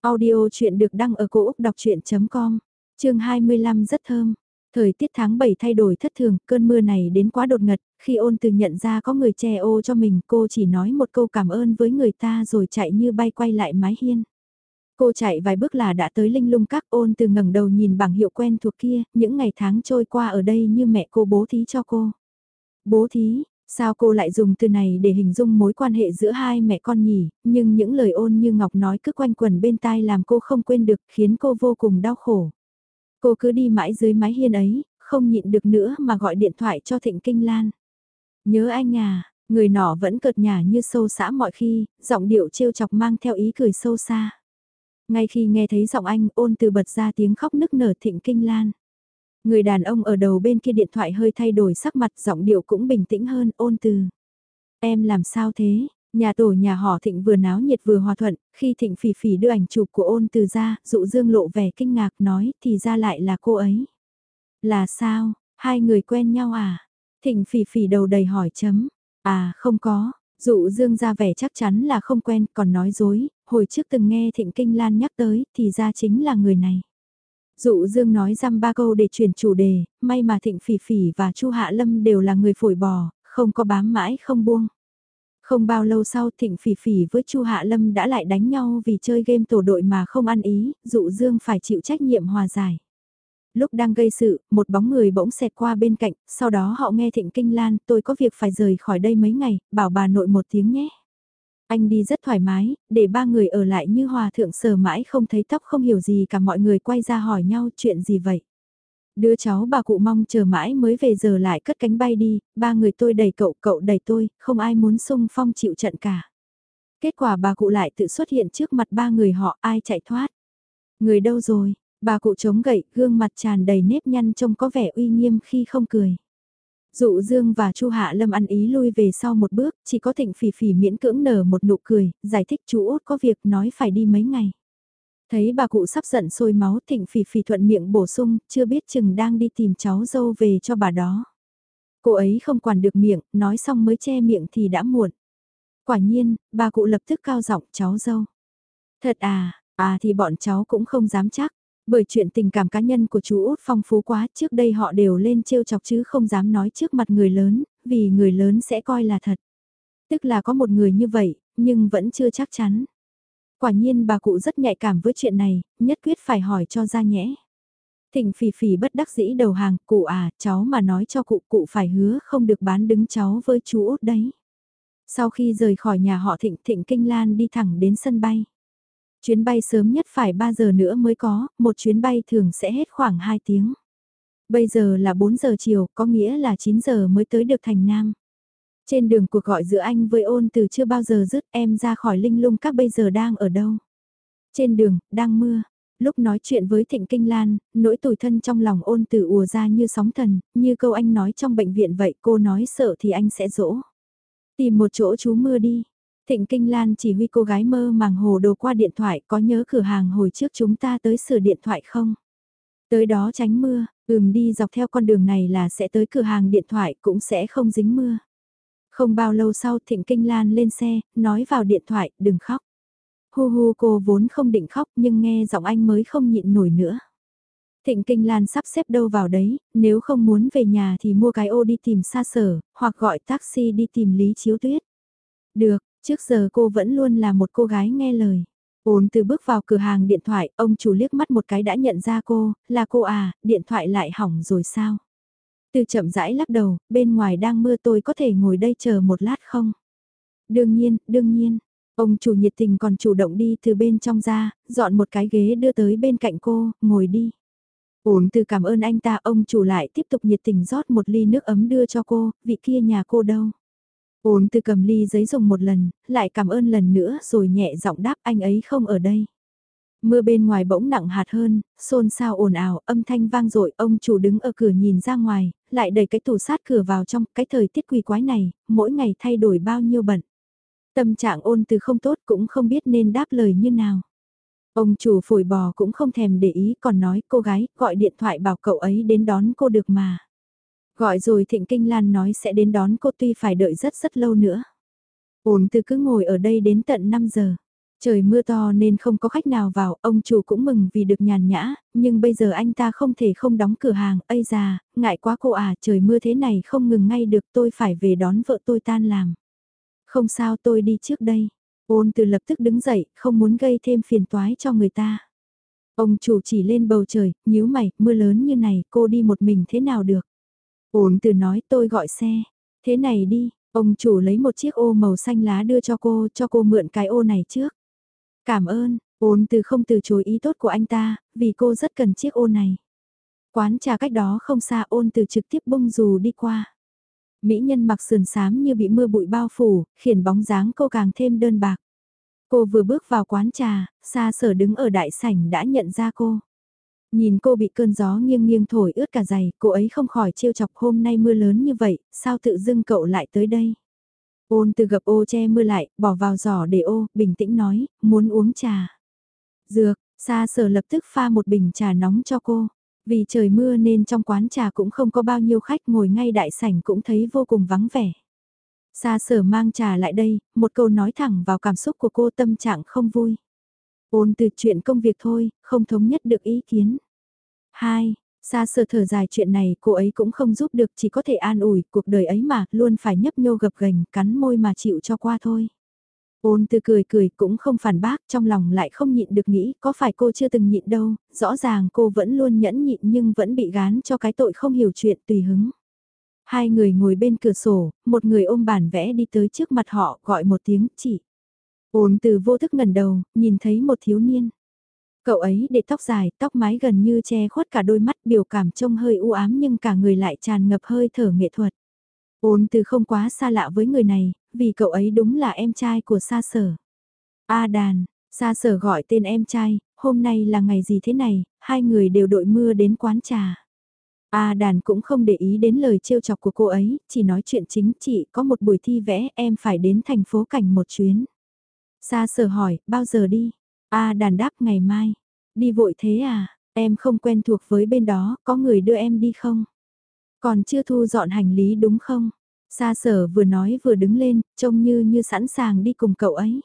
Audio chuyện được đăng ở cổ Úc đọc chuyện.com, chương 25 rất thơm. Thời tiết tháng 7 thay đổi thất thường, cơn mưa này đến quá đột ngật, khi ôn từ nhận ra có người che ô cho mình cô chỉ nói một câu cảm ơn với người ta rồi chạy như bay quay lại mái hiên. Cô chạy vài bước là đã tới linh lung các ôn từ ngẩng đầu nhìn bảng hiệu quen thuộc kia, những ngày tháng trôi qua ở đây như mẹ cô bố thí cho cô. Bố thí, Sao cô lại dùng từ này để hình dung mối quan hệ giữa hai mẹ con nhỉ, nhưng những lời ôn như Ngọc nói cứ quanh quẩn bên tai làm cô không quên được khiến cô vô cùng đau khổ. Cô cứ đi mãi dưới mái hiên ấy, không nhịn được nữa mà gọi điện thoại cho Thịnh Kinh Lan. Nhớ anh à, người nọ vẫn cợt nhả như sâu xã mọi khi, giọng điệu trêu chọc mang theo ý cười sâu xa. Ngay khi nghe thấy giọng anh ôn từ bật ra tiếng khóc nức nở Thịnh Kinh Lan. Người đàn ông ở đầu bên kia điện thoại hơi thay đổi sắc mặt giọng điệu cũng bình tĩnh hơn ôn từ. Em làm sao thế? Nhà tổ nhà họ Thịnh vừa náo nhiệt vừa hòa thuận, khi Thịnh phỉ phỉ đưa ảnh chụp của ôn từ ra, dụ dương lộ vẻ kinh ngạc nói thì ra lại là cô ấy. Là sao, hai người quen nhau à? Thịnh phỉ phỉ đầu đầy hỏi chấm. À không có, dụ dương ra vẻ chắc chắn là không quen còn nói dối, hồi trước từng nghe Thịnh Kinh Lan nhắc tới thì ra chính là người này. Dụ Dương nói răm ba câu để chuyển chủ đề, may mà Thịnh Phỉ Phỉ và Chu Hạ Lâm đều là người phổi bò, không có bám mãi không buông. Không bao lâu sau Thịnh Phỉ Phỉ với Chu Hạ Lâm đã lại đánh nhau vì chơi game tổ đội mà không ăn ý, Dụ Dương phải chịu trách nhiệm hòa giải. Lúc đang gây sự, một bóng người bỗng xẹt qua bên cạnh, sau đó họ nghe Thịnh Kinh Lan, tôi có việc phải rời khỏi đây mấy ngày, bảo bà nội một tiếng nhé. Anh đi rất thoải mái, để ba người ở lại như hòa thượng sờ mãi không thấy tóc không hiểu gì cả mọi người quay ra hỏi nhau chuyện gì vậy. Đứa cháu bà cụ mong chờ mãi mới về giờ lại cất cánh bay đi, ba người tôi đẩy cậu, cậu đẩy tôi, không ai muốn sung phong chịu trận cả. Kết quả bà cụ lại tự xuất hiện trước mặt ba người họ ai chạy thoát. Người đâu rồi, bà cụ chống gậy, gương mặt tràn đầy nếp nhăn trông có vẻ uy nghiêm khi không cười. Dụ Dương và Chu Hạ Lâm ăn ý lui về sau một bước, chỉ có Thịnh Phỉ Phỉ miễn cưỡng nở một nụ cười, giải thích chú út có việc nói phải đi mấy ngày. Thấy bà cụ sắp giận sôi máu Thịnh Phỉ Phỉ thuận miệng bổ sung, chưa biết chừng đang đi tìm cháu dâu về cho bà đó. Cô ấy không quản được miệng, nói xong mới che miệng thì đã muộn. Quả nhiên, bà cụ lập tức cao giọng cháu dâu. Thật à, à thì bọn cháu cũng không dám chắc. Bởi chuyện tình cảm cá nhân của chú Út phong phú quá, trước đây họ đều lên trêu chọc chứ không dám nói trước mặt người lớn, vì người lớn sẽ coi là thật. Tức là có một người như vậy, nhưng vẫn chưa chắc chắn. Quả nhiên bà cụ rất nhạy cảm với chuyện này, nhất quyết phải hỏi cho ra nhẽ. Thịnh phỉ phỉ bất đắc dĩ đầu hàng, cụ à, cháu mà nói cho cụ, cụ phải hứa không được bán đứng cháu với chú út đấy. Sau khi rời khỏi nhà họ Thịnh, Thịnh Kinh Lan đi thẳng đến sân bay. Chuyến bay sớm nhất phải 3 giờ nữa mới có, một chuyến bay thường sẽ hết khoảng 2 tiếng. Bây giờ là 4 giờ chiều, có nghĩa là 9 giờ mới tới được thành Nam. Trên đường cuộc gọi giữa anh với ôn từ chưa bao giờ dứt em ra khỏi linh lung các bây giờ đang ở đâu. Trên đường, đang mưa. Lúc nói chuyện với Thịnh Kinh Lan, nỗi tủi thân trong lòng ôn từ ùa ra như sóng thần, như câu anh nói trong bệnh viện vậy cô nói sợ thì anh sẽ dỗ. Tìm một chỗ trú mưa đi, Thịnh Kinh Lan chỉ huy cô gái mơ màng hồ đồ qua điện thoại có nhớ cửa hàng hồi trước chúng ta tới sửa điện thoại không? Tới đó tránh mưa, ừm đi dọc theo con đường này là sẽ tới cửa hàng điện thoại cũng sẽ không dính mưa. Không bao lâu sau Thịnh Kinh Lan lên xe, nói vào điện thoại, đừng khóc. Hu hu cô vốn không định khóc nhưng nghe giọng anh mới không nhịn nổi nữa. Thịnh Kinh Lan sắp xếp đâu vào đấy, nếu không muốn về nhà thì mua cái ô đi tìm xa sở, hoặc gọi taxi đi tìm Lý Chiếu Tuyết. Được, Trước giờ cô vẫn luôn là một cô gái nghe lời. Ôn từ bước vào cửa hàng điện thoại, ông chủ liếc mắt một cái đã nhận ra cô, là cô à, điện thoại lại hỏng rồi sao? Từ chậm rãi lắc đầu, bên ngoài đang mưa tôi có thể ngồi đây chờ một lát không? Đương nhiên, đương nhiên. Ông chủ nhiệt tình còn chủ động đi từ bên trong ra, dọn một cái ghế đưa tới bên cạnh cô, ngồi đi. Ổn từ cảm ơn anh ta, ông chủ lại tiếp tục nhiệt tình rót một ly nước ấm đưa cho cô, vị kia nhà cô đâu? Ổn từ cầm ly giấy dùng một lần, lại cảm ơn lần nữa rồi nhẹ giọng đáp anh ấy không ở đây. Mưa bên ngoài bỗng nặng hạt hơn, xôn xao ồn ào, âm thanh vang dội ông chủ đứng ở cửa nhìn ra ngoài, lại đẩy cái tủ sát cửa vào trong cái thời tiết quỳ quái này, mỗi ngày thay đổi bao nhiêu bận. Tâm trạng ôn từ không tốt cũng không biết nên đáp lời như nào. Ông chủ phổi bò cũng không thèm để ý còn nói cô gái gọi điện thoại bảo cậu ấy đến đón cô được mà. Gọi rồi Thịnh Kinh Lan nói sẽ đến đón cô tuy phải đợi rất rất lâu nữa. Ôn từ cứ ngồi ở đây đến tận 5 giờ. Trời mưa to nên không có khách nào vào, ông chủ cũng mừng vì được nhàn nhã, nhưng bây giờ anh ta không thể không đóng cửa hàng, ây già, ngại quá cô à, trời mưa thế này không ngừng ngay được tôi phải về đón vợ tôi tan làm. Không sao tôi đi trước đây. Ôn từ lập tức đứng dậy, không muốn gây thêm phiền toái cho người ta. Ông chủ chỉ lên bầu trời, nhíu mày, mưa lớn như này cô đi một mình thế nào được. Ôn từ nói tôi gọi xe. Thế này đi, Ông chủ lấy một chiếc ô màu xanh lá đưa cho cô, cho cô mượn cái ô này trước. Cảm ơn, ôn từ không từ chối ý tốt của anh ta, vì cô rất cần chiếc ô này. Quán trà cách đó không xa ôn từ trực tiếp bung dù đi qua. Mỹ nhân mặc sườn xám như bị mưa bụi bao phủ, khiến bóng dáng cô càng thêm đơn bạc. Cô vừa bước vào quán trà, xa sở đứng ở đại sảnh đã nhận ra cô. Nhìn cô bị cơn gió nghiêng nghiêng thổi ướt cả giày, cô ấy không khỏi trêu chọc hôm nay mưa lớn như vậy, sao tự dưng cậu lại tới đây? Ôn từ gập ô che mưa lại, bỏ vào giỏ để ô, bình tĩnh nói, muốn uống trà. Dược, xa sở lập tức pha một bình trà nóng cho cô. Vì trời mưa nên trong quán trà cũng không có bao nhiêu khách ngồi ngay đại sảnh cũng thấy vô cùng vắng vẻ. Xa sở mang trà lại đây, một câu nói thẳng vào cảm xúc của cô tâm trạng không vui. Ôn từ chuyện công việc thôi, không thống nhất được ý kiến. 2. Xa sở thở dài chuyện này cô ấy cũng không giúp được chỉ có thể an ủi cuộc đời ấy mà luôn phải nhấp nhô gập gành cắn môi mà chịu cho qua thôi. Ôn từ cười cười cũng không phản bác trong lòng lại không nhịn được nghĩ có phải cô chưa từng nhịn đâu, rõ ràng cô vẫn luôn nhẫn nhịn nhưng vẫn bị gán cho cái tội không hiểu chuyện tùy hứng. Hai người ngồi bên cửa sổ, một người ôm bản vẽ đi tới trước mặt họ gọi một tiếng chị Ôn từ vô thức ngẩn đầu, nhìn thấy một thiếu niên. Cậu ấy để tóc dài, tóc mái gần như che khuất cả đôi mắt biểu cảm trông hơi u ám nhưng cả người lại tràn ngập hơi thở nghệ thuật. Ôn từ không quá xa lạ với người này, vì cậu ấy đúng là em trai của Sa Sở. A đàn, Sa Sở gọi tên em trai, hôm nay là ngày gì thế này, hai người đều đội mưa đến quán trà. A đàn cũng không để ý đến lời trêu chọc của cô ấy, chỉ nói chuyện chính chị có một buổi thi vẽ em phải đến thành phố cảnh một chuyến. Sa sở hỏi, bao giờ đi? A đàn đáp ngày mai. Đi vội thế à, em không quen thuộc với bên đó, có người đưa em đi không? Còn chưa thu dọn hành lý đúng không? Sa sở vừa nói vừa đứng lên, trông như như sẵn sàng đi cùng cậu ấy.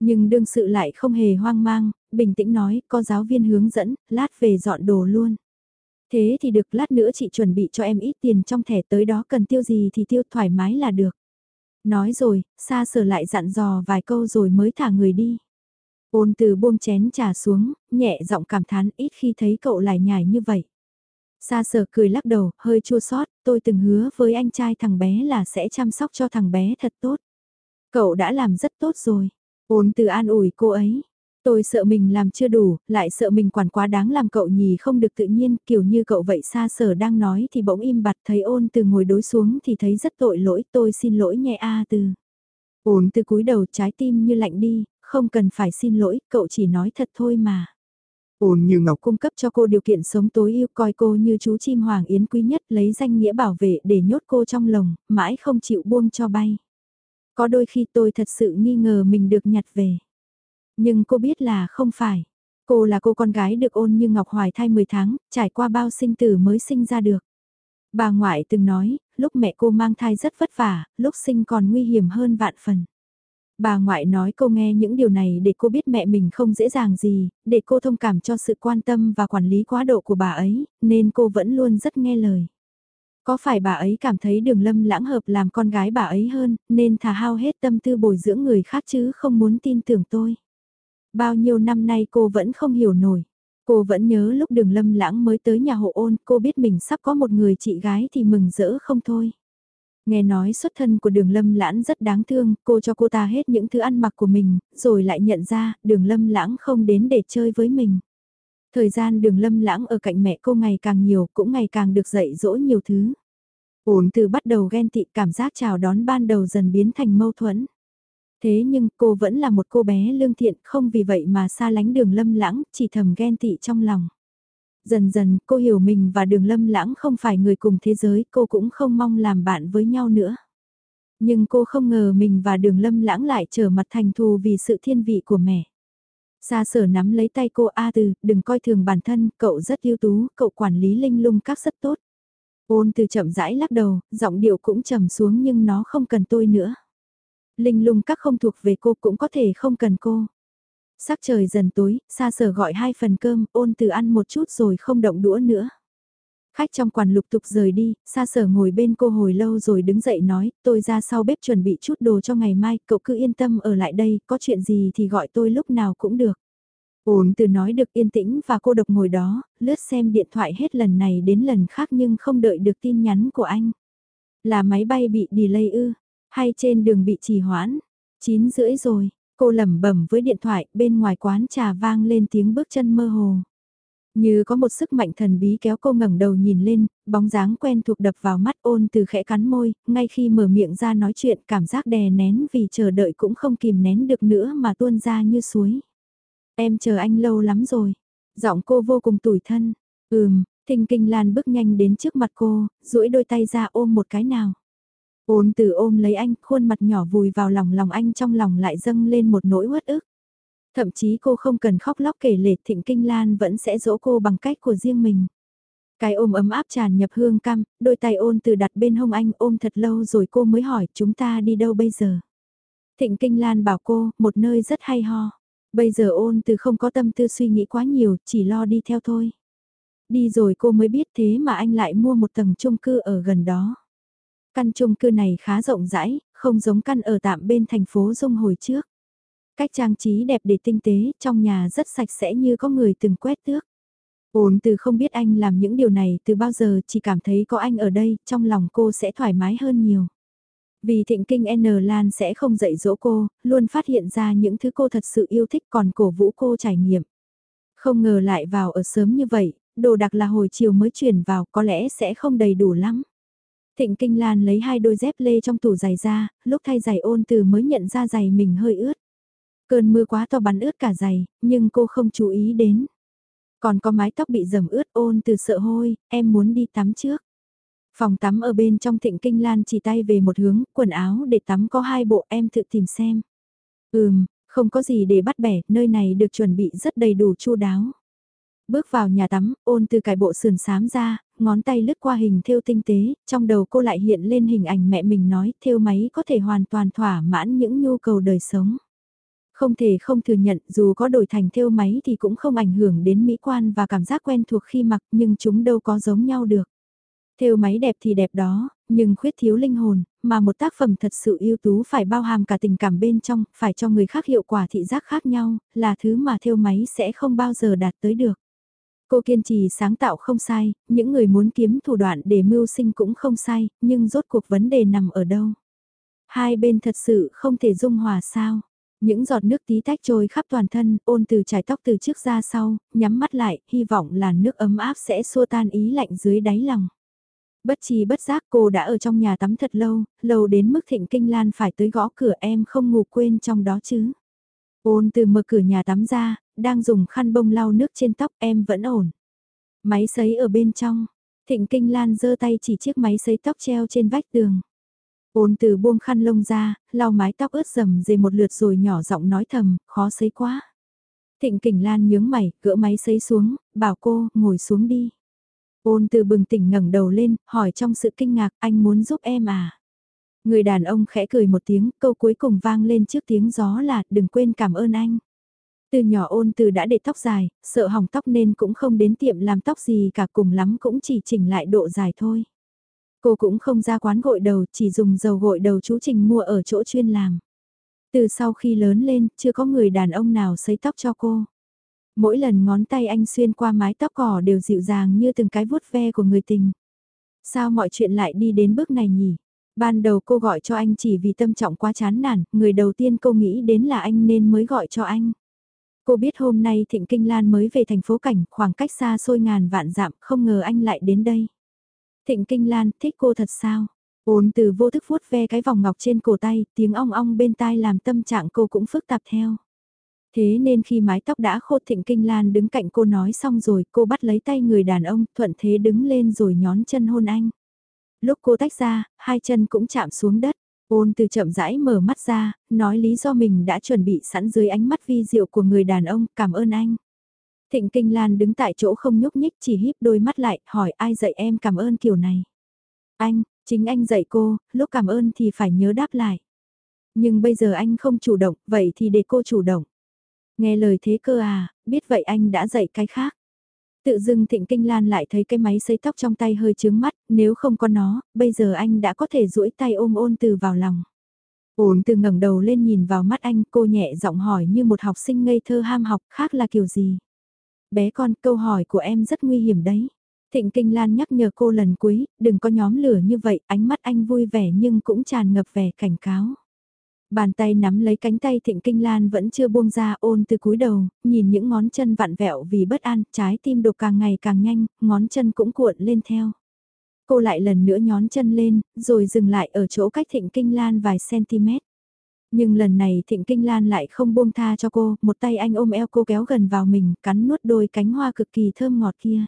Nhưng đương sự lại không hề hoang mang, bình tĩnh nói, có giáo viên hướng dẫn, lát về dọn đồ luôn. Thế thì được lát nữa chị chuẩn bị cho em ít tiền trong thẻ tới đó cần tiêu gì thì tiêu thoải mái là được. Nói rồi, xa sở lại dặn dò vài câu rồi mới thả người đi. Ôn từ buông chén trà xuống, nhẹ giọng cảm thán ít khi thấy cậu lại nhải như vậy. Sa sở cười lắc đầu, hơi chua xót tôi từng hứa với anh trai thằng bé là sẽ chăm sóc cho thằng bé thật tốt. Cậu đã làm rất tốt rồi. Ôn từ an ủi cô ấy. Tôi sợ mình làm chưa đủ, lại sợ mình quản quá đáng làm cậu nhì không được tự nhiên, kiểu như cậu vậy xa sở đang nói thì bỗng im bặt thấy ôn từ ngồi đối xuống thì thấy rất tội lỗi, tôi xin lỗi nhẹ A từ. Ôn từ cúi đầu trái tim như lạnh đi, không cần phải xin lỗi, cậu chỉ nói thật thôi mà. Ôn như ngọc cung cấp cho cô điều kiện sống tối ưu coi cô như chú chim hoàng yến quý nhất lấy danh nghĩa bảo vệ để nhốt cô trong lồng, mãi không chịu buông cho bay. Có đôi khi tôi thật sự nghi ngờ mình được nhặt về. Nhưng cô biết là không phải. Cô là cô con gái được ôn như Ngọc Hoài thai 10 tháng, trải qua bao sinh tử mới sinh ra được. Bà ngoại từng nói, lúc mẹ cô mang thai rất vất vả, lúc sinh còn nguy hiểm hơn vạn phần. Bà ngoại nói cô nghe những điều này để cô biết mẹ mình không dễ dàng gì, để cô thông cảm cho sự quan tâm và quản lý quá độ của bà ấy, nên cô vẫn luôn rất nghe lời. Có phải bà ấy cảm thấy đường lâm lãng hợp làm con gái bà ấy hơn, nên thà hao hết tâm tư bồi dưỡng người khác chứ không muốn tin tưởng tôi. Bao nhiêu năm nay cô vẫn không hiểu nổi. Cô vẫn nhớ lúc đường lâm lãng mới tới nhà hộ ôn, cô biết mình sắp có một người chị gái thì mừng rỡ không thôi. Nghe nói xuất thân của đường lâm lãng rất đáng thương, cô cho cô ta hết những thứ ăn mặc của mình, rồi lại nhận ra đường lâm lãng không đến để chơi với mình. Thời gian đường lâm lãng ở cạnh mẹ cô ngày càng nhiều, cũng ngày càng được dạy dỗ nhiều thứ. Ổn từ bắt đầu ghen tị cảm giác chào đón ban đầu dần biến thành mâu thuẫn. Thế nhưng cô vẫn là một cô bé lương thiện không vì vậy mà xa lánh đường lâm lãng, chỉ thầm ghen tị trong lòng. Dần dần cô hiểu mình và đường lâm lãng không phải người cùng thế giới, cô cũng không mong làm bạn với nhau nữa. Nhưng cô không ngờ mình và đường lâm lãng lại trở mặt thành thù vì sự thiên vị của mẹ. Xa sở nắm lấy tay cô A từ, đừng coi thường bản thân, cậu rất ưu tú, cậu quản lý linh lung các rất tốt. Ôn từ chậm rãi lắc đầu, giọng điệu cũng trầm xuống nhưng nó không cần tôi nữa. Linh lung các không thuộc về cô cũng có thể không cần cô. Sắc trời dần tối, xa sở gọi hai phần cơm, ôn từ ăn một chút rồi không động đũa nữa. Khách trong quán lục tục rời đi, xa sở ngồi bên cô hồi lâu rồi đứng dậy nói, tôi ra sau bếp chuẩn bị chút đồ cho ngày mai, cậu cứ yên tâm ở lại đây, có chuyện gì thì gọi tôi lúc nào cũng được. Ôn từ nói được yên tĩnh và cô độc ngồi đó, lướt xem điện thoại hết lần này đến lần khác nhưng không đợi được tin nhắn của anh. Là máy bay bị delay ư, Hay trên đường bị trì hoãn? 9 rưỡi rồi, cô lẩm bẩm với điện thoại, bên ngoài quán trà vang lên tiếng bước chân mơ hồ. Như có một sức mạnh thần bí kéo cô ngẩng đầu nhìn lên, bóng dáng quen thuộc đập vào mắt ôn từ khẽ cắn môi, ngay khi mở miệng ra nói chuyện cảm giác đè nén vì chờ đợi cũng không kìm nén được nữa mà tuôn ra như suối. Em chờ anh lâu lắm rồi. Giọng cô vô cùng tủi thân. Ừm, thình Kinh Lan bước nhanh đến trước mặt cô, duỗi đôi tay ra ôm một cái nào. Ôn từ ôm lấy anh, khuôn mặt nhỏ vùi vào lòng lòng anh trong lòng lại dâng lên một nỗi uất ức. Thậm chí cô không cần khóc lóc kể lể Thịnh Kinh Lan vẫn sẽ dỗ cô bằng cách của riêng mình. Cái ôm ấm áp tràn nhập hương cam, đôi tay ôn từ đặt bên hông anh ôm thật lâu rồi cô mới hỏi chúng ta đi đâu bây giờ. Thịnh Kinh Lan bảo cô, một nơi rất hay ho. Bây giờ ôn từ không có tâm tư suy nghĩ quá nhiều, chỉ lo đi theo thôi. Đi rồi cô mới biết thế mà anh lại mua một tầng chung cư ở gần đó. Căn chung cư này khá rộng rãi, không giống căn ở tạm bên thành phố Dung hồi trước. Cách trang trí đẹp để tinh tế, trong nhà rất sạch sẽ như có người từng quét tước. Ôn từ không biết anh làm những điều này từ bao giờ chỉ cảm thấy có anh ở đây, trong lòng cô sẽ thoải mái hơn nhiều. Vì thịnh kinh N Lan sẽ không dạy dỗ cô, luôn phát hiện ra những thứ cô thật sự yêu thích còn cổ vũ cô trải nghiệm. Không ngờ lại vào ở sớm như vậy, đồ đặc là hồi chiều mới chuyển vào có lẽ sẽ không đầy đủ lắm. Thịnh Kinh Lan lấy hai đôi dép lê trong tủ giày ra, lúc thay giày ôn từ mới nhận ra giày mình hơi ướt. Cơn mưa quá to bắn ướt cả giày, nhưng cô không chú ý đến. Còn có mái tóc bị dầm ướt ôn từ sợ hôi, em muốn đi tắm trước. Phòng tắm ở bên trong thịnh kinh lan chỉ tay về một hướng, quần áo để tắm có hai bộ em tự tìm xem. Ừm, không có gì để bắt bẻ, nơi này được chuẩn bị rất đầy đủ chu đáo. Bước vào nhà tắm, ôn từ cải bộ sườn sám ra, ngón tay lướt qua hình thêu tinh tế, trong đầu cô lại hiện lên hình ảnh mẹ mình nói thêu máy có thể hoàn toàn thỏa mãn những nhu cầu đời sống. Không thể không thừa nhận dù có đổi thành thêu máy thì cũng không ảnh hưởng đến mỹ quan và cảm giác quen thuộc khi mặc nhưng chúng đâu có giống nhau được. Thêu máy đẹp thì đẹp đó, nhưng khuyết thiếu linh hồn, mà một tác phẩm thật sự ưu tú phải bao hàm cả tình cảm bên trong, phải cho người khác hiệu quả thị giác khác nhau, là thứ mà thêu máy sẽ không bao giờ đạt tới được. Cô kiên trì sáng tạo không sai, những người muốn kiếm thủ đoạn để mưu sinh cũng không sai, nhưng rốt cuộc vấn đề nằm ở đâu? Hai bên thật sự không thể dung hòa sao? Những giọt nước tí tách trôi khắp toàn thân, ôn từ trải tóc từ trước ra sau, nhắm mắt lại, hy vọng là nước ấm áp sẽ xua tan ý lạnh dưới đáy lòng. Bất chi bất giác cô đã ở trong nhà tắm thật lâu, lâu đến mức thịnh kinh lan phải tới gõ cửa em không ngủ quên trong đó chứ. Ôn từ mở cửa nhà tắm ra, đang dùng khăn bông lau nước trên tóc em vẫn ổn. Máy sấy ở bên trong, thịnh kinh lan giơ tay chỉ chiếc máy sấy tóc treo trên vách tường. Ôn từ buông khăn lông ra, lau mái tóc ướt rầm dề một lượt rồi nhỏ giọng nói thầm, khó sấy quá. Thịnh Kình Lan nhướng mày, gỡ máy sấy xuống, bảo cô, ngồi xuống đi. Ôn từ bừng tỉnh ngẩng đầu lên, hỏi trong sự kinh ngạc, anh muốn giúp em à? Người đàn ông khẽ cười một tiếng, câu cuối cùng vang lên trước tiếng gió là, đừng quên cảm ơn anh. Từ nhỏ ôn từ đã để tóc dài, sợ hỏng tóc nên cũng không đến tiệm làm tóc gì cả cùng lắm cũng chỉ chỉnh lại độ dài thôi. Cô cũng không ra quán gội đầu, chỉ dùng dầu gội đầu chú Trình mua ở chỗ chuyên làm. Từ sau khi lớn lên, chưa có người đàn ông nào sấy tóc cho cô. Mỗi lần ngón tay anh xuyên qua mái tóc cỏ đều dịu dàng như từng cái vuốt ve của người tình. Sao mọi chuyện lại đi đến bước này nhỉ? Ban đầu cô gọi cho anh chỉ vì tâm trọng quá chán nản, người đầu tiên cô nghĩ đến là anh nên mới gọi cho anh. Cô biết hôm nay Thịnh Kinh Lan mới về thành phố cảnh, khoảng cách xa xôi ngàn vạn dặm, không ngờ anh lại đến đây. Thịnh Kinh Lan, thích cô thật sao? Ôn từ vô thức vuốt ve cái vòng ngọc trên cổ tay, tiếng ong ong bên tai làm tâm trạng cô cũng phức tạp theo. Thế nên khi mái tóc đã khô Thịnh Kinh Lan đứng cạnh cô nói xong rồi, cô bắt lấy tay người đàn ông, thuận thế đứng lên rồi nhón chân hôn anh. Lúc cô tách ra, hai chân cũng chạm xuống đất. Ôn từ chậm rãi mở mắt ra, nói lý do mình đã chuẩn bị sẵn dưới ánh mắt vi diệu của người đàn ông, cảm ơn anh. Thịnh Kinh Lan đứng tại chỗ không nhúc nhích chỉ híp đôi mắt lại, hỏi ai dạy em cảm ơn kiểu này. Anh, chính anh dạy cô, lúc cảm ơn thì phải nhớ đáp lại. Nhưng bây giờ anh không chủ động, vậy thì để cô chủ động. Nghe lời thế cơ à, biết vậy anh đã dạy cái khác. Tự dưng Thịnh Kinh Lan lại thấy cái máy sấy tóc trong tay hơi chướng mắt, nếu không có nó, bây giờ anh đã có thể duỗi tay ôm ôn từ vào lòng. Ôn từ ngẩng đầu lên nhìn vào mắt anh, cô nhẹ giọng hỏi như một học sinh ngây thơ ham học, khác là kiểu gì? bé con câu hỏi của em rất nguy hiểm đấy. Thịnh Kinh Lan nhắc nhở cô lần cuối, đừng có nhóm lửa như vậy, ánh mắt anh vui vẻ nhưng cũng tràn ngập vẻ cảnh cáo. Bàn tay nắm lấy cánh tay Thịnh Kinh Lan vẫn chưa buông ra ôn từ cúi đầu, nhìn những ngón chân vặn vẹo vì bất an, trái tim đục càng ngày càng nhanh, ngón chân cũng cuộn lên theo. Cô lại lần nữa nhón chân lên, rồi dừng lại ở chỗ cách Thịnh Kinh Lan vài cm. Nhưng lần này Thịnh Kinh Lan lại không buông tha cho cô, một tay anh ôm eo cô kéo gần vào mình, cắn nuốt đôi cánh hoa cực kỳ thơm ngọt kia.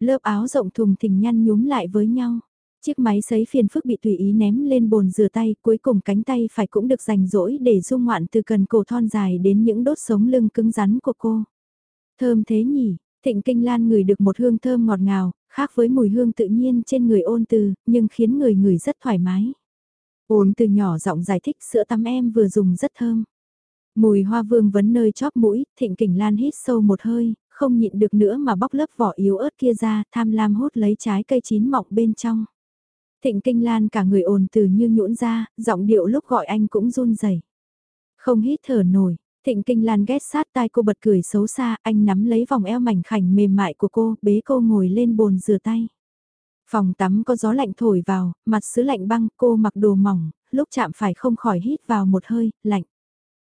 Lớp áo rộng thùng thình nhăn nhúm lại với nhau. Chiếc máy sấy phiền phức bị tùy ý ném lên bồn rửa tay, cuối cùng cánh tay phải cũng được dành dỗi để dung ngoạn từ cần cổ thon dài đến những đốt sống lưng cứng rắn của cô. Thơm thế nhỉ, Thịnh Kinh Lan ngửi được một hương thơm ngọt ngào, khác với mùi hương tự nhiên trên người ôn từ, nhưng khiến người ngửi rất thoải mái. Ôn từ nhỏ giọng giải thích sữa tắm em vừa dùng rất thơm. Mùi hoa vương vấn nơi chóp mũi, Thịnh Kinh Lan hít sâu một hơi, không nhịn được nữa mà bóc lớp vỏ yếu ớt kia ra, tham lam hút lấy trái cây chín mọng bên trong. Thịnh Kinh Lan cả người ồn từ như nhũn ra, giọng điệu lúc gọi anh cũng run rẩy. Không hít thở nổi, Thịnh Kinh Lan ghét sát tai cô bật cười xấu xa, anh nắm lấy vòng eo mảnh khảnh mềm mại của cô, bế cô ngồi lên bồn rửa tay. Phòng tắm có gió lạnh thổi vào, mặt sứ lạnh băng, cô mặc đồ mỏng, lúc chạm phải không khỏi hít vào một hơi, lạnh.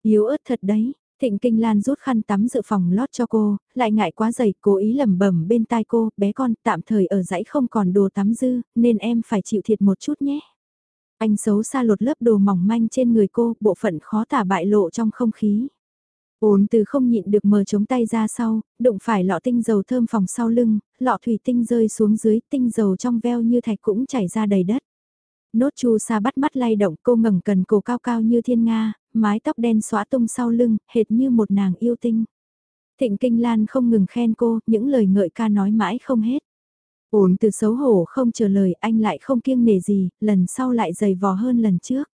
Yếu ớt thật đấy, Thịnh Kinh Lan rút khăn tắm dự phòng lót cho cô, lại ngại quá dày, cố ý lẩm bẩm bên tai cô, bé con, tạm thời ở dãy không còn đồ tắm dư, nên em phải chịu thiệt một chút nhé. Anh xấu xa lột lớp đồ mỏng manh trên người cô, bộ phận khó tả bại lộ trong không khí. Ôn từ không nhịn được mở chống tay ra sau, đụng phải lọ tinh dầu thơm phòng sau lưng, lọ thủy tinh rơi xuống dưới, tinh dầu trong veo như thạch cũng chảy ra đầy đất. Nốt chu sa bắt mắt lay động cô ngẩng cần cổ cao cao như thiên nga, mái tóc đen xóa tung sau lưng, hệt như một nàng yêu tinh. Thịnh Kinh Lan không ngừng khen cô, những lời ngợi ca nói mãi không hết. Ổn từ xấu hổ không chờ lời anh lại không kiêng nề gì, lần sau lại dày vò hơn lần trước.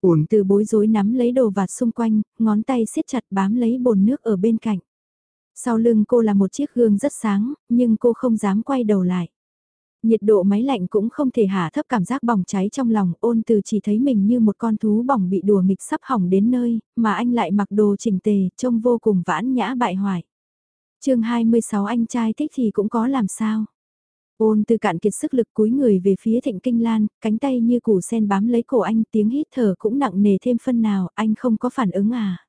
Ổn từ bối rối nắm lấy đồ vạt xung quanh, ngón tay siết chặt bám lấy bồn nước ở bên cạnh. Sau lưng cô là một chiếc gương rất sáng, nhưng cô không dám quay đầu lại. Nhiệt độ máy lạnh cũng không thể hạ thấp cảm giác bỏng cháy trong lòng, ôn từ chỉ thấy mình như một con thú bỏng bị đùa nghịch sắp hỏng đến nơi, mà anh lại mặc đồ chỉnh tề, trông vô cùng vãn nhã bại hoại. chương 26 anh trai thích thì cũng có làm sao. Ôn từ cạn kiệt sức lực cúi người về phía thịnh kinh lan, cánh tay như củ sen bám lấy cổ anh tiếng hít thở cũng nặng nề thêm phân nào, anh không có phản ứng à.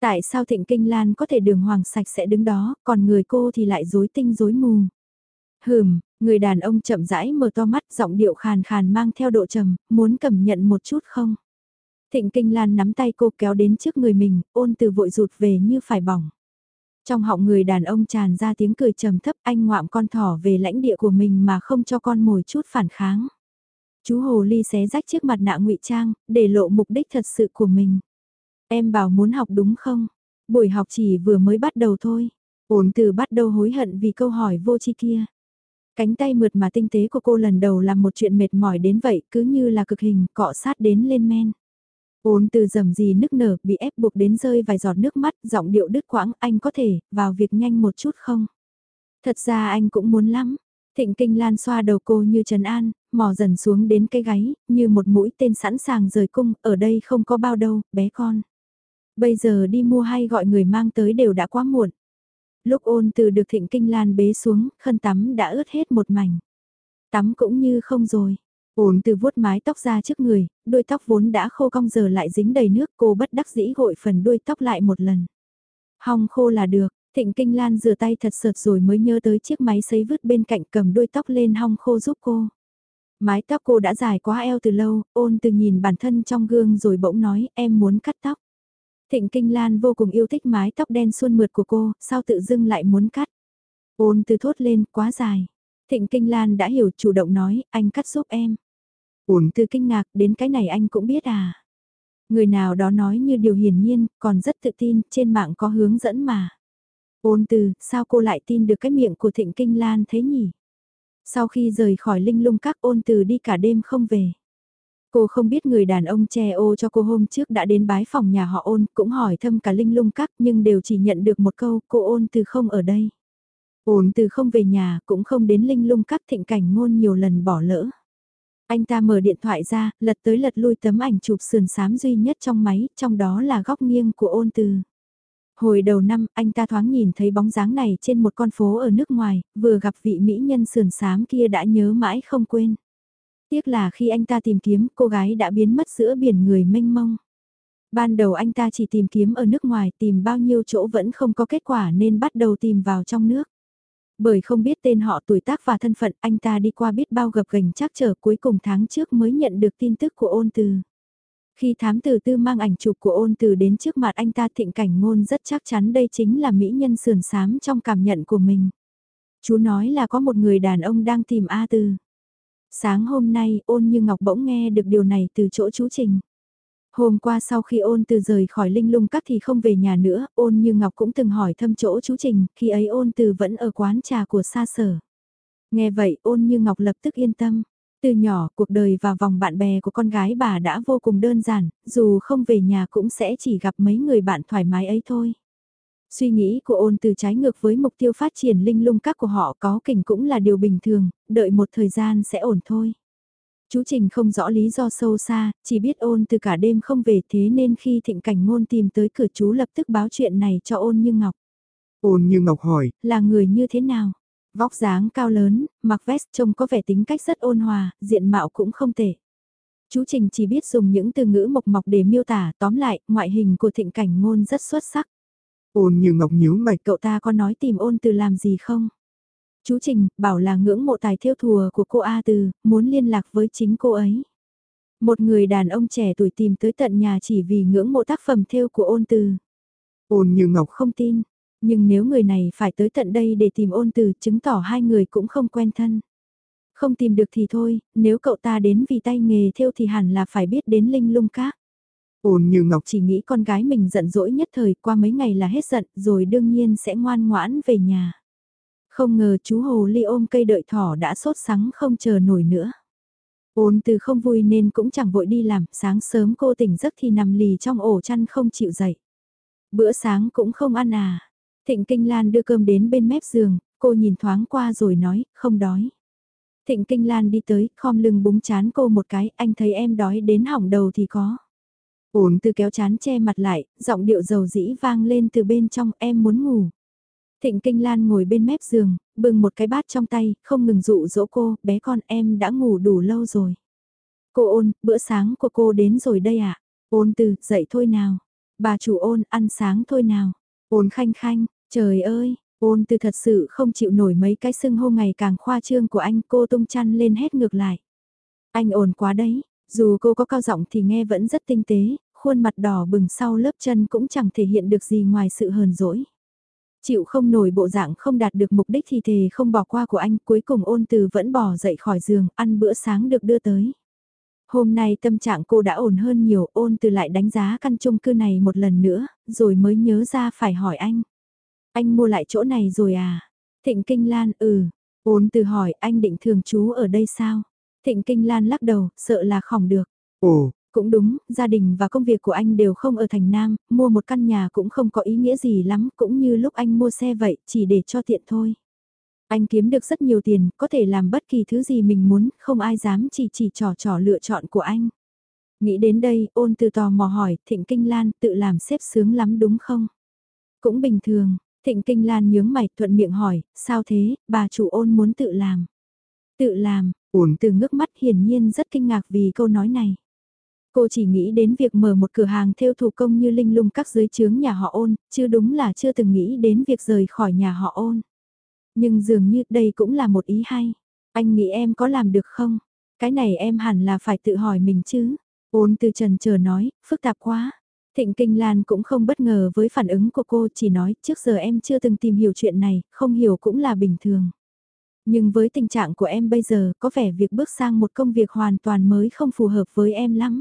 Tại sao thịnh kinh lan có thể đường hoàng sạch sẽ đứng đó, còn người cô thì lại rối tinh rối mù. Hừm, người đàn ông chậm rãi mở to mắt giọng điệu khàn khàn mang theo độ trầm, muốn cầm nhận một chút không? Thịnh Kinh Lan nắm tay cô kéo đến trước người mình, ôn từ vội rụt về như phải bỏng. Trong họng người đàn ông tràn ra tiếng cười trầm thấp anh ngoạm con thỏ về lãnh địa của mình mà không cho con mồi chút phản kháng. Chú Hồ Ly xé rách chiếc mặt nạ ngụy trang, để lộ mục đích thật sự của mình. Em bảo muốn học đúng không? Buổi học chỉ vừa mới bắt đầu thôi. Ổn từ bắt đầu hối hận vì câu hỏi vô chi kia. Cánh tay mượt mà tinh tế của cô lần đầu làm một chuyện mệt mỏi đến vậy cứ như là cực hình cọ sát đến lên men. Ôn từ dầm gì nức nở bị ép buộc đến rơi vài giọt nước mắt giọng điệu đứt quãng anh có thể vào việc nhanh một chút không? Thật ra anh cũng muốn lắm. Thịnh kinh lan xoa đầu cô như trần an, mò dần xuống đến cái gáy, như một mũi tên sẵn sàng rời cung, ở đây không có bao đâu, bé con. Bây giờ đi mua hay gọi người mang tới đều đã quá muộn. Lúc ôn từ được thịnh kinh lan bế xuống, khăn tắm đã ướt hết một mảnh. Tắm cũng như không rồi. Ôn từ vuốt mái tóc ra trước người, đuôi tóc vốn đã khô cong giờ lại dính đầy nước cô bất đắc dĩ gội phần đuôi tóc lại một lần. Hong khô là được, thịnh kinh lan rửa tay thật sợt rồi mới nhớ tới chiếc máy sấy vứt bên cạnh cầm đuôi tóc lên hong khô giúp cô. Mái tóc cô đã dài quá eo từ lâu, ôn từ nhìn bản thân trong gương rồi bỗng nói em muốn cắt tóc. Thịnh Kinh Lan vô cùng yêu thích mái tóc đen suôn mượt của cô, sao tự dưng lại muốn cắt. Ôn từ thốt lên, quá dài. Thịnh Kinh Lan đã hiểu chủ động nói, anh cắt giúp em. Ôn từ kinh ngạc, đến cái này anh cũng biết à. Người nào đó nói như điều hiển nhiên, còn rất tự tin, trên mạng có hướng dẫn mà. Ôn từ, sao cô lại tin được cái miệng của Thịnh Kinh Lan thế nhỉ? Sau khi rời khỏi linh lung các ôn từ đi cả đêm không về. Cô không biết người đàn ông che ô cho cô hôm trước đã đến bái phòng nhà họ ôn, cũng hỏi thăm cả linh lung các nhưng đều chỉ nhận được một câu, cô ôn từ không ở đây. Ôn từ không về nhà, cũng không đến linh lung các thịnh cảnh ngôn nhiều lần bỏ lỡ. Anh ta mở điện thoại ra, lật tới lật lui tấm ảnh chụp sườn xám duy nhất trong máy, trong đó là góc nghiêng của ôn từ. Hồi đầu năm, anh ta thoáng nhìn thấy bóng dáng này trên một con phố ở nước ngoài, vừa gặp vị mỹ nhân sườn xám kia đã nhớ mãi không quên. Tiếc là khi anh ta tìm kiếm, cô gái đã biến mất giữa biển người mênh mông. Ban đầu anh ta chỉ tìm kiếm ở nước ngoài, tìm bao nhiêu chỗ vẫn không có kết quả nên bắt đầu tìm vào trong nước. Bởi không biết tên họ tuổi tác và thân phận, anh ta đi qua biết bao gập gành chắc trở cuối cùng tháng trước mới nhận được tin tức của ôn từ. Khi thám tử tư mang ảnh chụp của ôn từ đến trước mặt anh ta thịnh cảnh ngôn rất chắc chắn đây chính là mỹ nhân sườn sám trong cảm nhận của mình. Chú nói là có một người đàn ông đang tìm A Từ. Sáng hôm nay ôn như ngọc bỗng nghe được điều này từ chỗ chú Trình. Hôm qua sau khi ôn từ rời khỏi linh lung các thì không về nhà nữa, ôn như ngọc cũng từng hỏi thăm chỗ chú Trình, khi ấy ôn từ vẫn ở quán trà của xa sở. Nghe vậy ôn như ngọc lập tức yên tâm. Từ nhỏ, cuộc đời và vòng bạn bè của con gái bà đã vô cùng đơn giản, dù không về nhà cũng sẽ chỉ gặp mấy người bạn thoải mái ấy thôi. Suy nghĩ của ôn từ trái ngược với mục tiêu phát triển linh lung các của họ có kình cũng là điều bình thường, đợi một thời gian sẽ ổn thôi. Chú Trình không rõ lý do sâu xa, chỉ biết ôn từ cả đêm không về thế nên khi thịnh cảnh ngôn tìm tới cửa chú lập tức báo chuyện này cho ôn như ngọc. Ôn như ngọc hỏi, là người như thế nào? Vóc dáng cao lớn, mặc vest trông có vẻ tính cách rất ôn hòa, diện mạo cũng không tệ. Chú Trình chỉ biết dùng những từ ngữ mộc mọc để miêu tả, tóm lại, ngoại hình của thịnh cảnh ngôn rất xuất sắc. Ôn như ngọc nhíu mày, cậu ta có nói tìm ôn từ làm gì không? Chú Trình, bảo là ngưỡng mộ tài thiêu thùa của cô A Từ, muốn liên lạc với chính cô ấy. Một người đàn ông trẻ tuổi tìm tới tận nhà chỉ vì ngưỡng mộ tác phẩm thêu của ôn từ. Ôn như ngọc không tin, nhưng nếu người này phải tới tận đây để tìm ôn từ chứng tỏ hai người cũng không quen thân. Không tìm được thì thôi, nếu cậu ta đến vì tay nghề theo thì hẳn là phải biết đến linh lung các. Ôn như ngọc chỉ nghĩ con gái mình giận dỗi nhất thời qua mấy ngày là hết giận rồi đương nhiên sẽ ngoan ngoãn về nhà. Không ngờ chú Hồ Ly ôm cây đợi thỏ đã sốt sắng không chờ nổi nữa. Ôn từ không vui nên cũng chẳng vội đi làm, sáng sớm cô tỉnh giấc thì nằm lì trong ổ chăn không chịu dậy. Bữa sáng cũng không ăn à, Thịnh Kinh Lan đưa cơm đến bên mép giường, cô nhìn thoáng qua rồi nói, không đói. Thịnh Kinh Lan đi tới, khom lưng búng chán cô một cái, anh thấy em đói đến hỏng đầu thì có. Ổn từ kéo chán che mặt lại, giọng điệu dầu dĩ vang lên từ bên trong, em muốn ngủ. Thịnh Kinh Lan ngồi bên mép giường, bưng một cái bát trong tay, không ngừng dụ dỗ cô, bé con em đã ngủ đủ lâu rồi. Cô ôn, bữa sáng của cô đến rồi đây ạ. À? Ôn từ, dậy thôi nào. Bà chủ ôn, ăn sáng thôi nào. Ôn khanh khanh, Trời ơi, ôn từ thật sự không chịu nổi mấy cái sưng hô ngày càng khoa trương của anh cô tung chăn lên hét ngược lại. Anh ổn quá đấy, dù cô có cao giọng thì nghe vẫn rất tinh tế, khuôn mặt đỏ bừng sau lớp chân cũng chẳng thể hiện được gì ngoài sự hờn dỗi. Chịu không nổi bộ dạng không đạt được mục đích thì thề không bỏ qua của anh cuối cùng ôn từ vẫn bỏ dậy khỏi giường ăn bữa sáng được đưa tới. Hôm nay tâm trạng cô đã ổn hơn nhiều ôn từ lại đánh giá căn chung cư này một lần nữa, rồi mới nhớ ra phải hỏi anh. Anh mua lại chỗ này rồi à? Thịnh Kinh Lan, ừ. Ôn từ hỏi anh định thường trú ở đây sao? Thịnh Kinh Lan lắc đầu, sợ là khỏng được. Ồ, cũng đúng, gia đình và công việc của anh đều không ở thành Nam, mua một căn nhà cũng không có ý nghĩa gì lắm, cũng như lúc anh mua xe vậy, chỉ để cho tiện thôi. Anh kiếm được rất nhiều tiền, có thể làm bất kỳ thứ gì mình muốn, không ai dám chỉ chỉ trò trò lựa chọn của anh. Nghĩ đến đây, ôn từ tò mò hỏi, Thịnh Kinh Lan tự làm xếp sướng lắm đúng không? Cũng bình thường, Thịnh Kinh Lan nhướng mày thuận miệng hỏi, sao thế, bà chủ ôn muốn tự làm. Tự làm, ổn từ ngước mắt hiển nhiên rất kinh ngạc vì câu nói này. Cô chỉ nghĩ đến việc mở một cửa hàng theo thủ công như linh lung các dưới chướng nhà họ ôn, chứ đúng là chưa từng nghĩ đến việc rời khỏi nhà họ ôn. Nhưng dường như đây cũng là một ý hay. Anh nghĩ em có làm được không? Cái này em hẳn là phải tự hỏi mình chứ. Ôn từ trần chờ nói, phức tạp quá. Thịnh Kinh Lan cũng không bất ngờ với phản ứng của cô chỉ nói trước giờ em chưa từng tìm hiểu chuyện này, không hiểu cũng là bình thường. Nhưng với tình trạng của em bây giờ có vẻ việc bước sang một công việc hoàn toàn mới không phù hợp với em lắm.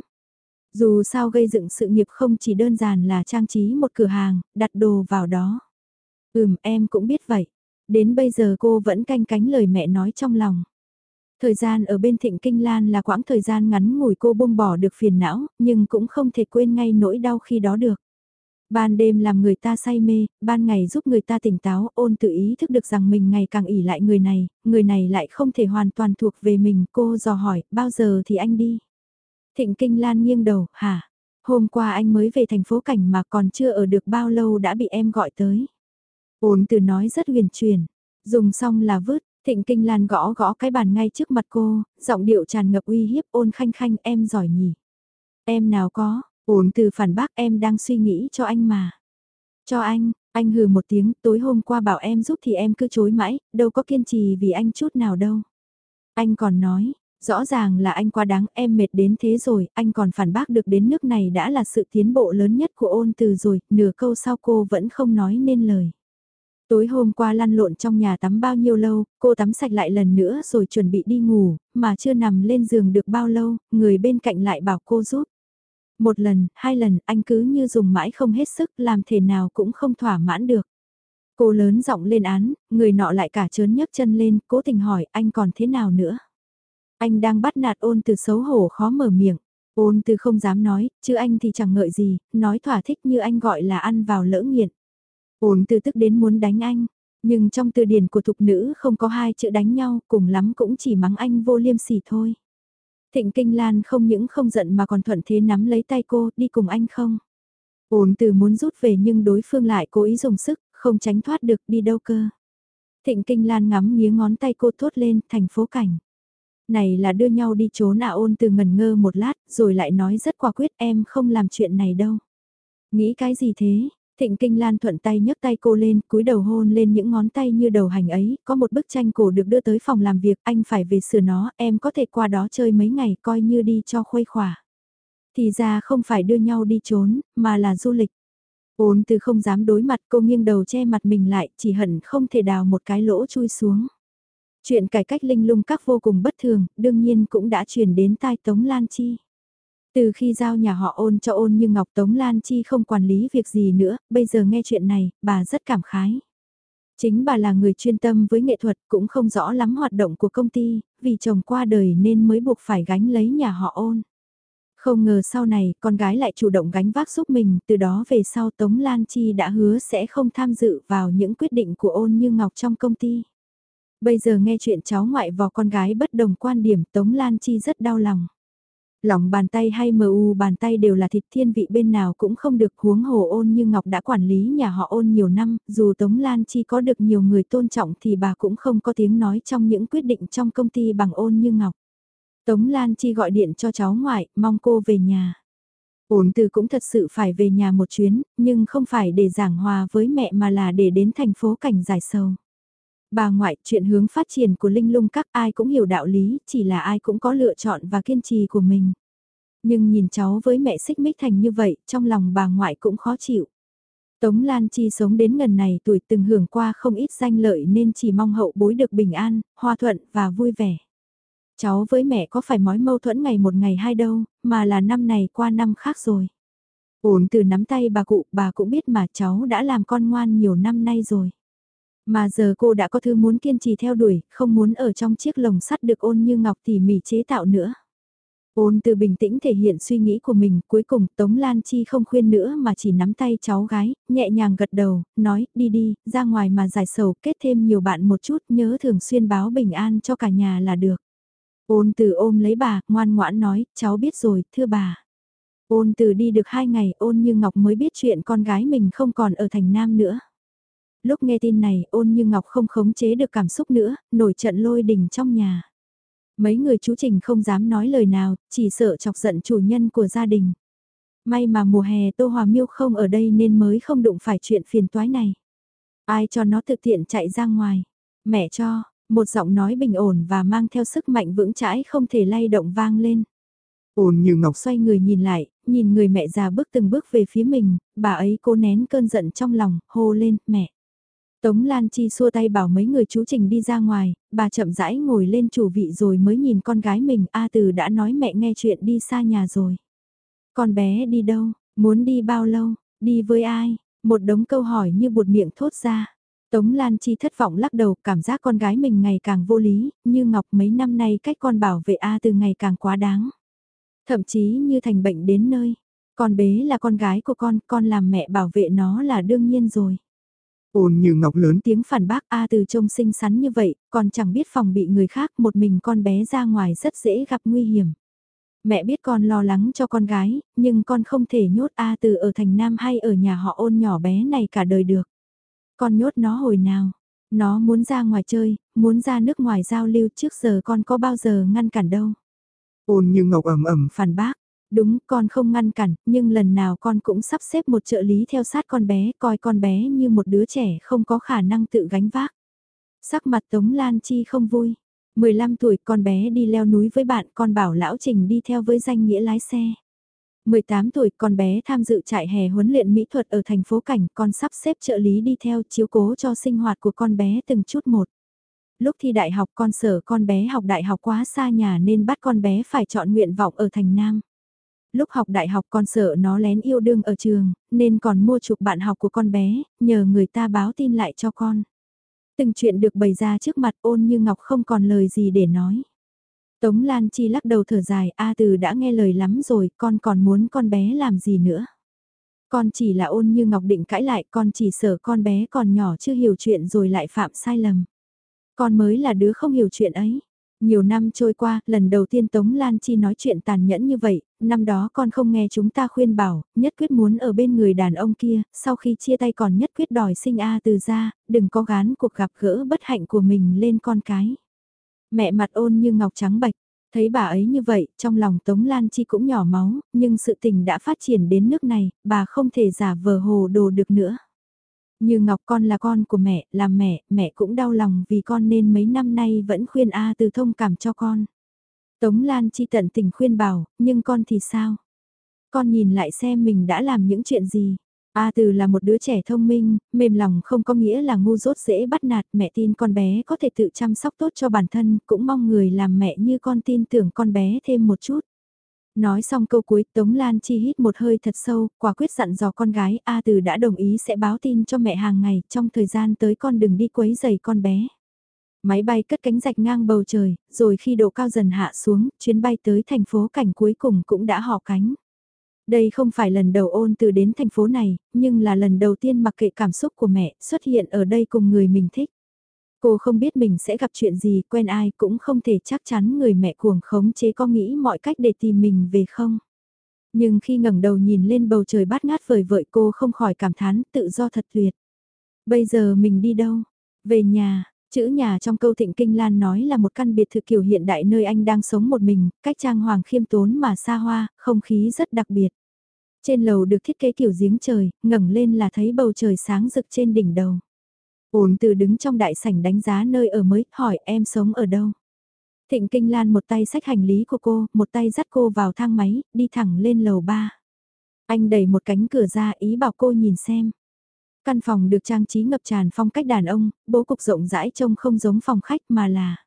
Dù sao gây dựng sự nghiệp không chỉ đơn giản là trang trí một cửa hàng, đặt đồ vào đó. Ừm em cũng biết vậy. Đến bây giờ cô vẫn canh cánh lời mẹ nói trong lòng. Thời gian ở bên Thịnh Kinh Lan là quãng thời gian ngắn ngủi cô buông bỏ được phiền não, nhưng cũng không thể quên ngay nỗi đau khi đó được. Ban đêm làm người ta say mê, ban ngày giúp người ta tỉnh táo, ôn tự ý thức được rằng mình ngày càng ỉ lại người này, người này lại không thể hoàn toàn thuộc về mình. Cô dò hỏi, bao giờ thì anh đi? Thịnh Kinh Lan nghiêng đầu, hả? Hôm qua anh mới về thành phố cảnh mà còn chưa ở được bao lâu đã bị em gọi tới. Ôn từ nói rất huyền truyền, dùng xong là vứt, thịnh kinh lan gõ gõ cái bàn ngay trước mặt cô, giọng điệu tràn ngập uy hiếp ôn khanh khanh em giỏi nhỉ. Em nào có, ôn từ phản bác em đang suy nghĩ cho anh mà. Cho anh, anh hừ một tiếng, tối hôm qua bảo em giúp thì em cứ chối mãi, đâu có kiên trì vì anh chút nào đâu. Anh còn nói, rõ ràng là anh quá đáng, em mệt đến thế rồi, anh còn phản bác được đến nước này đã là sự tiến bộ lớn nhất của ôn từ rồi, nửa câu sau cô vẫn không nói nên lời. Tối hôm qua lăn lộn trong nhà tắm bao nhiêu lâu, cô tắm sạch lại lần nữa rồi chuẩn bị đi ngủ, mà chưa nằm lên giường được bao lâu, người bên cạnh lại bảo cô giúp. Một lần, hai lần, anh cứ như dùng mãi không hết sức, làm thể nào cũng không thỏa mãn được. Cô lớn giọng lên án, người nọ lại cả trớn nhấc chân lên, cố tình hỏi anh còn thế nào nữa. Anh đang bắt nạt ôn từ xấu hổ khó mở miệng. Ôn từ không dám nói, chứ anh thì chẳng ngợi gì, nói thỏa thích như anh gọi là ăn vào lỡ nghiện. Ôn từ tức đến muốn đánh anh, nhưng trong từ điển của thục nữ không có hai chữ đánh nhau, cùng lắm cũng chỉ mắng anh vô liêm sỉ thôi. Thịnh Kinh Lan không những không giận mà còn thuận thế nắm lấy tay cô, đi cùng anh không? Ôn từ muốn rút về nhưng đối phương lại cố ý dùng sức, không tránh thoát được đi đâu cơ. Thịnh Kinh Lan ngắm nghía ngón tay cô thốt lên, thành phố cảnh. Này là đưa nhau đi trốn à ôn từ ngần ngơ một lát, rồi lại nói rất quả quyết em không làm chuyện này đâu. Nghĩ cái gì thế? Thịnh Kinh Lan thuận tay nhấc tay cô lên, cúi đầu hôn lên những ngón tay như đầu hành ấy, có một bức tranh cổ được đưa tới phòng làm việc, anh phải về sửa nó, em có thể qua đó chơi mấy ngày coi như đi cho khuây khỏa. Thì ra không phải đưa nhau đi trốn, mà là du lịch. Ôn từ không dám đối mặt cô nghiêng đầu che mặt mình lại, chỉ hận không thể đào một cái lỗ chui xuống. Chuyện cải cách linh lung các vô cùng bất thường, đương nhiên cũng đã truyền đến tai Tống Lan Chi. Từ khi giao nhà họ ôn cho ôn như Ngọc Tống Lan Chi không quản lý việc gì nữa, bây giờ nghe chuyện này, bà rất cảm khái. Chính bà là người chuyên tâm với nghệ thuật cũng không rõ lắm hoạt động của công ty, vì chồng qua đời nên mới buộc phải gánh lấy nhà họ ôn. Không ngờ sau này con gái lại chủ động gánh vác giúp mình, từ đó về sau Tống Lan Chi đã hứa sẽ không tham dự vào những quyết định của ôn như Ngọc trong công ty. Bây giờ nghe chuyện cháu ngoại vò con gái bất đồng quan điểm Tống Lan Chi rất đau lòng. Lòng bàn tay hay mờ u bàn tay đều là thịt thiên vị bên nào cũng không được huống hồ ôn như Ngọc đã quản lý nhà họ ôn nhiều năm, dù Tống Lan Chi có được nhiều người tôn trọng thì bà cũng không có tiếng nói trong những quyết định trong công ty bằng ôn như Ngọc. Tống Lan Chi gọi điện cho cháu ngoại, mong cô về nhà. Ôn từ cũng thật sự phải về nhà một chuyến, nhưng không phải để giảng hòa với mẹ mà là để đến thành phố cảnh giải sầu. Bà ngoại, chuyện hướng phát triển của linh lung các ai cũng hiểu đạo lý, chỉ là ai cũng có lựa chọn và kiên trì của mình. Nhưng nhìn cháu với mẹ xích mích thành như vậy, trong lòng bà ngoại cũng khó chịu. Tống Lan Chi sống đến gần này tuổi từng hưởng qua không ít danh lợi nên chỉ mong hậu bối được bình an, hòa thuận và vui vẻ. Cháu với mẹ có phải mói mâu thuẫn ngày một ngày hai đâu, mà là năm này qua năm khác rồi. Ổn từ nắm tay bà cụ, bà cũng biết mà cháu đã làm con ngoan nhiều năm nay rồi. Mà giờ cô đã có thứ muốn kiên trì theo đuổi, không muốn ở trong chiếc lồng sắt được ôn như ngọc tỉ mỉ chế tạo nữa. Ôn từ bình tĩnh thể hiện suy nghĩ của mình, cuối cùng Tống Lan Chi không khuyên nữa mà chỉ nắm tay cháu gái, nhẹ nhàng gật đầu, nói, đi đi, ra ngoài mà giải sầu, kết thêm nhiều bạn một chút, nhớ thường xuyên báo bình an cho cả nhà là được. Ôn từ ôm lấy bà, ngoan ngoãn nói, cháu biết rồi, thưa bà. Ôn từ đi được hai ngày, ôn như Ngọc mới biết chuyện con gái mình không còn ở thành Nam nữa lúc nghe tin này ôn như ngọc không khống chế được cảm xúc nữa, nổi trận lôi đình trong nhà. Mấy người chú Trình không dám nói lời nào, chỉ sợ chọc giận chủ nhân của gia đình. May mà mùa hè Tô Hòa Miêu không ở đây nên mới không đụng phải chuyện phiền toái này. Ai cho nó thực tiện chạy ra ngoài? Mẹ cho, một giọng nói bình ổn và mang theo sức mạnh vững chãi không thể lay động vang lên. Ôn như ngọc xoay người nhìn lại, nhìn người mẹ già bước từng bước về phía mình, bà ấy cố nén cơn giận trong lòng, hô lên, mẹ. Tống Lan Chi xua tay bảo mấy người chú Trình đi ra ngoài, bà chậm rãi ngồi lên chủ vị rồi mới nhìn con gái mình, A Từ đã nói mẹ nghe chuyện đi xa nhà rồi. Con bé đi đâu, muốn đi bao lâu, đi với ai, một đống câu hỏi như bụt miệng thốt ra. Tống Lan Chi thất vọng lắc đầu, cảm giác con gái mình ngày càng vô lý, như Ngọc mấy năm nay cách con bảo vệ A từ ngày càng quá đáng. Thậm chí như thành bệnh đến nơi, con bé là con gái của con, con làm mẹ bảo vệ nó là đương nhiên rồi. Ôn như ngọc lớn tiếng phản bác A từ trông xinh xắn như vậy, còn chẳng biết phòng bị người khác một mình con bé ra ngoài rất dễ gặp nguy hiểm. Mẹ biết con lo lắng cho con gái, nhưng con không thể nhốt A từ ở thành Nam hay ở nhà họ ôn nhỏ bé này cả đời được. Con nhốt nó hồi nào? Nó muốn ra ngoài chơi, muốn ra nước ngoài giao lưu trước giờ con có bao giờ ngăn cản đâu. Ôn như ngọc ẩm ẩm phản bác. Đúng, con không ngăn cản, nhưng lần nào con cũng sắp xếp một trợ lý theo sát con bé, coi con bé như một đứa trẻ không có khả năng tự gánh vác. Sắc mặt Tống Lan Chi không vui. 15 tuổi con bé đi leo núi với bạn, con bảo lão Trình đi theo với danh nghĩa lái xe. 18 tuổi con bé tham dự trại hè huấn luyện mỹ thuật ở thành phố Cảnh, con sắp xếp trợ lý đi theo chiếu cố cho sinh hoạt của con bé từng chút một. Lúc thi đại học con sợ con bé học đại học quá xa nhà nên bắt con bé phải chọn nguyện vọng ở thành Nam. Lúc học đại học con sợ nó lén yêu đương ở trường, nên còn mua chụp bạn học của con bé, nhờ người ta báo tin lại cho con. Từng chuyện được bày ra trước mặt ôn như ngọc không còn lời gì để nói. Tống Lan Chi lắc đầu thở dài, A Từ đã nghe lời lắm rồi, con còn muốn con bé làm gì nữa. Con chỉ là ôn như ngọc định cãi lại, con chỉ sợ con bé còn nhỏ chưa hiểu chuyện rồi lại phạm sai lầm. Con mới là đứa không hiểu chuyện ấy. Nhiều năm trôi qua, lần đầu tiên Tống Lan Chi nói chuyện tàn nhẫn như vậy, năm đó con không nghe chúng ta khuyên bảo, nhất quyết muốn ở bên người đàn ông kia, sau khi chia tay còn nhất quyết đòi sinh A từ ra, đừng có gán cuộc gặp gỡ bất hạnh của mình lên con cái. Mẹ mặt ôn như ngọc trắng bạch, thấy bà ấy như vậy, trong lòng Tống Lan Chi cũng nhỏ máu, nhưng sự tình đã phát triển đến nước này, bà không thể giả vờ hồ đồ được nữa. Như Ngọc con là con của mẹ, là mẹ, mẹ cũng đau lòng vì con nên mấy năm nay vẫn khuyên A từ thông cảm cho con. Tống Lan Chi tận tình khuyên bảo, nhưng con thì sao? Con nhìn lại xem mình đã làm những chuyện gì. A Từ là một đứa trẻ thông minh, mềm lòng không có nghĩa là ngu dốt dễ bắt nạt, mẹ tin con bé có thể tự chăm sóc tốt cho bản thân, cũng mong người làm mẹ như con tin tưởng con bé thêm một chút. Nói xong câu cuối, Tống Lan Chi hít một hơi thật sâu, quả quyết dặn dò con gái, A Từ đã đồng ý sẽ báo tin cho mẹ hàng ngày, trong thời gian tới con đừng đi quấy giày con bé. Máy bay cất cánh rạch ngang bầu trời, rồi khi độ cao dần hạ xuống, chuyến bay tới thành phố cảnh cuối cùng cũng đã họ cánh. Đây không phải lần đầu ôn từ đến thành phố này, nhưng là lần đầu tiên mặc kệ cảm xúc của mẹ xuất hiện ở đây cùng người mình thích. Cô không biết mình sẽ gặp chuyện gì, quen ai cũng không thể chắc chắn người mẹ cuồng khống chế có nghĩ mọi cách để tìm mình về không. Nhưng khi ngẩng đầu nhìn lên bầu trời bát ngát vời vợi cô không khỏi cảm thán tự do thật tuyệt. Bây giờ mình đi đâu? Về nhà, chữ nhà trong câu thịnh kinh lan nói là một căn biệt thự kiểu hiện đại nơi anh đang sống một mình, cách trang hoàng khiêm tốn mà xa hoa, không khí rất đặc biệt. Trên lầu được thiết kế kiểu giếng trời, ngẩng lên là thấy bầu trời sáng rực trên đỉnh đầu. Ôn từ đứng trong đại sảnh đánh giá nơi ở mới, hỏi em sống ở đâu. Thịnh Kinh Lan một tay xách hành lý của cô, một tay dắt cô vào thang máy, đi thẳng lên lầu ba. Anh đẩy một cánh cửa ra ý bảo cô nhìn xem. Căn phòng được trang trí ngập tràn phong cách đàn ông, bố cục rộng rãi trông không giống phòng khách mà là.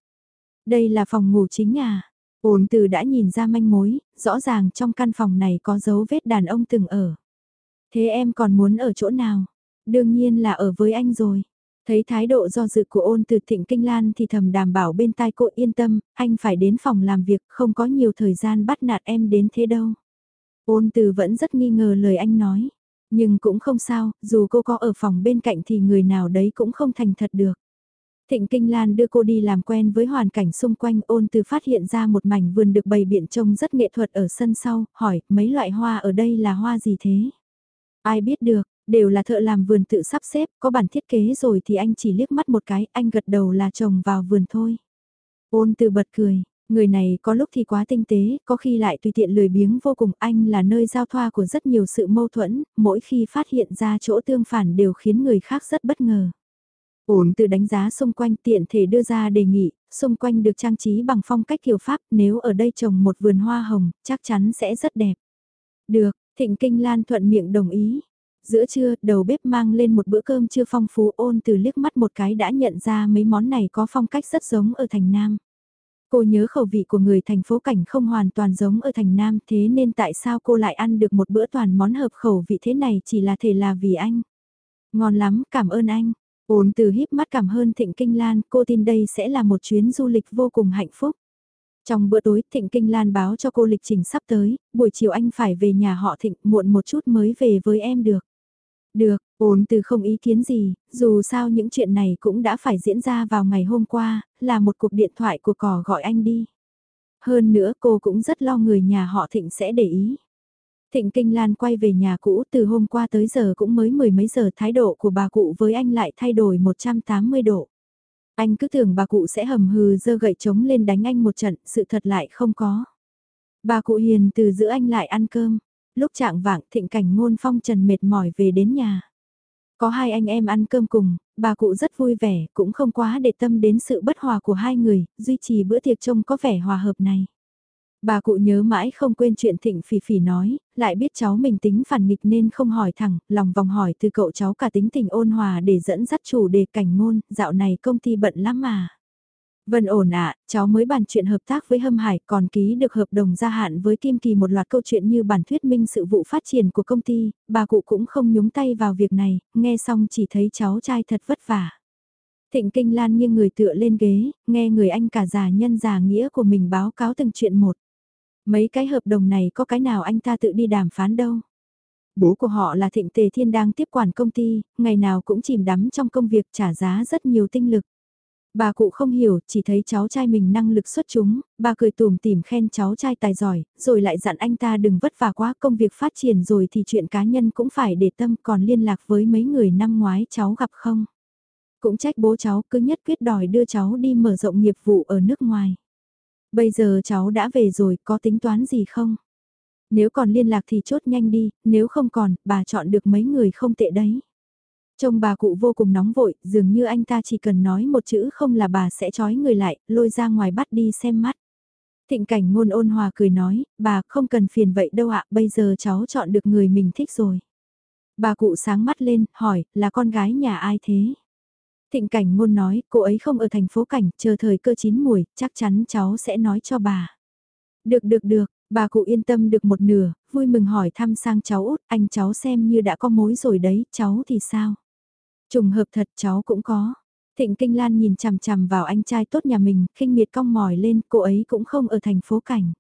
Đây là phòng ngủ chính à. Ôn từ đã nhìn ra manh mối, rõ ràng trong căn phòng này có dấu vết đàn ông từng ở. Thế em còn muốn ở chỗ nào? Đương nhiên là ở với anh rồi. Thấy thái độ do dự của ôn từ thịnh kinh lan thì thầm đảm bảo bên tai cô yên tâm, anh phải đến phòng làm việc không có nhiều thời gian bắt nạt em đến thế đâu. Ôn từ vẫn rất nghi ngờ lời anh nói. Nhưng cũng không sao, dù cô có ở phòng bên cạnh thì người nào đấy cũng không thành thật được. Thịnh Kinh Lan đưa cô đi làm quen với hoàn cảnh xung quanh ôn từ phát hiện ra một mảnh vườn được bày biện trông rất nghệ thuật ở sân sau, hỏi mấy loại hoa ở đây là hoa gì thế? Ai biết được, đều là thợ làm vườn tự sắp xếp, có bản thiết kế rồi thì anh chỉ liếc mắt một cái, anh gật đầu là trồng vào vườn thôi. Ôn từ bật cười, người này có lúc thì quá tinh tế, có khi lại tùy tiện lười biếng vô cùng anh là nơi giao thoa của rất nhiều sự mâu thuẫn, mỗi khi phát hiện ra chỗ tương phản đều khiến người khác rất bất ngờ. Ôn từ đánh giá xung quanh tiện thể đưa ra đề nghị, xung quanh được trang trí bằng phong cách kiểu Pháp, nếu ở đây trồng một vườn hoa hồng, chắc chắn sẽ rất đẹp. Được, Thịnh Kinh Lan thuận miệng đồng ý, Giữa trưa, đầu bếp mang lên một bữa cơm chưa phong phú ôn từ liếc mắt một cái đã nhận ra mấy món này có phong cách rất giống ở thành Nam. Cô nhớ khẩu vị của người thành phố cảnh không hoàn toàn giống ở thành Nam thế nên tại sao cô lại ăn được một bữa toàn món hợp khẩu vị thế này chỉ là thể là vì anh. Ngon lắm, cảm ơn anh. Ôn từ híp mắt cảm hơn Thịnh Kinh Lan, cô tin đây sẽ là một chuyến du lịch vô cùng hạnh phúc. Trong bữa tối Thịnh Kinh Lan báo cho cô lịch trình sắp tới, buổi chiều anh phải về nhà họ Thịnh muộn một chút mới về với em được. Được, ổn từ không ý kiến gì, dù sao những chuyện này cũng đã phải diễn ra vào ngày hôm qua, là một cuộc điện thoại của cỏ gọi anh đi. Hơn nữa cô cũng rất lo người nhà họ Thịnh sẽ để ý. Thịnh Kinh Lan quay về nhà cũ từ hôm qua tới giờ cũng mới mười mấy giờ thái độ của bà cụ với anh lại thay đổi 180 độ. Anh cứ tưởng bà cụ sẽ hầm hừ dơ gậy trống lên đánh anh một trận, sự thật lại không có. Bà cụ hiền từ giữa anh lại ăn cơm. Lúc trạng vạng thịnh cảnh ngôn phong trần mệt mỏi về đến nhà. Có hai anh em ăn cơm cùng, bà cụ rất vui vẻ, cũng không quá để tâm đến sự bất hòa của hai người, duy trì bữa tiệc trông có vẻ hòa hợp này. Bà cụ nhớ mãi không quên chuyện thịnh phỉ phỉ nói, lại biết cháu mình tính phản nghịch nên không hỏi thẳng, lòng vòng hỏi từ cậu cháu cả tính tình ôn hòa để dẫn dắt chủ đề cảnh ngôn, dạo này công ty bận lắm mà. Vân ổn ạ, cháu mới bàn chuyện hợp tác với Hâm Hải còn ký được hợp đồng gia hạn với Kim Kỳ một loạt câu chuyện như bản thuyết minh sự vụ phát triển của công ty, bà cụ cũng không nhúng tay vào việc này, nghe xong chỉ thấy cháu trai thật vất vả. Thịnh Kinh Lan nghiêng người tựa lên ghế, nghe người anh cả già nhân già nghĩa của mình báo cáo từng chuyện một. Mấy cái hợp đồng này có cái nào anh ta tự đi đàm phán đâu. Bố của họ là Thịnh Tề Thiên đang tiếp quản công ty, ngày nào cũng chìm đắm trong công việc trả giá rất nhiều tinh lực. Bà cụ không hiểu, chỉ thấy cháu trai mình năng lực xuất chúng, bà cười tùm tìm khen cháu trai tài giỏi, rồi lại dặn anh ta đừng vất vả quá công việc phát triển rồi thì chuyện cá nhân cũng phải để tâm còn liên lạc với mấy người năm ngoái cháu gặp không. Cũng trách bố cháu cứ nhất quyết đòi đưa cháu đi mở rộng nghiệp vụ ở nước ngoài. Bây giờ cháu đã về rồi, có tính toán gì không? Nếu còn liên lạc thì chốt nhanh đi, nếu không còn, bà chọn được mấy người không tệ đấy. Trông bà cụ vô cùng nóng vội, dường như anh ta chỉ cần nói một chữ không là bà sẽ trói người lại, lôi ra ngoài bắt đi xem mắt. Thịnh cảnh ngôn ôn hòa cười nói, bà không cần phiền vậy đâu ạ, bây giờ cháu chọn được người mình thích rồi. Bà cụ sáng mắt lên, hỏi, là con gái nhà ai thế? Thịnh cảnh ngôn nói, cô ấy không ở thành phố cảnh, chờ thời cơ chín mùi, chắc chắn cháu sẽ nói cho bà. Được được được, bà cụ yên tâm được một nửa, vui mừng hỏi thăm sang cháu út, anh cháu xem như đã có mối rồi đấy, cháu thì sao? Trùng hợp thật cháu cũng có. Thịnh Kinh Lan nhìn chằm chằm vào anh trai tốt nhà mình, khinh miệt cong mỏi lên, cô ấy cũng không ở thành phố cảnh.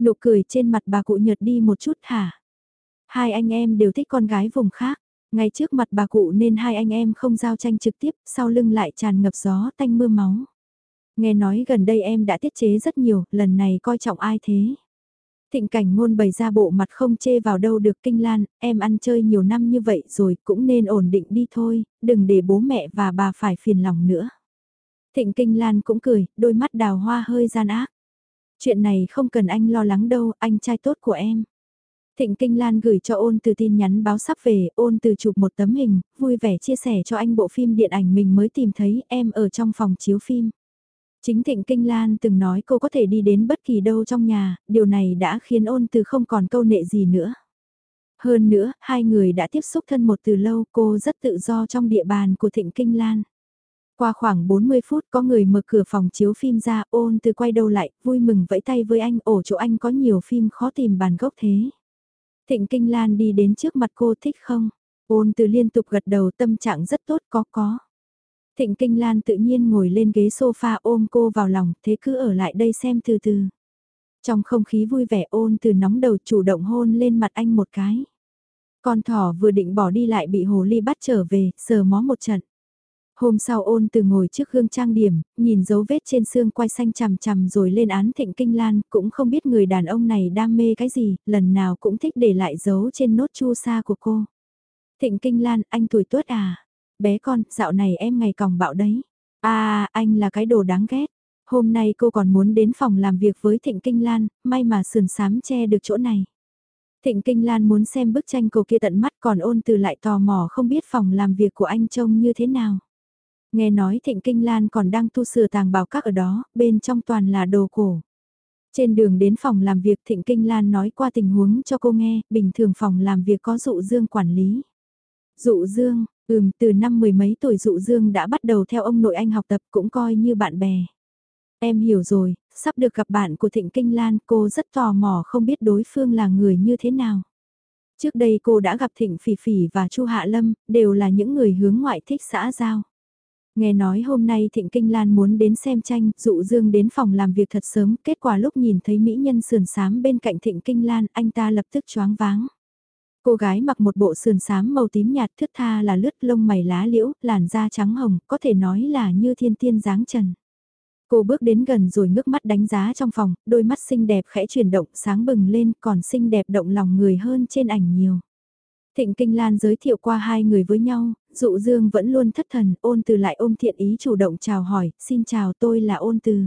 Nụ cười trên mặt bà cụ nhợt đi một chút hả? Hai anh em đều thích con gái vùng khác. Ngay trước mặt bà cụ nên hai anh em không giao tranh trực tiếp, sau lưng lại tràn ngập gió tanh mưa máu. Nghe nói gần đây em đã tiết chế rất nhiều, lần này coi trọng ai thế? Thịnh cảnh ngôn bày ra bộ mặt không chê vào đâu được kinh lan, em ăn chơi nhiều năm như vậy rồi cũng nên ổn định đi thôi, đừng để bố mẹ và bà phải phiền lòng nữa. Thịnh kinh lan cũng cười, đôi mắt đào hoa hơi gian ác. Chuyện này không cần anh lo lắng đâu, anh trai tốt của em. Thịnh Kinh Lan gửi cho ôn từ tin nhắn báo sắp về, ôn từ chụp một tấm hình, vui vẻ chia sẻ cho anh bộ phim điện ảnh mình mới tìm thấy em ở trong phòng chiếu phim. Chính Thịnh Kinh Lan từng nói cô có thể đi đến bất kỳ đâu trong nhà, điều này đã khiến ôn từ không còn câu nệ gì nữa. Hơn nữa, hai người đã tiếp xúc thân một từ lâu, cô rất tự do trong địa bàn của Thịnh Kinh Lan. Qua khoảng 40 phút có người mở cửa phòng chiếu phim ra, ôn từ quay đầu lại, vui mừng vẫy tay với anh, ổ chỗ anh có nhiều phim khó tìm bàn gốc thế. Thịnh Kinh Lan đi đến trước mặt cô thích không? Ôn từ liên tục gật đầu tâm trạng rất tốt có có. Thịnh Kinh Lan tự nhiên ngồi lên ghế sofa ôm cô vào lòng, thế cứ ở lại đây xem từ từ. Trong không khí vui vẻ ôn từ nóng đầu chủ động hôn lên mặt anh một cái. Con thỏ vừa định bỏ đi lại bị hồ ly bắt trở về, sờ mó một trận. Hôm sau ôn từ ngồi trước gương trang điểm, nhìn dấu vết trên xương quay xanh chằm chằm rồi lên án thịnh kinh lan, cũng không biết người đàn ông này đam mê cái gì, lần nào cũng thích để lại dấu trên nốt chu sa của cô. Thịnh kinh lan, anh tuổi tuốt à? Bé con, dạo này em ngày còng bạo đấy. À, anh là cái đồ đáng ghét. Hôm nay cô còn muốn đến phòng làm việc với Thịnh Kinh Lan, may mà sườn sám che được chỗ này. Thịnh Kinh Lan muốn xem bức tranh cô kia tận mắt còn ôn từ lại tò mò không biết phòng làm việc của anh trông như thế nào. Nghe nói Thịnh Kinh Lan còn đang tu sửa tàng bảo các ở đó, bên trong toàn là đồ cổ. Trên đường đến phòng làm việc Thịnh Kinh Lan nói qua tình huống cho cô nghe, bình thường phòng làm việc có dụ dương quản lý. Dụ dương, ừm, từ năm mười mấy tuổi dụ dương đã bắt đầu theo ông nội anh học tập cũng coi như bạn bè. Em hiểu rồi, sắp được gặp bạn của Thịnh Kinh Lan cô rất tò mò không biết đối phương là người như thế nào. Trước đây cô đã gặp Thịnh Phỉ Phỉ và Chu Hạ Lâm, đều là những người hướng ngoại thích xã giao. Nghe nói hôm nay Thịnh Kinh Lan muốn đến xem tranh, dụ Dương đến phòng làm việc thật sớm, kết quả lúc nhìn thấy mỹ nhân sườn sám bên cạnh Thịnh Kinh Lan, anh ta lập tức choáng váng. Cô gái mặc một bộ sườn xám màu tím nhạt thướt tha là lướt lông mày lá liễu, làn da trắng hồng, có thể nói là như thiên tiên dáng trần. Cô bước đến gần rồi ngước mắt đánh giá trong phòng, đôi mắt xinh đẹp khẽ chuyển động sáng bừng lên còn xinh đẹp động lòng người hơn trên ảnh nhiều. Thịnh Kinh Lan giới thiệu qua hai người với nhau, dụ dương vẫn luôn thất thần, ôn từ lại ôm thiện ý chủ động chào hỏi, xin chào tôi là ôn từ.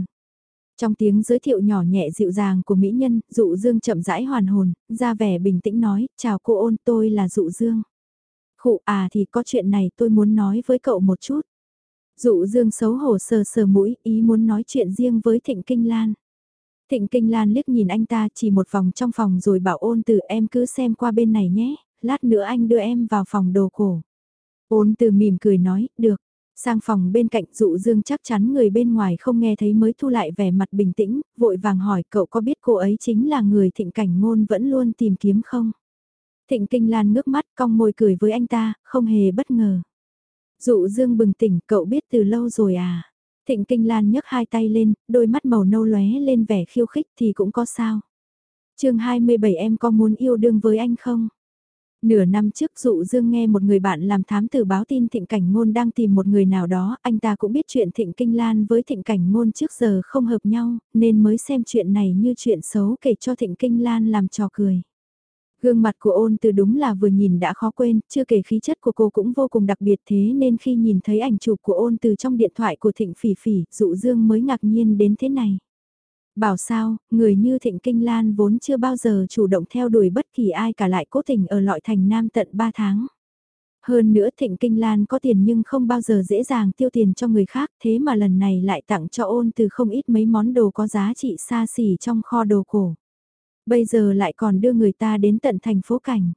Trong tiếng giới thiệu nhỏ nhẹ dịu dàng của mỹ nhân, dụ dương chậm rãi hoàn hồn, ra vẻ bình tĩnh nói, chào cô ôn tôi là dụ dương. Khụ à thì có chuyện này tôi muốn nói với cậu một chút. Dụ dương xấu hổ sờ sờ mũi, ý muốn nói chuyện riêng với Thịnh Kinh Lan. Thịnh Kinh Lan liếc nhìn anh ta chỉ một vòng trong phòng rồi bảo ôn từ em cứ xem qua bên này nhé, lát nữa anh đưa em vào phòng đồ cổ. Ôn từ mỉm cười nói, được. Sang phòng bên cạnh dụ dương chắc chắn người bên ngoài không nghe thấy mới thu lại vẻ mặt bình tĩnh, vội vàng hỏi cậu có biết cô ấy chính là người thịnh cảnh ngôn vẫn luôn tìm kiếm không? Thịnh kinh lan ngước mắt cong môi cười với anh ta, không hề bất ngờ. Dụ dương bừng tỉnh, cậu biết từ lâu rồi à? Thịnh kinh lan nhấc hai tay lên, đôi mắt màu nâu lóe lên vẻ khiêu khích thì cũng có sao. chương 27 em có muốn yêu đương với anh không? Nửa năm trước dụ dương nghe một người bạn làm thám tử báo tin thịnh cảnh ngôn đang tìm một người nào đó, anh ta cũng biết chuyện thịnh kinh lan với thịnh cảnh ngôn trước giờ không hợp nhau, nên mới xem chuyện này như chuyện xấu kể cho thịnh kinh lan làm trò cười. Gương mặt của ôn từ đúng là vừa nhìn đã khó quên, chưa kể khí chất của cô cũng vô cùng đặc biệt thế nên khi nhìn thấy ảnh chụp của ôn từ trong điện thoại của thịnh phỉ phỉ, dụ dương mới ngạc nhiên đến thế này. Bảo sao, người như Thịnh Kinh Lan vốn chưa bao giờ chủ động theo đuổi bất kỳ ai cả lại cố tình ở lọi thành Nam tận 3 tháng. Hơn nữa Thịnh Kinh Lan có tiền nhưng không bao giờ dễ dàng tiêu tiền cho người khác thế mà lần này lại tặng cho ôn từ không ít mấy món đồ có giá trị xa xỉ trong kho đồ cổ. Bây giờ lại còn đưa người ta đến tận thành phố cảnh.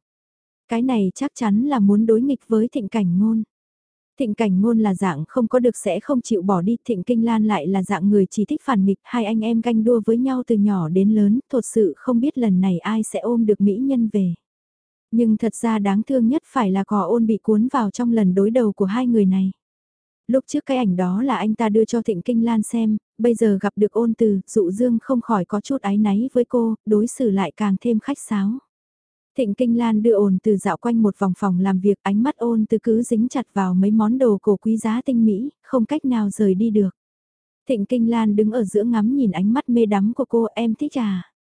Cái này chắc chắn là muốn đối nghịch với thịnh cảnh ngôn. Thịnh cảnh ngôn là dạng không có được sẽ không chịu bỏ đi, thịnh kinh lan lại là dạng người chỉ thích phản nghịch, hai anh em ganh đua với nhau từ nhỏ đến lớn, thật sự không biết lần này ai sẽ ôm được mỹ nhân về. Nhưng thật ra đáng thương nhất phải là cò ôn bị cuốn vào trong lần đối đầu của hai người này. Lúc trước cái ảnh đó là anh ta đưa cho Thịnh Kinh Lan xem, bây giờ gặp được ôn từ, dụ dương không khỏi có chút ái náy với cô, đối xử lại càng thêm khách sáo. Thịnh Kinh Lan đưa ôn từ dạo quanh một vòng phòng làm việc ánh mắt ôn từ cứ dính chặt vào mấy món đồ cổ quý giá tinh mỹ, không cách nào rời đi được. Thịnh Kinh Lan đứng ở giữa ngắm nhìn ánh mắt mê đắm của cô em thích à.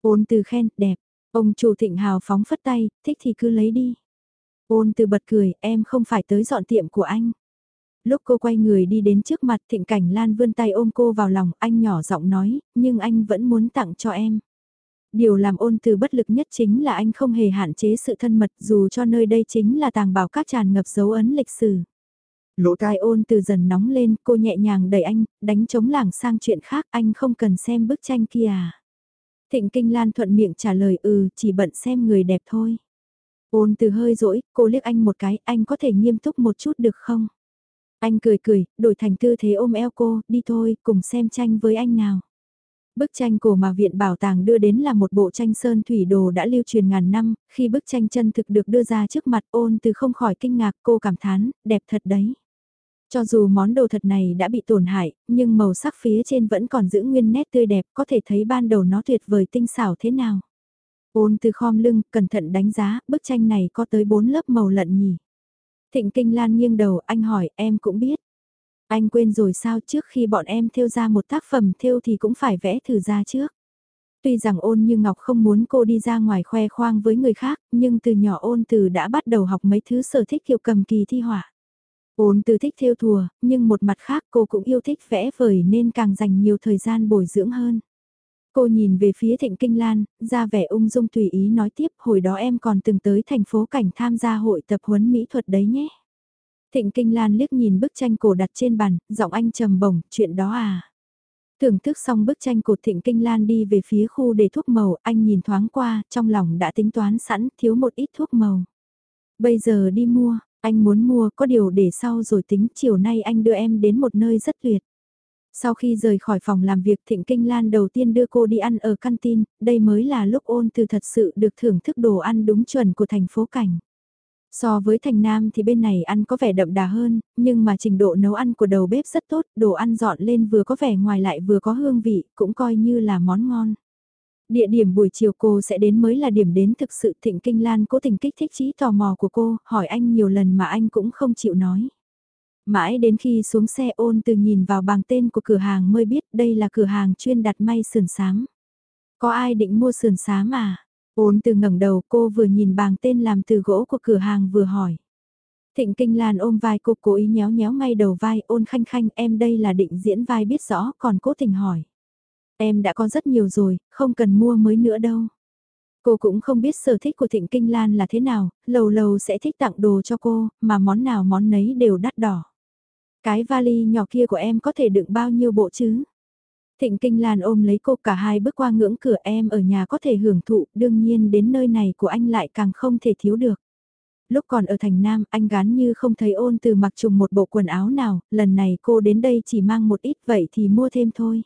Ôn từ khen, đẹp. Ông chủ thịnh hào phóng phất tay, thích thì cứ lấy đi. Ôn từ bật cười, em không phải tới dọn tiệm của anh. Lúc cô quay người đi đến trước mặt thịnh cảnh Lan vươn tay ôm cô vào lòng, anh nhỏ giọng nói, nhưng anh vẫn muốn tặng cho em. Điều làm ôn từ bất lực nhất chính là anh không hề hạn chế sự thân mật dù cho nơi đây chính là tàng bảo các tràn ngập dấu ấn lịch sử. Lỗ tai ôn từ dần nóng lên, cô nhẹ nhàng đẩy anh, đánh chống lảng sang chuyện khác, anh không cần xem bức tranh kia à. Thịnh Kinh Lan thuận miệng trả lời ừ, chỉ bận xem người đẹp thôi. Ôn từ hơi rỗi cô liếc anh một cái, anh có thể nghiêm túc một chút được không? Anh cười cười, đổi thành tư thế ôm eo cô, đi thôi, cùng xem tranh với anh nào. Bức tranh cổ mà Viện Bảo tàng đưa đến là một bộ tranh sơn thủy đồ đã lưu truyền ngàn năm, khi bức tranh chân thực được đưa ra trước mặt ôn từ không khỏi kinh ngạc cô cảm thán, đẹp thật đấy. Cho dù món đồ thật này đã bị tổn hại, nhưng màu sắc phía trên vẫn còn giữ nguyên nét tươi đẹp, có thể thấy ban đầu nó tuyệt vời tinh xảo thế nào. Ôn từ khom lưng, cẩn thận đánh giá, bức tranh này có tới 4 lớp màu lận nhỉ. Thịnh Kinh Lan nghiêng đầu, anh hỏi, em cũng biết. Anh quên rồi sao trước khi bọn em thêu ra một tác phẩm thêu thì cũng phải vẽ thử ra trước. Tuy rằng ôn như Ngọc không muốn cô đi ra ngoài khoe khoang với người khác, nhưng từ nhỏ ôn từ đã bắt đầu học mấy thứ sở thích kiểu cầm kỳ thi họa. Ôn từ thích thêu thùa, nhưng một mặt khác cô cũng yêu thích vẽ vời nên càng dành nhiều thời gian bồi dưỡng hơn. Cô nhìn về phía Thịnh Kinh Lan, ra vẻ ung dung tùy ý nói tiếp, hồi đó em còn từng tới thành phố cảnh tham gia hội tập huấn mỹ thuật đấy nhé. Thịnh Kinh Lan liếc nhìn bức tranh cổ đặt trên bàn, giọng anh trầm bổng, chuyện đó à. Thưởng thức xong bức tranh cột Thịnh Kinh Lan đi về phía khu để thuốc màu, anh nhìn thoáng qua, trong lòng đã tính toán sẵn, thiếu một ít thuốc màu. Bây giờ đi mua, anh muốn mua có điều để sau rồi tính, chiều nay anh đưa em đến một nơi rất tuyệt. Sau khi rời khỏi phòng làm việc Thịnh Kinh Lan đầu tiên đưa cô đi ăn ở canteen, đây mới là lúc ôn từ thật sự được thưởng thức đồ ăn đúng chuẩn của thành phố cảnh. So với thành Nam thì bên này ăn có vẻ đậm đà hơn, nhưng mà trình độ nấu ăn của đầu bếp rất tốt, đồ ăn dọn lên vừa có vẻ ngoài lại vừa có hương vị, cũng coi như là món ngon. Địa điểm buổi chiều cô sẽ đến mới là điểm đến thực sự thịnh kinh lan cố tình kích thích trí tò mò của cô, hỏi anh nhiều lần mà anh cũng không chịu nói. Mãi đến khi xuống xe ôn từ nhìn vào bảng tên của cửa hàng mới biết đây là cửa hàng chuyên đặt may sườn sáng Có ai định mua sườn sáng à? Ôn từ ngẩng đầu cô vừa nhìn bảng tên làm từ gỗ của cửa hàng vừa hỏi. Thịnh Kinh Lan ôm vai cô cố ý nhéo nhéo ngay đầu vai ôn khanh khanh em đây là định diễn vai biết rõ còn cố tình hỏi. Em đã có rất nhiều rồi, không cần mua mới nữa đâu. Cô cũng không biết sở thích của Thịnh Kinh Lan là thế nào, lầu lầu sẽ thích tặng đồ cho cô, mà món nào món nấy đều đắt đỏ. Cái vali nhỏ kia của em có thể đựng bao nhiêu bộ chứ? Thịnh Kinh Lan ôm lấy cô cả hai bước qua ngưỡng cửa em ở nhà có thể hưởng thụ, đương nhiên đến nơi này của anh lại càng không thể thiếu được. Lúc còn ở thành Nam, anh gán như không thấy ôn từ mặc trùng một bộ quần áo nào, lần này cô đến đây chỉ mang một ít vậy thì mua thêm thôi.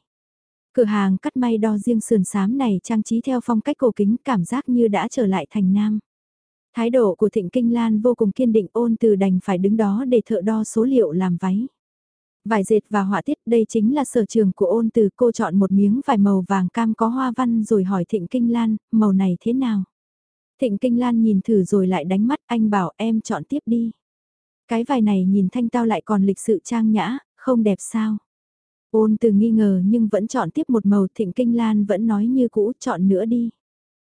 Cửa hàng cắt may đo riêng sườn xám này trang trí theo phong cách cổ kính cảm giác như đã trở lại thành Nam. Thái độ của Thịnh Kinh Lan vô cùng kiên định ôn từ đành phải đứng đó để thợ đo số liệu làm váy. Vải dệt và họa tiết đây chính là sở trường của ôn từ cô chọn một miếng vải màu vàng cam có hoa văn rồi hỏi Thịnh Kinh Lan, màu này thế nào? Thịnh Kinh Lan nhìn thử rồi lại đánh mắt anh bảo em chọn tiếp đi. Cái vải này nhìn thanh tao lại còn lịch sự trang nhã, không đẹp sao? Ôn từ nghi ngờ nhưng vẫn chọn tiếp một màu Thịnh Kinh Lan vẫn nói như cũ chọn nữa đi.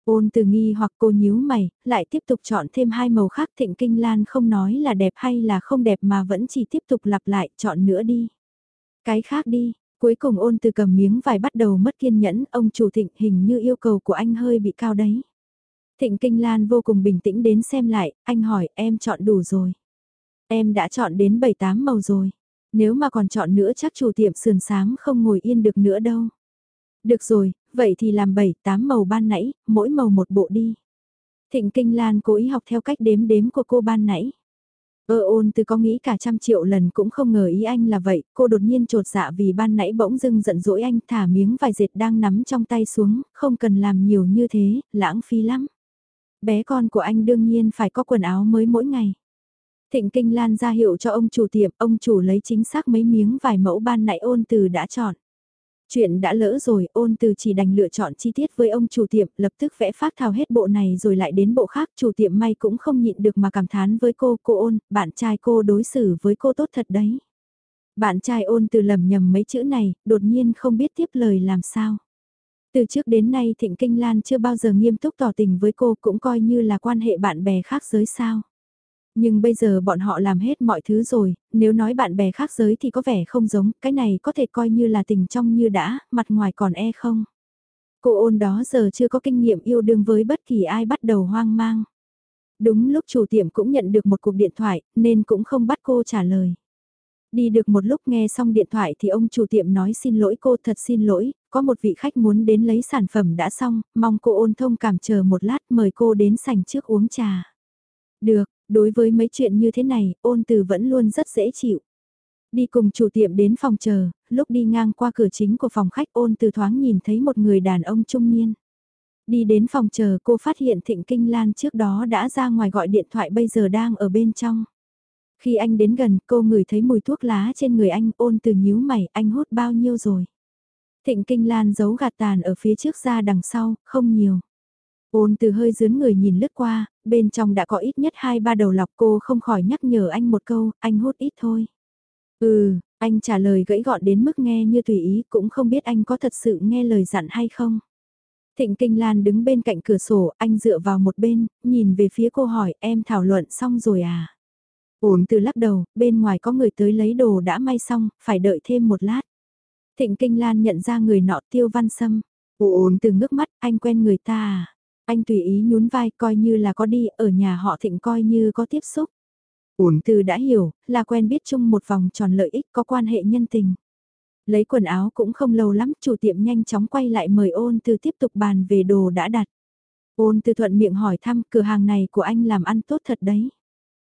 Ôn từ nghi hoặc cô nhíu mày, lại tiếp tục chọn thêm hai màu khác Thịnh Kinh Lan không nói là đẹp hay là không đẹp mà vẫn chỉ tiếp tục lặp lại chọn nữa đi. Cái khác đi, cuối cùng ôn từ cầm miếng vải bắt đầu mất kiên nhẫn, ông chủ thịnh hình như yêu cầu của anh hơi bị cao đấy. Thịnh Kinh Lan vô cùng bình tĩnh đến xem lại, anh hỏi em chọn đủ rồi. Em đã chọn đến 7-8 màu rồi. Nếu mà còn chọn nữa chắc chủ tiệm sườn sáng không ngồi yên được nữa đâu. Được rồi, vậy thì làm 7-8 màu ban nãy, mỗi màu một bộ đi. Thịnh Kinh Lan cố ý học theo cách đếm đếm của cô ban nãy. Ơ ôn từ có nghĩ cả trăm triệu lần cũng không ngờ ý anh là vậy, cô đột nhiên trột dạ vì ban nãy bỗng dưng giận dỗi anh thả miếng vài dệt đang nắm trong tay xuống, không cần làm nhiều như thế, lãng phí lắm. Bé con của anh đương nhiên phải có quần áo mới mỗi ngày. Thịnh Kinh Lan ra hiệu cho ông chủ tiệm, ông chủ lấy chính xác mấy miếng vài mẫu ban nãy ôn từ đã chọn. Chuyện đã lỡ rồi, ôn từ chỉ đành lựa chọn chi tiết với ông chủ tiệm, lập tức vẽ phát thao hết bộ này rồi lại đến bộ khác, chủ tiệm may cũng không nhịn được mà cảm thán với cô, cô ôn, bạn trai cô đối xử với cô tốt thật đấy. Bạn trai ôn từ lầm nhầm mấy chữ này, đột nhiên không biết tiếp lời làm sao. Từ trước đến nay Thịnh Kinh Lan chưa bao giờ nghiêm túc tỏ tình với cô cũng coi như là quan hệ bạn bè khác giới sao. Nhưng bây giờ bọn họ làm hết mọi thứ rồi, nếu nói bạn bè khác giới thì có vẻ không giống, cái này có thể coi như là tình trong như đã, mặt ngoài còn e không. Cô ôn đó giờ chưa có kinh nghiệm yêu đương với bất kỳ ai bắt đầu hoang mang. Đúng lúc chủ tiệm cũng nhận được một cuộc điện thoại, nên cũng không bắt cô trả lời. Đi được một lúc nghe xong điện thoại thì ông chủ tiệm nói xin lỗi cô thật xin lỗi, có một vị khách muốn đến lấy sản phẩm đã xong, mong cô ôn thông cảm chờ một lát mời cô đến sành trước uống trà. Được, đối với mấy chuyện như thế này, ôn từ vẫn luôn rất dễ chịu. Đi cùng chủ tiệm đến phòng chờ, lúc đi ngang qua cửa chính của phòng khách ôn từ thoáng nhìn thấy một người đàn ông trung niên. Đi đến phòng chờ cô phát hiện Thịnh Kinh Lan trước đó đã ra ngoài gọi điện thoại bây giờ đang ở bên trong. Khi anh đến gần cô ngửi thấy mùi thuốc lá trên người anh ôn từ nhíu mày anh hút bao nhiêu rồi. Thịnh Kinh Lan giấu gạt tàn ở phía trước ra đằng sau, không nhiều. Ôn từ hơi dướn người nhìn lướt qua, bên trong đã có ít nhất hai ba đầu lọc cô không khỏi nhắc nhở anh một câu, anh hút ít thôi. Ừ, anh trả lời gãy gọn đến mức nghe như tùy ý cũng không biết anh có thật sự nghe lời dặn hay không. Thịnh Kinh Lan đứng bên cạnh cửa sổ, anh dựa vào một bên, nhìn về phía cô hỏi em thảo luận xong rồi à? Ôn từ lắc đầu, bên ngoài có người tới lấy đồ đã may xong, phải đợi thêm một lát. Thịnh Kinh Lan nhận ra người nọ tiêu văn sâm. Ôn từ ngước mắt, anh quen người ta à? Anh tùy ý nhún vai coi như là có đi, ở nhà họ thịnh coi như có tiếp xúc. Ôn từ đã hiểu, là quen biết chung một vòng tròn lợi ích có quan hệ nhân tình. Lấy quần áo cũng không lâu lắm, chủ tiệm nhanh chóng quay lại mời ôn từ tiếp tục bàn về đồ đã đặt. Ôn từ thuận miệng hỏi thăm cửa hàng này của anh làm ăn tốt thật đấy.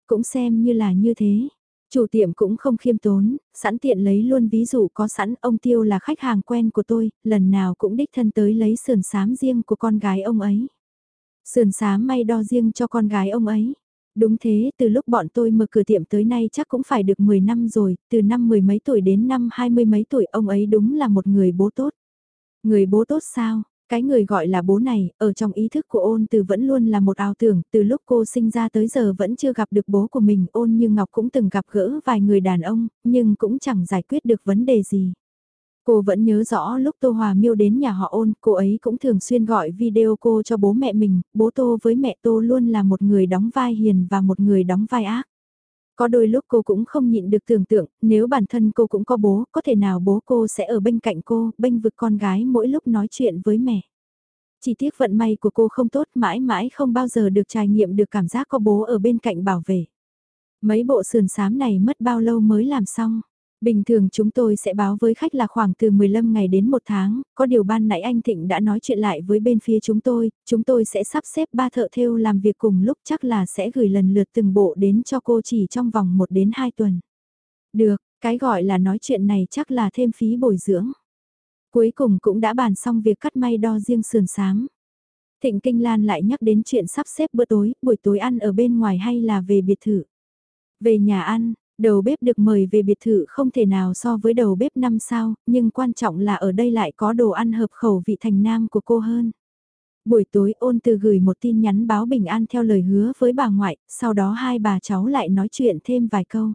Cũng xem như là như thế. Chủ tiệm cũng không khiêm tốn, sẵn tiện lấy luôn ví dụ có sẵn ông Tiêu là khách hàng quen của tôi, lần nào cũng đích thân tới lấy sườn sám riêng của con gái ông ấy. Sườn xám may đo riêng cho con gái ông ấy. Đúng thế, từ lúc bọn tôi mở cửa tiệm tới nay chắc cũng phải được 10 năm rồi, từ năm mười mấy tuổi đến năm hai mươi mấy tuổi ông ấy đúng là một người bố tốt. Người bố tốt sao? Cái người gọi là bố này, ở trong ý thức của ôn từ vẫn luôn là một ảo tưởng, từ lúc cô sinh ra tới giờ vẫn chưa gặp được bố của mình, ôn như Ngọc cũng từng gặp gỡ vài người đàn ông, nhưng cũng chẳng giải quyết được vấn đề gì. Cô vẫn nhớ rõ lúc Tô Hòa Miêu đến nhà họ ôn, cô ấy cũng thường xuyên gọi video cô cho bố mẹ mình, bố Tô với mẹ Tô luôn là một người đóng vai hiền và một người đóng vai ác. Có đôi lúc cô cũng không nhịn được tưởng tượng, nếu bản thân cô cũng có bố, có thể nào bố cô sẽ ở bên cạnh cô, bênh vực con gái mỗi lúc nói chuyện với mẹ. Chỉ tiếc vận may của cô không tốt mãi mãi không bao giờ được trải nghiệm được cảm giác có bố ở bên cạnh bảo vệ. Mấy bộ sườn sám này mất bao lâu mới làm xong. Bình thường chúng tôi sẽ báo với khách là khoảng từ 15 ngày đến một tháng, có điều ban nãy anh Thịnh đã nói chuyện lại với bên phía chúng tôi, chúng tôi sẽ sắp xếp ba thợ thêu làm việc cùng lúc chắc là sẽ gửi lần lượt từng bộ đến cho cô chỉ trong vòng 1 đến 2 tuần. Được, cái gọi là nói chuyện này chắc là thêm phí bồi dưỡng. Cuối cùng cũng đã bàn xong việc cắt may đo riêng sườn sám. Thịnh Kinh Lan lại nhắc đến chuyện sắp xếp bữa tối, buổi tối ăn ở bên ngoài hay là về biệt thự. Về nhà ăn, Đầu bếp được mời về biệt thự không thể nào so với đầu bếp năm sao, nhưng quan trọng là ở đây lại có đồ ăn hợp khẩu vị thành nam của cô hơn. Buổi tối ôn từ gửi một tin nhắn báo bình an theo lời hứa với bà ngoại, sau đó hai bà cháu lại nói chuyện thêm vài câu.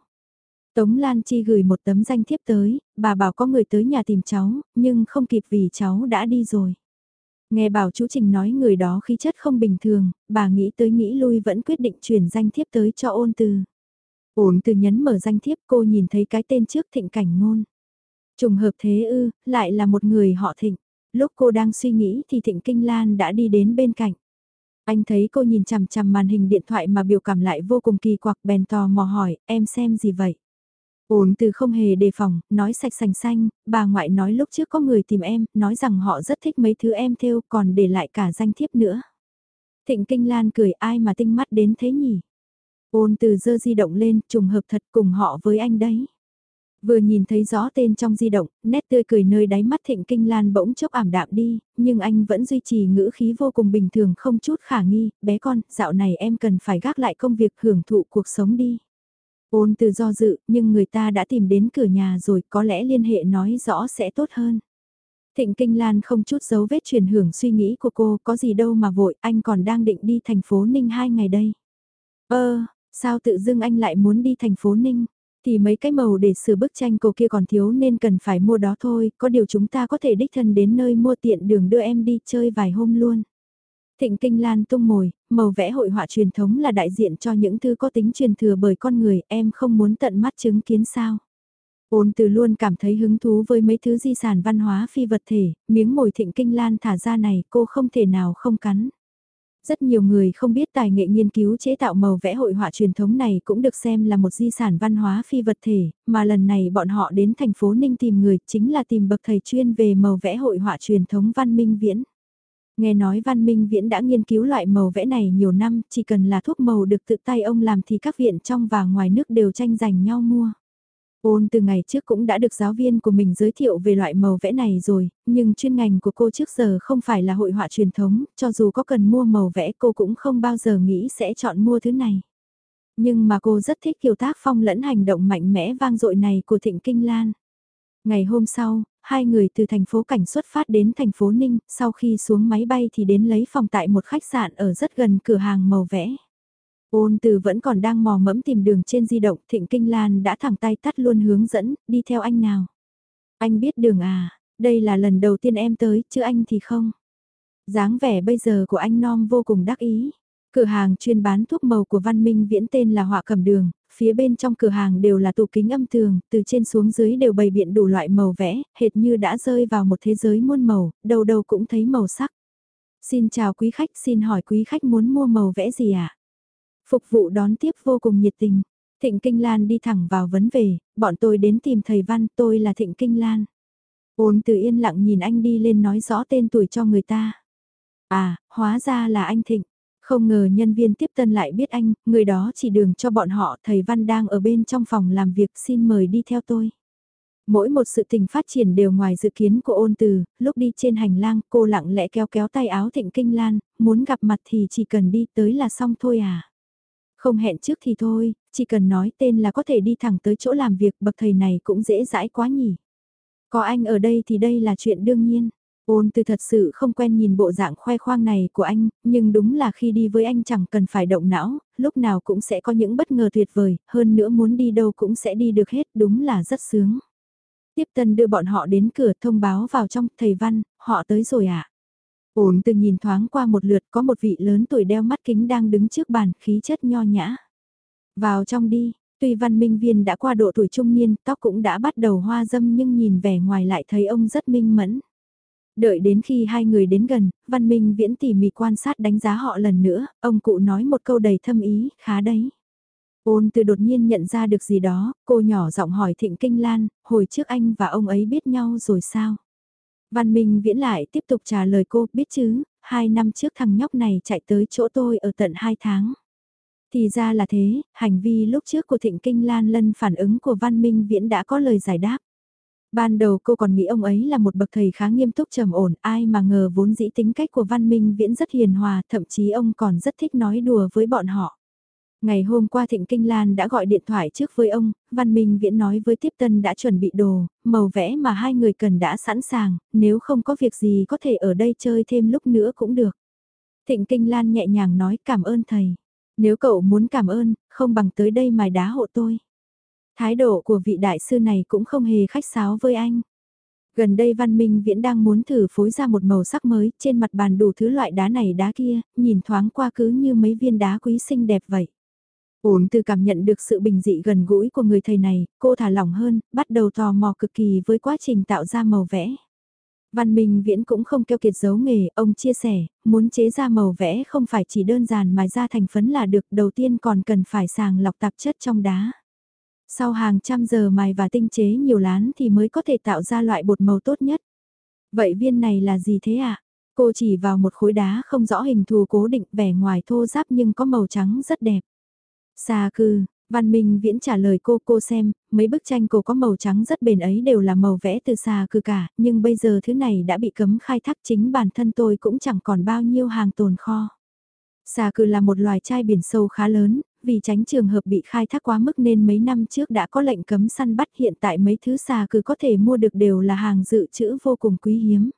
Tống Lan Chi gửi một tấm danh thiếp tới, bà bảo có người tới nhà tìm cháu, nhưng không kịp vì cháu đã đi rồi. Nghe bảo chú Trình nói người đó khí chất không bình thường, bà nghĩ tới nghĩ lui vẫn quyết định chuyển danh thiếp tới cho ôn từ. Uống từ nhấn mở danh thiếp cô nhìn thấy cái tên trước thịnh cảnh ngôn. Trùng hợp thế ư, lại là một người họ thịnh. Lúc cô đang suy nghĩ thì thịnh kinh lan đã đi đến bên cạnh. Anh thấy cô nhìn chằm chằm màn hình điện thoại mà biểu cảm lại vô cùng kỳ quặc bèn tò mò hỏi, em xem gì vậy? Ổn từ không hề đề phòng, nói sạch sành xanh, bà ngoại nói lúc trước có người tìm em, nói rằng họ rất thích mấy thứ em thêu còn để lại cả danh thiếp nữa. Thịnh Kinh Lan cười ai mà tinh mắt đến thế nhỉ? Ôn từ dơ di động lên, trùng hợp thật cùng họ với anh đấy. Vừa nhìn thấy rõ tên trong di động, nét tươi cười nơi đáy mắt thịnh kinh lan bỗng chốc ảm đạm đi, nhưng anh vẫn duy trì ngữ khí vô cùng bình thường không chút khả nghi, bé con, dạo này em cần phải gác lại công việc hưởng thụ cuộc sống đi. Ôn từ do dự, nhưng người ta đã tìm đến cửa nhà rồi, có lẽ liên hệ nói rõ sẽ tốt hơn. Thịnh Kinh Lan không chút dấu vết truyền hưởng suy nghĩ của cô, có gì đâu mà vội, anh còn đang định đi thành phố Ninh hai ngày đây. Ơ, Sao tự dưng anh lại muốn đi thành phố Ninh? Thì mấy cái màu để sửa bức tranh cô kia còn thiếu nên cần phải mua đó thôi, có điều chúng ta có thể đích thân đến nơi mua tiện đường đưa em đi chơi vài hôm luôn. Thịnh Kinh Lan tung mồi, màu vẽ hội họa truyền thống là đại diện cho những thứ có tính truyền thừa bởi con người, em không muốn tận mắt chứng kiến sao. Ôn từ luôn cảm thấy hứng thú với mấy thứ di sản văn hóa phi vật thể, miếng mồi thịnh kinh lan thả ra này cô không thể nào không cắn. Rất nhiều người không biết tài nghệ nghiên cứu chế tạo màu vẽ hội họa truyền thống này cũng được xem là một di sản văn hóa phi vật thể, mà lần này bọn họ đến thành phố Ninh tìm người chính là tìm bậc thầy chuyên về màu vẽ hội họa truyền thống Văn Minh Viễn. Nghe nói Văn Minh Viễn đã nghiên cứu loại màu vẽ này nhiều năm, chỉ cần là thuốc màu được tự tay ông làm thì các viện trong và ngoài nước đều tranh giành nhau mua. Ôn từ ngày trước cũng đã được giáo viên của mình giới thiệu về loại màu vẽ này rồi, nhưng chuyên ngành của cô trước giờ không phải là hội họa truyền thống, cho dù có cần mua màu vẽ cô cũng không bao giờ nghĩ sẽ chọn mua thứ này. Nhưng mà cô rất thích kiểu tác phong lẫn hành động mạnh mẽ vang dội này của Thịnh Kinh Lan. Ngày hôm sau, hai người từ thành phố Cảnh xuất phát đến thành phố Ninh, sau khi xuống máy bay thì đến lấy phòng tại một khách sạn ở rất gần cửa hàng màu vẽ. Ôn từ vẫn còn đang mò mẫm tìm đường trên di động, Thịnh Kinh Lan đã thẳng tay tắt luôn hướng dẫn, đi theo anh nào. Anh biết đường à, đây là lần đầu tiên em tới, chứ anh thì không. dáng vẻ bây giờ của anh non vô cùng đắc ý. Cửa hàng chuyên bán thuốc màu của Văn Minh Viễn tên là Họa Cẩm Đường, phía bên trong cửa hàng đều là tủ kính âm tường, từ trên xuống dưới đều bày biện đủ loại màu vẽ, hệt như đã rơi vào một thế giới muôn màu, đầu đầu cũng thấy màu sắc. Xin chào quý khách, xin hỏi quý khách muốn mua màu vẽ gì ạ? À? Phục vụ đón tiếp vô cùng nhiệt tình. Thịnh Kinh Lan đi thẳng vào vấn về, bọn tôi đến tìm thầy Văn, tôi là Thịnh Kinh Lan. Ôn từ yên lặng nhìn anh đi lên nói rõ tên tuổi cho người ta. À, hóa ra là anh Thịnh. Không ngờ nhân viên tiếp tân lại biết anh, người đó chỉ đường cho bọn họ, thầy Văn đang ở bên trong phòng làm việc xin mời đi theo tôi. Mỗi một sự tình phát triển đều ngoài dự kiến của ôn từ, lúc đi trên hành lang cô lặng lẽ kéo kéo tay áo Thịnh Kinh Lan, muốn gặp mặt thì chỉ cần đi tới là xong thôi à. Không hẹn trước thì thôi, chỉ cần nói tên là có thể đi thẳng tới chỗ làm việc bậc thầy này cũng dễ dãi quá nhỉ. Có anh ở đây thì đây là chuyện đương nhiên. Ôn từ thật sự không quen nhìn bộ dạng khoe khoang này của anh, nhưng đúng là khi đi với anh chẳng cần phải động não, lúc nào cũng sẽ có những bất ngờ tuyệt vời, hơn nữa muốn đi đâu cũng sẽ đi được hết, đúng là rất sướng. Tiếp tân đưa bọn họ đến cửa thông báo vào trong, thầy Văn, họ tới rồi ạ. À? Ổn từ nhìn thoáng qua một lượt có một vị lớn tuổi đeo mắt kính đang đứng trước bàn khí chất nho nhã. Vào trong đi, tuy văn minh viên đã qua độ tuổi trung niên, tóc cũng đã bắt đầu hoa dâm nhưng nhìn vẻ ngoài lại thấy ông rất minh mẫn. Đợi đến khi hai người đến gần, Văn Minh Viễn tỉ mỉ quan sát đánh giá họ lần nữa, ông cụ nói một câu đầy thâm ý, khá đấy. Ôn từ đột nhiên nhận ra được gì đó, cô nhỏ giọng hỏi Thịnh Kinh Lan, hồi trước anh và ông ấy biết nhau rồi sao? Văn Minh Viễn lại tiếp tục trả lời cô, biết chứ, hai năm trước thằng nhóc này chạy tới chỗ tôi ở tận hai tháng. Thì ra là thế, hành vi lúc trước của Thịnh Kinh Lan lân phản ứng của Văn Minh Viễn đã có lời giải đáp. Ban đầu cô còn nghĩ ông ấy là một bậc thầy khá nghiêm túc trầm ổn, ai mà ngờ vốn dĩ tính cách của Văn Minh Viễn rất hiền hòa, thậm chí ông còn rất thích nói đùa với bọn họ. Ngày hôm qua Thịnh Kinh Lan đã gọi điện thoại trước với ông, Văn Minh Viễn nói với Tiếp Tân đã chuẩn bị đồ, màu vẽ mà hai người cần đã sẵn sàng, nếu không có việc gì có thể ở đây chơi thêm lúc nữa cũng được. Thịnh Kinh Lan nhẹ nhàng nói cảm ơn thầy. Nếu cậu muốn cảm ơn, không bằng tới đây mài đá hộ tôi. Thái độ của vị đại sư này cũng không hề khách sáo với anh. Gần đây Văn Minh Viễn đang muốn thử phối ra một màu sắc mới, trên mặt bàn đủ thứ loại đá này đá kia, nhìn thoáng qua cứ như mấy viên đá quý xinh đẹp vậy. Ổn từ cảm nhận được sự bình dị gần gũi của người thầy này, cô thả lỏng hơn, bắt đầu tò mò cực kỳ với quá trình tạo ra màu vẽ. Văn Minh Viễn cũng không keo kiệt giấu nghề, ông chia sẻ, muốn chế ra màu vẽ không phải chỉ đơn giản mài ra thành phấn là được, đầu tiên còn cần phải sàng lọc tạp chất trong đá. Sau hàng trăm giờ mài và tinh chế nhiều lán thì mới có thể tạo ra loại bột màu tốt nhất. Vậy viên này là gì thế ạ? À? Cô chỉ vào một khối đá không rõ hình thù cố định vẻ ngoài thô ráp nhưng có màu trắng rất đẹp. Sa cư, Văn Minh Viễn trả lời cô cô xem, mấy bức tranh cô có màu trắng rất bền ấy đều là màu vẽ từ xa cư cả, nhưng bây giờ thứ này đã bị cấm khai thác chính bản thân tôi cũng chẳng còn bao nhiêu hàng tồn kho. Xà cư là một loài chai biển sâu khá lớn, vì tránh trường hợp bị khai thác quá mức nên mấy năm trước đã có lệnh cấm săn bắt hiện tại mấy thứ xà cư có thể mua được đều là hàng dự trữ vô cùng quý hiếm.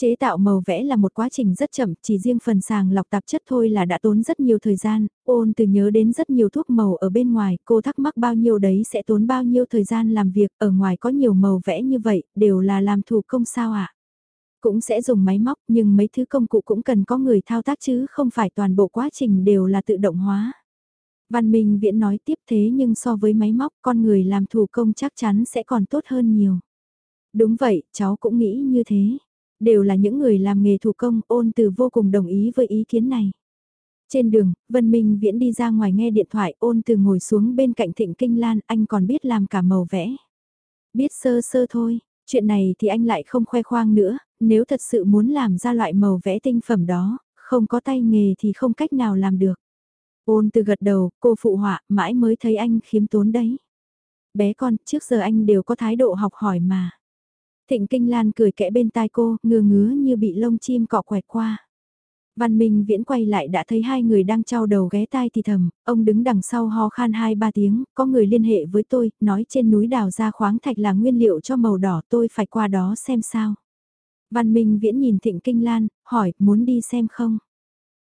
Chế tạo màu vẽ là một quá trình rất chậm, chỉ riêng phần sàng lọc tạp chất thôi là đã tốn rất nhiều thời gian, ôn từ nhớ đến rất nhiều thuốc màu ở bên ngoài, cô thắc mắc bao nhiêu đấy sẽ tốn bao nhiêu thời gian làm việc, ở ngoài có nhiều màu vẽ như vậy, đều là làm thủ công sao ạ? À? Cũng sẽ dùng máy móc nhưng mấy thứ công cụ cũng cần có người thao tác chứ không phải toàn bộ quá trình đều là tự động hóa. Văn Minh Viễn nói tiếp thế nhưng so với máy móc con người làm thủ công chắc chắn sẽ còn tốt hơn nhiều. Đúng vậy, cháu cũng nghĩ như thế. Đều là những người làm nghề thủ công ôn từ vô cùng đồng ý với ý kiến này. Trên đường, Vân Minh Viễn đi ra ngoài nghe điện thoại ôn từ ngồi xuống bên cạnh Thịnh Kinh Lan anh còn biết làm cả màu vẽ. Biết sơ sơ thôi, chuyện này thì anh lại không khoe khoang nữa, nếu thật sự muốn làm ra loại màu vẽ tinh phẩm đó, không có tay nghề thì không cách nào làm được. Ôn từ gật đầu, cô phụ họa, mãi mới thấy anh khiếm tốn đấy. Bé con, trước giờ anh đều có thái độ học hỏi mà. Thịnh Kinh Lan cười kẽ bên tai cô, ngừa ngứa như bị lông chim cọ quẹt qua. Văn Minh Viễn quay lại đã thấy hai người đang trao đầu ghé tai thì thầm, ông đứng đằng sau ho khan hai ba tiếng, có người liên hệ với tôi, nói trên núi đào ra khoáng thạch là nguyên liệu cho màu đỏ tôi phải qua đó xem sao. Văn Minh Viễn nhìn Thịnh Kinh Lan, hỏi, muốn đi xem không?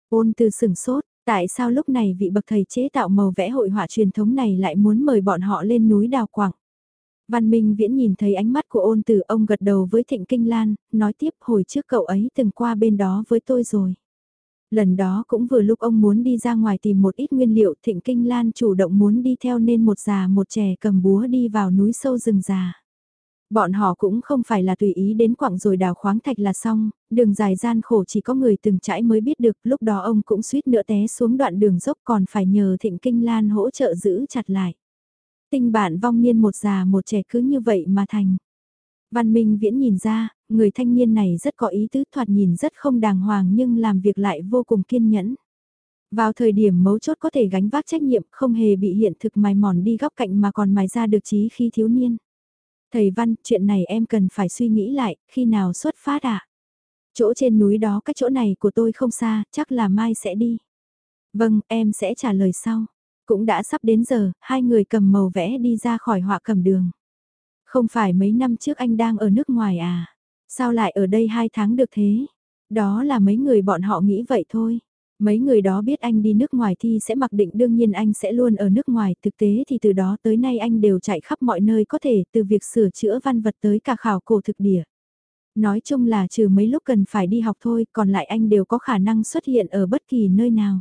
Ôn từ sửng sốt, Tại sao lúc này vị bậc thầy chế tạo màu vẽ hội họa truyền thống này lại muốn mời bọn họ lên núi đào quảng? Văn Minh Viễn nhìn thấy ánh mắt của ôn tử ông gật đầu với Thịnh Kinh Lan, nói tiếp hồi trước cậu ấy từng qua bên đó với tôi rồi. Lần đó cũng vừa lúc ông muốn đi ra ngoài tìm một ít nguyên liệu Thịnh Kinh Lan chủ động muốn đi theo nên một già một trẻ cầm búa đi vào núi sâu rừng già. Bọn họ cũng không phải là tùy ý đến quảng rồi đào khoáng thạch là xong, đường dài gian khổ chỉ có người từng trải mới biết được, lúc đó ông cũng suýt nữa té xuống đoạn đường dốc còn phải nhờ Thịnh Kinh Lan hỗ trợ giữ chặt lại tinh bạn vong niên một già một trẻ cứ như vậy mà thành. Văn Minh Viễn nhìn ra, người thanh niên này rất có ý tứ thoạt nhìn rất không đàng hoàng nhưng làm việc lại vô cùng kiên nhẫn. Vào thời điểm mấu chốt có thể gánh vác trách nhiệm không hề bị hiện thực mài mòn đi góc cạnh mà còn mài ra được trí khi thiếu niên. Thầy Văn, chuyện này em cần phải suy nghĩ lại, khi nào xuất phát ạ? À? Chỗ trên núi đó cách chỗ này của tôi không xa, chắc là mai sẽ đi. Vâng, em sẽ trả lời sau. Cũng đã sắp đến giờ, hai người cầm màu vẽ đi ra khỏi họa cầm đường. Không phải mấy năm trước anh đang ở nước ngoài à? Sao lại ở đây hai tháng được thế? Đó là mấy người bọn họ nghĩ vậy thôi. Mấy người đó biết anh đi nước ngoài thì sẽ mặc định đương nhiên anh sẽ luôn ở nước ngoài, thực tế thì từ đó tới nay anh đều chạy khắp mọi nơi có thể, từ việc sửa chữa văn vật tới cả khảo cổ thực địa. Nói chung là trừ mấy lúc cần phải đi học thôi, còn lại anh đều có khả năng xuất hiện ở bất kỳ nơi nào.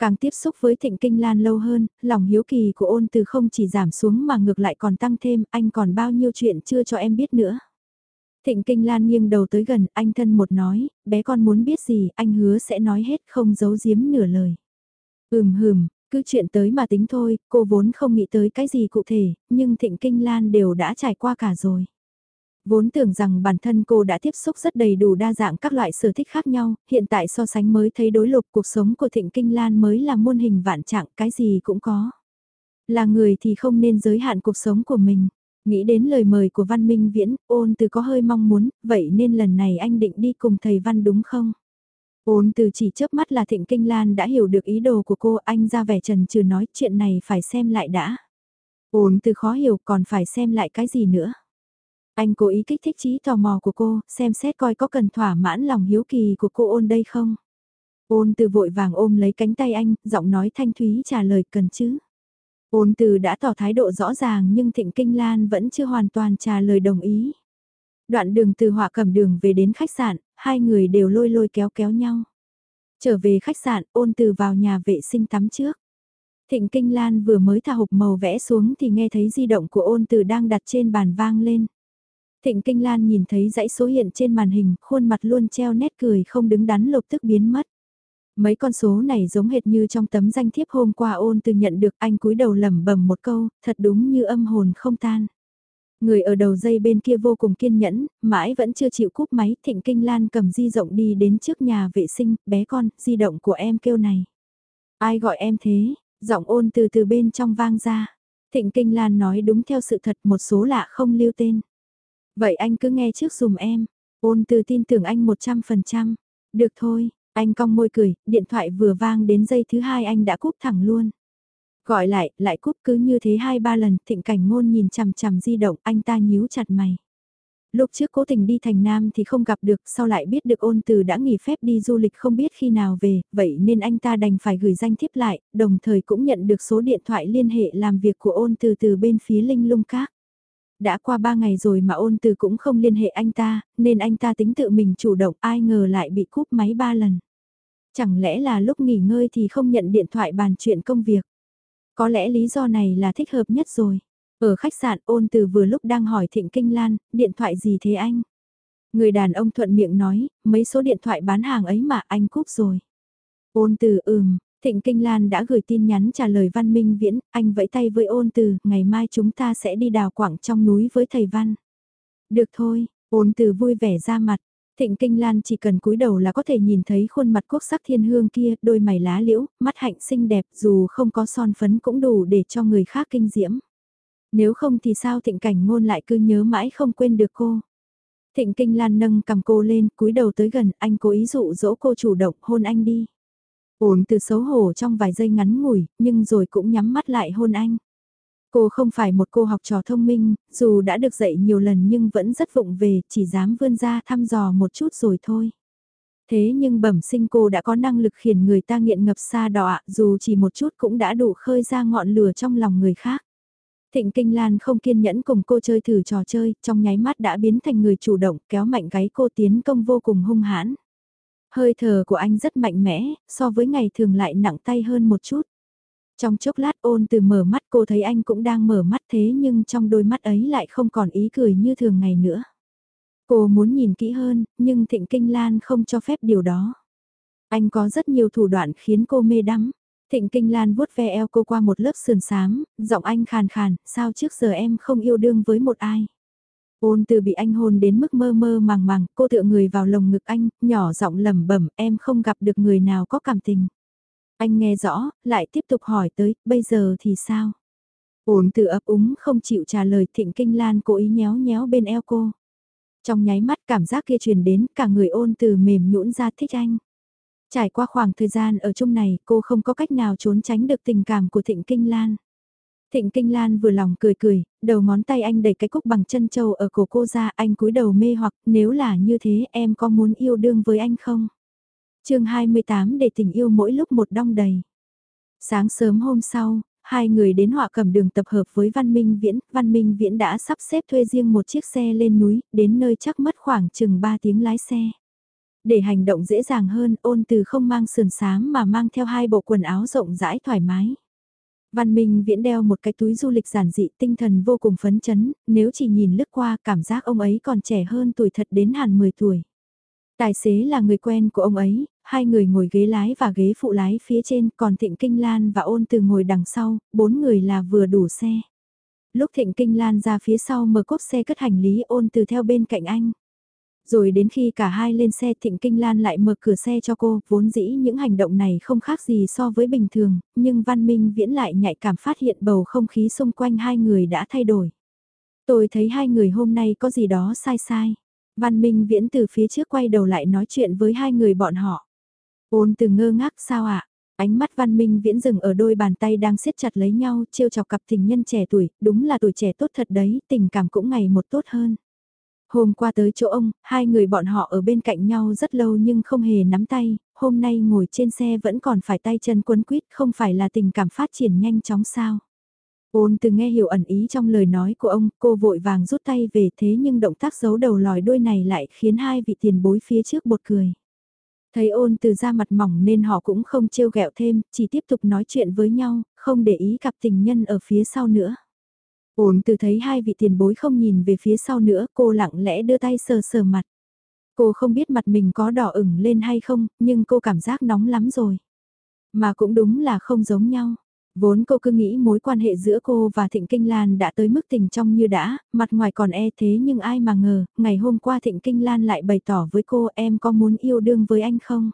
Càng tiếp xúc với Thịnh Kinh Lan lâu hơn, lòng hiếu kỳ của ôn từ không chỉ giảm xuống mà ngược lại còn tăng thêm, anh còn bao nhiêu chuyện chưa cho em biết nữa. Thịnh Kinh Lan nghiêng đầu tới gần, anh thân một nói, bé con muốn biết gì, anh hứa sẽ nói hết không giấu giếm nửa lời. Ừm hừm, cứ chuyện tới mà tính thôi, cô vốn không nghĩ tới cái gì cụ thể, nhưng Thịnh Kinh Lan đều đã trải qua cả rồi. Vốn tưởng rằng bản thân cô đã tiếp xúc rất đầy đủ đa dạng các loại sở thích khác nhau, hiện tại so sánh mới thấy đối lục cuộc sống của Thịnh Kinh Lan mới là muôn hình vạn trạng, cái gì cũng có. Là người thì không nên giới hạn cuộc sống của mình. Nghĩ đến lời mời của Văn Minh Viễn, ôn từ có hơi mong muốn, vậy nên lần này anh định đi cùng thầy Văn đúng không? Ôn từ chỉ chớp mắt là Thịnh Kinh Lan đã hiểu được ý đồ của cô, anh ra vẻ trần trừ nói chuyện này phải xem lại đã. Ôn từ khó hiểu còn phải xem lại cái gì nữa. Anh cố ý kích thích trí tò mò của cô, xem xét coi có cần thỏa mãn lòng hiếu kỳ của cô ôn đây không. Ôn từ vội vàng ôm lấy cánh tay anh, giọng nói thanh thúy trả lời cần chứ. Ôn từ đã tỏ thái độ rõ ràng nhưng Thịnh Kinh Lan vẫn chưa hoàn toàn trả lời đồng ý. Đoạn đường từ họa cầm đường về đến khách sạn, hai người đều lôi lôi kéo kéo nhau. Trở về khách sạn, ôn từ vào nhà vệ sinh tắm trước. Thịnh Kinh Lan vừa mới thả hộp màu vẽ xuống thì nghe thấy di động của ôn từ đang đặt trên bàn vang lên. Thịnh Kinh Lan nhìn thấy dãy số hiện trên màn hình, khuôn mặt luôn treo nét cười không đứng đắn lập tức biến mất. Mấy con số này giống hệt như trong tấm danh thiếp hôm qua ôn từ nhận được anh cúi đầu lẩm bẩm một câu, thật đúng như âm hồn không tan. Người ở đầu dây bên kia vô cùng kiên nhẫn, mãi vẫn chưa chịu cúp máy, Thịnh Kinh Lan cầm di rộng đi đến trước nhà vệ sinh, bé con, di động của em kêu này. Ai gọi em thế? Giọng ôn từ từ bên trong vang ra. Thịnh Kinh Lan nói đúng theo sự thật một số lạ không lưu tên. Vậy anh cứ nghe trước dùm em. Ôn từ tin tưởng anh 100%. Được thôi, anh cong môi cười, điện thoại vừa vang đến giây thứ hai anh đã cúp thẳng luôn. Gọi lại, lại cúp cứ như thế hai ba lần, thịnh cảnh ngôn nhìn chằm chằm di động, anh ta nhíu chặt mày. Lúc trước cố tình đi thành Nam thì không gặp được, sau lại biết được ôn từ đã nghỉ phép đi du lịch không biết khi nào về, vậy nên anh ta đành phải gửi danh thiếp lại, đồng thời cũng nhận được số điện thoại liên hệ làm việc của ôn từ từ bên phía Linh Lung Các đã qua ba ngày rồi mà ôn từ cũng không liên hệ anh ta, nên anh ta tính tự mình chủ động ai ngờ lại bị cúp máy ba lần. Chẳng lẽ là lúc nghỉ ngơi thì không nhận điện thoại bàn chuyện công việc. Có lẽ lý do này là thích hợp nhất rồi. Ở khách sạn ôn từ vừa lúc đang hỏi Thịnh Kinh Lan, điện thoại gì thế anh? Người đàn ông thuận miệng nói, mấy số điện thoại bán hàng ấy mà anh cúp rồi. Ôn từ ừm, Thịnh Kinh Lan đã gửi tin nhắn trả lời Văn Minh Viễn, anh vẫy tay với ôn từ, ngày mai chúng ta sẽ đi đào quảng trong núi với thầy Văn. Được thôi, ôn từ vui vẻ ra mặt. Thịnh Kinh Lan chỉ cần cúi đầu là có thể nhìn thấy khuôn mặt quốc sắc thiên hương kia, đôi mày lá liễu, mắt hạnh xinh đẹp dù không có son phấn cũng đủ để cho người khác kinh diễm. Nếu không thì sao thịnh cảnh ngôn lại cứ nhớ mãi không quên được cô. Thịnh Kinh Lan nâng cầm cô lên, cúi đầu tới gần, anh cố ý dụ dỗ cô chủ động hôn anh đi. Ổn từ xấu hổ trong vài giây ngắn ngủi, nhưng rồi cũng nhắm mắt lại hôn anh. Cô không phải một cô học trò thông minh, dù đã được dạy nhiều lần nhưng vẫn rất vụng về, chỉ dám vươn ra thăm dò một chút rồi thôi. Thế nhưng bẩm sinh cô đã có năng lực khiến người ta nghiện ngập xa đỏ dù chỉ một chút cũng đã đủ khơi ra ngọn lửa trong lòng người khác. Thịnh Kinh Lan không kiên nhẫn cùng cô chơi thử trò chơi, trong nháy mắt đã biến thành người chủ động kéo mạnh gáy cô tiến công vô cùng hung hãn. Hơi thở của anh rất mạnh mẽ, so với ngày thường lại nặng tay hơn một chút. Trong chốc lát ôn từ mở mắt cô thấy anh cũng đang mở mắt thế nhưng trong đôi mắt ấy lại không còn ý cười như thường ngày nữa. Cô muốn nhìn kỹ hơn, nhưng Thịnh Kinh Lan không cho phép điều đó. Anh có rất nhiều thủ đoạn khiến cô mê đắm. Thịnh Kinh Lan vuốt ve eo cô qua một lớp sườn xám, giọng anh khàn khàn, sao trước giờ em không yêu đương với một ai. Ôn từ bị anh hôn đến mức mơ mơ màng màng, cô tựa người vào lồng ngực anh, nhỏ giọng lẩm bẩm, em không gặp được người nào có cảm tình. Anh nghe rõ, lại tiếp tục hỏi tới, bây giờ thì sao? Ôn từ ấp úng không chịu trả lời thịnh kinh lan cố ý nhéo nhéo bên eo cô. Trong nháy mắt cảm giác kia truyền đến, cả người ôn từ mềm nhũn ra thích anh. Trải qua khoảng thời gian ở chung này, cô không có cách nào trốn tránh được tình cảm của thịnh kinh lan. Thịnh Kinh Lan vừa lòng cười cười, đầu ngón tay anh đẩy cái cúc bằng chân châu ở cổ cô ra, anh cúi đầu mê hoặc, nếu là như thế em có muốn yêu đương với anh không? chương 28 để tình yêu mỗi lúc một đong đầy. Sáng sớm hôm sau, hai người đến họa cầm đường tập hợp với Văn Minh Viễn, Văn Minh Viễn đã sắp xếp thuê riêng một chiếc xe lên núi, đến nơi chắc mất khoảng chừng 3 tiếng lái xe. Để hành động dễ dàng hơn, ôn từ không mang sườn sám mà mang theo hai bộ quần áo rộng rãi thoải mái. Văn Minh Viễn đeo một cái túi du lịch giản dị tinh thần vô cùng phấn chấn, nếu chỉ nhìn lướt qua cảm giác ông ấy còn trẻ hơn tuổi thật đến hẳn 10 tuổi. Tài xế là người quen của ông ấy, hai người ngồi ghế lái và ghế phụ lái phía trên, còn Thịnh Kinh Lan và ôn từ ngồi đằng sau, bốn người là vừa đủ xe. Lúc Thịnh Kinh Lan ra phía sau mở cốp xe cất hành lý ôn từ theo bên cạnh anh. Rồi đến khi cả hai lên xe Thịnh Kinh Lan lại mở cửa xe cho cô, vốn dĩ những hành động này không khác gì so với bình thường, nhưng Văn Minh Viễn lại nhạy cảm phát hiện bầu không khí xung quanh hai người đã thay đổi. Tôi thấy hai người hôm nay có gì đó sai sai. Văn Minh Viễn từ phía trước quay đầu lại nói chuyện với hai người bọn họ. Ôn từ ngơ ngác sao ạ? Ánh mắt Văn Minh Viễn dừng ở đôi bàn tay đang siết chặt lấy nhau, trêu chọc cặp tình nhân trẻ tuổi, đúng là tuổi trẻ tốt thật đấy, tình cảm cũng ngày một tốt hơn. Hôm qua tới chỗ ông, hai người bọn họ ở bên cạnh nhau rất lâu nhưng không hề nắm tay, hôm nay ngồi trên xe vẫn còn phải tay chân quấn quýt, không phải là tình cảm phát triển nhanh chóng sao. Ôn từ nghe hiểu ẩn ý trong lời nói của ông, cô vội vàng rút tay về thế nhưng động tác giấu đầu lòi đuôi này lại khiến hai vị tiền bối phía trước bột cười. Thấy ôn từ ra mặt mỏng nên họ cũng không trêu ghẹo thêm, chỉ tiếp tục nói chuyện với nhau, không để ý cặp tình nhân ở phía sau nữa. Ôn từ thấy hai vị tiền bối không nhìn về phía sau nữa, cô lặng lẽ đưa tay sờ sờ mặt. Cô không biết mặt mình có đỏ ửng lên hay không, nhưng cô cảm giác nóng lắm rồi. Mà cũng đúng là không giống nhau. Vốn cô cứ nghĩ mối quan hệ giữa cô và Thịnh Kinh Lan đã tới mức tình trong như đã, mặt ngoài còn e thế nhưng ai mà ngờ, ngày hôm qua Thịnh Kinh Lan lại bày tỏ với cô em có muốn yêu đương với anh không?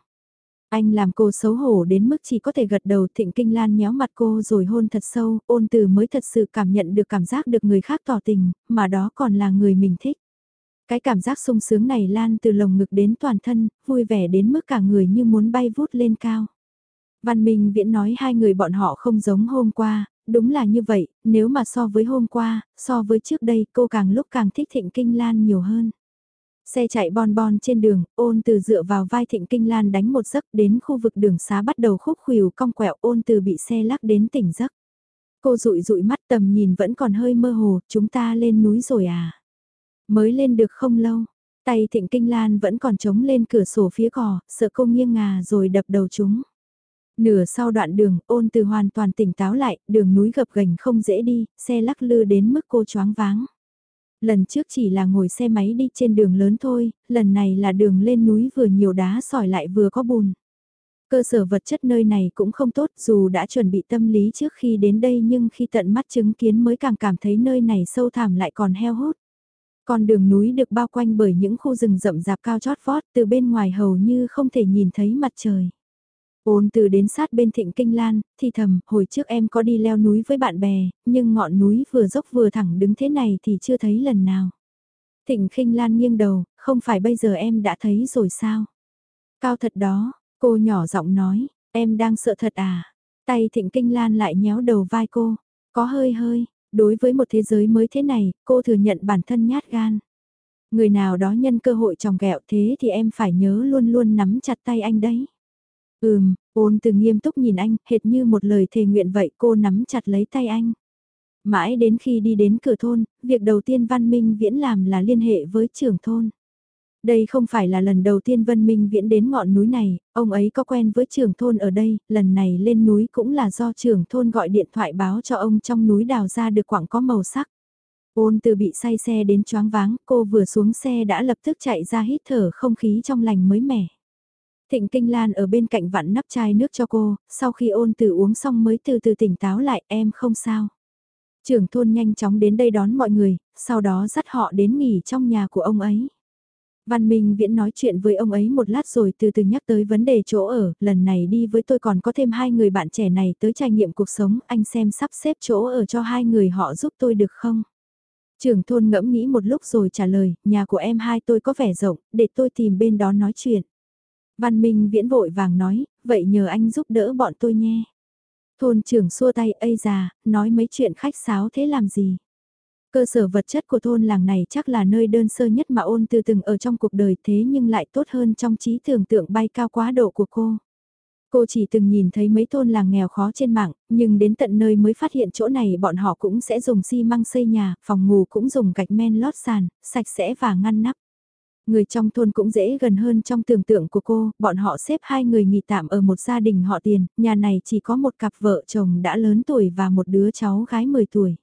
Anh làm cô xấu hổ đến mức chỉ có thể gật đầu Thịnh Kinh Lan nhéo mặt cô rồi hôn thật sâu, ôn từ mới thật sự cảm nhận được cảm giác được người khác tỏ tình, mà đó còn là người mình thích. Cái cảm giác sung sướng này lan từ lồng ngực đến toàn thân, vui vẻ đến mức cả người như muốn bay vút lên cao. Văn Minh Viễn nói hai người bọn họ không giống hôm qua, đúng là như vậy, nếu mà so với hôm qua, so với trước đây cô càng lúc càng thích Thịnh Kinh Lan nhiều hơn. Xe chạy bon bon trên đường, ôn từ dựa vào vai Thịnh Kinh Lan đánh một giấc đến khu vực đường xá bắt đầu khúc khuỷu cong quẹo ôn từ bị xe lắc đến tỉnh giấc. Cô rụi rụi mắt tầm nhìn vẫn còn hơi mơ hồ, chúng ta lên núi rồi à? Mới lên được không lâu, tay Thịnh Kinh Lan vẫn còn trống lên cửa sổ phía cò, sợ cô nghiêng ngà rồi đập đầu chúng. Nửa sau đoạn đường, ôn từ hoàn toàn tỉnh táo lại, đường núi gập ghềnh không dễ đi, xe lắc lư đến mức cô choáng váng. Lần trước chỉ là ngồi xe máy đi trên đường lớn thôi, lần này là đường lên núi vừa nhiều đá sỏi lại vừa có bùn. Cơ sở vật chất nơi này cũng không tốt dù đã chuẩn bị tâm lý trước khi đến đây nhưng khi tận mắt chứng kiến mới càng cảm thấy nơi này sâu thẳm lại còn heo hút. Con đường núi được bao quanh bởi những khu rừng rậm rạp cao chót vót từ bên ngoài hầu như không thể nhìn thấy mặt trời. Ôn từ đến sát bên thịnh kinh lan, thì thầm, hồi trước em có đi leo núi với bạn bè, nhưng ngọn núi vừa dốc vừa thẳng đứng thế này thì chưa thấy lần nào. Thịnh kinh lan nghiêng đầu, không phải bây giờ em đã thấy rồi sao? Cao thật đó, cô nhỏ giọng nói, em đang sợ thật à? Tay thịnh kinh lan lại nhéo đầu vai cô, có hơi hơi, đối với một thế giới mới thế này, cô thừa nhận bản thân nhát gan. Người nào đó nhân cơ hội tròng gẹo thế thì em phải nhớ luôn luôn nắm chặt tay anh đấy. Ừm, ôn từ nghiêm túc nhìn anh, hệt như một lời thề nguyện vậy cô nắm chặt lấy tay anh. Mãi đến khi đi đến cửa thôn, việc đầu tiên Văn Minh Viễn làm là liên hệ với trưởng thôn. Đây không phải là lần đầu tiên Văn Minh Viễn đến ngọn núi này, ông ấy có quen với trưởng thôn ở đây, lần này lên núi cũng là do trưởng thôn gọi điện thoại báo cho ông trong núi đào ra được quảng có màu sắc. Ôn từ bị say xe đến choáng váng, cô vừa xuống xe đã lập tức chạy ra hít thở không khí trong lành mới mẻ. Thịnh Kinh Lan ở bên cạnh vặn nắp chai nước cho cô, sau khi ôn từ uống xong mới từ từ tỉnh táo lại em không sao. Trưởng thôn nhanh chóng đến đây đón mọi người, sau đó dắt họ đến nghỉ trong nhà của ông ấy. Văn Minh Viễn nói chuyện với ông ấy một lát rồi từ từ nhắc tới vấn đề chỗ ở, lần này đi với tôi còn có thêm hai người bạn trẻ này tới trải nghiệm cuộc sống, anh xem sắp xếp chỗ ở cho hai người họ giúp tôi được không? Trưởng thôn ngẫm nghĩ một lúc rồi trả lời, nhà của em hai tôi có vẻ rộng, để tôi tìm bên đó nói chuyện. Văn Minh viễn vội vàng nói, vậy nhờ anh giúp đỡ bọn tôi nhé. Thôn trưởng xua tay ây già, nói mấy chuyện khách sáo thế làm gì. Cơ sở vật chất của thôn làng này chắc là nơi đơn sơ nhất mà ôn từ từng ở trong cuộc đời thế nhưng lại tốt hơn trong trí tưởng tượng bay cao quá độ của cô. Cô chỉ từng nhìn thấy mấy thôn làng nghèo khó trên mạng, nhưng đến tận nơi mới phát hiện chỗ này bọn họ cũng sẽ dùng xi măng xây nhà, phòng ngủ cũng dùng gạch men lót sàn, sạch sẽ và ngăn nắp. Người trong thôn cũng dễ gần hơn trong tưởng tượng của cô, bọn họ xếp hai người nghỉ tạm ở một gia đình họ tiền, nhà này chỉ có một cặp vợ chồng đã lớn tuổi và một đứa cháu gái 10 tuổi.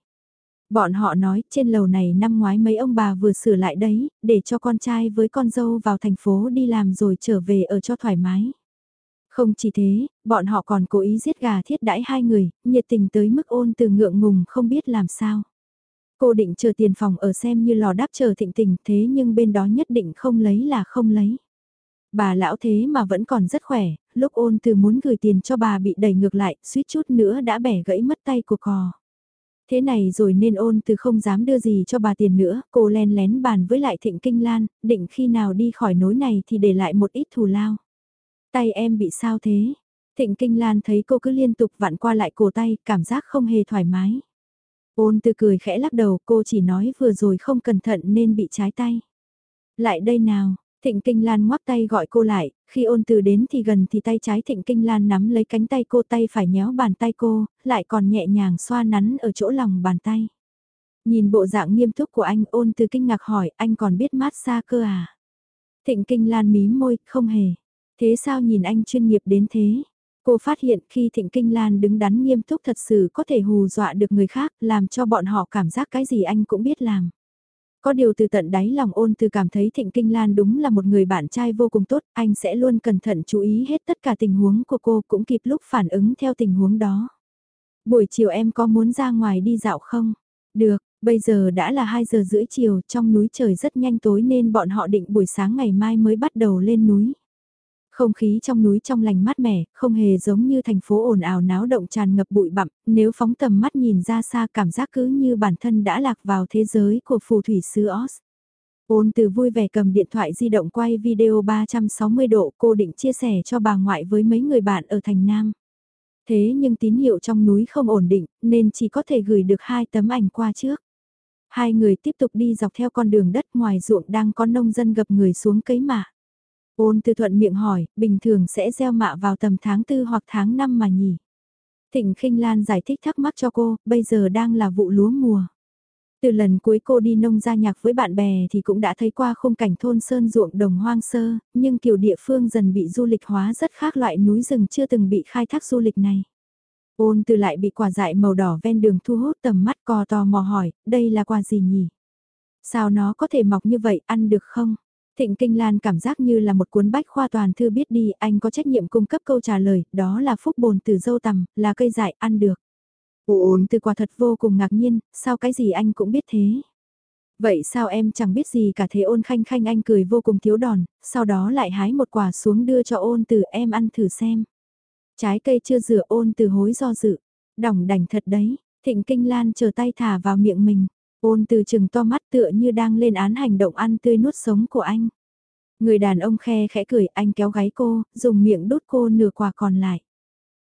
Bọn họ nói trên lầu này năm ngoái mấy ông bà vừa sửa lại đấy, để cho con trai với con dâu vào thành phố đi làm rồi trở về ở cho thoải mái. Không chỉ thế, bọn họ còn cố ý giết gà thiết đãi hai người, nhiệt tình tới mức ôn từ ngượng ngùng không biết làm sao. Cô định chờ tiền phòng ở xem như lò đáp chờ thịnh tình thế nhưng bên đó nhất định không lấy là không lấy. Bà lão thế mà vẫn còn rất khỏe, lúc ôn từ muốn gửi tiền cho bà bị đẩy ngược lại, suýt chút nữa đã bẻ gãy mất tay của cò. Thế này rồi nên ôn từ không dám đưa gì cho bà tiền nữa, cô len lén bàn với lại thịnh kinh lan, định khi nào đi khỏi nối này thì để lại một ít thù lao. Tay em bị sao thế? Thịnh kinh lan thấy cô cứ liên tục vặn qua lại cổ tay, cảm giác không hề thoải mái. Ôn từ cười khẽ lắc đầu, cô chỉ nói vừa rồi không cẩn thận nên bị trái tay. Lại đây nào, Thịnh Kinh Lan ngoắc tay gọi cô lại, khi ôn từ đến thì gần thì tay trái Thịnh Kinh Lan nắm lấy cánh tay cô tay phải nhéo bàn tay cô, lại còn nhẹ nhàng xoa nắn ở chỗ lòng bàn tay. Nhìn bộ dạng nghiêm túc của anh ôn từ kinh ngạc hỏi anh còn biết mát xa cơ à? Thịnh Kinh Lan mí môi, không hề. Thế sao nhìn anh chuyên nghiệp đến thế? Cô phát hiện khi Thịnh Kinh Lan đứng đắn nghiêm túc thật sự có thể hù dọa được người khác, làm cho bọn họ cảm giác cái gì anh cũng biết làm. Có điều từ tận đáy lòng ôn từ cảm thấy Thịnh Kinh Lan đúng là một người bạn trai vô cùng tốt, anh sẽ luôn cẩn thận chú ý hết tất cả tình huống của cô cũng kịp lúc phản ứng theo tình huống đó. Buổi chiều em có muốn ra ngoài đi dạo không? Được, bây giờ đã là 2 giờ rưỡi chiều, trong núi trời rất nhanh tối nên bọn họ định buổi sáng ngày mai mới bắt đầu lên núi. Không khí trong núi trong lành mát mẻ, không hề giống như thành phố ồn ào náo động tràn ngập bụi bặm, nếu phóng tầm mắt nhìn ra xa cảm giác cứ như bản thân đã lạc vào thế giới của phù thủy sư Oz. Ôn từ vui vẻ cầm điện thoại di động quay video 360 độ cô định chia sẻ cho bà ngoại với mấy người bạn ở thành Nam. Thế nhưng tín hiệu trong núi không ổn định nên chỉ có thể gửi được hai tấm ảnh qua trước. Hai người tiếp tục đi dọc theo con đường đất ngoài ruộng đang có nông dân gập người xuống cấy mạ. Ôn từ thuận miệng hỏi, bình thường sẽ gieo mạ vào tầm tháng 4 hoặc tháng 5 mà nhỉ? Thịnh khinh Lan giải thích thắc mắc cho cô, bây giờ đang là vụ lúa mùa. Từ lần cuối cô đi nông gia nhạc với bạn bè thì cũng đã thấy qua khung cảnh thôn sơn ruộng đồng hoang sơ, nhưng kiểu địa phương dần bị du lịch hóa rất khác loại núi rừng chưa từng bị khai thác du lịch này. Ôn từ lại bị quả dại màu đỏ ven đường thu hút tầm mắt cò tò mò hỏi, đây là quả gì nhỉ? Sao nó có thể mọc như vậy, ăn được không? Thịnh Kinh Lan cảm giác như là một cuốn bách khoa toàn thư biết đi, anh có trách nhiệm cung cấp câu trả lời, đó là phúc bồn từ dâu tằm, là cây dại, ăn được. Ôn từ quả thật vô cùng ngạc nhiên, sao cái gì anh cũng biết thế. Vậy sao em chẳng biết gì cả thế ôn khanh khanh anh cười vô cùng thiếu đòn, sau đó lại hái một quả xuống đưa cho ôn từ em ăn thử xem. Trái cây chưa rửa ôn từ hối do dự, đỏng đành thật đấy, thịnh kinh lan chờ tay thả vào miệng mình. Ôn từ chừng to mắt tựa như đang lên án hành động ăn tươi nuốt sống của anh. Người đàn ông khe khẽ cười anh kéo gáy cô, dùng miệng đút cô nửa quả còn lại.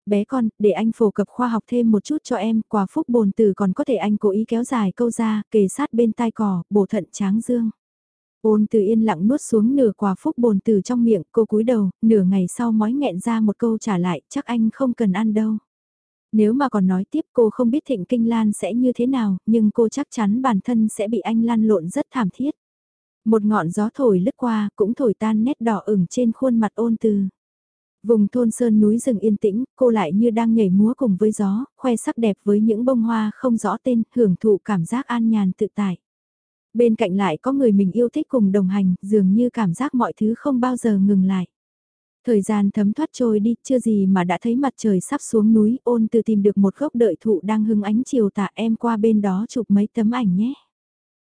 Bé con, để anh phổ cập khoa học thêm một chút cho em, quả phúc bồn từ còn có thể anh cố ý kéo dài câu ra, kề sát bên tai cỏ, bổ thận tráng dương. Ôn từ yên lặng nuốt xuống nửa quả phúc bồn từ trong miệng, cô cúi đầu, nửa ngày sau mói nghẹn ra một câu trả lại, chắc anh không cần ăn đâu. Nếu mà còn nói tiếp cô không biết Thịnh Kinh Lan sẽ như thế nào, nhưng cô chắc chắn bản thân sẽ bị anh lan lộn rất thảm thiết. Một ngọn gió thổi lướt qua cũng thổi tan nét đỏ ửng trên khuôn mặt ôn từ. Vùng thôn sơn núi rừng yên tĩnh, cô lại như đang nhảy múa cùng với gió, khoe sắc đẹp với những bông hoa không rõ tên, hưởng thụ cảm giác an nhàn tự tại. Bên cạnh lại có người mình yêu thích cùng đồng hành, dường như cảm giác mọi thứ không bao giờ ngừng lại. Thời gian thấm thoát trôi đi, chưa gì mà đã thấy mặt trời sắp xuống núi, ôn từ tìm được một gốc đợi thụ đang hưng ánh chiều tạ em qua bên đó chụp mấy tấm ảnh nhé.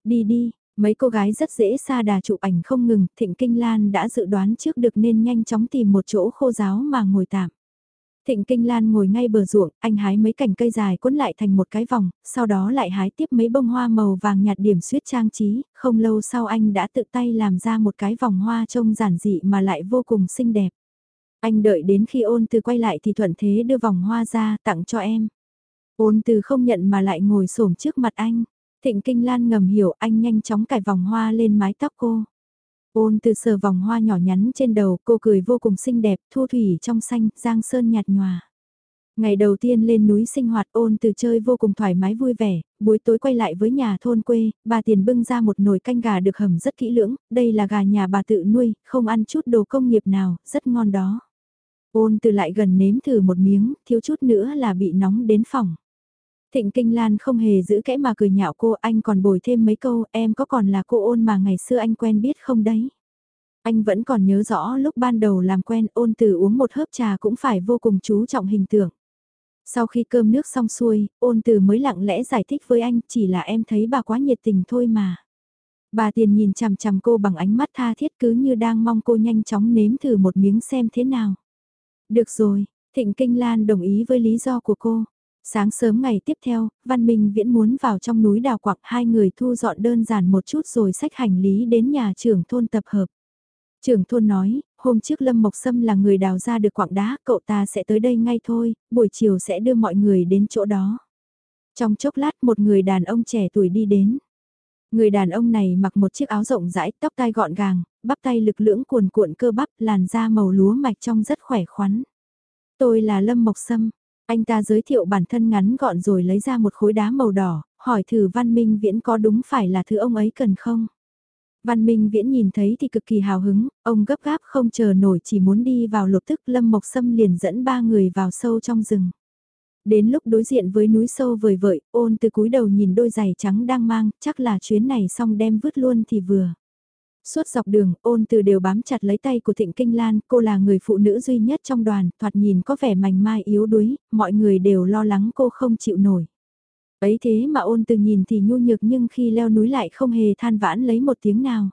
Đi đi, mấy cô gái rất dễ xa đà chụp ảnh không ngừng, Thịnh Kinh Lan đã dự đoán trước được nên nhanh chóng tìm một chỗ khô giáo mà ngồi tạm. Thịnh Kinh Lan ngồi ngay bờ ruộng, anh hái mấy cành cây dài cuốn lại thành một cái vòng, sau đó lại hái tiếp mấy bông hoa màu vàng nhạt điểm suyết trang trí, không lâu sau anh đã tự tay làm ra một cái vòng hoa trông giản dị mà lại vô cùng xinh đẹp. Anh đợi đến khi ôn từ quay lại thì thuận thế đưa vòng hoa ra tặng cho em. Ôn từ không nhận mà lại ngồi xổm trước mặt anh. Thịnh Kinh Lan ngầm hiểu anh nhanh chóng cài vòng hoa lên mái tóc cô. Ôn từ sờ vòng hoa nhỏ nhắn trên đầu cô cười vô cùng xinh đẹp, thu thủy trong xanh, giang sơn nhạt nhòa. Ngày đầu tiên lên núi sinh hoạt ôn từ chơi vô cùng thoải mái vui vẻ, buổi tối quay lại với nhà thôn quê, bà tiền bưng ra một nồi canh gà được hầm rất kỹ lưỡng, đây là gà nhà bà tự nuôi, không ăn chút đồ công nghiệp nào, rất ngon đó. Ôn từ lại gần nếm thử một miếng, thiếu chút nữa là bị nóng đến phòng. Thịnh Kinh Lan không hề giữ kẽ mà cười nhạo cô, anh còn bồi thêm mấy câu, em có còn là cô ôn mà ngày xưa anh quen biết không đấy. Anh vẫn còn nhớ rõ lúc ban đầu làm quen ôn từ uống một hớp trà cũng phải vô cùng chú trọng hình tượng. Sau khi cơm nước xong xuôi, ôn từ mới lặng lẽ giải thích với anh chỉ là em thấy bà quá nhiệt tình thôi mà. Bà tiền nhìn chằm chằm cô bằng ánh mắt tha thiết cứ như đang mong cô nhanh chóng nếm thử một miếng xem thế nào. Được rồi, Thịnh Kinh Lan đồng ý với lý do của cô. Sáng sớm ngày tiếp theo, Văn Minh Viễn muốn vào trong núi đào quặng hai người thu dọn đơn giản một chút rồi xách hành lý đến nhà trưởng thôn tập hợp. Trưởng thôn nói, hôm trước Lâm Mộc Sâm là người đào ra được quặng đá, cậu ta sẽ tới đây ngay thôi, buổi chiều sẽ đưa mọi người đến chỗ đó. Trong chốc lát một người đàn ông trẻ tuổi đi đến. Người đàn ông này mặc một chiếc áo rộng rãi, tóc tai gọn gàng, bắp tay lực lưỡng cuồn cuộn cơ bắp, làn da màu lúa mạch trong rất khỏe khoắn. Tôi là Lâm Mộc Sâm. Anh ta giới thiệu bản thân ngắn gọn rồi lấy ra một khối đá màu đỏ, hỏi thử Văn Minh Viễn có đúng phải là thứ ông ấy cần không? Văn Minh Viễn nhìn thấy thì cực kỳ hào hứng, ông gấp gáp không chờ nổi chỉ muốn đi vào lục tức Lâm Mộc Sâm liền dẫn ba người vào sâu trong rừng. Đến lúc đối diện với núi sâu vời vợi, ôn từ cúi đầu nhìn đôi giày trắng đang mang, chắc là chuyến này xong đem vứt luôn thì vừa. Suốt dọc đường, ôn từ đều bám chặt lấy tay của Thịnh Kinh Lan, cô là người phụ nữ duy nhất trong đoàn, thoạt nhìn có vẻ mảnh mai yếu đuối, mọi người đều lo lắng cô không chịu nổi. Ấy thế mà ôn từ nhìn thì nhu nhược nhưng khi leo núi lại không hề than vãn lấy một tiếng nào.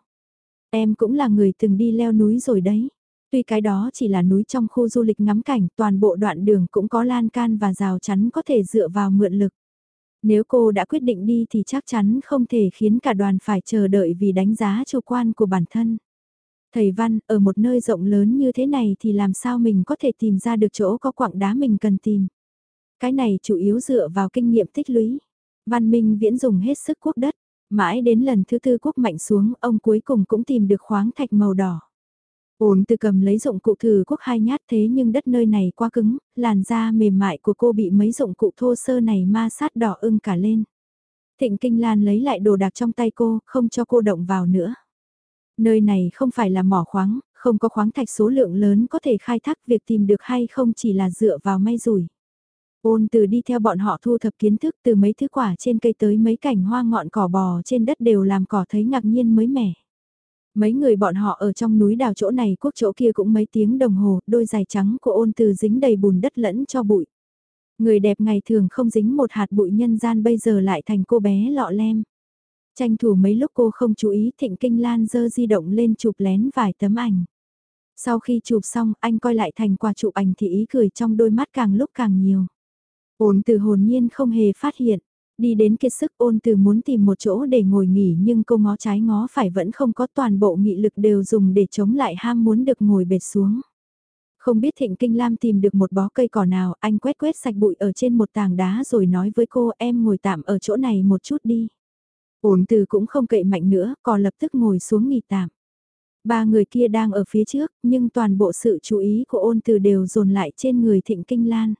Em cũng là người từng đi leo núi rồi đấy. Tuy cái đó chỉ là núi trong khu du lịch ngắm cảnh, toàn bộ đoạn đường cũng có lan can và rào chắn có thể dựa vào mượn lực. Nếu cô đã quyết định đi thì chắc chắn không thể khiến cả đoàn phải chờ đợi vì đánh giá chủ quan của bản thân. Thầy Văn, ở một nơi rộng lớn như thế này thì làm sao mình có thể tìm ra được chỗ có quặng đá mình cần tìm. Cái này chủ yếu dựa vào kinh nghiệm tích lũy. Văn Minh viễn dùng hết sức quốc đất. Mãi đến lần thứ tư quốc mạnh xuống, ông cuối cùng cũng tìm được khoáng thạch màu đỏ. Ôn từ cầm lấy dụng cụ thử quốc hai nhát thế nhưng đất nơi này quá cứng, làn da mềm mại của cô bị mấy dụng cụ thô sơ này ma sát đỏ ưng cả lên. Thịnh Kinh Lan lấy lại đồ đạc trong tay cô, không cho cô động vào nữa. Nơi này không phải là mỏ khoáng, không có khoáng thạch số lượng lớn có thể khai thác việc tìm được hay không chỉ là dựa vào may rủi. Ôn từ đi theo bọn họ thu thập kiến thức từ mấy thứ quả trên cây tới mấy cảnh hoa ngọn cỏ bò trên đất đều làm cỏ thấy ngạc nhiên mới mẻ. Mấy người bọn họ ở trong núi đào chỗ này quốc chỗ kia cũng mấy tiếng đồng hồ, đôi giày trắng của ôn từ dính đầy bùn đất lẫn cho bụi. Người đẹp ngày thường không dính một hạt bụi nhân gian bây giờ lại thành cô bé lọ lem. Tranh thủ mấy lúc cô không chú ý thịnh kinh lan dơ di động lên chụp lén vài tấm ảnh. Sau khi chụp xong anh coi lại thành quả chụp ảnh thì ý cười trong đôi mắt càng lúc càng nhiều. Ôn từ hồn nhiên không hề phát hiện. Đi đến kiệt sức ôn từ muốn tìm một chỗ để ngồi nghỉ nhưng cô ngó trái ngó phải vẫn không có toàn bộ nghị lực đều dùng để chống lại ham muốn được ngồi bệt xuống. Không biết Thịnh Kinh Lam tìm được một bó cây cỏ nào, anh quét quét sạch bụi ở trên một tảng đá rồi nói với cô em ngồi tạm ở chỗ này một chút đi. Ôn từ cũng không cậy mạnh nữa, còn lập tức ngồi xuống nghỉ tạm. Ba người kia đang ở phía trước, nhưng toàn bộ sự chú ý của ôn từ đều dồn lại trên người Thịnh Kinh Lan.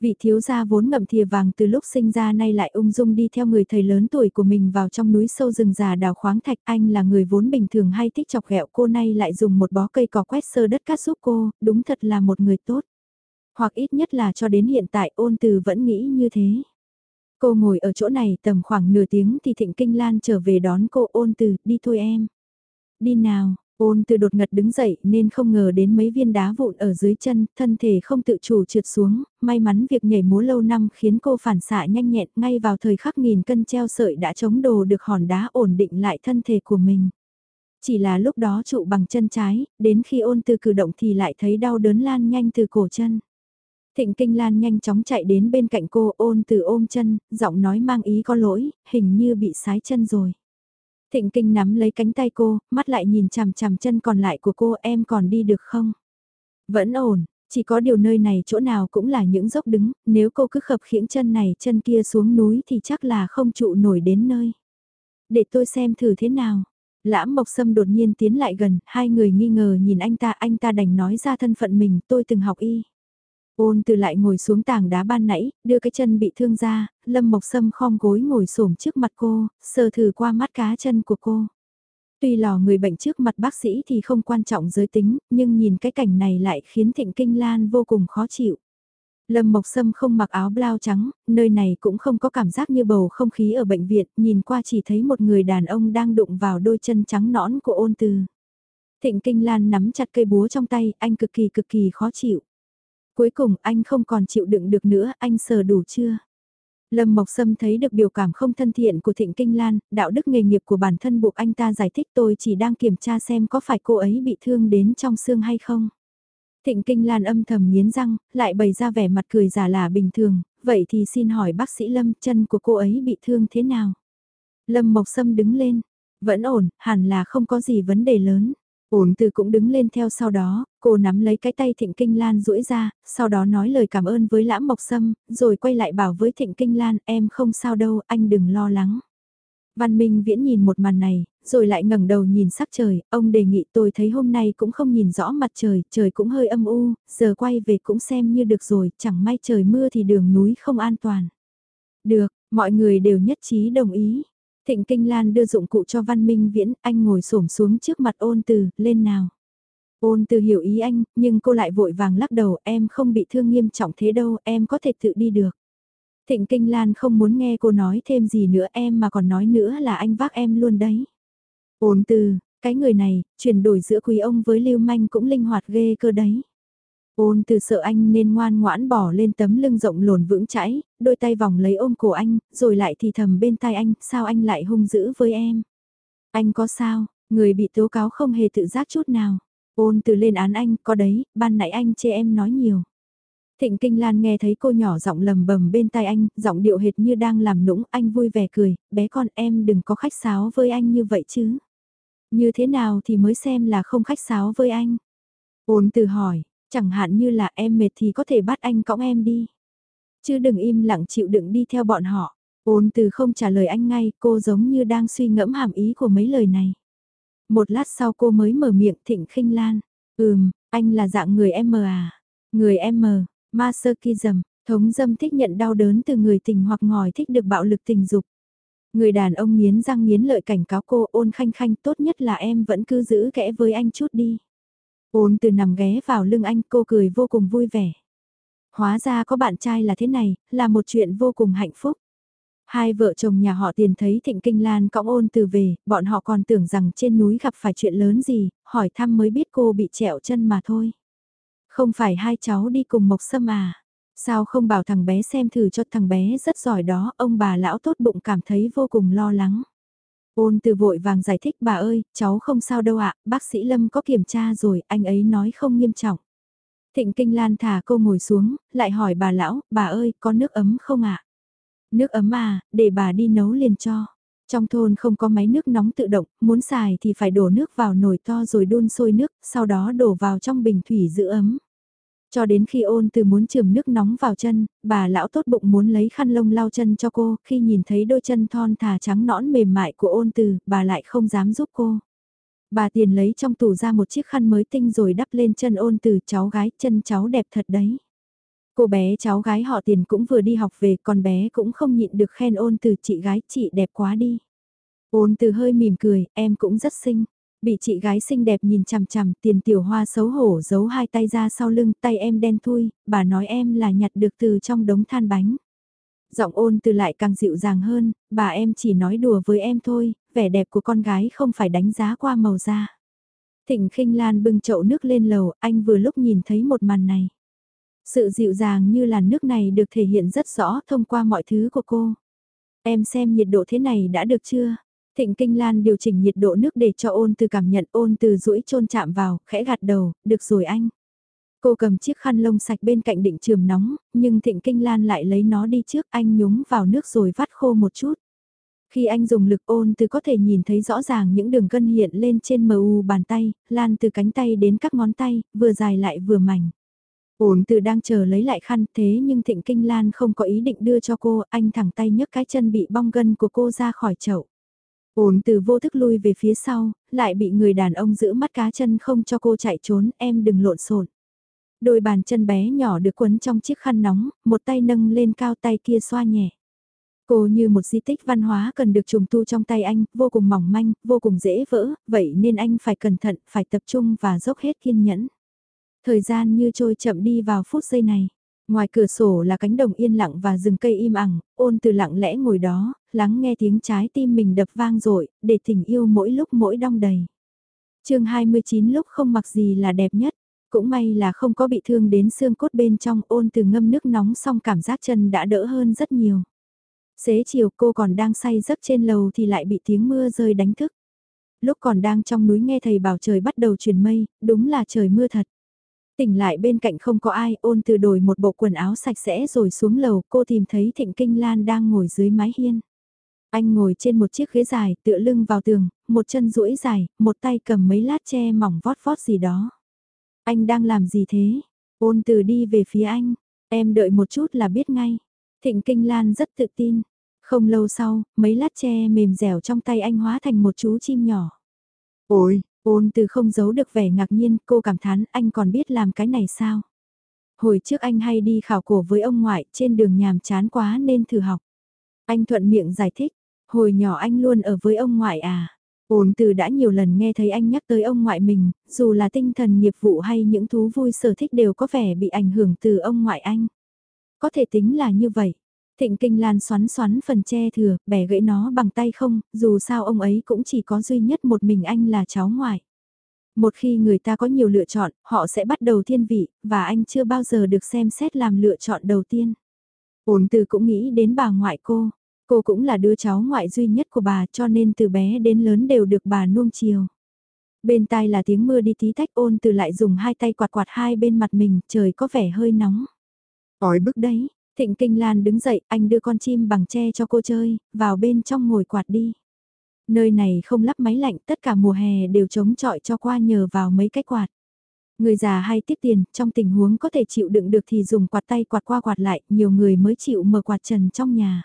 Vị thiếu gia vốn ngậm thìa vàng từ lúc sinh ra nay lại ung dung đi theo người thầy lớn tuổi của mình vào trong núi sâu rừng già đào khoáng thạch. Anh là người vốn bình thường hay thích chọc ghẹo cô nay lại dùng một bó cây cỏ quét sơ đất cát giúp cô, đúng thật là một người tốt. Hoặc ít nhất là cho đến hiện tại ôn từ vẫn nghĩ như thế. Cô ngồi ở chỗ này tầm khoảng nửa tiếng thì Thịnh Kinh Lan trở về đón cô ôn từ, đi thôi em. Đi nào, Ôn từ đột ngật đứng dậy nên không ngờ đến mấy viên đá vụn ở dưới chân, thân thể không tự chủ trượt xuống, may mắn việc nhảy múa lâu năm khiến cô phản xạ nhanh nhẹn ngay vào thời khắc nghìn cân treo sợi đã chống đồ được hòn đá ổn định lại thân thể của mình. Chỉ là lúc đó trụ bằng chân trái, đến khi ôn từ cử động thì lại thấy đau đớn lan nhanh từ cổ chân. Thịnh Kinh Lan nhanh chóng chạy đến bên cạnh cô ôn từ ôm chân, giọng nói mang ý có lỗi, hình như bị sái chân rồi. Thịnh kinh nắm lấy cánh tay cô, mắt lại nhìn chằm chằm chân còn lại của cô em còn đi được không? Vẫn ổn, chỉ có điều nơi này chỗ nào cũng là những dốc đứng, nếu cô cứ khập khiễng chân này chân kia xuống núi thì chắc là không trụ nổi đến nơi. Để tôi xem thử thế nào. Lãm Mộc Sâm đột nhiên tiến lại gần, hai người nghi ngờ nhìn anh ta, anh ta đành nói ra thân phận mình, tôi từng học y. Ôn từ lại ngồi xuống tảng đá ban nãy, đưa cái chân bị thương ra, Lâm Mộc Sâm khom gối ngồi xổm trước mặt cô, sờ thử qua mắt cá chân của cô. Tuy lò người bệnh trước mặt bác sĩ thì không quan trọng giới tính, nhưng nhìn cái cảnh này lại khiến Thịnh Kinh Lan vô cùng khó chịu. Lâm Mộc Sâm không mặc áo blau trắng, nơi này cũng không có cảm giác như bầu không khí ở bệnh viện, nhìn qua chỉ thấy một người đàn ông đang đụng vào đôi chân trắng nõn của ôn từ. Thịnh Kinh Lan nắm chặt cây búa trong tay, anh cực kỳ cực kỳ khó chịu. Cuối cùng anh không còn chịu đựng được nữa, anh sờ đủ chưa? Lâm Mộc Sâm thấy được biểu cảm không thân thiện của Thịnh Kinh Lan, đạo đức nghề nghiệp của bản thân buộc anh ta giải thích tôi chỉ đang kiểm tra xem có phải cô ấy bị thương đến trong xương hay không. Thịnh Kinh Lan âm thầm nghiến răng, lại bày ra vẻ mặt cười giả là bình thường, vậy thì xin hỏi bác sĩ Lâm chân của cô ấy bị thương thế nào? Lâm Mộc Sâm đứng lên, vẫn ổn, hẳn là không có gì vấn đề lớn. Ổn từ cũng đứng lên theo sau đó, cô nắm lấy cái tay Thịnh Kinh Lan duỗi ra, sau đó nói lời cảm ơn với Lãm Mộc Sâm, rồi quay lại bảo với Thịnh Kinh Lan em không sao đâu, anh đừng lo lắng. Văn Minh Viễn nhìn một màn này, rồi lại ngẩng đầu nhìn sắc trời, ông đề nghị tôi thấy hôm nay cũng không nhìn rõ mặt trời, trời cũng hơi âm u, giờ quay về cũng xem như được rồi, chẳng may trời mưa thì đường núi không an toàn. Được, mọi người đều nhất trí đồng ý. Thịnh Kinh Lan đưa dụng cụ cho Văn Minh Viễn, anh ngồi xổm xuống trước mặt ôn từ, lên nào. Ôn từ hiểu ý anh, nhưng cô lại vội vàng lắc đầu, em không bị thương nghiêm trọng thế đâu, em có thể tự đi được. Thịnh Kinh Lan không muốn nghe cô nói thêm gì nữa em mà còn nói nữa là anh vác em luôn đấy. Ôn từ, cái người này, chuyển đổi giữa quý ông với lưu manh cũng linh hoạt ghê cơ đấy. Ôn từ sợ anh nên ngoan ngoãn bỏ lên tấm lưng rộng lồn vững chãi, đôi tay vòng lấy ôm cổ anh, rồi lại thì thầm bên tai anh, sao anh lại hung dữ với em? Anh có sao, người bị tố cáo không hề tự giác chút nào. Ôn từ lên án anh, có đấy, ban nãy anh chê em nói nhiều. Thịnh Kinh Lan nghe thấy cô nhỏ giọng lầm bầm bên tai anh, giọng điệu hệt như đang làm nũng, anh vui vẻ cười, bé con em đừng có khách sáo với anh như vậy chứ. Như thế nào thì mới xem là không khách sáo với anh? Ôn từ hỏi, chẳng hạn như là em mệt thì có thể bắt anh cõng em đi. Chứ đừng im lặng chịu đựng đi theo bọn họ. Ôn từ không trả lời anh ngay, cô giống như đang suy ngẫm hàm ý của mấy lời này. Một lát sau cô mới mở miệng thịnh khinh lan. Ừm, anh là dạng người M à? Người M, Masochism, thống dâm thích nhận đau đớn từ người tình hoặc ngòi thích được bạo lực tình dục. Người đàn ông nghiến răng nghiến lợi cảnh cáo cô ôn khanh khanh tốt nhất là em vẫn cứ giữ kẽ với anh chút đi. Ôn từ nằm ghé vào lưng anh cô cười vô cùng vui vẻ. Hóa ra có bạn trai là thế này, là một chuyện vô cùng hạnh phúc. Hai vợ chồng nhà họ tiền thấy Thịnh Kinh Lan cõng ôn từ về, bọn họ còn tưởng rằng trên núi gặp phải chuyện lớn gì, hỏi thăm mới biết cô bị trẹo chân mà thôi. Không phải hai cháu đi cùng Mộc Sâm à? Sao không bảo thằng bé xem thử cho thằng bé rất giỏi đó, ông bà lão tốt bụng cảm thấy vô cùng lo lắng. Ôn từ vội vàng giải thích bà ơi, cháu không sao đâu ạ, bác sĩ Lâm có kiểm tra rồi, anh ấy nói không nghiêm trọng. Thịnh Kinh Lan thả cô ngồi xuống, lại hỏi bà lão, bà ơi, có nước ấm không ạ? Nước ấm à, để bà đi nấu liền cho. Trong thôn không có máy nước nóng tự động, muốn xài thì phải đổ nước vào nồi to rồi đun sôi nước, sau đó đổ vào trong bình thủy giữ ấm. Cho đến khi ôn từ muốn trường nước nóng vào chân, bà lão tốt bụng muốn lấy khăn lông lau chân cho cô, khi nhìn thấy đôi chân thon thả trắng nõn mềm mại của ôn từ, bà lại không dám giúp cô. Bà tiền lấy trong tủ ra một chiếc khăn mới tinh rồi đắp lên chân ôn từ cháu gái, chân cháu đẹp thật đấy. Cô bé cháu gái họ tiền cũng vừa đi học về, con bé cũng không nhịn được khen ôn từ chị gái, chị đẹp quá đi. Ôn từ hơi mỉm cười, em cũng rất xinh. Bị chị gái xinh đẹp nhìn chằm chằm, tiền tiểu hoa xấu hổ giấu hai tay ra sau lưng, tay em đen thui, bà nói em là nhặt được từ trong đống than bánh. Giọng ôn từ lại càng dịu dàng hơn, bà em chỉ nói đùa với em thôi, vẻ đẹp của con gái không phải đánh giá qua màu da. Thịnh khinh Lan bưng chậu nước lên lầu, anh vừa lúc nhìn thấy một màn này. Sự dịu dàng như làn nước này được thể hiện rất rõ thông qua mọi thứ của cô. Em xem nhiệt độ thế này đã được chưa? Thịnh Kinh Lan điều chỉnh nhiệt độ nước để cho ôn từ cảm nhận ôn từ rũi chôn chạm vào, khẽ gạt đầu, được rồi anh. Cô cầm chiếc khăn lông sạch bên cạnh định trường nóng, nhưng Thịnh Kinh Lan lại lấy nó đi trước anh nhúng vào nước rồi vắt khô một chút. Khi anh dùng lực ôn từ có thể nhìn thấy rõ ràng những đường gân hiện lên trên mờ u bàn tay, lan từ cánh tay đến các ngón tay, vừa dài lại vừa mảnh. Ôn từ đang chờ lấy lại khăn thế nhưng thịnh kinh lan không có ý định đưa cho cô, anh thẳng tay nhấc cái chân bị bong gân của cô ra khỏi chậu. Ôn từ vô thức lui về phía sau, lại bị người đàn ông giữ mắt cá chân không cho cô chạy trốn, em đừng lộn xộn. Đôi bàn chân bé nhỏ được quấn trong chiếc khăn nóng, một tay nâng lên cao tay kia xoa nhẹ. Cô như một di tích văn hóa cần được trùng tu trong tay anh, vô cùng mỏng manh, vô cùng dễ vỡ, vậy nên anh phải cẩn thận, phải tập trung và dốc hết kiên nhẫn. Thời gian như trôi chậm đi vào phút giây này. Ngoài cửa sổ là cánh đồng yên lặng và rừng cây im ẳng, ôn từ lặng lẽ ngồi đó, lắng nghe tiếng trái tim mình đập vang dội để tình yêu mỗi lúc mỗi đong đầy. chương 29 lúc không mặc gì là đẹp nhất, cũng may là không có bị thương đến xương cốt bên trong ôn từ ngâm nước nóng xong cảm giác chân đã đỡ hơn rất nhiều. Xế chiều cô còn đang say giấc trên lầu thì lại bị tiếng mưa rơi đánh thức. Lúc còn đang trong núi nghe thầy bảo trời bắt đầu chuyển mây, đúng là trời mưa thật. Tỉnh lại bên cạnh không có ai, ôn từ đổi một bộ quần áo sạch sẽ rồi xuống lầu, cô tìm thấy Thịnh Kinh Lan đang ngồi dưới mái hiên. Anh ngồi trên một chiếc ghế dài, tựa lưng vào tường, một chân duỗi dài, một tay cầm mấy lát tre mỏng vót vót gì đó. Anh đang làm gì thế? Ôn từ đi về phía anh, em đợi một chút là biết ngay. Thịnh Kinh Lan rất tự tin. Không lâu sau, mấy lát tre mềm dẻo trong tay anh hóa thành một chú chim nhỏ. Ôi, ôn từ không giấu được vẻ ngạc nhiên, cô cảm thán anh còn biết làm cái này sao? Hồi trước anh hay đi khảo cổ với ông ngoại trên đường nhàm chán quá nên thử học. Anh thuận miệng giải thích, hồi nhỏ anh luôn ở với ông ngoại à. Ôn từ đã nhiều lần nghe thấy anh nhắc tới ông ngoại mình, dù là tinh thần nghiệp vụ hay những thú vui sở thích đều có vẻ bị ảnh hưởng từ ông ngoại anh. Có thể tính là như vậy. Thịnh Kinh Lan xoắn xoắn phần che thừa, bẻ gãy nó bằng tay không, dù sao ông ấy cũng chỉ có duy nhất một mình anh là cháu ngoại. Một khi người ta có nhiều lựa chọn, họ sẽ bắt đầu thiên vị, và anh chưa bao giờ được xem xét làm lựa chọn đầu tiên. Ổn từ cũng nghĩ đến bà ngoại cô. Cô cũng là đứa cháu ngoại duy nhất của bà cho nên từ bé đến lớn đều được bà nuông chiều. Bên tai là tiếng mưa đi tí tách ôn từ lại dùng hai tay quạt quạt hai bên mặt mình, trời có vẻ hơi nóng. Ói bức đấy, Thịnh Kinh Lan đứng dậy, anh đưa con chim bằng tre cho cô chơi, vào bên trong ngồi quạt đi. Nơi này không lắp máy lạnh, tất cả mùa hè đều chống chọi cho qua nhờ vào mấy cái quạt. Người già hay tiếp tiền, trong tình huống có thể chịu đựng được thì dùng quạt tay quạt qua quạt lại, nhiều người mới chịu mở quạt trần trong nhà.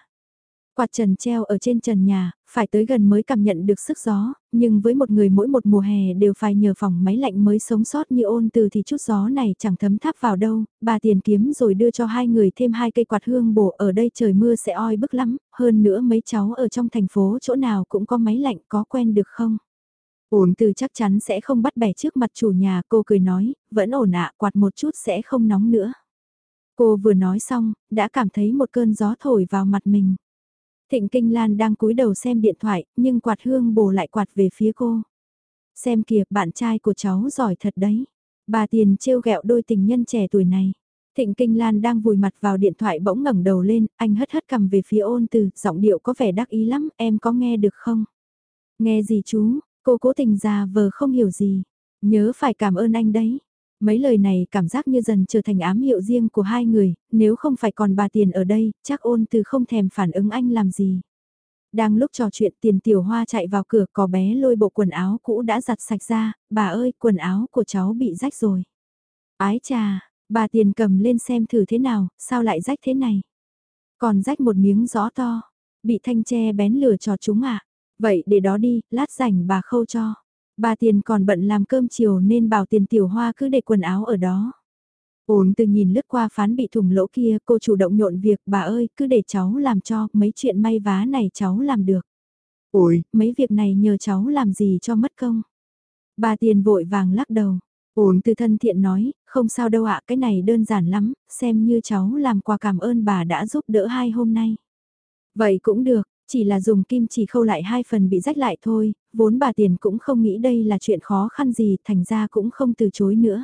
Quạt trần treo ở trên trần nhà, phải tới gần mới cảm nhận được sức gió, nhưng với một người mỗi một mùa hè đều phải nhờ phòng máy lạnh mới sống sót như ôn từ thì chút gió này chẳng thấm tháp vào đâu, bà tiền kiếm rồi đưa cho hai người thêm hai cây quạt hương bổ ở đây trời mưa sẽ oi bức lắm, hơn nữa mấy cháu ở trong thành phố chỗ nào cũng có máy lạnh có quen được không? Ôn từ chắc chắn sẽ không bắt bẻ trước mặt chủ nhà cô cười nói, vẫn ổn ạ quạt một chút sẽ không nóng nữa. Cô vừa nói xong, đã cảm thấy một cơn gió thổi vào mặt mình. Thịnh Kinh Lan đang cúi đầu xem điện thoại, nhưng quạt hương bồ lại quạt về phía cô. Xem kìa, bạn trai của cháu giỏi thật đấy. Bà Tiền trêu ghẹo đôi tình nhân trẻ tuổi này. Thịnh Kinh Lan đang vùi mặt vào điện thoại bỗng ngẩng đầu lên, anh hất hất cầm về phía ôn từ, giọng điệu có vẻ đắc ý lắm, em có nghe được không? Nghe gì chú, cô cố tình già vờ không hiểu gì. Nhớ phải cảm ơn anh đấy. Mấy lời này cảm giác như dần trở thành ám hiệu riêng của hai người, nếu không phải còn bà tiền ở đây, chắc ôn từ không thèm phản ứng anh làm gì. Đang lúc trò chuyện tiền tiểu hoa chạy vào cửa có bé lôi bộ quần áo cũ đã giặt sạch ra, bà ơi quần áo của cháu bị rách rồi. Ái chà, bà tiền cầm lên xem thử thế nào, sao lại rách thế này. Còn rách một miếng gió to, bị thanh tre bén lửa cho chúng ạ. À? Vậy để đó đi, lát rảnh bà khâu cho. Bà tiền còn bận làm cơm chiều nên bảo tiền tiểu hoa cứ để quần áo ở đó. Ôn từ nhìn lướt qua phán bị thủng lỗ kia, cô chủ động nhộn việc, bà ơi, cứ để cháu làm cho, mấy chuyện may vá này cháu làm được. Ôi, mấy việc này nhờ cháu làm gì cho mất công. Bà tiền vội vàng lắc đầu. Ôn từ thân thiện nói, không sao đâu ạ, cái này đơn giản lắm, xem như cháu làm quà cảm ơn bà đã giúp đỡ hai hôm nay. Vậy cũng được, chỉ là dùng kim chỉ khâu lại hai phần bị rách lại thôi, vốn bà tiền cũng không nghĩ đây là chuyện khó khăn gì, thành ra cũng không từ chối nữa.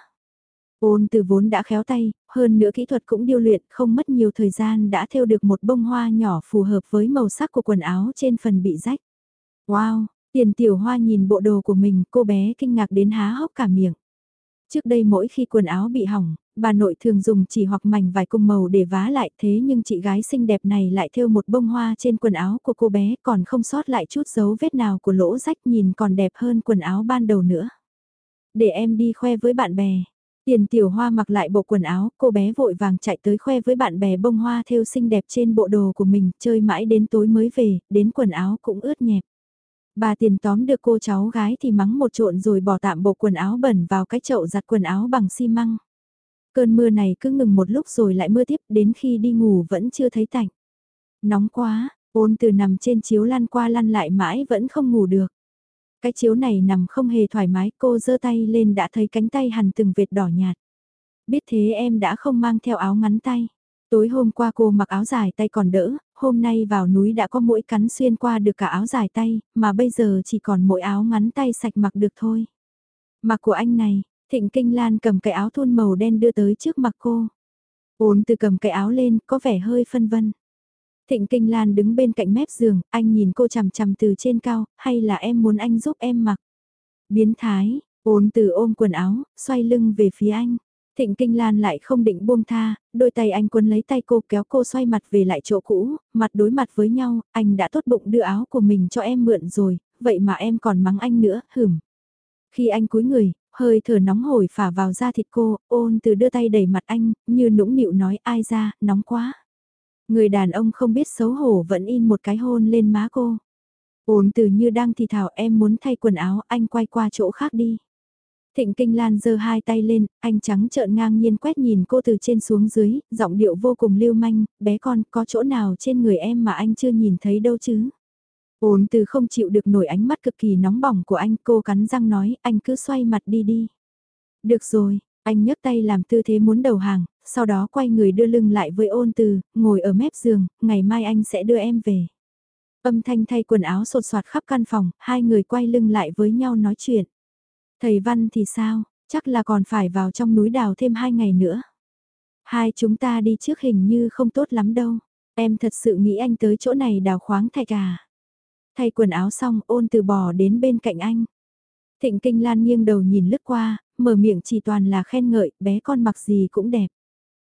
Ôn từ vốn đã khéo tay, hơn nữa kỹ thuật cũng điêu luyện, không mất nhiều thời gian đã thêu được một bông hoa nhỏ phù hợp với màu sắc của quần áo trên phần bị rách. Wow, tiền tiểu hoa nhìn bộ đồ của mình, cô bé kinh ngạc đến há hốc cả miệng. Trước đây mỗi khi quần áo bị hỏng, bà nội thường dùng chỉ hoặc mảnh vải cùng màu để vá lại thế nhưng chị gái xinh đẹp này lại thêu một bông hoa trên quần áo của cô bé còn không sót lại chút dấu vết nào của lỗ rách nhìn còn đẹp hơn quần áo ban đầu nữa. Để em đi khoe với bạn bè. Tiền tiểu hoa mặc lại bộ quần áo, cô bé vội vàng chạy tới khoe với bạn bè bông hoa thêu xinh đẹp trên bộ đồ của mình, chơi mãi đến tối mới về, đến quần áo cũng ướt nhẹp. Bà tiền tóm được cô cháu gái thì mắng một trộn rồi bỏ tạm bộ quần áo bẩn vào cái chậu giặt quần áo bằng xi măng. Cơn mưa này cứ ngừng một lúc rồi lại mưa tiếp đến khi đi ngủ vẫn chưa thấy tạnh. Nóng quá, ôn từ nằm trên chiếu lăn qua lăn lại mãi vẫn không ngủ được. Cái chiếu này nằm không hề thoải mái cô giơ tay lên đã thấy cánh tay hằn từng vệt đỏ nhạt. Biết thế em đã không mang theo áo ngắn tay. Tối hôm qua cô mặc áo dài tay còn đỡ, hôm nay vào núi đã có mũi cắn xuyên qua được cả áo dài tay, mà bây giờ chỉ còn mỗi áo ngắn tay sạch mặc được thôi. Mặc của anh này, Thịnh Kinh Lan cầm cái áo thun màu đen đưa tới trước mặt cô. Ôn từ cầm cái áo lên, có vẻ hơi phân vân. Thịnh Kinh Lan đứng bên cạnh mép giường, anh nhìn cô chằm chằm từ trên cao, hay là em muốn anh giúp em mặc? Biến thái, ôn từ ôm quần áo, xoay lưng về phía anh. Thịnh Kinh Lan lại không định buông tha, đôi tay anh quấn lấy tay cô kéo cô xoay mặt về lại chỗ cũ, mặt đối mặt với nhau, anh đã tốt bụng đưa áo của mình cho em mượn rồi, vậy mà em còn mắng anh nữa, hửm. Khi anh cúi người, hơi thở nóng hổi phả vào da thịt cô, ôn từ đưa tay đẩy mặt anh, như nũng nịu nói ai ra, nóng quá. Người đàn ông không biết xấu hổ vẫn in một cái hôn lên má cô. Ôn từ như đang thì thảo em muốn thay quần áo, anh quay qua chỗ khác đi. Thịnh Kinh Lan giơ hai tay lên, anh trắng trợn ngang nhiên quét nhìn cô từ trên xuống dưới, giọng điệu vô cùng lưu manh, bé con có chỗ nào trên người em mà anh chưa nhìn thấy đâu chứ. Ôn từ không chịu được nổi ánh mắt cực kỳ nóng bỏng của anh, cô cắn răng nói, anh cứ xoay mặt đi đi. Được rồi, anh nhấc tay làm tư thế muốn đầu hàng, sau đó quay người đưa lưng lại với ôn từ, ngồi ở mép giường, ngày mai anh sẽ đưa em về. Âm thanh thay quần áo sột soạt khắp căn phòng, hai người quay lưng lại với nhau nói chuyện. Thầy Văn thì sao, chắc là còn phải vào trong núi đào thêm hai ngày nữa. Hai chúng ta đi trước hình như không tốt lắm đâu. Em thật sự nghĩ anh tới chỗ này đào khoáng thạch à. Thay quần áo xong ôn từ bò đến bên cạnh anh. Thịnh Kinh Lan nghiêng đầu nhìn lướt qua, mở miệng chỉ toàn là khen ngợi, bé con mặc gì cũng đẹp.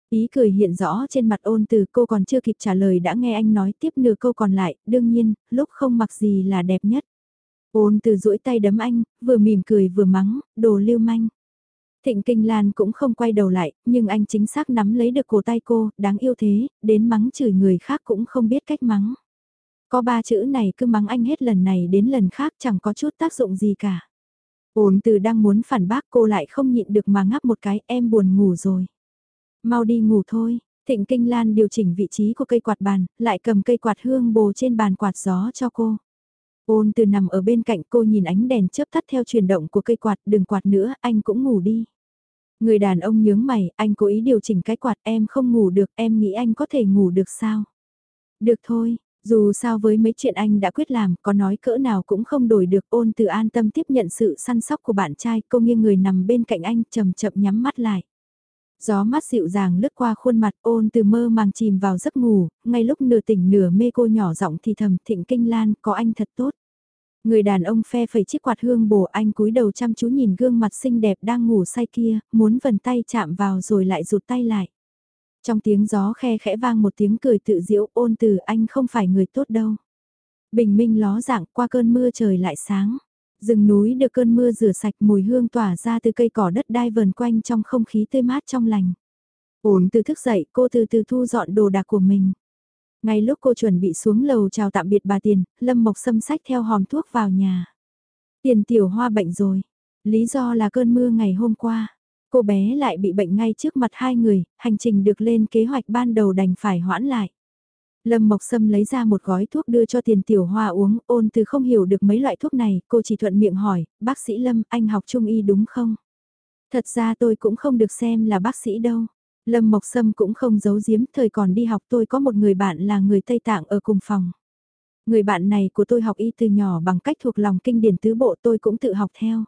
Ý cười hiện rõ trên mặt ôn từ cô còn chưa kịp trả lời đã nghe anh nói tiếp nửa câu còn lại, đương nhiên, lúc không mặc gì là đẹp nhất. Ôn từ duỗi tay đấm anh, vừa mỉm cười vừa mắng, đồ lưu manh. Thịnh Kinh Lan cũng không quay đầu lại, nhưng anh chính xác nắm lấy được cổ tay cô, đáng yêu thế, đến mắng chửi người khác cũng không biết cách mắng. Có ba chữ này cứ mắng anh hết lần này đến lần khác chẳng có chút tác dụng gì cả. Ôn từ đang muốn phản bác cô lại không nhịn được mà ngáp một cái em buồn ngủ rồi. Mau đi ngủ thôi, Thịnh Kinh Lan điều chỉnh vị trí của cây quạt bàn, lại cầm cây quạt hương bồ trên bàn quạt gió cho cô. Ôn từ nằm ở bên cạnh cô nhìn ánh đèn chớp tắt theo chuyển động của cây quạt, đừng quạt nữa, anh cũng ngủ đi. Người đàn ông nhướng mày, anh cố ý điều chỉnh cái quạt em không ngủ được, em nghĩ anh có thể ngủ được sao? Được thôi, dù sao với mấy chuyện anh đã quyết làm, có nói cỡ nào cũng không đổi được ôn từ an tâm tiếp nhận sự săn sóc của bạn trai, cô nghiêng người nằm bên cạnh anh chậm chậm nhắm mắt lại. Gió mát dịu dàng lướt qua khuôn mặt ôn từ mơ màng chìm vào giấc ngủ, ngay lúc nửa tỉnh nửa mê cô nhỏ giọng thì thầm thịnh kinh lan có anh thật tốt. Người đàn ông phe phẩy chiếc quạt hương bổ anh cúi đầu chăm chú nhìn gương mặt xinh đẹp đang ngủ say kia, muốn vần tay chạm vào rồi lại rụt tay lại. Trong tiếng gió khe khẽ vang một tiếng cười tự diễu ôn từ anh không phải người tốt đâu. Bình minh ló dạng qua cơn mưa trời lại sáng. Rừng núi được cơn mưa rửa sạch mùi hương tỏa ra từ cây cỏ đất đai vờn quanh trong không khí tươi mát trong lành. Ổn từ thức dậy cô từ từ thu dọn đồ đạc của mình. Ngay lúc cô chuẩn bị xuống lầu chào tạm biệt bà Tiền, Lâm Mộc xâm sách theo hòm thuốc vào nhà. Tiền tiểu hoa bệnh rồi. Lý do là cơn mưa ngày hôm qua. Cô bé lại bị bệnh ngay trước mặt hai người, hành trình được lên kế hoạch ban đầu đành phải hoãn lại. Lâm Mộc Sâm lấy ra một gói thuốc đưa cho tiền tiểu hoa uống, ôn từ không hiểu được mấy loại thuốc này, cô chỉ thuận miệng hỏi, bác sĩ Lâm, anh học trung y đúng không? Thật ra tôi cũng không được xem là bác sĩ đâu. Lâm Mộc Sâm cũng không giấu giếm, thời còn đi học tôi có một người bạn là người Tây Tạng ở cùng phòng. Người bạn này của tôi học y từ nhỏ bằng cách thuộc lòng kinh điển tứ bộ tôi cũng tự học theo.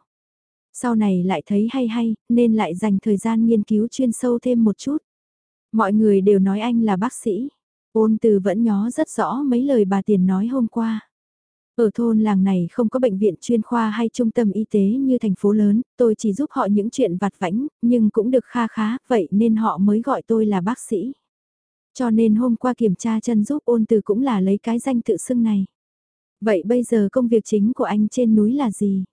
Sau này lại thấy hay hay, nên lại dành thời gian nghiên cứu chuyên sâu thêm một chút. Mọi người đều nói anh là bác sĩ. Ôn từ vẫn nhó rất rõ mấy lời bà Tiền nói hôm qua. Ở thôn làng này không có bệnh viện chuyên khoa hay trung tâm y tế như thành phố lớn, tôi chỉ giúp họ những chuyện vặt vãnh, nhưng cũng được kha khá, vậy nên họ mới gọi tôi là bác sĩ. Cho nên hôm qua kiểm tra chân giúp ôn từ cũng là lấy cái danh tự xưng này. Vậy bây giờ công việc chính của anh trên núi là gì?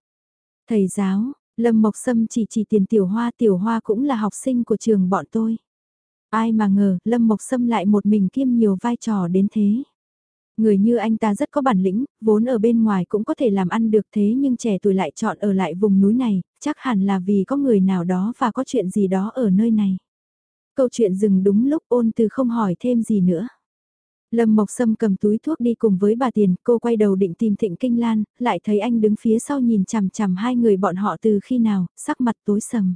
Thầy giáo, Lâm Mộc Sâm chỉ chỉ tiền tiểu hoa, tiểu hoa cũng là học sinh của trường bọn tôi. Ai mà ngờ, Lâm Mộc Sâm lại một mình kiêm nhiều vai trò đến thế. Người như anh ta rất có bản lĩnh, vốn ở bên ngoài cũng có thể làm ăn được thế nhưng trẻ tuổi lại chọn ở lại vùng núi này, chắc hẳn là vì có người nào đó và có chuyện gì đó ở nơi này. Câu chuyện dừng đúng lúc ôn từ không hỏi thêm gì nữa. Lâm Mộc Sâm cầm túi thuốc đi cùng với bà Tiền, cô quay đầu định tìm Thịnh Kinh Lan, lại thấy anh đứng phía sau nhìn chằm chằm hai người bọn họ từ khi nào, sắc mặt tối sầm.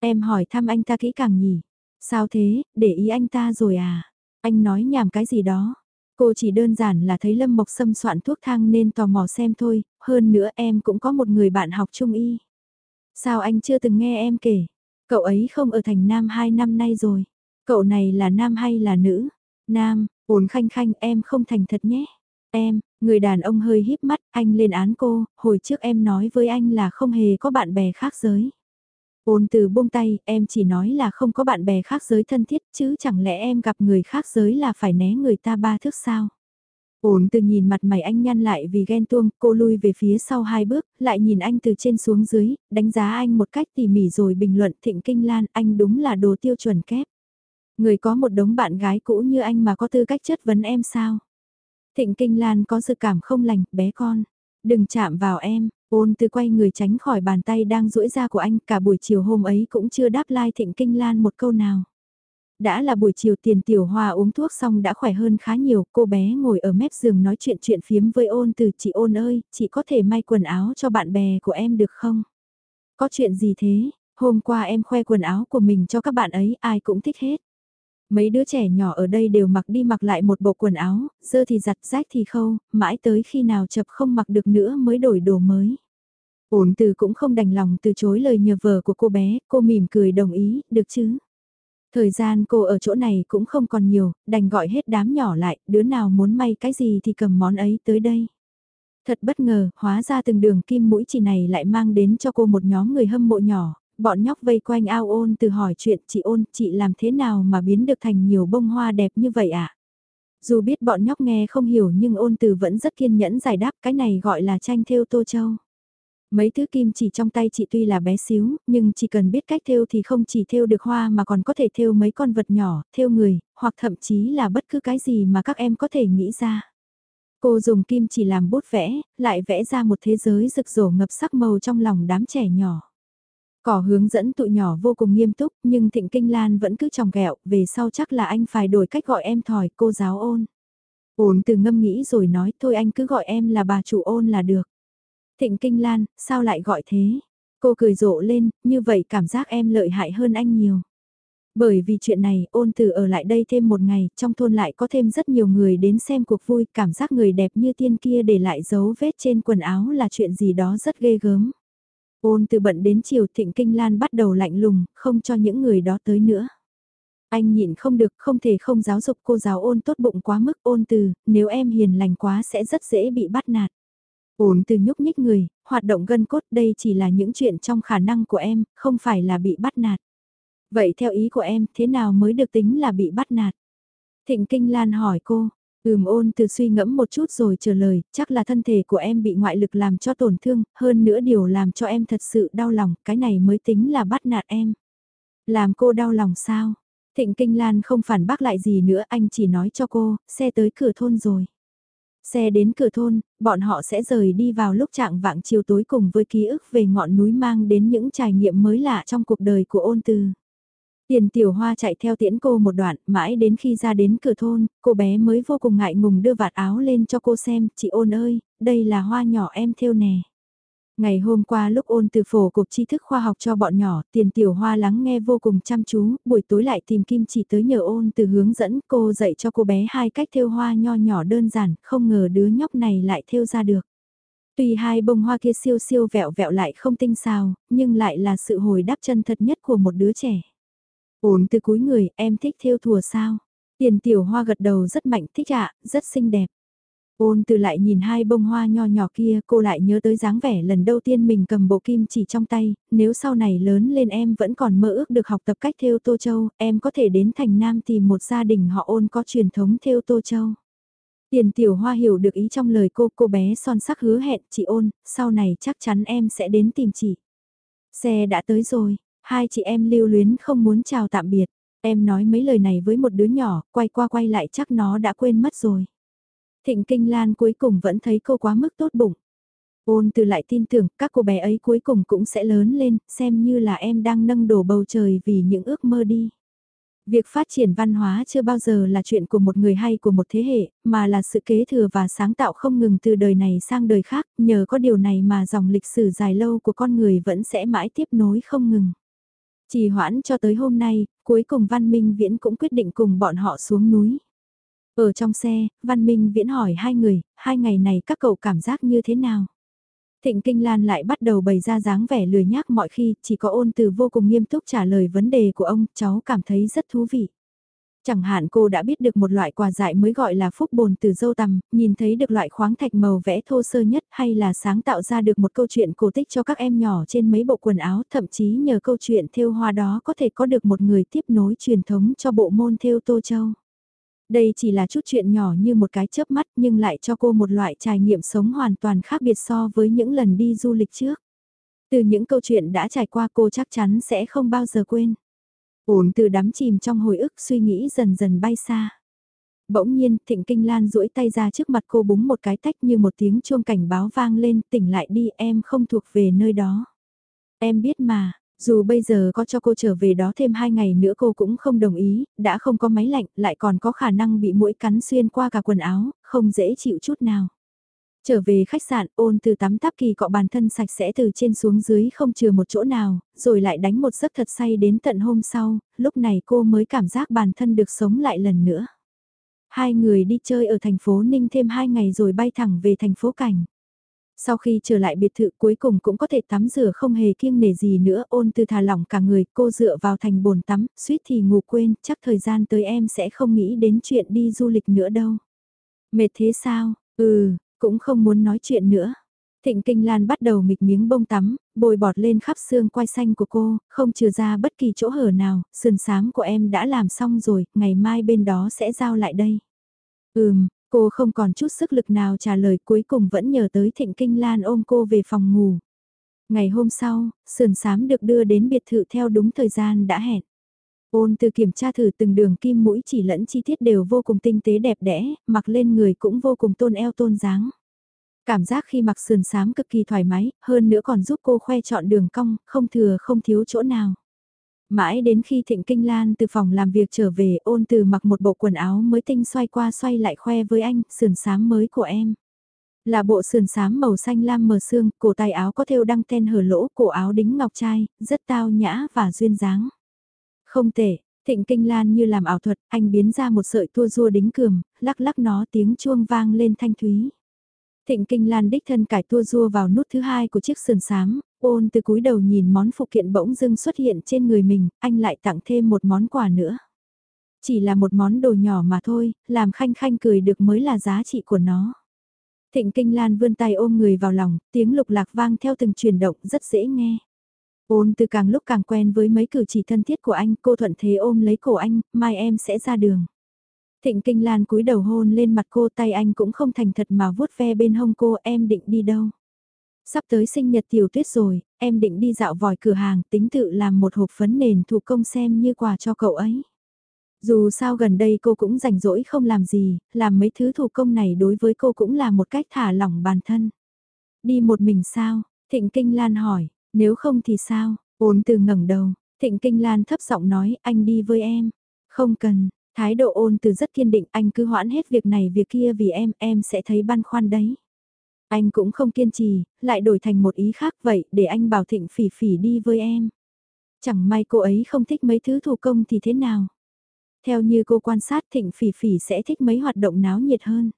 Em hỏi thăm anh ta kỹ càng nhỉ? Sao thế, để ý anh ta rồi à? Anh nói nhảm cái gì đó? Cô chỉ đơn giản là thấy Lâm Mộc Sâm soạn thuốc thang nên tò mò xem thôi, hơn nữa em cũng có một người bạn học trung y. Sao anh chưa từng nghe em kể? Cậu ấy không ở thành Nam hai năm nay rồi. Cậu này là nam hay là nữ? Nam, ổn khanh khanh em không thành thật nhé. Em, người đàn ông hơi híp mắt, anh lên án cô, hồi trước em nói với anh là không hề có bạn bè khác giới. Ôn từ buông tay, em chỉ nói là không có bạn bè khác giới thân thiết chứ chẳng lẽ em gặp người khác giới là phải né người ta ba thước sao? Ôn từ nhìn mặt mày anh nhăn lại vì ghen tuông, cô lui về phía sau hai bước, lại nhìn anh từ trên xuống dưới, đánh giá anh một cách tỉ mỉ rồi bình luận thịnh kinh lan, anh đúng là đồ tiêu chuẩn kép. Người có một đống bạn gái cũ như anh mà có tư cách chất vấn em sao? Thịnh kinh lan có dự cảm không lành, bé con. Đừng chạm vào em, ôn từ quay người tránh khỏi bàn tay đang duỗi ra của anh, cả buổi chiều hôm ấy cũng chưa đáp lai like thịnh kinh lan một câu nào. Đã là buổi chiều tiền tiểu hoa uống thuốc xong đã khỏe hơn khá nhiều, cô bé ngồi ở mép giường nói chuyện chuyện phiếm với ôn từ chị ôn ơi, chị có thể may quần áo cho bạn bè của em được không? Có chuyện gì thế? Hôm qua em khoe quần áo của mình cho các bạn ấy, ai cũng thích hết. Mấy đứa trẻ nhỏ ở đây đều mặc đi mặc lại một bộ quần áo, dơ thì giặt rách thì khâu, mãi tới khi nào chập không mặc được nữa mới đổi đồ mới. Ổn từ cũng không đành lòng từ chối lời nhờ vờ của cô bé, cô mỉm cười đồng ý, được chứ. Thời gian cô ở chỗ này cũng không còn nhiều, đành gọi hết đám nhỏ lại, đứa nào muốn may cái gì thì cầm món ấy tới đây. Thật bất ngờ, hóa ra từng đường kim mũi chỉ này lại mang đến cho cô một nhóm người hâm mộ nhỏ, bọn nhóc vây quanh ao ôn từ hỏi chuyện chị ôn, chị làm thế nào mà biến được thành nhiều bông hoa đẹp như vậy ạ? À? Dù biết bọn nhóc nghe không hiểu nhưng ôn từ vẫn rất kiên nhẫn giải đáp cái này gọi là tranh thêu tô châu. Mấy thứ kim chỉ trong tay chị tuy là bé xíu, nhưng chỉ cần biết cách thêu thì không chỉ thêu được hoa mà còn có thể thêu mấy con vật nhỏ, thêu người, hoặc thậm chí là bất cứ cái gì mà các em có thể nghĩ ra. Cô dùng kim chỉ làm bút vẽ, lại vẽ ra một thế giới rực rổ ngập sắc màu trong lòng đám trẻ nhỏ. Cỏ hướng dẫn tụi nhỏ vô cùng nghiêm túc, nhưng Thịnh Kinh Lan vẫn cứ tròng ghẹo, về sau chắc là anh phải đổi cách gọi em thỏi cô giáo ôn. Ôn từ ngâm nghĩ rồi nói thôi anh cứ gọi em là bà chủ ôn là được. Thịnh Kinh Lan, sao lại gọi thế? Cô cười rộ lên, như vậy cảm giác em lợi hại hơn anh nhiều. Bởi vì chuyện này, ôn từ ở lại đây thêm một ngày, trong thôn lại có thêm rất nhiều người đến xem cuộc vui, cảm giác người đẹp như tiên kia để lại dấu vết trên quần áo là chuyện gì đó rất ghê gớm. Ôn từ bận đến chiều thịnh kinh lan bắt đầu lạnh lùng, không cho những người đó tới nữa. Anh nhịn không được, không thể không giáo dục cô giáo ôn tốt bụng quá mức ôn từ, nếu em hiền lành quá sẽ rất dễ bị bắt nạt. Ôn từ nhúc nhích người, hoạt động gân cốt đây chỉ là những chuyện trong khả năng của em, không phải là bị bắt nạt. Vậy theo ý của em, thế nào mới được tính là bị bắt nạt? Thịnh Kinh Lan hỏi cô, Ừm ôn từ suy ngẫm một chút rồi trả lời, chắc là thân thể của em bị ngoại lực làm cho tổn thương, hơn nữa điều làm cho em thật sự đau lòng, cái này mới tính là bắt nạt em. Làm cô đau lòng sao? Thịnh Kinh Lan không phản bác lại gì nữa, anh chỉ nói cho cô, xe tới cửa thôn rồi. Xe đến cửa thôn, bọn họ sẽ rời đi vào lúc trạng vạng chiều tối cùng với ký ức về ngọn núi mang đến những trải nghiệm mới lạ trong cuộc đời của ôn từ. Tiền tiểu hoa chạy theo tiễn cô một đoạn, mãi đến khi ra đến cửa thôn, cô bé mới vô cùng ngại ngùng đưa vạt áo lên cho cô xem, chị ôn ơi, đây là hoa nhỏ em thêu nè. Ngày hôm qua lúc ôn từ phổ cục tri thức khoa học cho bọn nhỏ, tiền tiểu hoa lắng nghe vô cùng chăm chú, buổi tối lại tìm kim chỉ tới nhờ ôn từ hướng dẫn cô dạy cho cô bé hai cách thêu hoa nho nhỏ đơn giản, không ngờ đứa nhóc này lại thêu ra được. Tuy hai bông hoa kia siêu siêu vẹo vẹo lại không tinh xào, nhưng lại là sự hồi đáp chân thật nhất của một đứa trẻ. Ổn từ cuối người, em thích thêu thùa sao? Tiền tiểu hoa gật đầu rất mạnh thích ạ, rất xinh đẹp. Ôn từ lại nhìn hai bông hoa nho nhỏ kia, cô lại nhớ tới dáng vẻ lần đầu tiên mình cầm bộ kim chỉ trong tay, nếu sau này lớn lên em vẫn còn mơ ước được học tập cách thêu Tô Châu, em có thể đến thành Nam tìm một gia đình họ ôn có truyền thống thêu Tô Châu. Tiền tiểu hoa hiểu được ý trong lời cô, cô bé son sắc hứa hẹn, chị ôn, sau này chắc chắn em sẽ đến tìm chị. Xe đã tới rồi, hai chị em lưu luyến không muốn chào tạm biệt, em nói mấy lời này với một đứa nhỏ, quay qua quay lại chắc nó đã quên mất rồi. Thịnh Kinh Lan cuối cùng vẫn thấy cô quá mức tốt bụng. Ôn từ lại tin tưởng các cô bé ấy cuối cùng cũng sẽ lớn lên, xem như là em đang nâng đổ bầu trời vì những ước mơ đi. Việc phát triển văn hóa chưa bao giờ là chuyện của một người hay của một thế hệ, mà là sự kế thừa và sáng tạo không ngừng từ đời này sang đời khác, nhờ có điều này mà dòng lịch sử dài lâu của con người vẫn sẽ mãi tiếp nối không ngừng. Chỉ hoãn cho tới hôm nay, cuối cùng Văn Minh Viễn cũng quyết định cùng bọn họ xuống núi. Ở trong xe, Văn Minh Viễn hỏi hai người, hai ngày này các cậu cảm giác như thế nào? Thịnh Kinh Lan lại bắt đầu bày ra dáng vẻ lười nhác mọi khi, chỉ có ôn từ vô cùng nghiêm túc trả lời vấn đề của ông, cháu cảm thấy rất thú vị. Chẳng hạn cô đã biết được một loại quà dại mới gọi là phúc bồn từ dâu tằm, nhìn thấy được loại khoáng thạch màu vẽ thô sơ nhất hay là sáng tạo ra được một câu chuyện cổ tích cho các em nhỏ trên mấy bộ quần áo, thậm chí nhờ câu chuyện thêu hoa đó có thể có được một người tiếp nối truyền thống cho bộ môn thêu Tô Châu. Đây chỉ là chút chuyện nhỏ như một cái chớp mắt nhưng lại cho cô một loại trải nghiệm sống hoàn toàn khác biệt so với những lần đi du lịch trước. Từ những câu chuyện đã trải qua cô chắc chắn sẽ không bao giờ quên. Ổn từ đắm chìm trong hồi ức suy nghĩ dần dần bay xa. Bỗng nhiên, Thịnh Kinh Lan duỗi tay ra trước mặt cô búng một cái tách như một tiếng chuông cảnh báo vang lên, tỉnh lại đi em không thuộc về nơi đó. Em biết mà, dù bây giờ có cho cô trở về đó thêm hai ngày nữa cô cũng không đồng ý, đã không có máy lạnh, lại còn có khả năng bị mũi cắn xuyên qua cả quần áo, không dễ chịu chút nào. Trở về khách sạn ôn từ tắm táp kỳ cọ bàn thân sạch sẽ từ trên xuống dưới không chừa một chỗ nào, rồi lại đánh một giấc thật say đến tận hôm sau, lúc này cô mới cảm giác bản thân được sống lại lần nữa. Hai người đi chơi ở thành phố Ninh thêm hai ngày rồi bay thẳng về thành phố Cảnh. Sau khi trở lại biệt thự cuối cùng cũng có thể tắm rửa không hề kiêng nể gì nữa ôn từ thả lỏng cả người cô dựa vào thành bồn tắm, suýt thì ngủ quên, chắc thời gian tới em sẽ không nghĩ đến chuyện đi du lịch nữa đâu. Mệt thế sao? Ừ, cũng không muốn nói chuyện nữa. Thịnh Kinh Lan bắt đầu mịch miếng bông tắm, bồi bọt lên khắp xương quai xanh của cô, không trừ ra bất kỳ chỗ hở nào, sườn sáng của em đã làm xong rồi, ngày mai bên đó sẽ giao lại đây. Ừm, Cô không còn chút sức lực nào trả lời cuối cùng vẫn nhờ tới Thịnh Kinh Lan ôm cô về phòng ngủ. Ngày hôm sau, sườn sám được đưa đến biệt thự theo đúng thời gian đã hẹn. Ôn từ kiểm tra thử từng đường kim mũi chỉ lẫn chi tiết đều vô cùng tinh tế đẹp đẽ, mặc lên người cũng vô cùng tôn eo tôn dáng. Cảm giác khi mặc sườn sám cực kỳ thoải mái, hơn nữa còn giúp cô khoe chọn đường cong, không thừa không thiếu chỗ nào. Mãi đến khi Thịnh Kinh Lan từ phòng làm việc trở về ôn từ mặc một bộ quần áo mới tinh xoay qua xoay lại khoe với anh, sườn sám mới của em. Là bộ sườn sám màu xanh lam mờ xương, cổ tay áo có thêu đăng ten hở lỗ, cổ áo đính ngọc trai, rất tao nhã và duyên dáng. Không tệ, Thịnh Kinh Lan như làm ảo thuật, anh biến ra một sợi tua rua đính cườm, lắc lắc nó tiếng chuông vang lên thanh thúy. Thịnh Kinh Lan đích thân cải tua rua vào nút thứ hai của chiếc sườn sám, ôn từ cúi đầu nhìn món phụ kiện bỗng dưng xuất hiện trên người mình, anh lại tặng thêm một món quà nữa. Chỉ là một món đồ nhỏ mà thôi, làm khanh khanh cười được mới là giá trị của nó. Thịnh Kinh Lan vươn tay ôm người vào lòng, tiếng lục lạc vang theo từng chuyển động rất dễ nghe. Ôn từ càng lúc càng quen với mấy cử chỉ thân thiết của anh, cô thuận thế ôm lấy cổ anh, mai em sẽ ra đường. Thịnh Kinh Lan cúi đầu hôn lên mặt cô tay anh cũng không thành thật mà vuốt ve bên hông cô em định đi đâu. Sắp tới sinh nhật tiểu tuyết rồi, em định đi dạo vòi cửa hàng tính tự làm một hộp phấn nền thủ công xem như quà cho cậu ấy. Dù sao gần đây cô cũng rảnh rỗi không làm gì, làm mấy thứ thủ công này đối với cô cũng là một cách thả lỏng bản thân. Đi một mình sao? Thịnh Kinh Lan hỏi, nếu không thì sao? Ôn từ ngẩng đầu, Thịnh Kinh Lan thấp giọng nói anh đi với em. Không cần, thái độ ôn từ rất kiên định anh cứ hoãn hết việc này việc kia vì em, em sẽ thấy băn khoăn đấy. Anh cũng không kiên trì, lại đổi thành một ý khác vậy để anh bảo thịnh phỉ phỉ đi với em. Chẳng may cô ấy không thích mấy thứ thủ công thì thế nào? Theo như cô quan sát thịnh phỉ phỉ sẽ thích mấy hoạt động náo nhiệt hơn.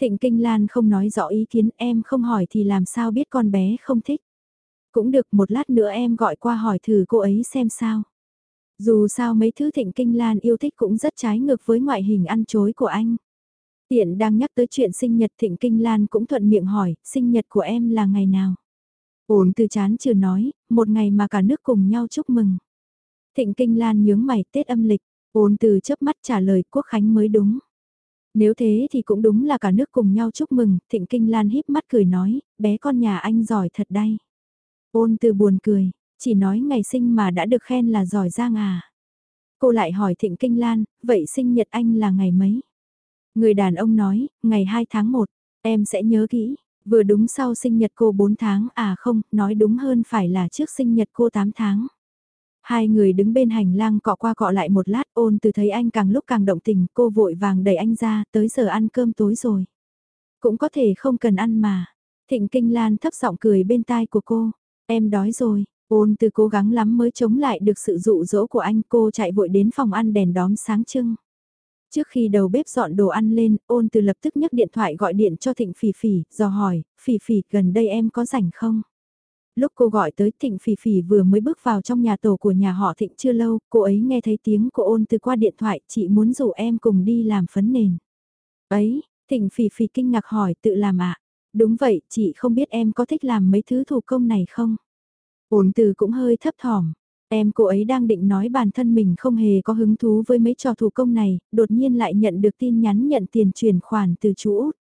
Thịnh Kinh Lan không nói rõ ý kiến em không hỏi thì làm sao biết con bé không thích. Cũng được một lát nữa em gọi qua hỏi thử cô ấy xem sao. Dù sao mấy thứ Thịnh Kinh Lan yêu thích cũng rất trái ngược với ngoại hình ăn chối của anh. Tiện đang nhắc tới chuyện sinh nhật Thịnh Kinh Lan cũng thuận miệng hỏi, sinh nhật của em là ngày nào? Ổn từ chán chưa nói, một ngày mà cả nước cùng nhau chúc mừng. Thịnh Kinh Lan nhướng mày Tết âm lịch, ổn từ chớp mắt trả lời quốc khánh mới đúng. Nếu thế thì cũng đúng là cả nước cùng nhau chúc mừng, Thịnh Kinh Lan híp mắt cười nói, bé con nhà anh giỏi thật đây. Ôn từ buồn cười, chỉ nói ngày sinh mà đã được khen là giỏi giang à. Cô lại hỏi Thịnh Kinh Lan, vậy sinh nhật anh là ngày mấy? Người đàn ông nói, ngày 2 tháng 1, em sẽ nhớ kỹ, vừa đúng sau sinh nhật cô 4 tháng à không, nói đúng hơn phải là trước sinh nhật cô 8 tháng. Hai người đứng bên hành lang cọ qua cọ lại một lát ôn từ thấy anh càng lúc càng động tình cô vội vàng đẩy anh ra tới giờ ăn cơm tối rồi. Cũng có thể không cần ăn mà. Thịnh Kinh Lan thấp giọng cười bên tai của cô. Em đói rồi, ôn từ cố gắng lắm mới chống lại được sự dụ dỗ của anh cô chạy vội đến phòng ăn đèn đóm sáng trưng. Trước khi đầu bếp dọn đồ ăn lên, ôn từ lập tức nhấc điện thoại gọi điện cho Thịnh Phỉ Phỉ, dò hỏi, Phỉ Phỉ gần đây em có rảnh không? Lúc cô gọi tới Thịnh Phỉ Phỉ vừa mới bước vào trong nhà tổ của nhà họ Thịnh chưa lâu, cô ấy nghe thấy tiếng của ôn từ qua điện thoại, chị muốn rủ em cùng đi làm phấn nền. Ấy, Thịnh Phỉ Phỉ kinh ngạc hỏi tự làm ạ. À? Đúng vậy, chị không biết em có thích làm mấy thứ thủ công này không? Ôn từ cũng hơi thấp thỏm, Em cô ấy đang định nói bản thân mình không hề có hứng thú với mấy trò thủ công này, đột nhiên lại nhận được tin nhắn nhận tiền chuyển khoản từ chú Út.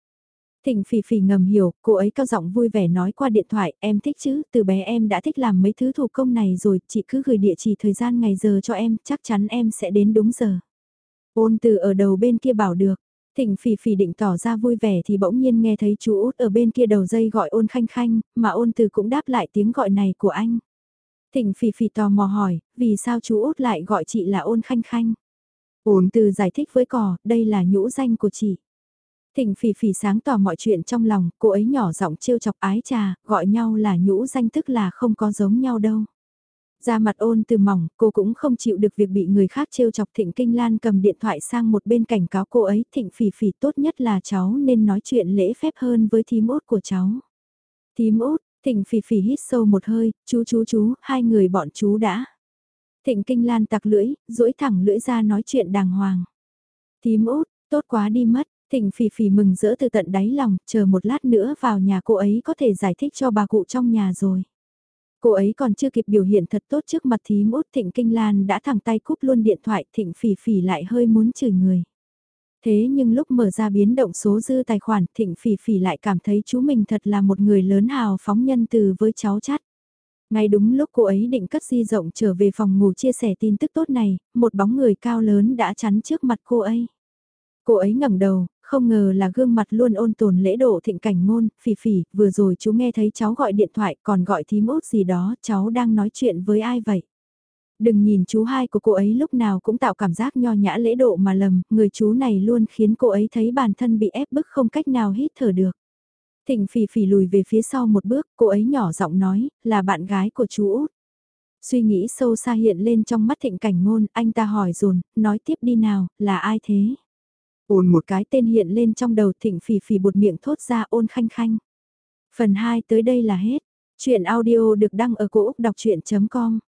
Thịnh phỉ phỉ ngầm hiểu, cô ấy cao giọng vui vẻ nói qua điện thoại, em thích chứ, từ bé em đã thích làm mấy thứ thủ công này rồi, chị cứ gửi địa chỉ thời gian ngày giờ cho em, chắc chắn em sẽ đến đúng giờ. Ôn từ ở đầu bên kia bảo được, thịnh phỉ phỉ định tỏ ra vui vẻ thì bỗng nhiên nghe thấy chú út ở bên kia đầu dây gọi ôn khanh khanh, mà ôn từ cũng đáp lại tiếng gọi này của anh. Thịnh phỉ phỉ tò mò hỏi, vì sao chú út lại gọi chị là ôn khanh khanh? Ôn từ giải thích với cò, đây là nhũ danh của chị. Thịnh phỉ phỉ sáng tỏ mọi chuyện trong lòng, cô ấy nhỏ giọng trêu chọc ái trà, gọi nhau là nhũ danh tức là không có giống nhau đâu da mặt ôn từ mỏng, cô cũng không chịu được việc bị người khác trêu chọc Thịnh Kinh Lan cầm điện thoại sang một bên cảnh cáo cô ấy Thịnh phỉ phỉ tốt nhất là cháu nên nói chuyện lễ phép hơn với thím út của cháu. Thím út, Thịnh phỉ phỉ hít sâu một hơi, chú chú chú, hai người bọn chú đã. Thịnh Kinh Lan tặc lưỡi, duỗi thẳng lưỡi ra nói chuyện đàng hoàng. Thím út, tốt quá đi mất, Thịnh phỉ phỉ mừng rỡ từ tận đáy lòng, chờ một lát nữa vào nhà cô ấy có thể giải thích cho bà cụ trong nhà rồi. Cô ấy còn chưa kịp biểu hiện thật tốt trước mặt thím út Thịnh Kinh Lan đã thẳng tay cúp luôn điện thoại Thịnh phỉ phỉ lại hơi muốn chửi người. Thế nhưng lúc mở ra biến động số dư tài khoản Thịnh phỉ phỉ lại cảm thấy chú mình thật là một người lớn hào phóng nhân từ với cháu chắt. Ngay đúng lúc cô ấy định cất di rộng trở về phòng ngủ chia sẻ tin tức tốt này, một bóng người cao lớn đã chắn trước mặt cô ấy. Cô ấy ngẩng đầu, không ngờ là gương mặt luôn ôn tồn lễ độ thịnh cảnh ngôn, phỉ phỉ, vừa rồi chú nghe thấy cháu gọi điện thoại còn gọi thím út gì đó, cháu đang nói chuyện với ai vậy? Đừng nhìn chú hai của cô ấy lúc nào cũng tạo cảm giác nho nhã lễ độ mà lầm, người chú này luôn khiến cô ấy thấy bản thân bị ép bức không cách nào hít thở được. Thịnh phỉ phỉ lùi về phía sau một bước, cô ấy nhỏ giọng nói, là bạn gái của chú út. Suy nghĩ sâu xa hiện lên trong mắt thịnh cảnh ngôn, anh ta hỏi dồn nói tiếp đi nào, là ai thế? Ôn một cái tên hiện lên trong đầu thịnh phỉ phỉ bột miệng thốt ra ôn khanh khanh. Phần 2 tới đây là hết. Chuyện audio được đăng ở cổ Úc đọc chuyện.com